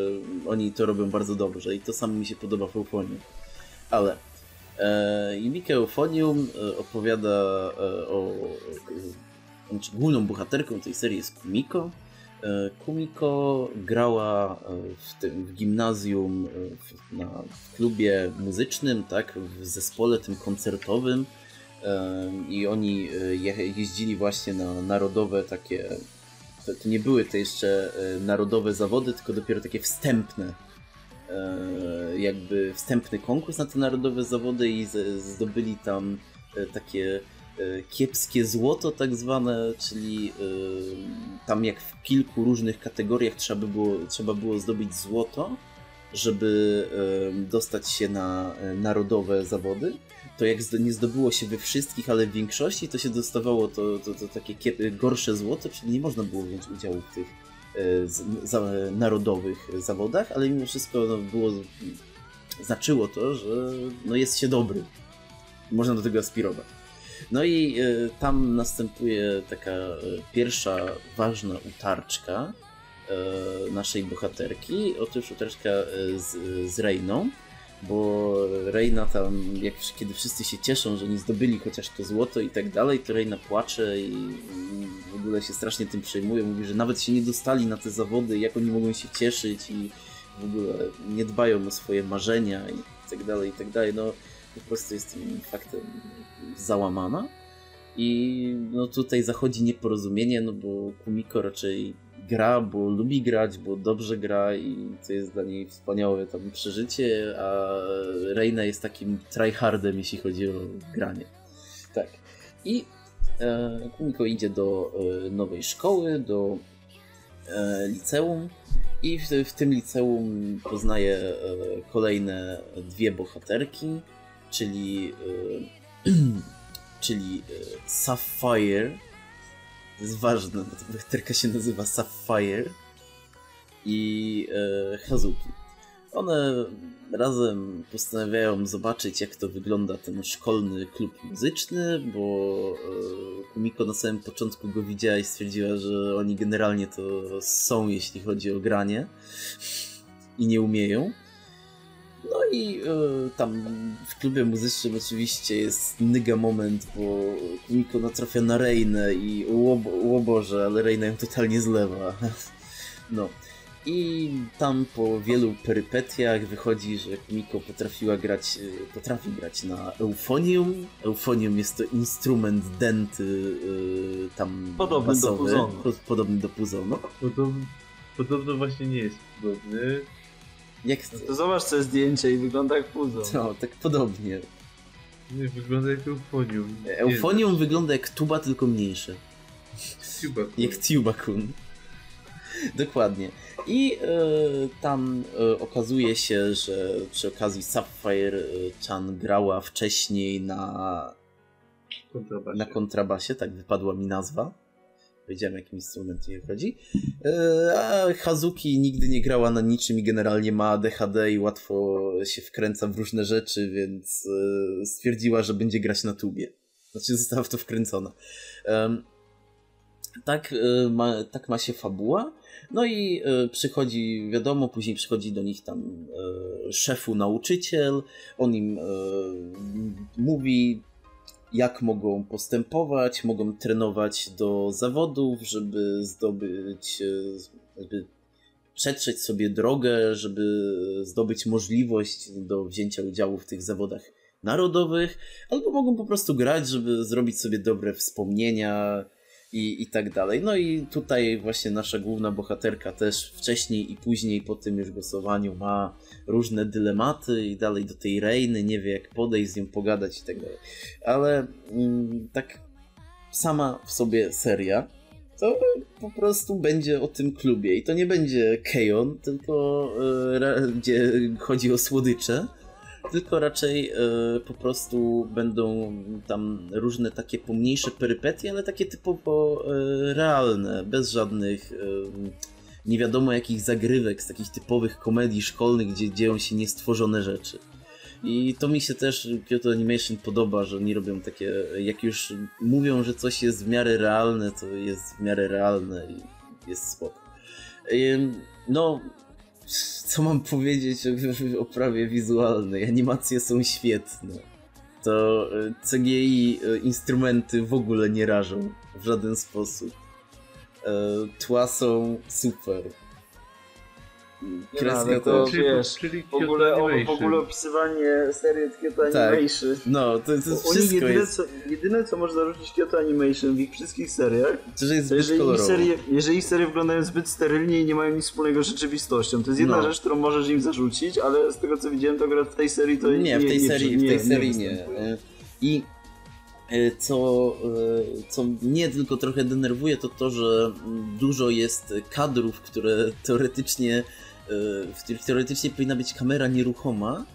oni to robią bardzo dobrze i to samo mi się podoba w Eufonium. Ale e, Yumika Euphonium e, opowiada e, o... Znaczy główną bohaterką tej serii jest Kumiko, Kumiko grała w tym w gimnazjum, w, na, w klubie muzycznym, tak, w zespole tym koncertowym. I oni je, jeździli właśnie na narodowe takie, to, to, nie były te jeszcze narodowe zawody, tylko dopiero takie wstępne, jakby wstępny konkurs na te narodowe zawody i zdobyli tam takie E, kiepskie złoto tak zwane, czyli e, tam jak w kilku różnych kategoriach trzeba, by było, trzeba było zdobyć złoto, żeby e, dostać się na narodowe zawody, to jak nie zdobyło się we wszystkich, ale w większości, to się dostawało to, to, to takie gorsze złoto, czyli nie można było wziąć udziału w tych narodowych zawodach, ale mimo wszystko no, było, znaczyło to, że no, jest się dobry. Można do tego aspirować. No i y, tam następuje taka y, pierwsza ważna utarczka naszej bohaterki. Otóż utarczka z, z Reiną, bo Reina tam, jak kiedy wszyscy się cieszą, że nie zdobyli chociaż to złoto i tak dalej, to Reina płacze i w ogóle się strasznie tym przejmuje. Mówi, że nawet się nie dostali na te zawody, jak oni mogą się cieszyć i w ogóle nie dbają o swoje marzenia i tak dalej, i tak dalej. No, po prostu jest tym faktem załamana. I no tutaj zachodzi nieporozumienie, no bo Kumiko raczej gra, bo lubi grać, bo dobrze gra i to jest dla niej wspaniałe tam przeżycie, a Reina jest takim tryhardem, jeśli chodzi o granie. Tak. I e, Kumiko idzie do e, nowej szkoły, do e, liceum i w, w, tym liceum poznaje e, kolejne dwie bohaterki, czyli e, czyli e, Sapphire. To jest ważne, bo ta bohaterka się nazywa Sapphire i e, Hazuki. One razem postanawiają zobaczyć, jak to wygląda ten szkolny klub muzyczny, bo e, Kumiko na samym początku go widziała i stwierdziła, że oni generalnie to są, jeśli chodzi o granie i nie umieją. No i y, tam w klubie muzycznym oczywiście jest nyga moment, bo Kumiko natrafia na Reinę i o, Boże, ale Reina ją totalnie zlewa. No. I tam po wielu perypetiach wychodzi, że Kumiko potrafiła grać, e, potrafi grać na eufonium. Eufonium jest to instrument denty yy, tam podobny basowy, do puzonu. podobny do puzonu. Podobno, podobno właśnie nie jest podobny. Jak... No to zobacz sobie zdjęcie i wygląda jak puzon. No, tak podobnie. Nie, wygląda jak eufonium. Eufonium nie, wygląda jak tuba, tylko mniejsze. Tuba jak Tubakun. Dokładnie. I e, tam e, okazuje się, że przy okazji Sapphire e, Chan grała wcześniej na kontrabasie. na kontrabasie, tak wypadła mi nazwa. Wiedziałem, jaki instrument jej chodzi. E, a Hazuki nigdy nie grała na niczym i generalnie ma ADHD i łatwo się wkręca w różne rzeczy, więc e, stwierdziła, że będzie grać na tubie. Znaczy, została w to wkręcona. Tak e, ma, tak ma się fabuła. No i przychodzi, wiadomo, później przychodzi do nich tam szefu nauczyciel, on im mówi, jak mogą postępować, mogą trenować do zawodów, żeby zdobyć, e, żeby przetrzeć sobie drogę, żeby zdobyć możliwość do wzięcia udziału w tych zawodach narodowych, albo mogą po prostu grać, żeby zrobić sobie dobre wspomnienia, i, i tak dalej. No i tutaj właśnie nasza główna bohaterka też wcześniej i później po tym już głosowaniu ma różne dylematy i dalej do tej Reiny nie wie jak podejść, z nią pogadać i tak dalej. Ale mm, tak sama w sobie seria to po prostu będzie o tym klubie i to nie będzie Keon, tylko e, gdzie chodzi o słodycze tylko raczej e, po prostu będą tam różne takie pomniejsze perypetie, ale takie typowo e, realne, bez żadnych e, nie wiadomo jakich zagrywek z takich typowych komedii szkolnych, gdzie dzieją się niestworzone rzeczy. I to mi się też Kyoto Animation podoba, że oni robią takie, jak już mówią, że coś jest w miarę realne, to jest w miarę realne i jest spoko. No, co mam powiedzieć o oprawie wizualnej? Animacje są świetne. To e, CGI e, instrumenty w ogóle nie rażą w żaden sposób. E, tła są super Kreska no, to, czyli, wiesz, czyli w, ogóle, o, w ogóle opisywanie serii Kyoto tak. Animation. No, to, to wszystko jedyne, jest... Co, jedyne co można zarzucić Kyoto Animation w ich wszystkich seriach, to, że jest to jeżeli, ich serie, jeżeli ich serie wyglądają zbyt sterylnie i nie mają nic wspólnego z rzeczywistością. To jest jedna no. rzecz, którą możesz im zarzucić, ale z tego co widziałem, to akurat w tej serii to nie, nie, w tej nie, serii, nie, w tej serii nie. nie. I e, co, e, co mnie tylko trochę denerwuje, to to, że dużo jest kadrów, które teoretycznie w teoretycznie powinna być kamera nieruchoma,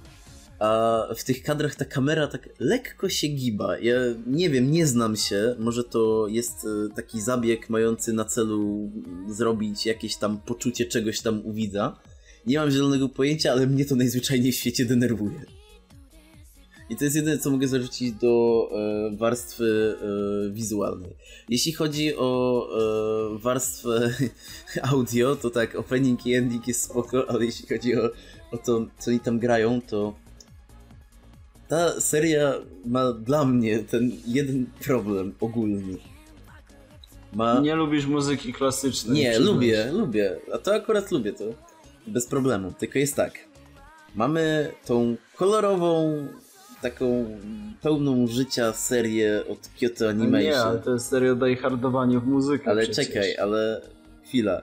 a w tych kadrach ta kamera tak lekko się giba. Ja nie wiem, nie znam się. Może to jest e, taki zabieg mający na celu zrobić jakieś tam poczucie czegoś tam u widza. Nie mam zielonego pojęcia, ale mnie to najzwyczajniej w świecie denerwuje. I to jest jedyne, co mogę zarzucić do e, warstwy e, wizualnej. Jeśli chodzi o e, warstwę audio, to tak, opening i ending jest spoko, ale jeśli chodzi o, o to, co oni tam grają, to ta seria ma dla mnie ten jeden problem ogólny. Ma... Nie lubisz muzyki klasycznej. Nie, lubię, lubię. A to akurat lubię to. Bez problemu. Tylko jest tak. Mamy tą kolorową, taką pełną życia serię od Kyoto Animation. Nie, ale to jest seria o diehardowaniu w muzykę Ale przecież. czekaj, ale chwila.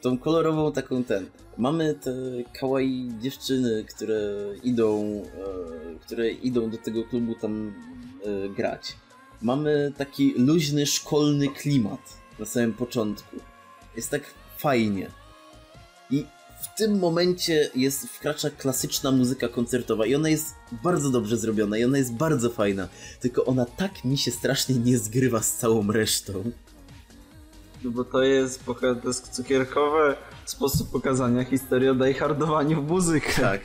Tą kolorową taką ten. Mamy te kawaii dziewczyny, które idą, e, które idą do tego klubu tam e, grać. Mamy taki luźny, szkolny klimat na samym początku. Jest tak fajnie. W tym momencie jest, wkracza klasyczna muzyka koncertowa i ona jest bardzo dobrze zrobiona i ona jest bardzo fajna. Tylko ona tak mi się strasznie nie zgrywa z całą resztą. No bo to jest, to jest cukierkowy sposób pokazania historii o diehardowaniu w muzykę. Tak.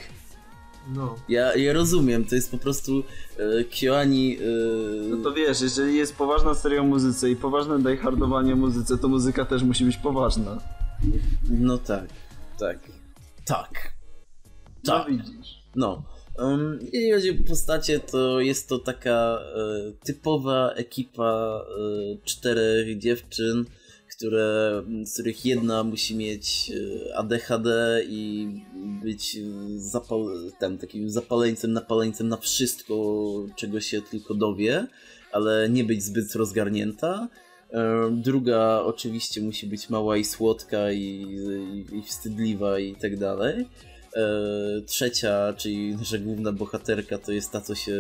No. Ja, ja rozumiem, to jest po prostu e, Kyoani... E... No to wiesz, jeżeli jest poważna seria o muzyce i poważne diehardowanie muzyce, to muzyka też musi być poważna. No tak, tak. Tak. Tak. No widzisz. No. Um, jeśli chodzi o postacie, to jest to taka e, typowa ekipa e, czterech dziewczyn, które, z których jedna musi mieć e, ADHD i być zapal, tam, takim zapaleńcem, napaleńcem na wszystko, czego się tylko dowie, ale nie być zbyt rozgarnięta. Druga oczywiście musi być mała i słodka i, i, wstydliwa i tak dalej. E, trzecia, czyli nasza główna bohaterka, to jest ta, co się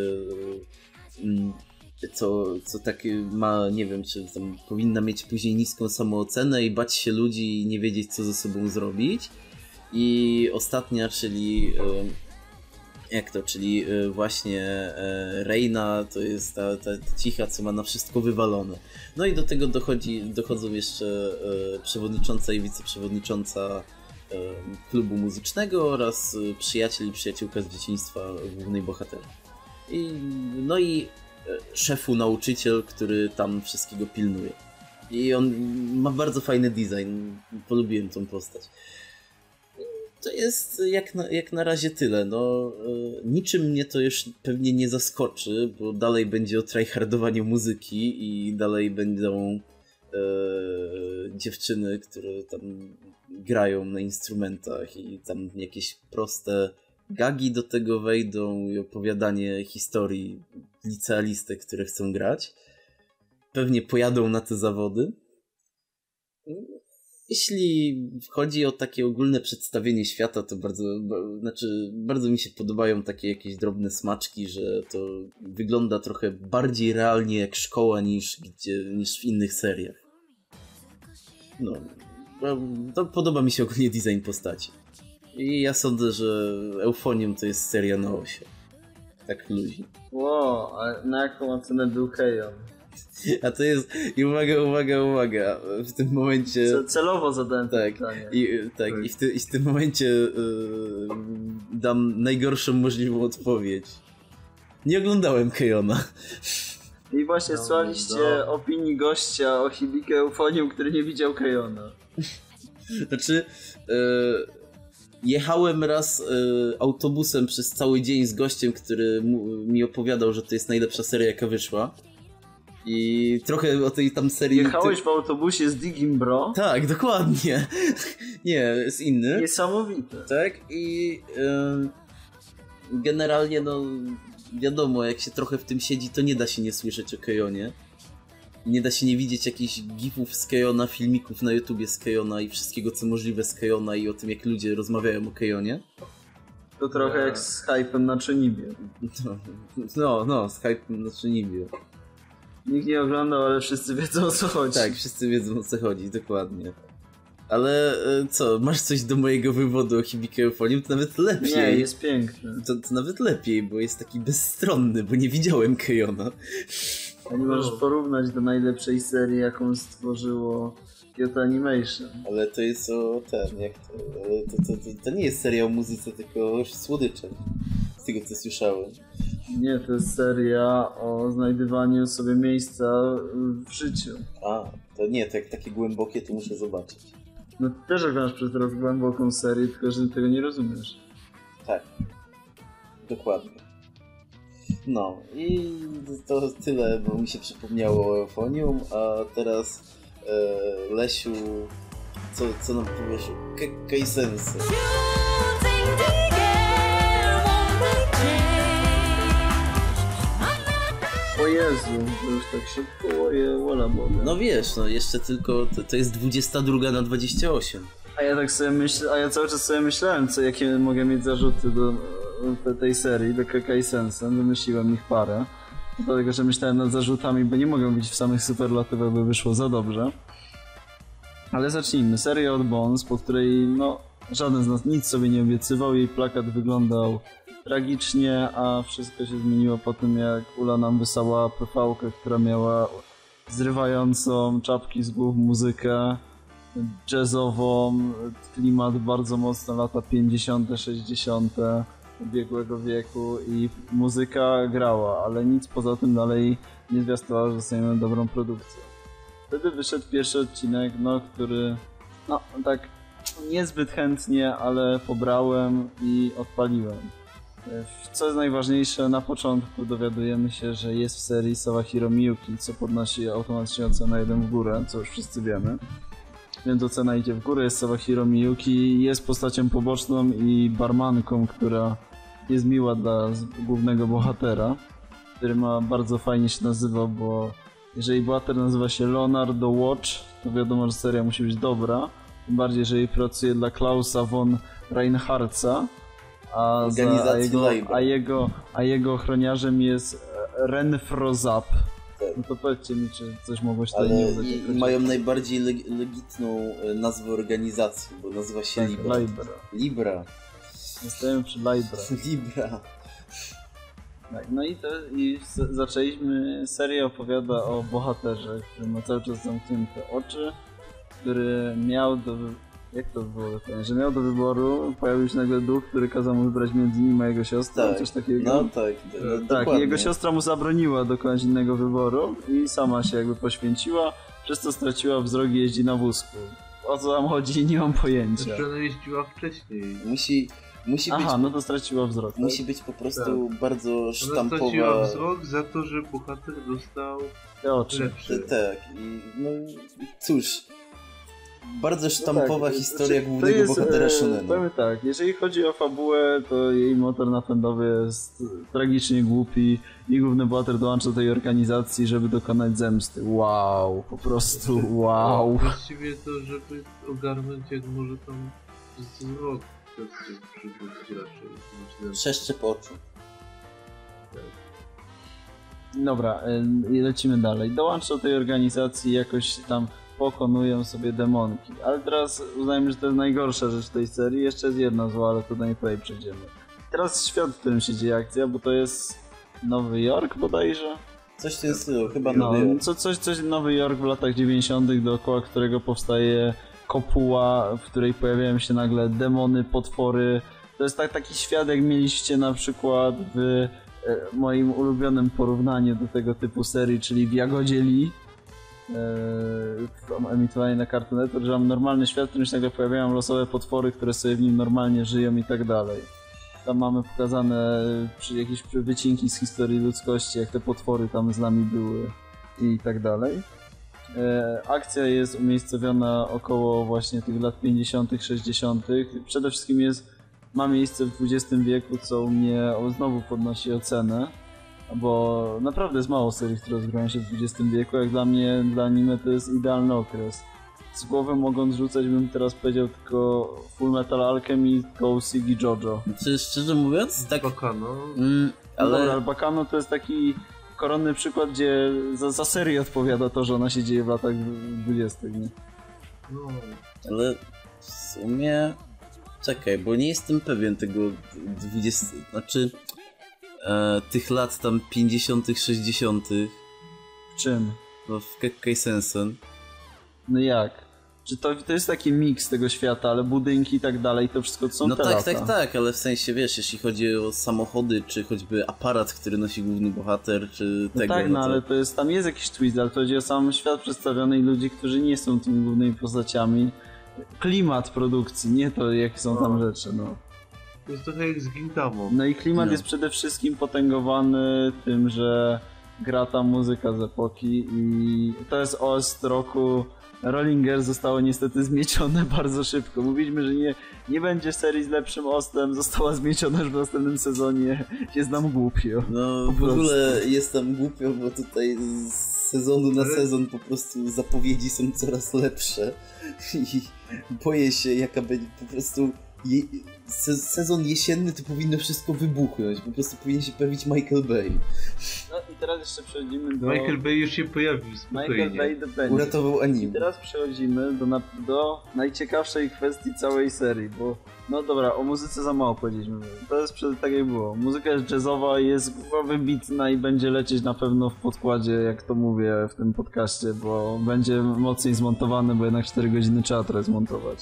co, co tak ma, nie wiem, czy tam powinna mieć później niską samoocenę i bać się ludzi i nie wiedzieć, co ze sobą zrobić. I ostatnia, czyli jak to, czyli właśnie Reina to jest ta, ta, cicha, co ma na wszystko wywalone. No i do tego dochodzi, dochodzą jeszcze e, przewodnicząca i wiceprzewodnicząca e, klubu muzycznego oraz e, przyjaciel i przyjaciółka z dzieciństwa głównej bohaterki. I, no i szefu nauczyciel, który tam wszystkiego pilnuje. I on ma bardzo fajny design. Polubiłem tą postać to jest jak na, jak na razie tyle. No, e, niczym mnie to już pewnie nie zaskoczy, bo dalej będzie o tryhardowaniu muzyki i dalej będą e, dziewczyny, które tam grają na instrumentach i tam jakieś proste gagi do tego wejdą i opowiadanie historii licealistek, które chcą grać. Pewnie pojadą na te zawody. Jeśli chodzi o takie ogólne przedstawienie świata, to bardzo, znaczy, bardzo mi się podobają takie jakieś drobne smaczki, że to wygląda trochę bardziej realnie jak szkoła niż, gdzie, niż w innych seriach. No, to podoba mi się ogólnie design postaci. I ja sądzę, że Eufonium to jest seria na osie. Tak ludzi. Wow, a na jaką ocenę był Kejon? A to jest. I uwaga, uwaga, uwaga. W tym momencie. Celowo zadałem tak, pytanie. I, tak, i w, ty, i w tym momencie yy, dam najgorszą możliwą odpowiedź. Nie oglądałem Kejona. I właśnie No, słuchaliście no. opinii gościa o Hibike Eufonium, który nie widział Kejona. Znaczy, e, jechałem raz autobusem przez cały dzień z gościem, który mu, mi opowiadał, że to jest najlepsza seria, jaka wyszła. I trochę o tej tam serii... Jechałeś w autobusie z Digim Bro? Tak, dokładnie. Nie, jest inny. Niesamowite. Tak, i em, generalnie, no, wiadomo, jak się trochę w tym siedzi, to nie da się nie słyszeć o Kejonie. Nie da się nie widzieć jakichś gifów z Kejona, filmików na YouTubie z Kejona i wszystkiego, co możliwe z Kejona i o tym, jak ludzie rozmawiają o Kejonie. To trochę jak z hypem na Czynibie. No, no, no z hype znaczy niby. Nikt nie oglądał, ale wszyscy wiedzą o co chodzi. Tak, wszyscy wiedzą o co chodzi, dokładnie. Ale e, co, masz coś do mojego wywodu o Hibike Eufonium? To nawet lepiej. Nie, jest piękny. To, to nawet lepiej, bo jest taki bezstronny, bo nie widziałem Kejona. A nie możesz porównać do najlepszej serii, jaką stworzyło Kyoto Animation. Ale to jest o ten, jak to, to, to, to, to nie jest seria o muzyce, tylko o słodyczach. Tego co słyszałem. Nie, to jest seria o znajdywaniu sobie miejsca w życiu. A, to nie, to jak takie głębokie, to muszę zobaczyć. No ty też oglądasz przez rok głęboką serię, tylko że tego nie rozumiesz. Tak. Dokładnie. No i to tyle, bo mi się przypomniało o Eufonium, a teraz e, Lesiu, co, co nam powiesz o Ke- Jezu, to już tak szybko, oje, wola Boga. No wiesz, no jeszcze tylko, to, to jest 22 na 28. A ja tak sobie myślę, a ja cały czas sobie myślałem, co, jakie mogę mieć zarzuty do te, tej serii, do Kakai Sensem, wymyśliłem ich parę. Dlatego, że myślałem nad zarzutami, bo nie mogą być w samych superlatywach, by wyszło za dobrze. Ale zacznijmy. Seria od Bones, po której no, żaden z nas nic sobie nie obiecywał. Jej plakat wyglądał tragicznie, a wszystko się zmieniło po tym, jak Ula nam wysłała pv która miała zrywającą czapki z głów muzykę jazzową, klimat bardzo mocno lata 50., 60. ubiegłego wieku i muzyka grała, ale nic poza tym dalej nie zwiastowało, że dostajemy dobrą produkcję. Wtedy wyszedł pierwszy odcinek, no, który no tak niezbyt chętnie, ale pobrałem i odpaliłem. Co jest najważniejsze, na początku dowiadujemy się, że jest w serii Sawahiro Miyuki, co podnosi automatycznie ocenę 1 w górę, co już wszyscy wiemy więc ocena idzie w górę. Jest Sawahiro Miyuki, jest postacią poboczną i barmanką, która jest miła dla głównego bohatera, który ma bardzo fajnie się nazywa, bo jeżeli bohater nazywa się Leonard the Watch, to wiadomo, że seria musi być dobra. Tym bardziej, jeżeli pracuje dla Klausa von Reinhardta, a, za, a, jego, a, jego, a jego ochroniarzem jest e, Renfrozap. Tak. No to powiedzcie mi, czy coś mogło się tutaj nie udać. i, mają najbardziej leg legitną e, nazwę organizacji, bo nazywa się Tak, Libra. Libra. Libra. Zostajemy przy Libra. Libra. Tak, no i, to, i zaczęliśmy, seria opowiada o bohaterze, który ma cały czas zamknięte oczy, który miał do, jak to było że miał do wyboru, pojawił się nagle duch, który kazał mu wybrać między nim a jego siostrą, Tak. coś takiego. No tak, no, tak, dokładnie. jego siostra mu zabroniła dokonać innego wyboru i sama się jakby poświęciła, przez co straciła wzrok i jeździ na wózku. O co tam chodzi, nie mam pojęcia. Że ona jeździła wcześniej. Musi, musi być Aha, no to straciła wzrok. tak? Musi być po prostu bardzo Ona straciła sztampowa. wzrok za to, że bohater dostał Te oczy. lepszy. Tak, i no cóż. Bardzo No sztampowa tak, historia znaczy, głównego jest, bohatera e, Shonenu. Powiem tak, jeżeli chodzi o fabułę, to jej motor napędowy jest tragicznie głupi i główny bohater dołącza do tej organizacji, żeby dokonać zemsty. Wow, po prostu wow. Właściwie to, żeby ogarnąć jak może tam wzrok siostry przywrócić raczej. Myślę, Przeszczep oczu. Dobra, e, lecimy dalej. Dołącza do tej organizacji, jakoś tam pokonują sobie demonki. Ale teraz uznajmy, że to jest najgorsza rzecz tej serii. Jeszcze jest jedna zła, ale to do niej tutaj przejdziemy. Teraz świat, w którym się dzieje akcja, bo to jest Nowy Jork bodajże? Coś w tym stylu, chyba No, Nowy Jork. co, coś, coś Nowy Jork w latach 90., dookoła którego powstaje kopuła, w której pojawiają się nagle demony, potwory, To jest tak, taki świat, jak mieliście na przykład w e, moim ulubionym porównaniu do tego typu serii, czyli w Jagodzie Lee, e, emitowanie na Cartoon Network, że mam normalny świat, w którym się nagle pojawiają losowe potwory, które sobie w nim normalnie żyją i tak dalej. Tam mamy pokazane jakieś wycinki z historii ludzkości, jak te potwory tam z nami były i tak dalej. E, Akcja jest umiejscowiona około właśnie tych lat 50., 60. Przede wszystkim jest, ma miejsce w XX wieku, co mnie znowu podnosi ocenę, bo naprawdę jest mało serii, które rozgrywają się w XX wieku. Jak dla mnie, dla anime to jest idealny okres. Z głowy mogąc rzucać, bym teraz powiedział tylko Full Metal Alchemy, Go Sigi Jojo. Czy szczerze mówiąc, tak... Bakano. Mm, Ale... ale... Dobra, Bakano to jest taki koronny przykład, gdzie za, za serię odpowiada to, że ona się dzieje w latach 20. Nie? No, Ale w sumie... Czekaj, bo nie jestem pewien tego 20... Znaczy... E, tych lat tam 50., 60. W czym? no, w Kekkai Sensen. No jak? Czy to, to jest taki miks tego świata, ale budynki i tak dalej, to wszystko to są No tak, lata. tak, tak, ale w sensie wiesz, jeśli chodzi o samochody, czy choćby aparat, który nosi główny bohater, czy No tego. tak, no to- ale to jest, tam jest jakiś twist, ale to chodzi o sam świat przedstawiony i ludzi, którzy nie są tymi głównymi postaciami. Klimat produkcji, nie to jakie są tam No. rzeczy, no. To jest trochę jak z Gintamo. No i klimat No. jest przede wszystkim potęgowany tym, że gra ta muzyka z epoki i to jest OST roku. Rollinger zostało niestety zmiecione bardzo szybko. Mówiliśmy, że nie, nie będzie serii z lepszym ostem, została zmieciona już w następnym sezonie. Jest nam głupio. No Po w prostu. ogóle jest tam głupio, bo tutaj z sezonu na sezon po prostu zapowiedzi są coraz lepsze i boję się jaka będzie po prostu se, sezon jesienny to powinno wszystko wybuchnąć, po prostu powinien się pojawić Michael Bay. No i teraz jeszcze przechodzimy do... Michael Bay już się pojawił spokojnie. Michael Bay The Band. Uratował I anime. teraz przechodzimy do, na, do najciekawszej kwestii całej serii, bo no dobra, o muzyce za mało powiedzieliśmy. To jest przed, tak jak było. Muzyka jest jazzowa, jest wybitna i będzie lecieć na pewno w podkładzie, jak to mówię w tym podcaście, bo będzie mocniej zmontowane, bo jednak 4 godziny trzeba trochę zmontować.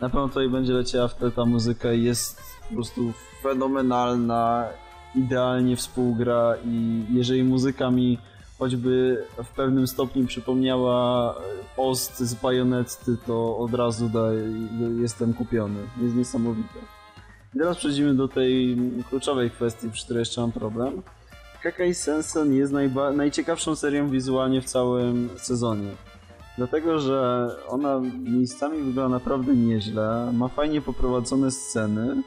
Na pewno tutaj będzie leciała wtedy ta muzyka i jest po prostu fenomenalna, idealnie współgra i jeżeli muzyka mi choćby w pewnym stopniu przypomniała post z Bajonetty, to od razu daj, jestem kupiony. Jest niesamowite. I teraz przechodzimy do tej kluczowej kwestii, przy której jeszcze mam problem. Kakai Sensen jest najciekawszą serią wizualnie w całym sezonie. Dlatego, że ona miejscami wygląda naprawdę nieźle, ma fajnie poprowadzone sceny,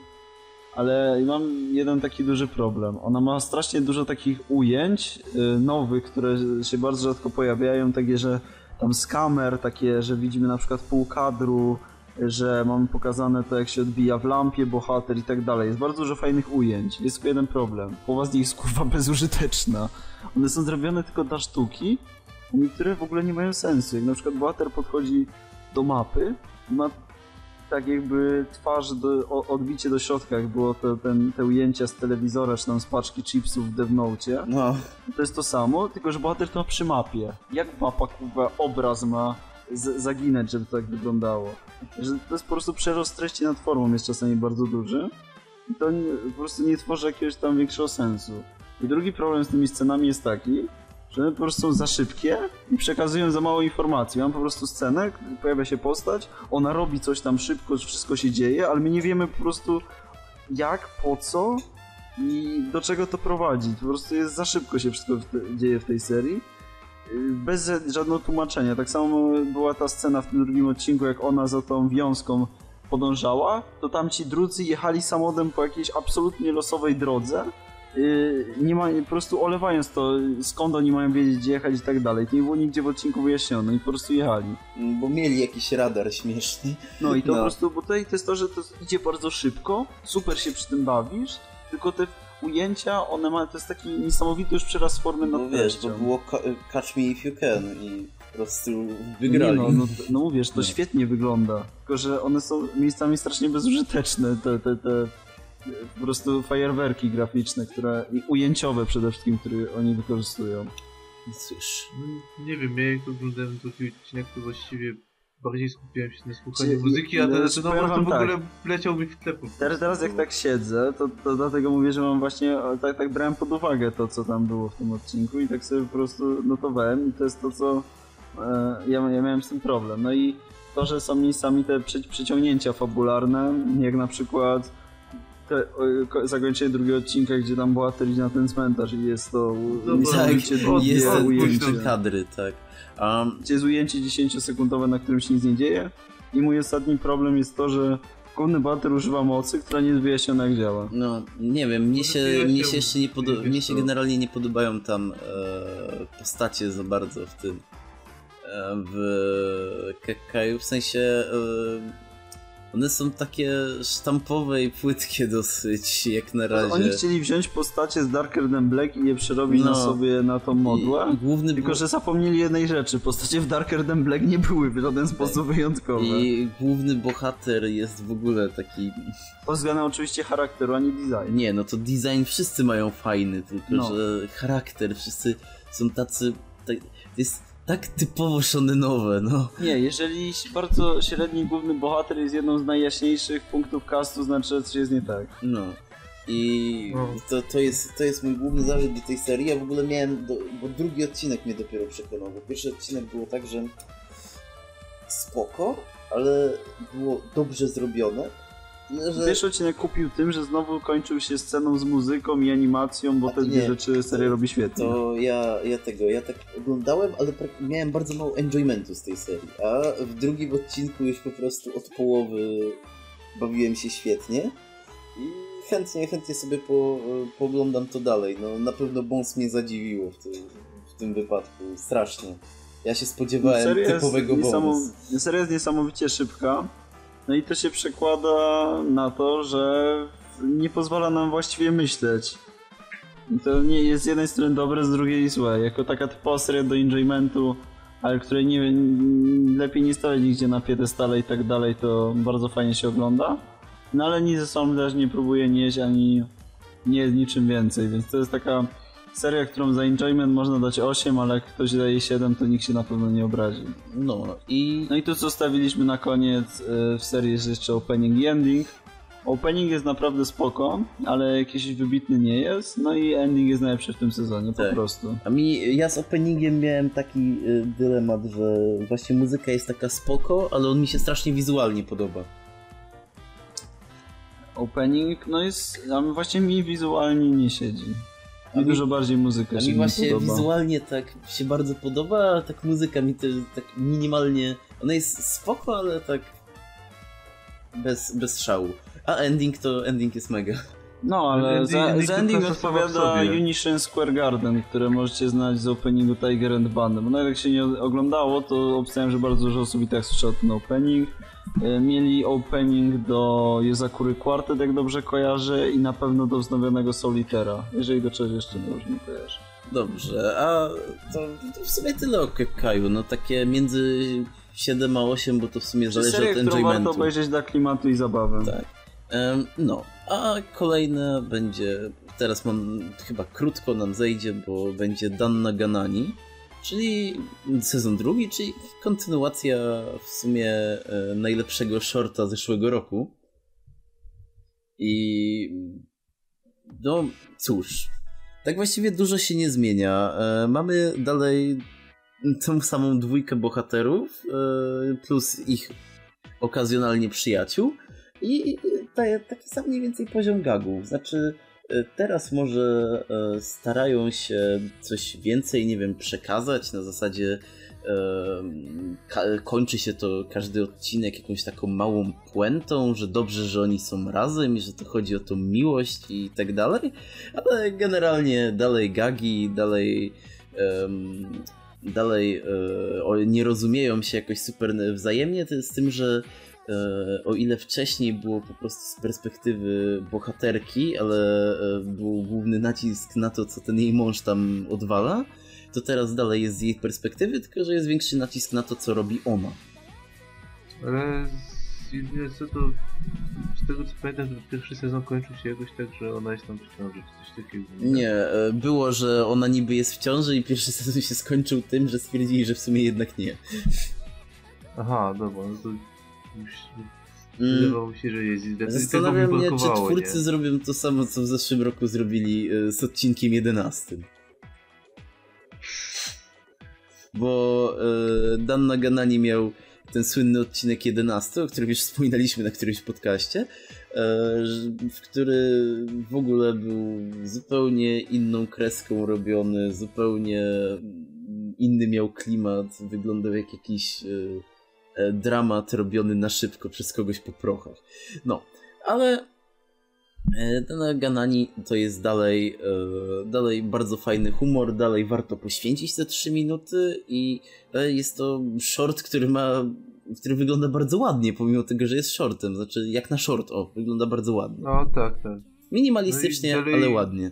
ale mam jeden taki duży problem. Ona ma strasznie dużo takich ujęć y, nowych, które się bardzo rzadko pojawiają, takie, że tam z kamer, takie, że widzimy na przykład pół kadru, że mamy pokazane to, jak się odbija w lampie bohater i tak dalej. Jest bardzo dużo fajnych ujęć. Jest tylko jeden problem. Połowa z nich jest kurwa bezużyteczna. One są zrobione tylko dla sztuki, niektóre w ogóle nie mają sensu. Jak na przykład bohater podchodzi do mapy i ma tak jakby twarz, do, odbicie do środka, jak było to, ten, te ujęcia z telewizora, czy tam z paczki chipsów w Death Note. No, To jest to samo, tylko że bohater to ma przy mapie. Jak mapa, kurwa, obraz ma z- zaginać, żeby to tak wyglądało? Że to jest po prostu przerost treści nad formą, jest czasami bardzo duży. I to nie, po prostu nie tworzy jakiegoś tam większego sensu. I drugi problem z tymi scenami jest taki, że one po prostu są za szybkie i przekazują za mało informacji. Mam po prostu scenę, pojawia się postać, ona robi coś tam szybko, wszystko się dzieje, ale my nie wiemy po prostu jak, po co i do czego to prowadzi. Po prostu jest za szybko się wszystko w te, dzieje w tej serii. Yy, Bez ża- żadnego tłumaczenia. Tak samo była ta scena w tym drugim odcinku, jak ona za tą wiązką podążała, to tam ci drudzy jechali samochodem po jakiejś absolutnie losowej drodze. Yy, Nie ma, po prostu olewając to, skąd oni mają wiedzieć, gdzie jechać i tak dalej. To nie było nigdzie w odcinku wyjaśnione i po prostu jechali. bo mieli jakiś radar śmieszny. No i to No. po prostu, bo tutaj to jest to, że to idzie bardzo szybko, super się przy tym bawisz, tylko te ujęcia, one mają, to jest taki niesamowity już przeraz formy nad No wiesz, treścią. to było Ca- Catch Me If You Can i po prostu Nie wygrali. no, no, no mówisz, to No. świetnie wygląda, tylko że one są miejscami strasznie bezużyteczne, te, te, te po prostu fajerwerki graficzne, które i ujęciowe przede wszystkim, które oni wykorzystują. Cóż, No, nie wiem, ja jak oglądałem drugi odcinek, to właściwie bardziej skupiłem się na słuchaniu Czy- muzyki, a no, ten czy ten powiem to w ogóle leciał mi w tle po prostu. Teraz, teraz jak tak siedzę, to, to dlatego mówię, że mam właśnie, tak, tak brałem pod uwagę to, co tam było w tym odcinku i tak sobie po prostu notowałem i to jest to, co e, ja, ja miałem z tym problem. No i to, że są miejscami te przy, przyciągnięcia fabularne, jak na przykład zakończenie drugiego odcinka, gdzie tam bohater idzie na ten cmentarz i jest to niesamowicie tak, Jest ujęcie. kadry, tak. Um, Gdzie jest ujęcie 10-sekundowe, na którym się nic nie dzieje. I mój ostatni problem jest to, że główny bohater używa mocy, która nie jest wyjaśniona jak działa. no, nie wiem, mnie się, mnie się jeszcze nie podoba, mnie się generalnie nie podobają tam e, postacie za bardzo w tym e, w Kekkaju, w sensie e, one są takie sztampowe i płytkie dosyć, jak na razie. Oni chcieli wziąć postacie z Darker Than Black i je przerobić No. na sobie na tą modłę. I główny Tylko, że zapomnieli jednej rzeczy. Postacie w Darker Than Black nie były w żaden sposób wyjątkowe. I główny bohater jest w ogóle taki. Pod względem oczywiście charakteru, a nie design. Nie, no to design wszyscy mają fajny, tylko No. że charakter, wszyscy są tacy. Tak, jest tak typowo shonenowe, no. Nie, jeżeli bardzo średni główny bohater jest jedną z najjaśniejszych punktów castu, znaczy, że coś jest nie tak. No. I No. to, to, jest, to jest mój główny zarzut do tej serii. Ja w ogóle miałem, do, bo drugi odcinek mnie dopiero przekonał. Bo pierwszy odcinek było tak, że spoko, ale było dobrze zrobione. Że... Pierwszy odcinek kupił tym, że znowu kończył się sceną z muzyką i animacją, bo te dwie rzeczy serię to- robi świetnie. To ja, ja tego, ja tak oglądałem, ale miałem bardzo mało enjoymentu z tej serii. A w drugim odcinku już po prostu od połowy bawiłem się świetnie. I chętnie, chętnie sobie po, pooglądam to dalej. No na pewno Bones mnie zadziwiło w tym, w tym wypadku. Strasznie. Ja się spodziewałem Seria jest typowego Bones. Seria jest niesamowicie szybka. No i to się przekłada na to, że nie pozwala nam właściwie myśleć. To nie jest z jednej strony dobre, z drugiej złe. Jako taka typowa seria do enjoymentu, ale której nie, lepiej nie stawiać nigdzie na piedestale i tak dalej, to bardzo fajnie się ogląda. No ale nic ze sobą też nie próbuje nieść ani nie jest niczym więcej, więc to jest taka seria, którą za enjoyment można dać 8, ale jak ktoś daje 7, to nikt się na pewno nie obrazi. No i No i to co zostawiliśmy na koniec e, w serii jest jeszcze opening i ending. Opening jest naprawdę spoko, ale jakiś wybitny nie jest. No i ending jest najlepszy w tym sezonie, po Tak. prostu. A mi, ja z openingiem miałem taki y, dylemat, że właśnie muzyka jest taka spoko, ale on mi się strasznie wizualnie podoba. Opening, no jest, a właśnie mi wizualnie nie siedzi. A mi- dużo bardziej muzyka się mi mi właśnie podoba. wizualnie tak się bardzo podoba, a tak muzyka mi też tak minimalnie... Ona jest spoko, ale tak bez, bez szału. A ending to ending jest mega. No, ale Ending- za, ending za ending odpowiada. Unishin Square Garden, które możecie znać z openingu Tiger and Bunny. Bo nawet jak się nie oglądało, to obstawiam, że bardzo dużo osób i tak słyszał ten opening. E, Mieli opening do Yezakury Quartet, jak dobrze kojarzę, i na pewno do wznowionego Solitera, jeżeli do czegoś jeszcze dobrze nie kojarzę. Dobrze, a to, to w sumie tyle o Kekkaju. No takie między 7 a 8, bo to w sumie zależy serię, od którą warto enjoymentu. obejrzeć dla klimatu i zabawy. Tak. Em, no, a kolejne będzie, teraz mam, chyba krótko nam zejdzie, bo będzie Danna Ganani, czyli sezon drugi, czyli kontynuacja w sumie e, najlepszego shorta zeszłego roku. I no cóż, tak właściwie dużo się nie zmienia. E, mamy dalej tą samą dwójkę bohaterów, e, plus ich okazjonalnie przyjaciół. I ta, taki sam mniej więcej poziom gagów. Znaczy, teraz może e, starają się coś więcej, nie wiem, przekazać na zasadzie. e, kończy się to każdy odcinek jakąś taką małą puentą, że dobrze, że oni są razem i że to chodzi o tą miłość i tak dalej, ale generalnie dalej gagi, dalej em, dalej e, o- nie rozumieją się jakoś super wzajemnie, z tym, że e, o ile wcześniej było po prostu z perspektywy bohaterki, ale e, był główny nacisk na to, co ten jej mąż tam odwala, to teraz dalej jest z jej perspektywy, tylko że jest większy nacisk na to, co robi ona. Ale z jedyne co to... Z tego co pamiętam, pierwszy sezon kończył się jakoś tak, że ona jest tam w ciąży, czy coś takiego. Nie, e, było, że ona niby jest w ciąży i pierwszy sezon się skończył tym, że stwierdzili, że w sumie jednak nie. Aha, dobra, no to już Mm, wydawało się, że jest źle. Zastanawia Tego mi mnie, czy twórcy nie? zrobią to samo, co w zeszłym roku zrobili e, z odcinkiem 11. Bo e, Dan Naganani miał ten słynny odcinek 11, o którym już wspominaliśmy na którymś podcaście, e, w który w ogóle był zupełnie inną kreską robiony, zupełnie inny miał klimat, wyglądał jak jakiś dramat robiony na szybko przez kogoś po prochach. No, ale e, ten Ganani to jest dalej, e, dalej bardzo fajny humor, dalej warto poświęcić te 3 minuty i e, jest to short, który ma, który wygląda bardzo ładnie, pomimo tego, że jest shortem, znaczy jak na short, o, wygląda bardzo ładnie. No tak, tak. Minimalistycznie, No dalej- ale ładnie.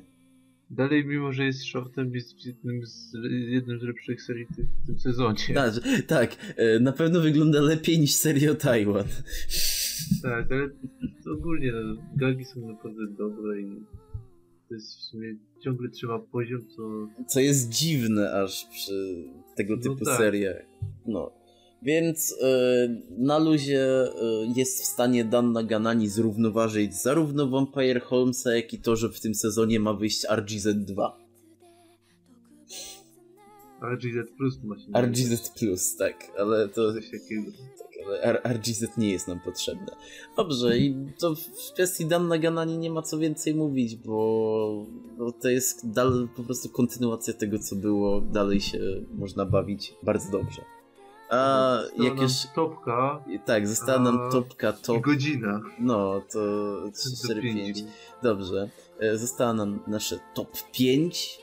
Dalej, mimo że jest shortem, jest jednym z, jednym z lepszych serii w tym- sezonie. Tak, tak, e, na pewno wygląda lepiej niż serio Taiwan. Tak, ale ogólnie no, gagi są naprawdę dobre i to jest w sumie ciągle trzyma poziom, co Co jest dziwne aż przy tego No typu tak. seriach. No. Więc e, na luzie e, jest w stanie Dan Naganani zrównoważyć zarówno Vampire Holmesa, jak i to, że w tym sezonie ma wyjść RGZ2. RGZ Plus się RGZ Plus, tak, ale to Coś takiego. ale R- RGZ nie jest nam potrzebne. Dobrze, i to w kwestii Dan Naganani nie ma co więcej mówić, bo, bo to jest dalej po prostu kontynuacja tego, co było. Dalej się można bawić bardzo dobrze. A Została jak nam już... Topka Tak, została nam topka i top. godzina. No, to do 3-4-5. pięciu. Dobrze. E, Została nam nasze top 5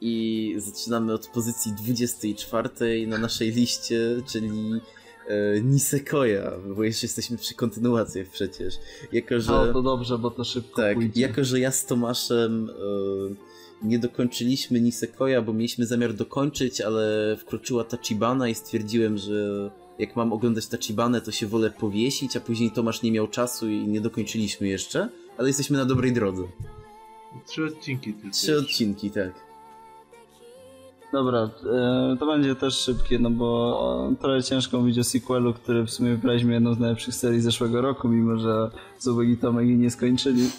i zaczynamy od pozycji 24 na naszej liście, czyli e, Nisekoja, bo jeszcze jesteśmy przy kontynuacjach przecież. Jako, że... No to dobrze, bo to szybko Tak, pójdzie. jako że ja z Tomaszem e, nie dokończyliśmy Nisekoja, bo mieliśmy zamiar dokończyć, ale wkroczyła Tachibana i stwierdziłem, że jak mam oglądać Tachibanę, to się wolę powiesić, a później Tomasz nie miał czasu i nie dokończyliśmy jeszcze, ale jesteśmy na dobrej drodze. Trzy odcinki tylko. Trzy odcinki, tak. Dobra, e, to będzie też szybkie, no bo trochę ciężko mówić o sequelu, który w sumie wybraliśmy jedną z najlepszych serii zeszłego roku, mimo że Zubek i Tomek jej nie skończyli.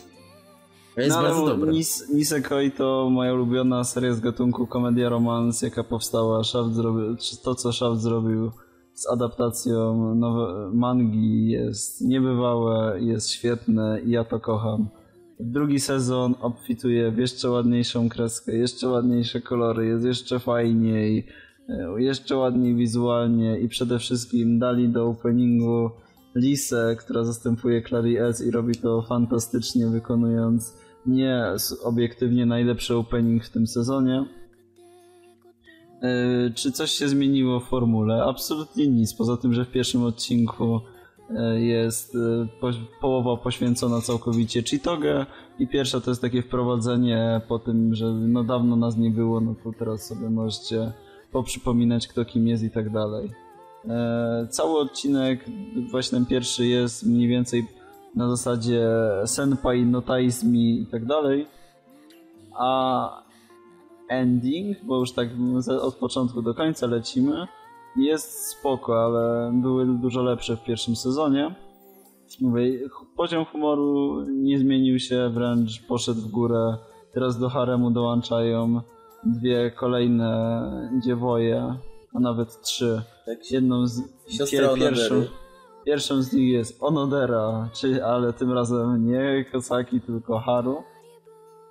Jest no, bardzo dobra. Nis, Nisekoi to moja ulubiona seria z gatunku komedia romans, jaka powstała. Shaft zrobił, to, co Shaft zrobił z adaptacją nowe, mangi jest niebywałe, jest świetne i ja to kocham. Drugi sezon obfituje w jeszcze ładniejszą kreskę, jeszcze ładniejsze kolory, jest jeszcze fajniej, e, jeszcze ładniej wizualnie i przede wszystkim dali do openingu Lisę, która zastępuje Clary S i robi to fantastycznie, wykonując nie obiektywnie najlepszy opening w tym sezonie. E, Czy coś się zmieniło w formule? Absolutnie nic, poza tym, że w pierwszym odcinku e, jest e, po, połowa poświęcona całkowicie Chitoge i pierwsza to jest takie wprowadzenie po tym, że no dawno nas nie było, no to teraz sobie możecie poprzypominać kto kim jest i tak dalej. Cały odcinek, właśnie ten pierwszy jest mniej więcej na zasadzie senpai, notice me i tak dalej, a ending, bo już tak od początku do końca lecimy, jest spoko, ale były dużo lepsze w pierwszym sezonie. Mówię, poziom humoru nie zmienił się, wręcz poszedł w górę. Teraz do haremu dołączają dwie kolejne dziewoje, a nawet trzy. Tak, Jedną z pierwszą, pierwszą z nich jest Onodera, czy, ale tym razem nie Kosaki, tylko Haru,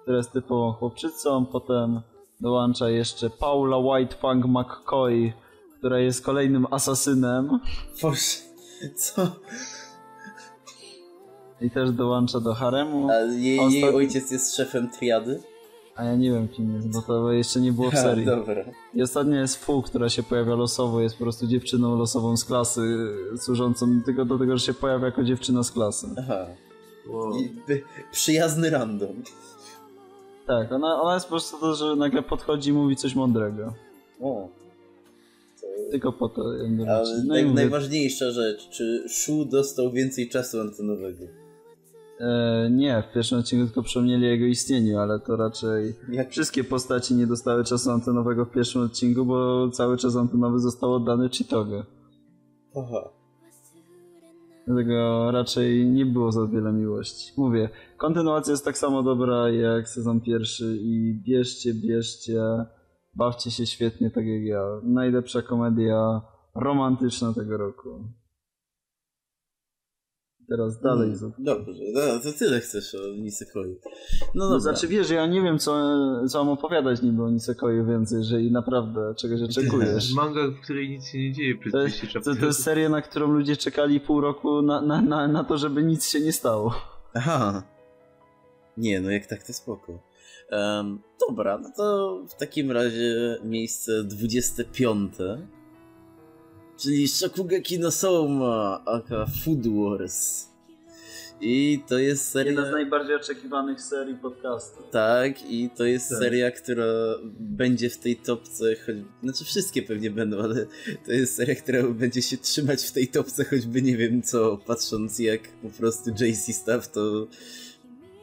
która jest typową chłopczycą. Potem dołącza jeszcze Paula Whitefang McCoy, która jest kolejnym asasynem Boże, co? i też dołącza do haremu. A jej, jej ojciec jest szefem triady? A ja nie wiem kim jest, bo to jeszcze nie było w serii. Dobra. I ostatnia jest Fu, która się pojawia losowo, jest po prostu dziewczyną losową z klasy, służącą tylko do tego, że się pojawia jako dziewczyna z klasy. Aha. Wow. I, by, przyjazny random. Tak, ona, ona jest po prostu to, że nagle podchodzi i mówi coś mądrego. O. Tylko po to Ale. No mówię, najważniejsza rzecz, czy Shu dostał więcej czasu antenowego? E, nie, w pierwszym odcinku tylko przypomnieli o jego istnieniu, ale to raczej Jak wszystkie postaci nie dostały czasu antenowego w pierwszym odcinku, bo cały czas antenowy został oddany Chitoge. Aha. Dlatego raczej nie było za wiele miłości. Mówię, kontynuacja jest tak samo dobra jak sezon pierwszy i bierzcie, bierzcie, bawcie się świetnie tak jak ja. Najlepsza komedia romantyczna tego roku. Teraz dalej. Mm, Zuf. Dobrze, no, to tyle chcesz o Nisekoi. No No, dobra. znaczy wiesz, ja nie wiem co, co mam opowiadać niby o Nisekoju więcej, jeżeli naprawdę czegoś oczekujesz. Manga, w której nic się nie dzieje przez To 200 jest, chapterów. to, to jest seria, na którą ludzie czekali pół roku na, na, na, na to, żeby nic się nie stało. Aha. Nie, no jak tak to spoko. Em, dobra, no to w takim razie miejsce 25. Czyli Shokugeki no Souma, aka Food Wars. I to jest seria... Jedna z najbardziej oczekiwanych serii podcastu. Tak, i to jest Tak. seria, która będzie w tej topce, choć... znaczy wszystkie pewnie będą, ale to jest seria, która będzie się trzymać w tej topce, choćby nie wiem co, patrząc jak po prostu JC Staff to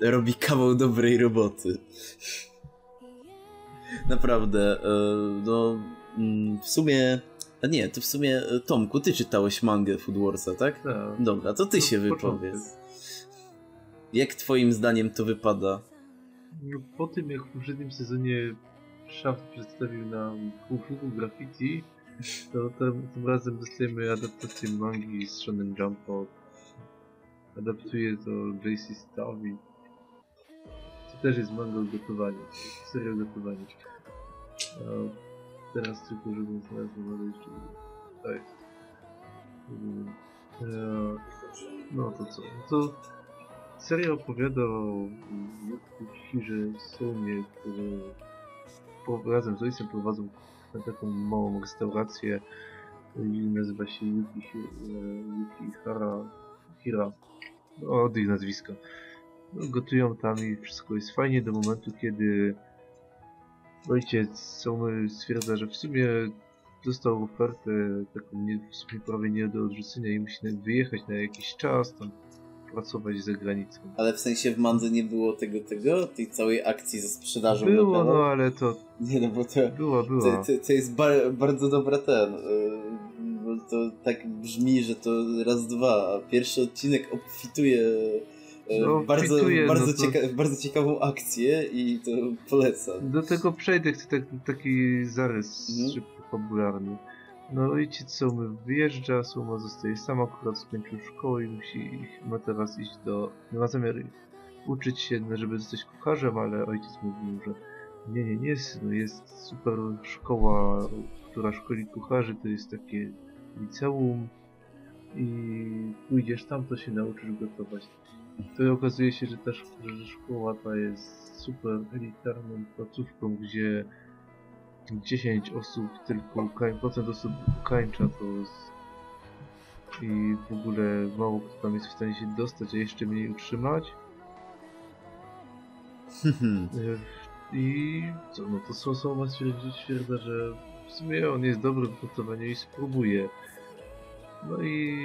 robi kawał dobrej roboty. Naprawdę, e, no mm, w sumie, a nie, to w sumie e, Tomku, ty czytałeś mangę Food Warsa, tak? Tak. Dobra, to ty No, się wypowiedz. Jak twoim zdaniem to wypada? No, Po tym jak w poprzednim sezonie Shaft przedstawił nam Fufu Graffiti, to tym, tym razem dostajemy adaptację mangi z Shonen Jumpa. Adaptuje to JC Stavi. To też jest manga o gotowaniu, seria o gotowaniu. Teraz tylko, żebym znalazł znaleźć, to jest. E, No to co? To Seria opowiada o Yukihirze Soumie, który po, razem z ojcem prowadzą taką małą restaurację nazywa się Yuki, Yukihara Hira. No, od ich nazwiska. No, gotują tam i wszystko jest fajnie do momentu, kiedy ojciec Soumy stwierdza, że w sumie dostał ofertę taką nie, w sumie prawie nie do odrzucenia i musi wyjechać na jakiś czas, tam pracować za granicą. Ale w sensie w Mandze nie było tego, tego, tej całej akcji ze sprzedażą Było, lokalną? no ale to Nie no, bo to, było, było. to, to, to jest bar, bardzo dobra ten, yy, bo to tak brzmi, że to raz, dwa, a pierwszy odcinek obfituje No, bardzo, obfituje, bardzo, no to- cieka- bardzo ciekawą akcję i to polecam. Do tego przejdę, chcę tak, taki zarys Mhm. szybko fabularny. No ojciec Somy wyjeżdża, Soma zostaje sama, akurat skończył szkołę i musi, ma teraz iść do... ma zamiar uczyć się, no, żeby zostać kucharzem, ale ojciec mówi mu, że nie, nie, nie, synu, jest super szkoła, która szkoli kucharzy, to jest takie liceum i pójdziesz tam, to się nauczysz gotować. To okazuje się, że ta szkoła ta jest super elitarną placówką, gdzie 10 osób tylko, procent osób ukańcza to z... i w ogóle mało kto tam jest w stanie się dostać, a jeszcze mniej utrzymać. I co, no to Sosoma stwierdzi, stwierdza, że w sumie on jest dobry w gotowaniu i spróbuje. No i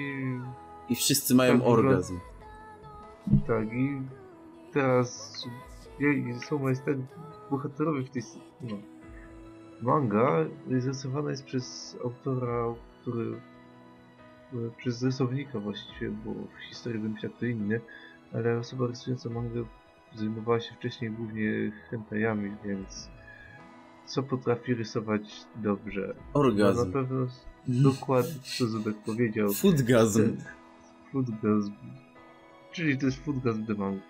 I wszyscy mają Tak, orgazm. Tak, i teraz Soma jest tak bohaterowy w tej no. Manga rysowana jest przez autora, który e, przez rysownika właściwie, bo w historii bym chciał kto inny, ale osoba rysująca mangę zajmowała się wcześniej głównie hentajami, więc co potrafi rysować dobrze? No, na Orgazm. pewno dokładnie co Zubek powiedział. Foodgazm. Foodgasm. Czyli to jest Foodgasm The Manga.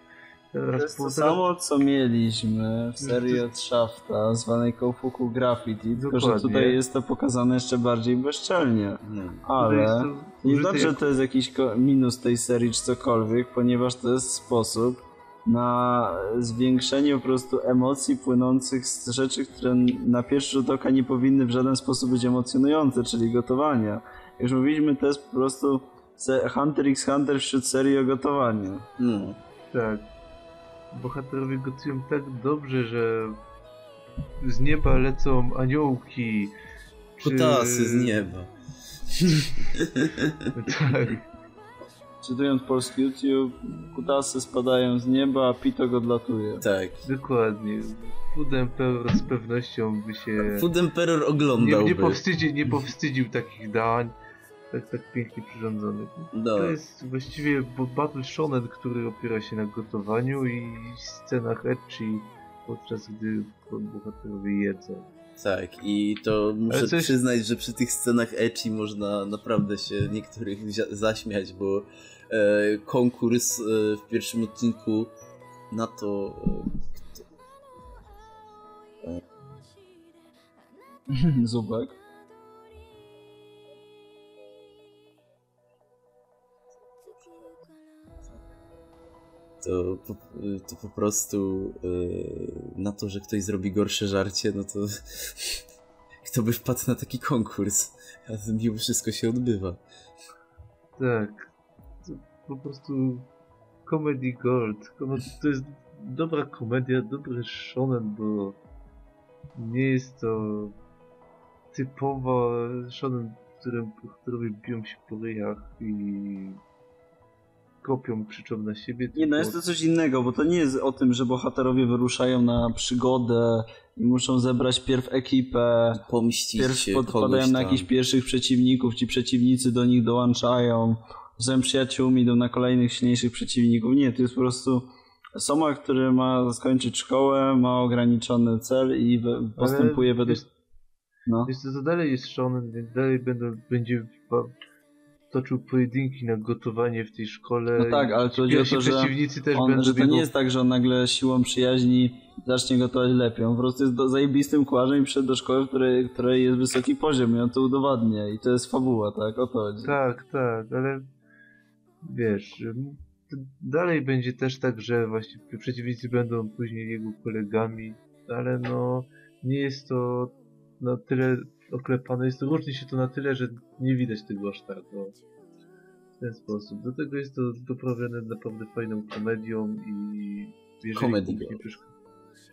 To jest po- to samo, co mieliśmy w serii od Shafta, zwanej Kofuku Graffiti, tylko że Dokładnie. tutaj jest to pokazane jeszcze bardziej bezczelnie. No. Ale jest to nie znaczy, że jak- to jest jakiś minus tej serii czy cokolwiek, ponieważ to jest sposób na zwiększenie po prostu emocji płynących z rzeczy, które na pierwszy rzut oka nie powinny w żaden sposób być emocjonujące, czyli gotowania. Jak już mówiliśmy, to jest po prostu Hunter x Hunter wśród serii o gotowaniu. No. Tak. Bohaterowie gotują tak dobrze, że z nieba lecą aniołki. czy- Kutasy z nieba. Tak. Czytując polski YouTube, kutasy spadają z nieba, a Pito go odlatuje. Tak. Dokładnie. Food Emperor z pewnością by się Food Emperor nie, oglądałby. nie, powstydzi, nie powstydził takich dań. Tak, tak pięknie przyrządzony. No, To jest właściwie Battle Shonen, który opiera się na gotowaniu i scenach ecchi, podczas gdy bohaterowie jedzą. tak. I to muszę coś- przyznać, że przy tych scenach ecchi można naprawdę się niektórych zaśmiać, bo e, konkurs e, w pierwszym odcinku na to... E, Zubek. To, to po prostu e, na to, że ktoś zrobi gorsze żarcie, no to kto by wpadł na taki konkurs? A mimo wszystko się odbywa. Tak. To po prostu comedy gold. To jest dobra komedia, dobry shonen, bo nie jest to typowo shonen, w którym bohaterowie biją się po ryjach i kopią, krzyczą na siebie. Nie, no jest to coś innego, bo to nie jest o tym, że bohaterowie wyruszają na przygodę i muszą zebrać pierw ekipę, Pomścić pierw się podpadają na jakichś pierwszych przeciwników, ci przeciwnicy do nich dołączają, są przyjaciółmi, idą na kolejnych silniejszych przeciwników. Nie, to jest po prostu Soma, który ma skończyć szkołę, ma ograniczony cel i we, postępuje według... Jest, No. jest to, to dalej jest shonen, więc dalej będą, będzie toczył pojedynki na gotowanie w tej szkole. No tak, ale to chodzi o to, że On, że to nie jest tak, że on nagle siłą przyjaźni zacznie gotować lepiej. On po prostu jest do, zajebistym kucharzem i przyszedł do szkoły, w której, której jest wysoki poziom i on to udowadnia. I to jest fabuła, tak? O to chodzi. Tak, tak, ale wiesz, dalej będzie też tak, że właśnie przeciwnicy będą później jego kolegami, ale no nie jest to na tyle oklepane, jest to różni się to na tyle, że nie widać tego aż tak, o, w ten sposób. Do tego jest to doprawione naprawdę fajną komedią i jeżeli komuś, nie przeszk-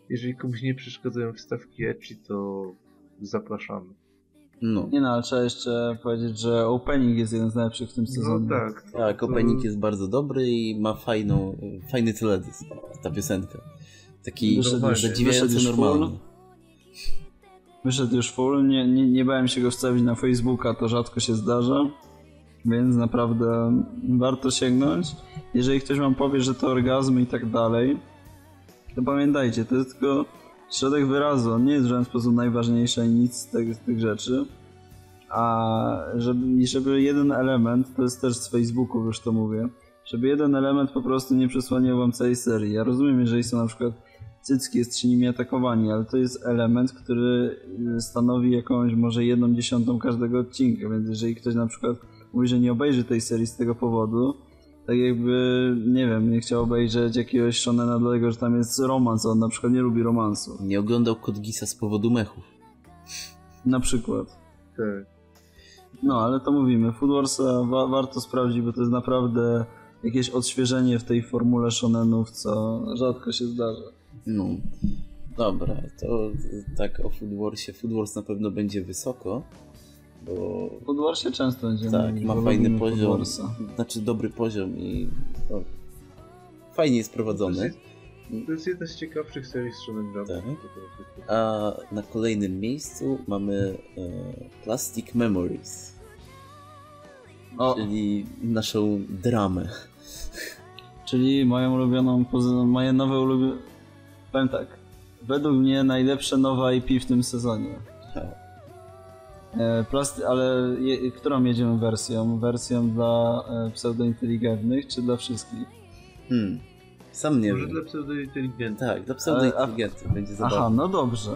jeżeli komuś nie przeszkadzają wstawki ecchi, to zapraszamy. No. Nie no, ale trzeba jeszcze powiedzieć, że opening jest jeden z najlepszych w tym sezonie. No tak. Tak, to- opening jest bardzo dobry i ma fajną, fajny teledysk, ta piosenka. Taki już- zadziwiająco wyszedł już normalny. Wyszedł już full, nie, nie, nie bałem się go wstawić na Facebooka, to rzadko się zdarza. Więc naprawdę warto sięgnąć. Jeżeli ktoś wam powie, że to orgazmy i tak dalej, to pamiętajcie, to jest tylko środek wyrazu. On nie jest w żaden sposób najważniejszy ani nic z tych, z tych rzeczy. A żeby, żeby jeden element, to jest też z Facebooku już to mówię, żeby jeden element po prostu nie przesłaniał wam całej serii. Ja rozumiem, jeżeli są na przykład cycki, jesteście nimi atakowani, ale to jest element, który y, stanowi jakąś może jedną dziesiątą każdego odcinka, więc jeżeli ktoś na przykład mówi, że nie obejrzy tej serii z tego powodu, tak jakby, nie wiem, nie chciał obejrzeć jakiegoś shonena dlatego, że tam jest romans, a on na przykład nie lubi romansu. Nie oglądał Kod Gisa z powodu mechów. Na przykład. Tak. No, ale to mówimy. Food Warsa wa- warto sprawdzić, bo to jest naprawdę jakieś odświeżenie w tej formule shonenów, co rzadko się zdarza. No. Dobra, to tak o Food Warsie. Food Wars na pewno będzie wysoko, bo W Food Warsie często będziemy tak, ma fajny poziom, znaczy dobry poziom i no, fajnie jest prowadzony. To jest jedna z ciekawszych serii Jump. Tak. A na kolejnym miejscu mamy e, Plastic Memories, O, czyli naszą dramę. czyli moją ulubioną, moje nowe ulubione... Powiem tak, według mnie najlepsze nowe IP w tym sezonie. Tak. E, plasty, ale je, którą jedziemy wersją? Wersją dla e, pseudointeligentnych czy dla wszystkich? Hmm. Sam nie Może wiem. dla pseudointeligentów. Tak, dla pseudointeligentów będzie Aha, zabawne. no dobrze.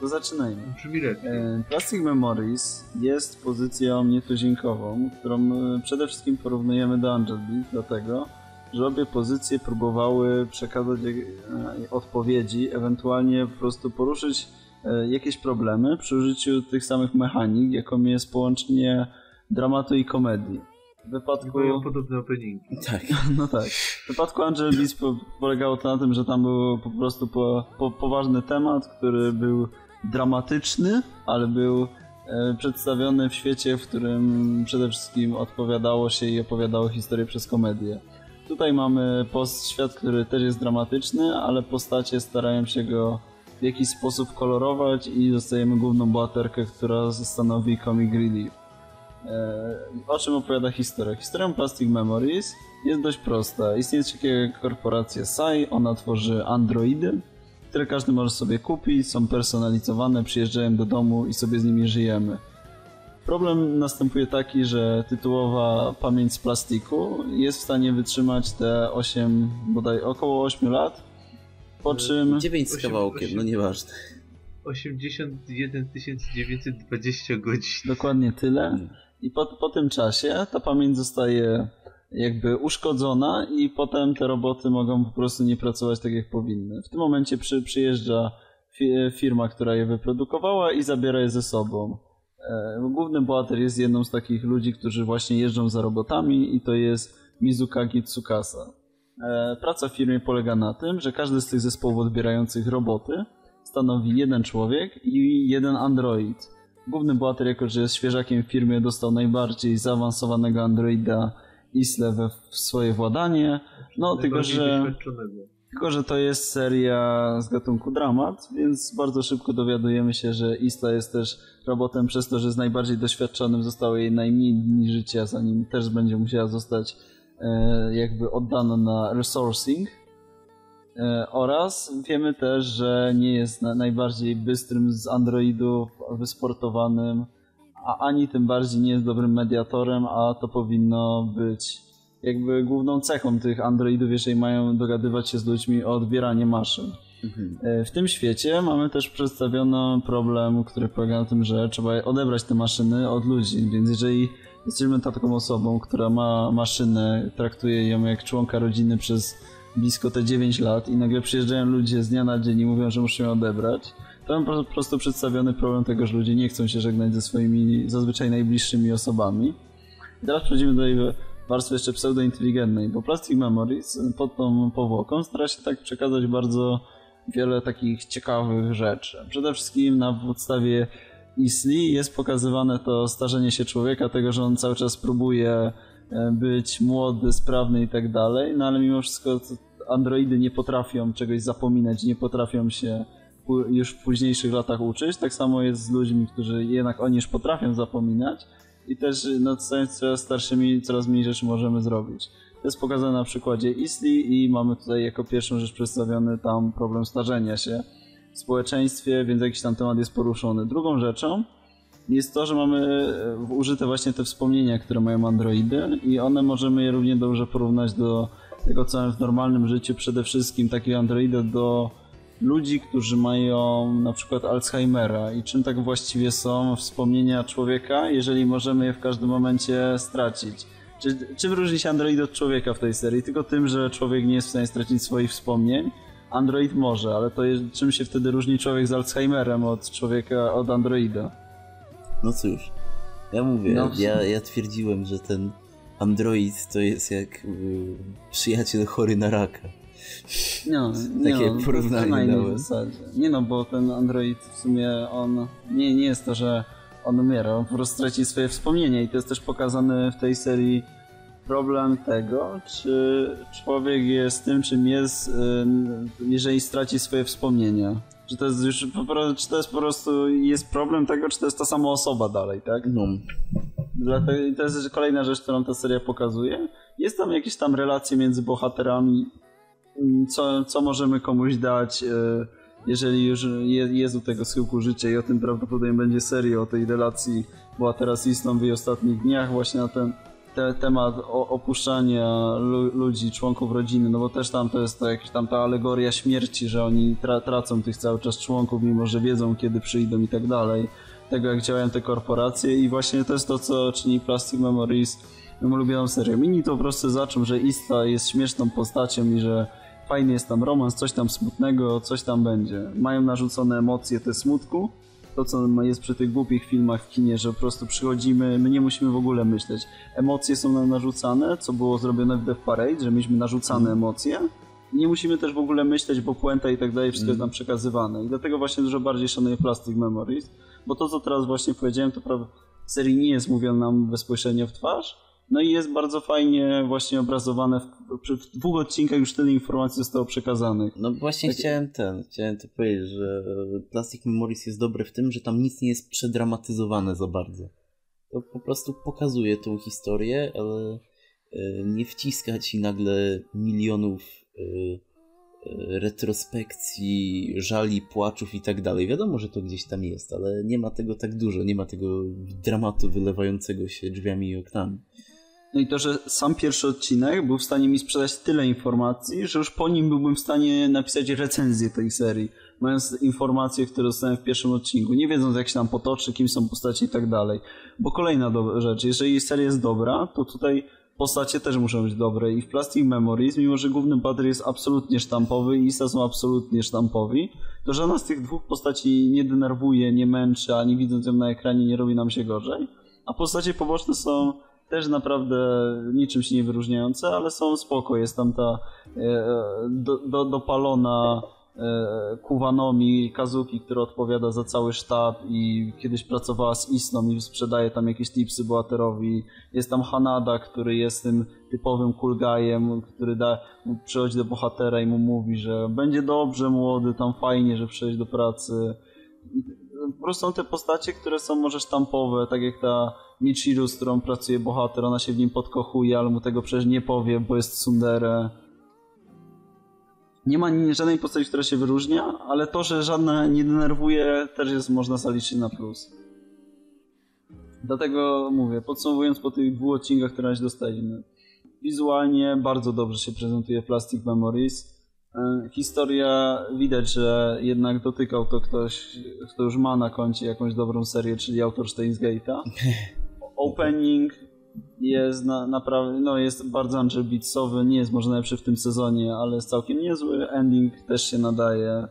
To zaczynajmy. Brzmi. E, Plastic Memories jest pozycją nietuzinkową, którą e, przede wszystkim porównujemy do Angel Beat, dlatego, że obie pozycje próbowały przekazać e, odpowiedzi, ewentualnie po prostu poruszyć e, jakieś problemy przy użyciu tych samych mechanik, jaką jest połączenie dramatu i komedii. W wypadku... Mają podobne openingi. Tak. No tak. W przypadku Angel Beats po, polegało to na tym, że tam był po prostu po, po, poważny temat, który był dramatyczny, ale był e, przedstawiony w świecie, w którym przede wszystkim odpowiadało się i opowiadało historię przez komedię. Tutaj mamy post świat, który też jest dramatyczny, ale postacie starają się go w jakiś sposób kolorować i dostajemy główną bohaterkę, która stanowi comic relief. E, o czym opowiada historia? Historia Plastic Memories jest dość prosta. Istnieje jak korporacja SAI, ona tworzy androidy, które każdy może sobie kupić, są personalizowane, przyjeżdżają do domu i sobie z nimi żyjemy. Problem następuje taki, że tytułowa pamięć z plastiku jest w stanie wytrzymać te 8, bodaj około 8 lat, po czym... 9 z kawałkiem, no nieważne. 81 920 godzin. Dokładnie tyle. I po, po tym czasie ta pamięć zostaje jakby uszkodzona i potem te roboty mogą po prostu nie pracować tak jak powinny. W tym momencie przy, przyjeżdża fi, firma, która je wyprodukowała i zabiera je ze sobą. E, główny bohater jest jedną z takich ludzi, którzy właśnie jeżdżą za robotami i to jest Mizukagi Tsukasa. E, praca w firmie polega na tym, że każdy z tych zespołów odbierających roboty stanowi jeden człowiek i jeden android. Główny bohater, jako że jest świeżakiem w firmie, dostał najbardziej zaawansowanego androida Isle we swoje władanie. No, tylko że, tylko, że to jest seria z gatunku dramat, więc bardzo szybko dowiadujemy się, że Isla jest też robotem przez to, że jest najbardziej doświadczonym, zostało jej najmniej dni życia, zanim też będzie musiała zostać e, jakby oddana na resourcing. E, oraz wiemy też, że nie jest na, najbardziej bystrym z androidów, wysportowanym, a ani tym bardziej nie jest dobrym mediatorem, a to powinno być jakby główną cechą tych androidów, jeżeli mają dogadywać się z ludźmi o odbieranie maszyn. Mhm. E, W tym świecie mamy też przedstawiono problem, który polega na tym, że trzeba odebrać te maszyny od ludzi, więc jeżeli jesteśmy taką osobą, która ma maszynę, traktuje ją jak członka rodziny przez blisko te 9 lat i nagle przyjeżdżają ludzie z dnia na dzień i mówią, że muszą ją odebrać, to mamy po prostu przedstawiony problem tego, że ludzie nie chcą się żegnać ze swoimi zazwyczaj najbliższymi osobami. I teraz przechodzimy do tej warstwy jeszcze pseudointeligentnej, bo Plastic Memories pod tą powłoką stara się tak przekazać bardzo wiele takich ciekawych rzeczy. Przede wszystkim na podstawie Isli jest pokazywane to starzenie się człowieka, tego, że on cały czas próbuje e, być młody, sprawny i tak dalej, no ale mimo wszystko androidy nie potrafią czegoś zapominać, nie potrafią się już w późniejszych latach uczyć. Tak samo jest z ludźmi, którzy jednak oni już potrafią zapominać i też no, coraz starszymi, coraz mniej rzeczy możemy zrobić. To jest pokazane na przykładzie Isli i mamy tutaj jako pierwszą rzecz przedstawiony tam problem starzenia się w społeczeństwie, więc jakiś tam temat jest poruszony. Drugą rzeczą jest to, że mamy e, użyte właśnie te wspomnienia, które mają androidy i one możemy je równie dobrze porównać do tego, co mamy w normalnym życiu, przede wszystkim takiego androida do ludzi, którzy mają na przykład Alzheimera i czym tak właściwie są wspomnienia człowieka, jeżeli możemy je w każdym momencie stracić. Czy, czym różni się Android od człowieka w tej serii? Tylko tym, że człowiek nie jest w stanie stracić swoich wspomnień. Android może, ale to jest, czym się wtedy różni człowiek z Alzheimerem od człowieka, od Androida? No cóż, ja mówię, No. ja, ja twierdziłem, że ten android to jest jak y, przyjaciel chory na raka. No, Takie no, porównanie dałem. Nie no, bo ten Android w sumie on nie, nie jest to, że on umiera, on po prostu straci swoje wspomnienia i to jest też pokazane w tej serii problem tego, czy człowiek jest tym, czym jest, y, jeżeli straci swoje wspomnienia. Czy to jest już po prostu, czy to jest po prostu jest problem tego, czy to jest ta sama osoba dalej, tak? No, Dlatego to jest kolejna rzecz, którą ta seria pokazuje. Jest tam jakieś tam relacje między bohaterami, co, co możemy komuś dać, e, jeżeli już je, jest u tego schyłku życia i o tym prawdopodobnie będzie seria, o tej relacji bohatera z Istą w jej ostatnich dniach, właśnie na ten te, temat o, opuszczania lu, ludzi, członków rodziny, no bo też tam to jest to jakaś tam ta alegoria śmierci, że oni tra, tracą tych cały czas członków, mimo że wiedzą kiedy przyjdą i tak dalej tego, jak działają te korporacje i właśnie to jest to, co czyni Plastic Memories moją ulubioną serią. Inni to po prostu zaczą, że Ista jest śmieszną postacią i że fajny jest tam romans, coś tam smutnego, coś tam będzie. Mają narzucone emocje te smutku, to co jest przy tych głupich filmach w kinie, że po prostu przychodzimy, my nie musimy w ogóle myśleć. Emocje są nam narzucane, co było zrobione w Death Parade, że mieliśmy narzucane emocje. I nie musimy też w ogóle myśleć, bo puenta i tak dalej, wszystko jest nam przekazywane. I dlatego właśnie dużo bardziej szanuję Plastic Memories, bo to, co teraz właśnie powiedziałem, to prawie w serii nie jest mówione nam bezpośrednio w twarz, no i jest bardzo fajnie właśnie obrazowane. W, w dwóch odcinkach już tyle informacji zostało przekazanych. no właśnie Tak- chciałem ten, chciałem to powiedzieć, że Plastic Memories jest dobry w tym, że tam nic nie jest przedramatyzowane za bardzo. To po prostu pokazuje tą historię, ale e, nie wciska ci nagle milionów e, e, retrospekcji, żali, płaczów i tak dalej. Wiadomo, że to gdzieś tam jest, ale nie ma tego tak dużo, nie ma tego dramatu wylewającego się drzwiami i oknami. No i to, że sam pierwszy odcinek był w stanie mi sprzedać tyle informacji, że już po nim byłbym w stanie napisać recenzję tej serii, mając informacje, które dostałem w pierwszym odcinku, nie wiedząc jak się tam potoczy, kim są postacie i tak dalej. Bo kolejna rzecz, jeżeli seria jest dobra, to tutaj postacie też muszą być dobre i w Plastic Memories, mimo że główny bohater jest absolutnie sztampowy i Ista są absolutnie sztampowi, to żadna z tych dwóch postaci nie denerwuje, nie męczy, ani widząc ją na ekranie nie robi nam się gorzej, a postacie poboczne są też naprawdę niczym się nie wyróżniające, ale są spoko. Jest tam ta e, do, do, dopalona e, Kuwanomi Kazuki, która odpowiada za cały sztab i kiedyś pracowała z Isną i sprzedaje tam jakieś tipsy bohaterowi. Jest tam Hanada, który jest tym typowym guyem, który da, przychodzi do bohatera i mu mówi, że będzie dobrze młody, tam fajnie, że przyjść do pracy. Po prostu są te postacie, które są może sztampowe, tak jak ta Michiru, z którą pracuje bohater, ona się w nim podkochuje, ale mu tego przecież nie powie, bo jest tsundere. Nie ma żadnej postaci, która się wyróżnia, ale to, że żadna nie denerwuje, też jest można zaliczyć na plus. Dlatego mówię, podsumowując po tych dwóch odcinkach, które na razie dostaliśmy. Wizualnie bardzo dobrze się prezentuje Plastic Memories. E, Historia widać, że jednak dotykał to ktoś, kto już ma na koncie jakąś dobrą serię, czyli autor Steins Gate'a. Opening jest na, naprawdę, no jest bardzo Angel Beatsowy, nie jest może najlepszy w tym sezonie, ale jest całkiem niezły. Ending też się nadaje.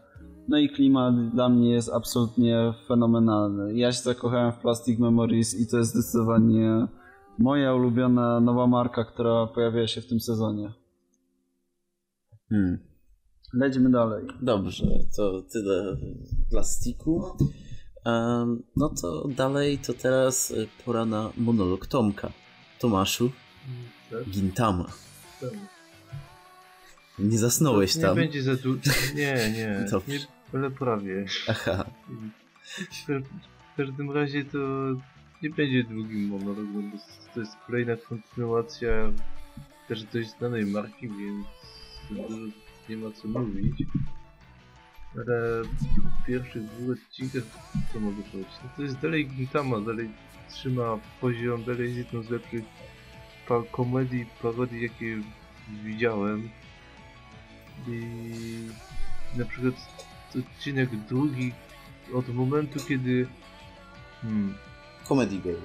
No i klimat dla mnie jest absolutnie fenomenalny. Ja się zakochałem w Plastic Memories i to jest zdecydowanie moja ulubiona nowa marka, która pojawia się w tym sezonie. Hmm. Lećmy dalej. Dobrze, to tyle plastiku. No to dalej, to teraz y, pora na monolog Tomka. Tomaszu, Tak, Gintama. tak. Nie zasnąłeś nie tam. będzie za dużo. Nie, nie, Dobrze. nie, ale prawie. Aha, W, każ- w każdym razie to nie będzie długim monologiem, bo to jest kolejna kontynuacja też dość znanej marki, więc nie ma co mówić. Ale w pierwszych dwóch odcinkach co mogę powiedzieć? No to jest dalej Gintama, dalej trzyma poziom, dalej jest jedną z lepszych pa- komedii, parodii jakie widziałem. I na przykład odcinek drugi od momentu kiedy hmm, Comedy Girl.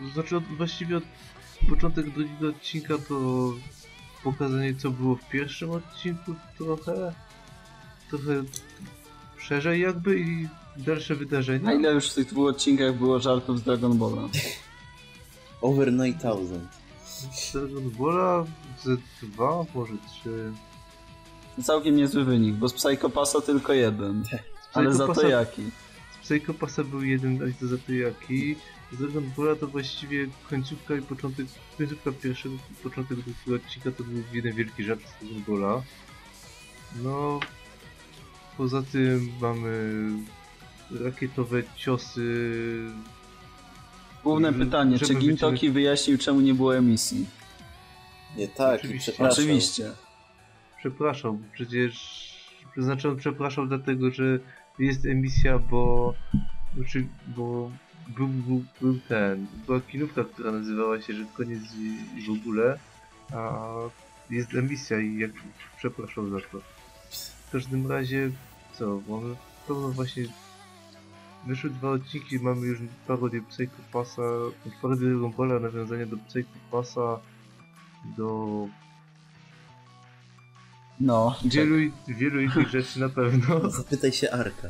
to znaczy od, właściwie od początek drugiego odcinka to pokazanie co było w pierwszym odcinku trochę trochę szerzej jakby i dalsze wydarzenia. A ile już w tych dwóch odcinkach było żartów z Dragon Balla? Over 9000. Dragon Balla z dwa, może trzy. Całkiem niezły wynik, bo z Psychopasa tylko jeden. Ale za to jaki? Z Psychopasa był jeden, a to za to jaki. Z Dragon Balla to właściwie końcówka i początek, końcówka pierwszego początek drugiego odcinka to był jeden wielki żart z Dragon Balla. No, poza tym mamy rakietowe ciosy. Główne pytanie, czy Gintoki wyjaśnił czemu nie było emisji? Nie tak, Oczywiście. przepraszam. Oczywiście. Przepraszał, bo przecież... Znaczy on przepraszał dlatego, że jest emisja, bo... Znaczy, bo był, był, był ten... Była kinówka, która nazywała się, że koniec w ogóle, a jest emisja i jak przepraszał za to. W każdym razie, co, mamy pełno właśnie... Wyszły dwa odcinki, mamy już parodię Psychopasa, parodię Dragon Balla, nawiązanie do Psychopasa, do No, Wielu, wielu innych rzeczy na pewno. Zapytaj się Arka.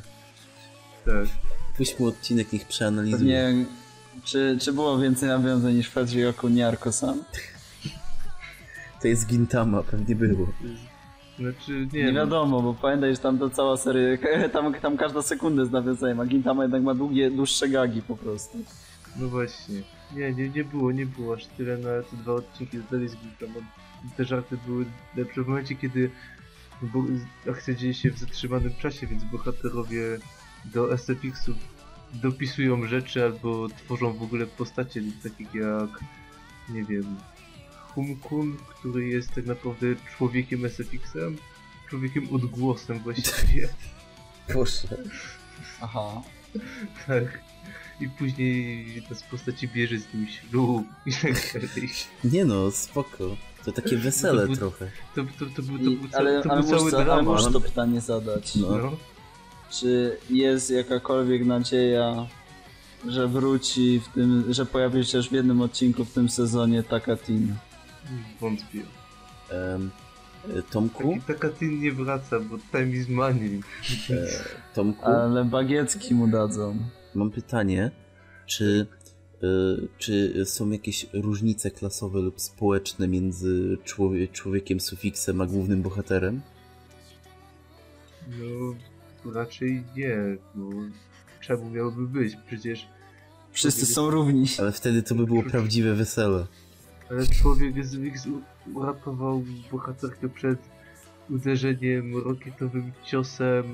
Tak. Puść mu odcinek, niech przeanalizuje. pewnie... Czy, czy było więcej nawiązań niż Fedrioku Niarko-san? To jest Gintama, pewnie było. Znaczy, nie, Nie no, wiadomo, bo pamiętaj, że tam to cała seria, tam, tam każda sekunda jest nawiązaniem, a Gintama jednak ma długie, dłuższe gagi po prostu. no właśnie. Nie, nie, nie było, nie było aż tyle na te dwa odcinki zdali z Gintama. Te żarty były lepsze w momencie, kiedy bo akcja dzieje się w zatrzymanym czasie, więc bohaterowie do SFX-ów dopisują rzeczy albo tworzą w ogóle postacie takich jak, nie wiem, Humkun, który jest tak naprawdę człowiekiem SFX-em, człowiekiem odgłosem właściwie, Proszę. Aha. tak. I później jedna z postaci bierze z nim ślub i tak dalej. Nie no, spoko. To takie wesele To był- trochę. To, to, to był, to I, był, ca- ale to ale był cały muszę, ale muszę to pytanie zadać. No. No. Czy jest jakakolwiek nadzieja, że wróci w tym, że pojawi się też w jednym odcinku w tym sezonie Takatin? Wątpię. E, Tomku? Takatin nie wraca, bo time is money. E, Tomku? Ale bagiecki mu dadzą. Mam pytanie, czy, y, czy są jakieś różnice klasowe lub społeczne między człowie, człowiekiem sufiksem a głównym bohaterem? No, raczej nie. No, czemu miałoby być? Przecież Wszyscy są równi. Ale wtedy to by było prawdziwe wesele. Ale człowiek z X u- uratował bohaterkę przed uderzeniem rakietowym ciosem,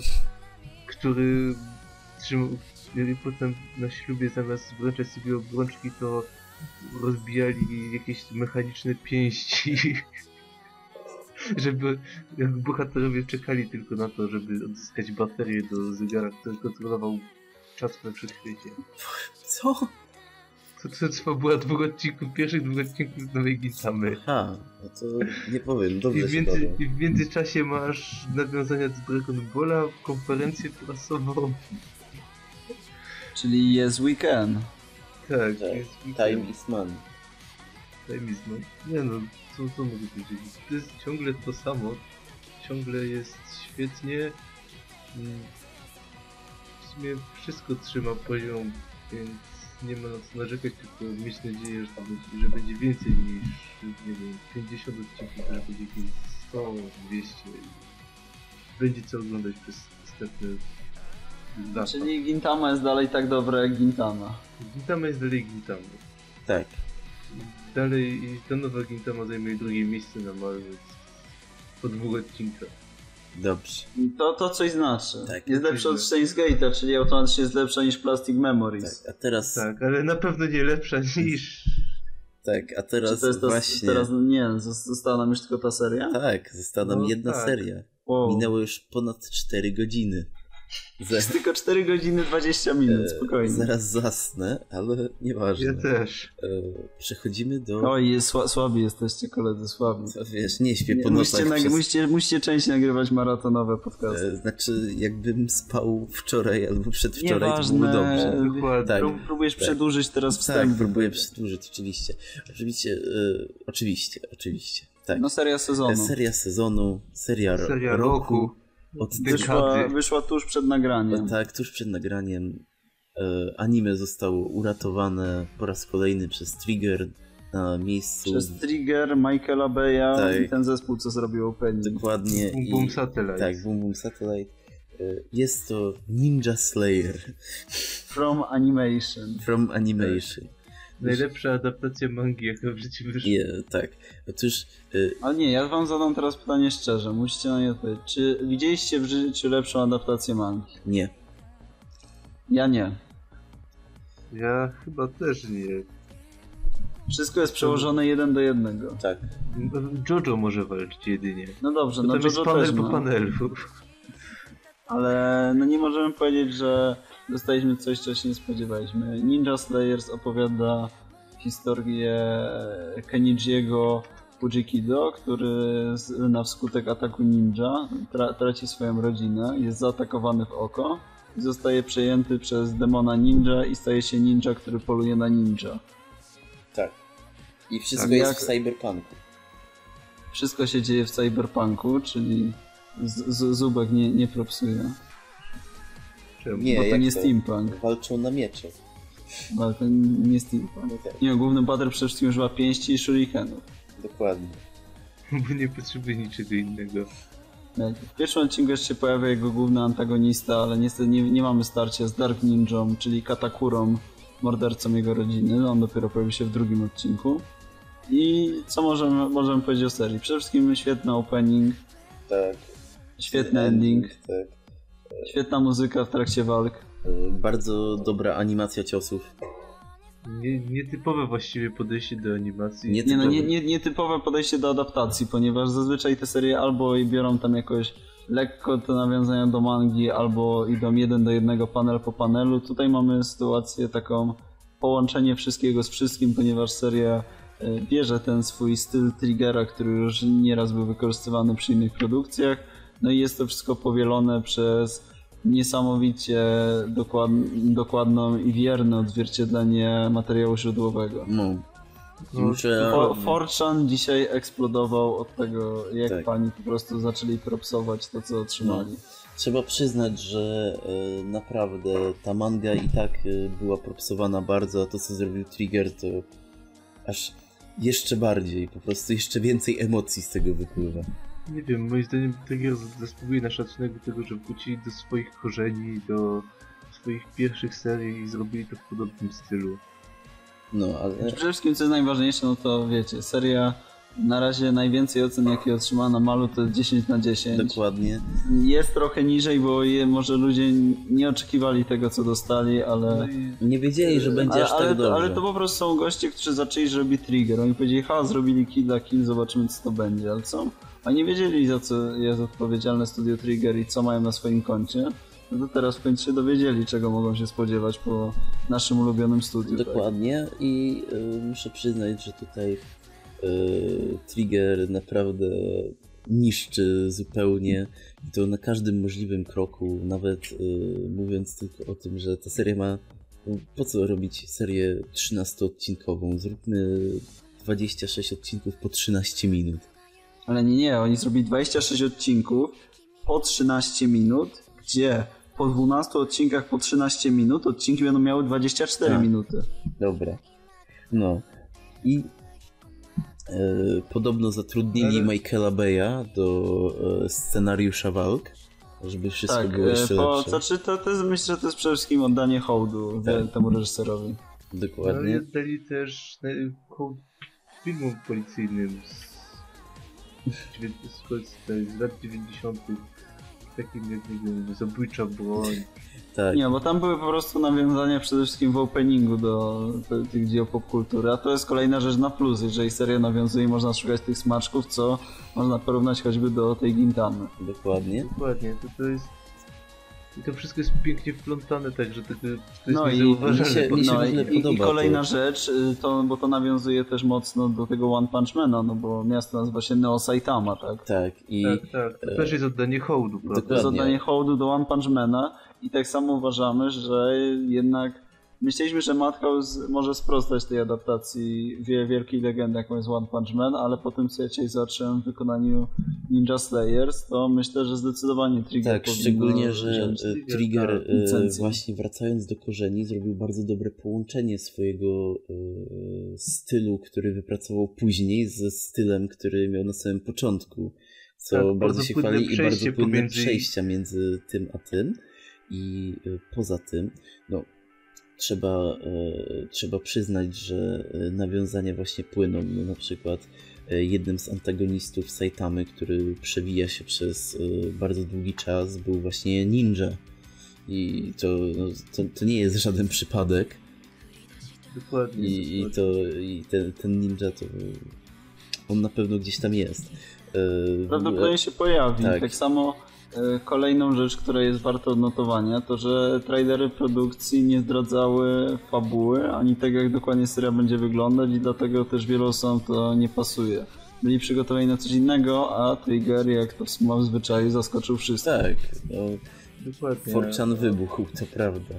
który trzymał. Potem na ślubie zamiast wręczać sobie obrączki, to rozbijali jakieś mechaniczne pięści. Żeby bohaterowie czekali tylko na to, żeby odzyskać baterię do zegara, który kontrolował czas we wszechświecie. Co? To, to trwa była dwóch odcinków, pierwszych dwóch odcinków nowej Gintamy. Aha, no to nie powiem, I dobrze w, się między. I w międzyczasie masz nawiązania do Dragon Balla, konferencję prasową. Czyli jest weekend. Tak, Tak, jest Time is money. Time is money. Nie no, co, co mogę powiedzieć? To jest ciągle to samo. Ciągle jest świetnie. Mm, W sumie wszystko trzyma poziom, więc nie ma na co narzekać, tylko mieć nadzieję, że, to będzie, że będzie więcej niż, nie wiem, 50 odcinków, że będzie jakieś 100, 200 i będzie co oglądać przez następne lata. Czyli Gintama jest dalej tak dobra jak Gintama. Gintama jest dalej Gintama. Tak. Dalej i ta nowa Gintama zajmuje drugie miejsce na Marvel po dwóch odcinkach. Dobrze. To, to coś znaczy. Tak, jest to lepsza od Gate'a, czyli automatycznie jest lepsza niż Plastic Memories. Tak, a teraz. Tak, Tak, ale na pewno nie lepsza niż... a Czy teraz to jest to, właśnie. teraz, nie, zos- została nam już tylko ta seria? Tak, została nam No jedna tak. seria. Wow. Minęło już ponad 4 godziny. Jest tylko 4 godziny 20 minut, e, spokojnie. zaraz zasnę, ale nieważne. Ja też. E, przechodzimy do. Oj, jest, sła, słabi jesteście koledzy, słabi. Co, wiesz, nie śpię po musicie, nocach. nag- przez... musicie, musicie częściej nagrywać maratonowe podcasty. e, Znaczy, jakbym spał wczoraj albo przedwczoraj, to Nieważne. byłoby dobrze. Dokładnie. Tak. Prób- Próbujesz tak. przedłużyć teraz Tak, wstęp. próbuję przedłużyć, oczywiście. Oczywiście, oczywiście, oczywiście. Tak. No seria sezonu. Seria sezonu, seria, Seria roku. roku. Od Wyszła, wyszła tuż przed nagraniem. Tak, tuż przed nagraniem e, anime zostało uratowane po raz kolejny przez Trigger na miejscu. Przez Trigger, Michaela Beya Tak. i ten zespół, co zrobił opening. Dokładnie. Boom i- Boom Satellite. Tak, Boom Boom Satellite. E, Jest to Ninja Slayer From Animation. from Animation. Najlepsza adaptacja mangi, jaka w życiu wyszła. Je, tak. Otóż e, Ale nie, ja wam zadam teraz pytanie szczerze, musicie na nie odpowiedzieć. Czy widzieliście w życiu lepszą adaptację mangi? nie. Ja nie. Ja chyba też nie. Wszystko jest przełożone jeden do jednego. Tak. Jojo może walczyć jedynie. No dobrze, Bo no tam jest Jojo panel też po ma. panelu. Ale no nie możemy powiedzieć, że dostaliśmy coś, czego się nie spodziewaliśmy. Ninja Slayers opowiada historię Kenichiego Fujikido, który na wskutek ataku ninja tra traci swoją rodzinę, jest zaatakowany w oko i zostaje przejęty przez demona ninja i staje się ninja, który poluje na ninja. Tak. I wszystko Tak, jest jak- w cyberpunku. Wszystko się dzieje w cyberpunku, czyli z z Zubek nie, nie propsuje? Nie, bo to nie steampunk, Walczą na miecze. ale to nie steampunk. No tak, Nie, główny bohater przede wszystkim używa pięści i shurikenów. dokładnie. Bo nie potrzebuje niczego innego. W pierwszym odcinku jeszcze się pojawia jego główny antagonista, ale niestety nie, nie mamy starcia z Dark Ninją, czyli Katakurą, mordercą jego rodziny. On dopiero pojawi się w drugim odcinku. I co możemy, możemy powiedzieć o serii? Przede wszystkim świetny opening, Tak. świetny ending, Tak. Świetna muzyka w trakcie walk. E, Bardzo dobra animacja ciosów. Nie, nietypowe właściwie podejście do animacji. Nie- Nie, no, nie, Typowe. nie, nietypowe podejście do adaptacji, ponieważ zazwyczaj te serie albo i biorą tam jakoś lekko te nawiązania do mangi, albo idą jeden do jednego panel po panelu. Tutaj mamy sytuację taką połączenie wszystkiego z wszystkim, ponieważ seria e, bierze ten swój styl Triggera, który już nieraz był wykorzystywany przy innych produkcjach, no i jest to wszystko powielone przez niesamowicie dokład, dokładną i wierne odzwierciedlenie materiału źródłowego. No. No, Muszę... Forchan dzisiaj eksplodował od tego, jak Tak. pani po prostu zaczęli propsować to, co otrzymali. Trzeba przyznać, że e, naprawdę ta manga i tak e, była propsowana bardzo, a to co zrobił Trigger to aż jeszcze bardziej, po prostu jeszcze więcej emocji z tego wypływa. Nie wiem, moim zdaniem Trigger z- zasługuje na szacunek do tego, że wrócili do swoich korzeni, do swoich pierwszych serii i zrobili to w podobnym stylu. No, ale Przede wszystkim, co jest najważniejsze, no to wiecie, seria na razie najwięcej ocen, jakie otrzymała na Malu, to jest 10 na 10. dokładnie. Jest trochę niżej, bo je, może ludzie nie oczekiwali tego, co dostali, ale... No i Nie wiedzieli, że będzie ale, aż ale, tak dobrze. ale to po prostu są goście, którzy zaczęli, że robi trigger. Oni powiedzieli, ha, zrobili kill dla kill, zobaczymy co to będzie, ale co? A nie wiedzieli, za co jest odpowiedzialne studio Trigger i co mają na swoim koncie. No to teraz w końcu się dowiedzieli, czego mogą się spodziewać po naszym ulubionym studiu. tak? Dokładnie i y, muszę przyznać, że tutaj y, Trigger naprawdę niszczy zupełnie i to na każdym możliwym kroku, nawet y, mówiąc tylko o tym, że ta seria ma no, po co robić serię 13-odcinkową? Zróbmy 26 odcinków po 13 minut. Ale nie, nie, oni zrobili 26 odcinków po 13 minut, gdzie po 12 odcinkach po 13 minut odcinki będą miały 24 Tak. minuty. Dobra. No. I e, podobno zatrudnili Ale- Michaela Beya do e, scenariusza walk, żeby wszystko Tak, było e, jeszcze po, lepsze. znaczy to, to jest, myślę, że to jest przede wszystkim oddanie hołdu Tak. temu reżyserowi. no i Dokładnie. oddali też e, hołd filmom policyjnym z, z, lat 90. Takim jak, nie wiem, zabójcza broń. Tak. Nie, bo tam były po prostu nawiązania przede wszystkim w openingu do te- tych dzieł popkultury, a to jest kolejna rzecz na plus, jeżeli seria nawiązuje i można szukać tych smaczków, co można porównać choćby do tej Gintany. Dokładnie. Dokładnie, to, to jest... I to wszystko jest pięknie wplątane, tak, że to, to jest No i- niezauważalne. się- mi się No i, i, kolejna to. rzecz, y, to, bo to nawiązuje też mocno do tego One Punch Mana, no bo miasto nazywa się Neo Saitama, tak? Tak. I Tak, tak, to też jest oddanie hołdu, prawda? To jest oddanie hołdu do One Punch Mana i tak samo uważamy, że jednak myśleliśmy, że Madhouse może sprostać tej adaptacji wie- wielkiej legendy, jaką jest One Punch Man, ale po tym, co ja dzisiaj zobaczyłem w wykonaniu Ninja Slayers, to myślę, że zdecydowanie Trigger tak, szczególnie, że e, Trigger, Trigger tak, e, właśnie wracając do korzeni zrobił bardzo dobre połączenie swojego e, stylu, który wypracował później ze stylem, który miał na samym początku. Co Tak, bardzo, bardzo się chwali i bardzo płynne pomiędzy- przejścia między tym a tym. I poza tym, no, trzeba, e, trzeba przyznać, że e, nawiązania właśnie płyną. No, na przykład e, jednym z antagonistów Saitamy, który przewija się przez bardzo długi czas, był właśnie ninja. I to, no, to, to nie jest żaden przypadek. Dokładnie. I, i, to, i ten, ten ninja to. On na pewno gdzieś tam jest. Prawdopodobnie się pojawi. Tak. Tak, samo kolejną rzecz, która jest warta odnotowania, to że trailery produkcji nie zdradzały fabuły, ani tego, jak dokładnie seria będzie wyglądać i dlatego też wielu osobom to nie pasuje. Byli przygotowani na coś innego, a Trigger, jak to ma w zwyczaju, zaskoczył wszystkich. Tak, no, Dokładnie. Forchan wybuchł, to prawda.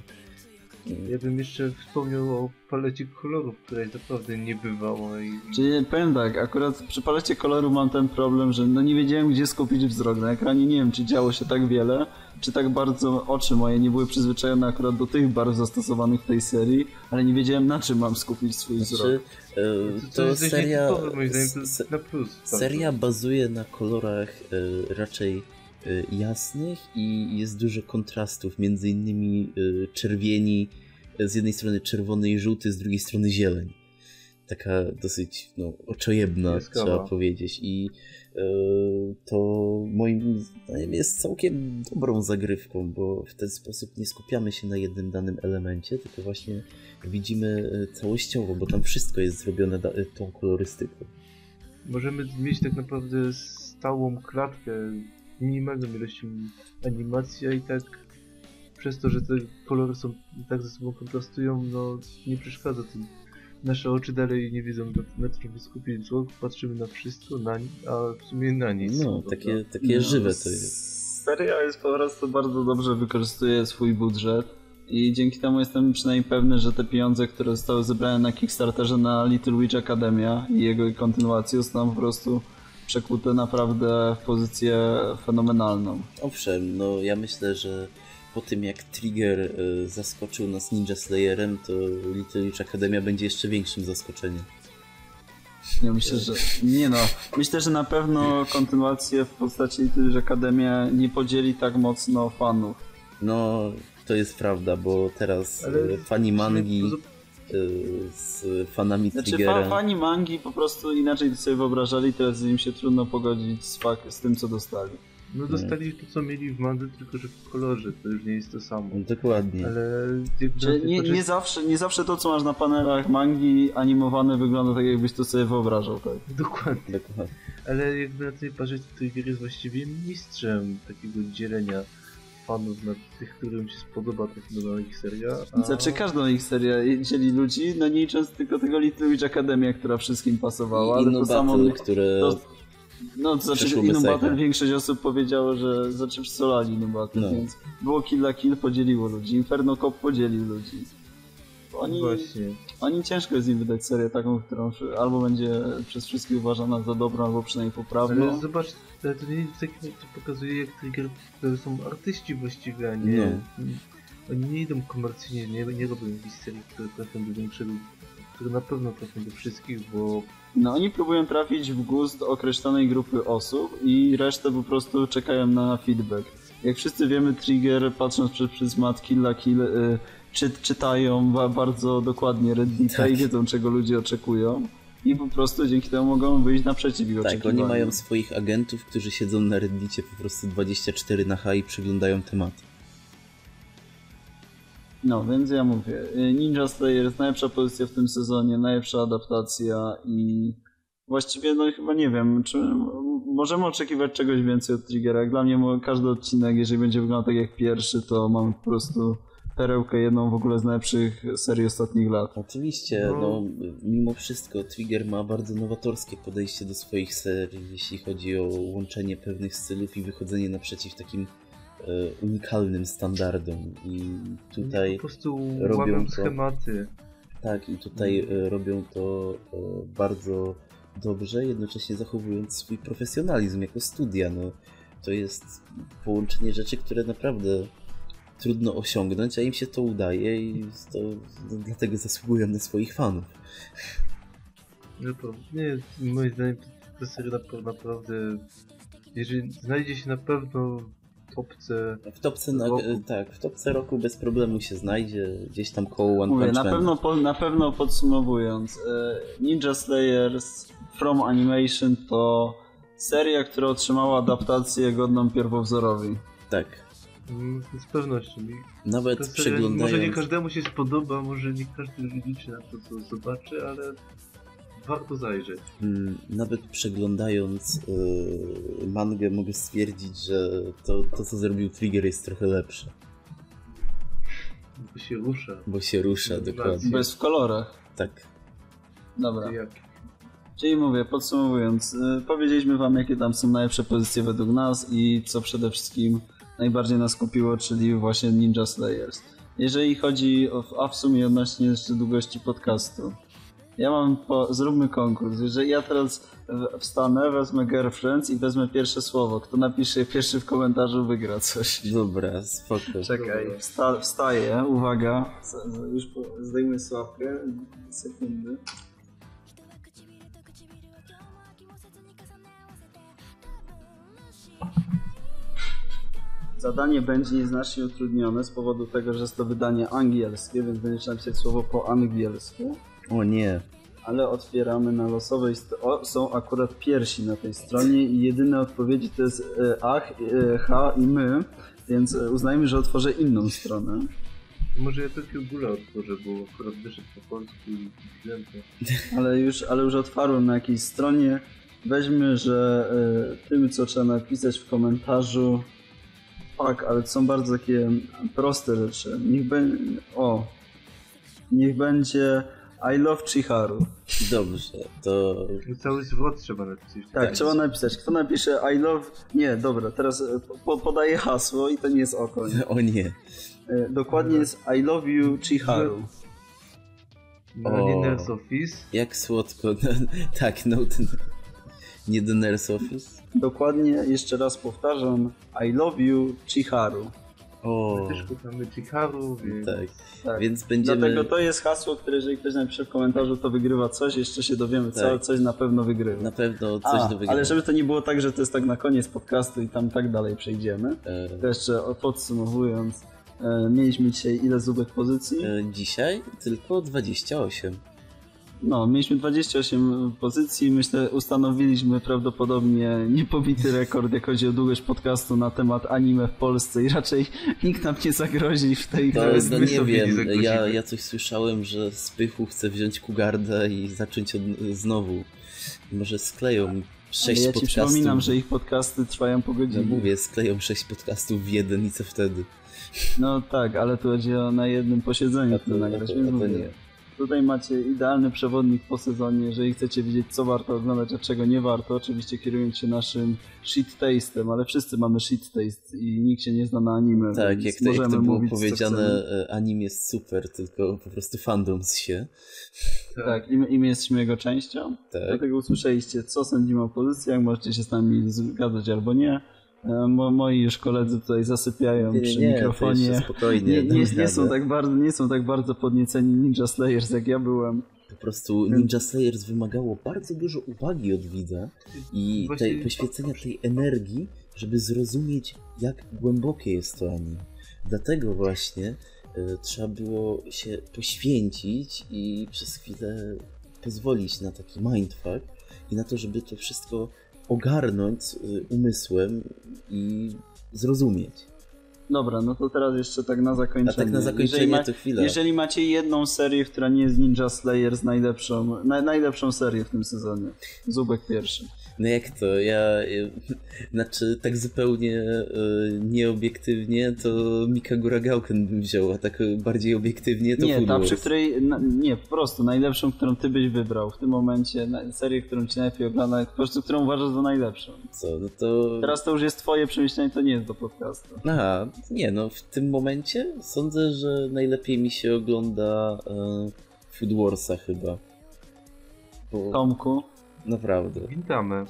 Ja bym jeszcze wspomniał o palecie kolorów, która jest naprawdę niebywała i... Czyli powiem tak, akurat przy palecie koloru mam ten problem, że no nie wiedziałem gdzie skupić wzrok. Na ekranie nie wiem, czy działo się tak wiele, czy tak bardzo oczy moje nie były przyzwyczajone akurat do tych barw zastosowanych w tej serii, ale nie wiedziałem na czym mam skupić swój Znaczy, wzrok. e, To, to seria. moim zdaniem, to na plus. Seria bazuje na kolorach e, raczej jasnych i jest dużo kontrastów, między innymi e, czerwieni, e, z jednej strony czerwony i żółty, z drugiej strony zieleń. taka dosyć no, oczojebna, trzeba powiedzieć. I to moim zdaniem jest całkiem dobrą zagrywką, bo w ten sposób nie skupiamy się na jednym danym elemencie, tylko właśnie widzimy całościowo, bo tam wszystko jest zrobione tą kolorystyką. Możemy mieć tak naprawdę stałą klatkę, minimalną ilością animacji, a i tak przez to, że te kolory są tak ze sobą kontrastują, no nie przeszkadza to. Nasze oczy dalej nie wiedzą na, czym skupić wzrok, patrzymy na wszystko, na, a w sumie na nic. No, takie, takie No, żywe to jest. Seria jest po prostu bardzo dobrze wykorzystuje swój budżet i dzięki temu jestem przynajmniej pewny, że te pieniądze, które zostały zebrane na Kickstarterze na Little Witch Academia i jego kontynuację zostaną po prostu przekute naprawdę w pozycję fenomenalną. Owszem, no ja myślę, że po tym jak Trigger e, zaskoczył nas Ninja Slayerem, to Little Witch Academia będzie jeszcze większym zaskoczeniem. Ja myślę, że nie no. Myślę, że na pewno kontynuację w postaci Little Witch Academia nie podzieli tak mocno fanów. No, to jest prawda, bo teraz Ale Ale fani mangi e, z fanami Znaczy Triggera... fa fani mangi po prostu inaczej to sobie wyobrażali, teraz im się trudno pogodzić z, fak- z tym, co dostali. No dostali to co mieli w mandze, tylko że w kolorze, to już nie jest to samo. Dokładnie. Ale jakby tej nie, nie, zawsze, nie zawsze to, co masz na panelach mangi animowane wygląda tak, jakbyś to sobie wyobrażał, tak? Dokładnie. Dokładnie. Ale jakby na tej parze Trigger jest właściwie mistrzem takiego dzielenia fanów na tych, którym się spodoba ta nowa ich seria. A... Znaczy każdą ich serię dzieli ludzi, no nie licząc tylko tego Little Witch Academia, która wszystkim pasowała, ale Inno to samo... Które... to- No, to znaczy echa. Battle większość osób powiedziało, że znaczy solali Innu Battle, No. więc było Kill la Kill, podzieliło ludzi, Inferno Cop podzielił ludzi. Oni, Właśnie. Oni ciężko jest im wydać serię taką, którą albo będzie przez wszystkich uważana za dobrą, albo przynajmniej poprawną. Ale zobacz, to nie w takim to pokazuje jak Trigger to są artyści właściwie, a nie... Oni nie idą komercyjnie, nie, nie robią jakichś serii, które trafią do większego, które na pewno trafią do wszystkich, bo No oni próbują trafić w gust określonej grupy osób i resztę po prostu czekają na feedback. Jak wszyscy wiemy, Trigger, patrząc przez pryzmat Kill la Kill, y, czy, czytają ba, bardzo dokładnie Reddita Tak. i wiedzą, czego ludzie oczekują. I po prostu dzięki temu mogą wyjść naprzeciw ich Tak, oni mają swoich agentów, którzy siedzą na Reddicie po prostu 24 na H i przyglądają tematy. No, więc ja mówię, y, Ninja Slayer jest najlepsza pozycja w tym sezonie, najlepsza adaptacja i właściwie no chyba nie wiem, czy możemy oczekiwać czegoś więcej od Triggera. Dla mnie każdy odcinek, jeżeli będzie wyglądał tak jak pierwszy, to mamy po prostu perełkę jedną w ogóle z najlepszych serii ostatnich lat. Oczywiście, No. no, mimo wszystko Trigger ma bardzo nowatorskie podejście do swoich serii, jeśli chodzi o łączenie pewnych stylów i wychodzenie naprzeciw takim e, unikalnym standardom. I tutaj, po prostu robią łamią to. schematy. tak, i tutaj e, robią to e, bardzo dobrze, jednocześnie zachowując swój profesjonalizm jako studia. No, to jest połączenie rzeczy, które naprawdę trudno osiągnąć, a im się to udaje i to no, dlatego zasługują na swoich fanów. Że to, nie, moim zdaniem to, ta seria napra- naprawdę, jeżeli znajdzie się na pewno w topce, W topce, na, Roku. tak, w topce roku bez problemu się znajdzie, gdzieś tam koło One Mówię, Punch na Man. pewno, po, na pewno podsumowując, e, Ninja Slayers From Animation to seria, która otrzymała adaptację godną pierwowzorowi. Tak. Z pewnością. Nawet seria może nie przeglądając, każdemu się spodoba, może nie każdy liczy na to, co zobaczy, ale warto zajrzeć. mm, nawet przeglądając yy, mangę mogę stwierdzić, że to, to co zrobił Trigger jest trochę lepsze, Bo się rusza. bo się rusza dokładnie. Bez w kolorach. Tak. Dobra. Jak Czyli mówię, podsumowując, y, powiedzieliśmy wam, jakie tam są najlepsze pozycje według nas i co przede wszystkim najbardziej nas kupiło, czyli właśnie Ninja Slayers. Jeżeli chodzi o, a w sumie odnośnie jeszcze długości podcastu, ja mam, po, zróbmy konkurs, jeżeli ja teraz wstanę, wezmę Girlfriends i wezmę pierwsze słowo, kto napisze pierwszy w komentarzu wygra coś. Dobra, spoko. Czekaj, wsta, wstaję, uwaga, już po, zdejmuję sławkę, sekundy. Zadanie będzie nieznacznie utrudnione z powodu tego, że jest to wydanie angielskie, więc będziesz napisać słowo po angielsku. O nie. ale otwieramy na losowej o, są akurat piersi na tej stronie i jedyne odpowiedzi to jest e, ach, e, ha i my, więc e, uznajmy, że otworzę inną stronę. Może ja Tokio Gula otworzę, bo akurat wyszedł po polsku i widziałem to. Ale już, ale już otwarłem na jakiejś stronie. Weźmy, że e, tym, co trzeba napisać w komentarzu. Tak, ale to są bardzo takie proste rzeczy. Niech będzie. O. Niech będzie I love Chiharu. Dobrze, to No Cały zwrot trzeba napisać. Tak, Tak. trzeba napisać. Kto napisze I love. Nie, dobra, teraz e, po, podaję hasło i to nie jest oko. nie? o nie. E, Dokładnie jest I love you Chiharu. Na O. Liners Office. Jak słodko. tak, no ten... Nie do Nurse Office? Dokładnie, jeszcze raz powtarzam. I love you Chiharu. O, My też kochamy Chikaru, więc... tak. Tak. Więc będziemy... Dlatego to jest hasło, które jeżeli ktoś napisze w komentarzu, to wygrywa coś, jeszcze się dowiemy co, Tak. coś na pewno wygrywa. Na pewno coś A, do wygrania. ale żeby to nie było tak, że to jest tak na koniec podcastu i tam tak dalej przejdziemy, E, to jeszcze podsumowując, e, mieliśmy dzisiaj ile zubek pozycji? e, dzisiaj tylko 28. No, mieliśmy 28 pozycji, myślę ustanowiliśmy prawdopodobnie niepobity rekord, jak chodzi o długość podcastu na temat anime w Polsce i raczej nikt nam nie zagrozi w tej To, no my nie wiem, ja, ja coś słyszałem, że Spychu chce wziąć Kugarda i zacząć od, znowu. Może skleją sześć ja ci podcastów. przypominam, że ich podcasty trwają po No godzinie. mówię, skleją sześć podcastów w jeden i co wtedy? No tak, ale tu chodzi o na jednym posiedzeniu A to to, a nagrać. to, a to mówię, nie. Tutaj macie idealny przewodnik po sezonie, jeżeli chcecie wiedzieć co warto oglądać, a czego nie warto, oczywiście kierując się naszym shit taste'em, ale wszyscy mamy shit taste i nikt się nie zna na anime, Tak, jak to, jak to było powiedziane, e, anime jest super, tylko po prostu fandoms się. Tak, i my, i my jesteśmy jego częścią, Tak. dlatego usłyszeliście co sądzimy o pozycjach, możecie się z nami zgadzać albo nie. E, Mo, moi już koledzy tutaj zasypiają Nie, przy nie, mikrofonie. spokojnie. Nie, nie, są tak bardzo, nie są tak bardzo podnieceni Ninja Slayers jak ja byłem. Po prostu Ninja Slayers wymagało bardzo dużo uwagi od widza i tej, poświęcenia tej energii, żeby zrozumieć, jak głębokie jest to anime. Dlatego właśnie e, trzeba było się poświęcić i przez chwilę pozwolić na taki mindfuck i na to, żeby to wszystko ogarnąć e, umysłem i zrozumieć. Dobra, no to teraz jeszcze tak na zakończenie. A tak na Jeżeli, zakończenie ma, to chwila. jeżeli macie jedną serię, która nie jest Ninja Slayers, najlepszą, na, najlepszą serię w tym sezonie. Zubek pierwszy. No jak to? Ja, ja znaczy tak zupełnie e, nieobiektywnie to Mikagura Gauken bym wziął, a tak bardziej obiektywnie to nie, Food ta Wars. przy której, na, nie, po prostu najlepszą, którą ty byś wybrał w tym momencie, na, serię, którą ci najlepiej ogląda, po prostu którą uważasz za najlepszą. Co, no to... Teraz to już jest twoje przemyślenie, to nie jest do podcastu. Aha, nie no, w tym momencie sądzę, że najlepiej mi się ogląda e, Food Warsa chyba. Bo Tomku, naprawdę. Witamy.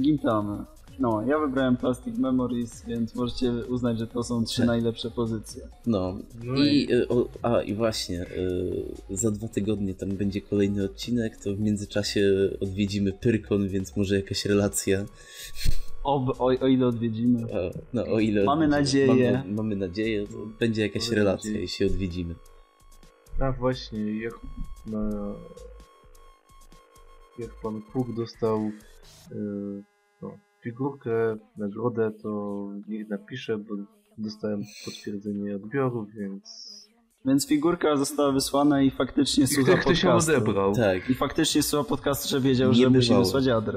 Gintamy. No, ja wybrałem Plastic Memories, więc możecie uznać, że to są trzy najlepsze pozycje. No, No i, e, o, a i właśnie, e, za dwa tygodnie tam będzie kolejny odcinek, to w międzyczasie odwiedzimy Pyrkon, więc może jakaś relacja. O, o, o ile odwiedzimy. No o ile. Mamy odwiedzimy. nadzieję. Mamy, mamy nadzieję, to będzie jakaś Mamy relacja, nadzieję. jeśli odwiedzimy. A właśnie, jak na... Jak pan Kruk dostał yy, no, figurkę, nagrodę, to niech napisze, bo dostałem potwierdzenie odbioru, więc... Więc figurka została wysłana i faktycznie I słucha ktoś ją podcastu. odebrał. Tak. I faktycznie słucha podcastu, że wiedział, Nie że musi bywało. wysłać adres.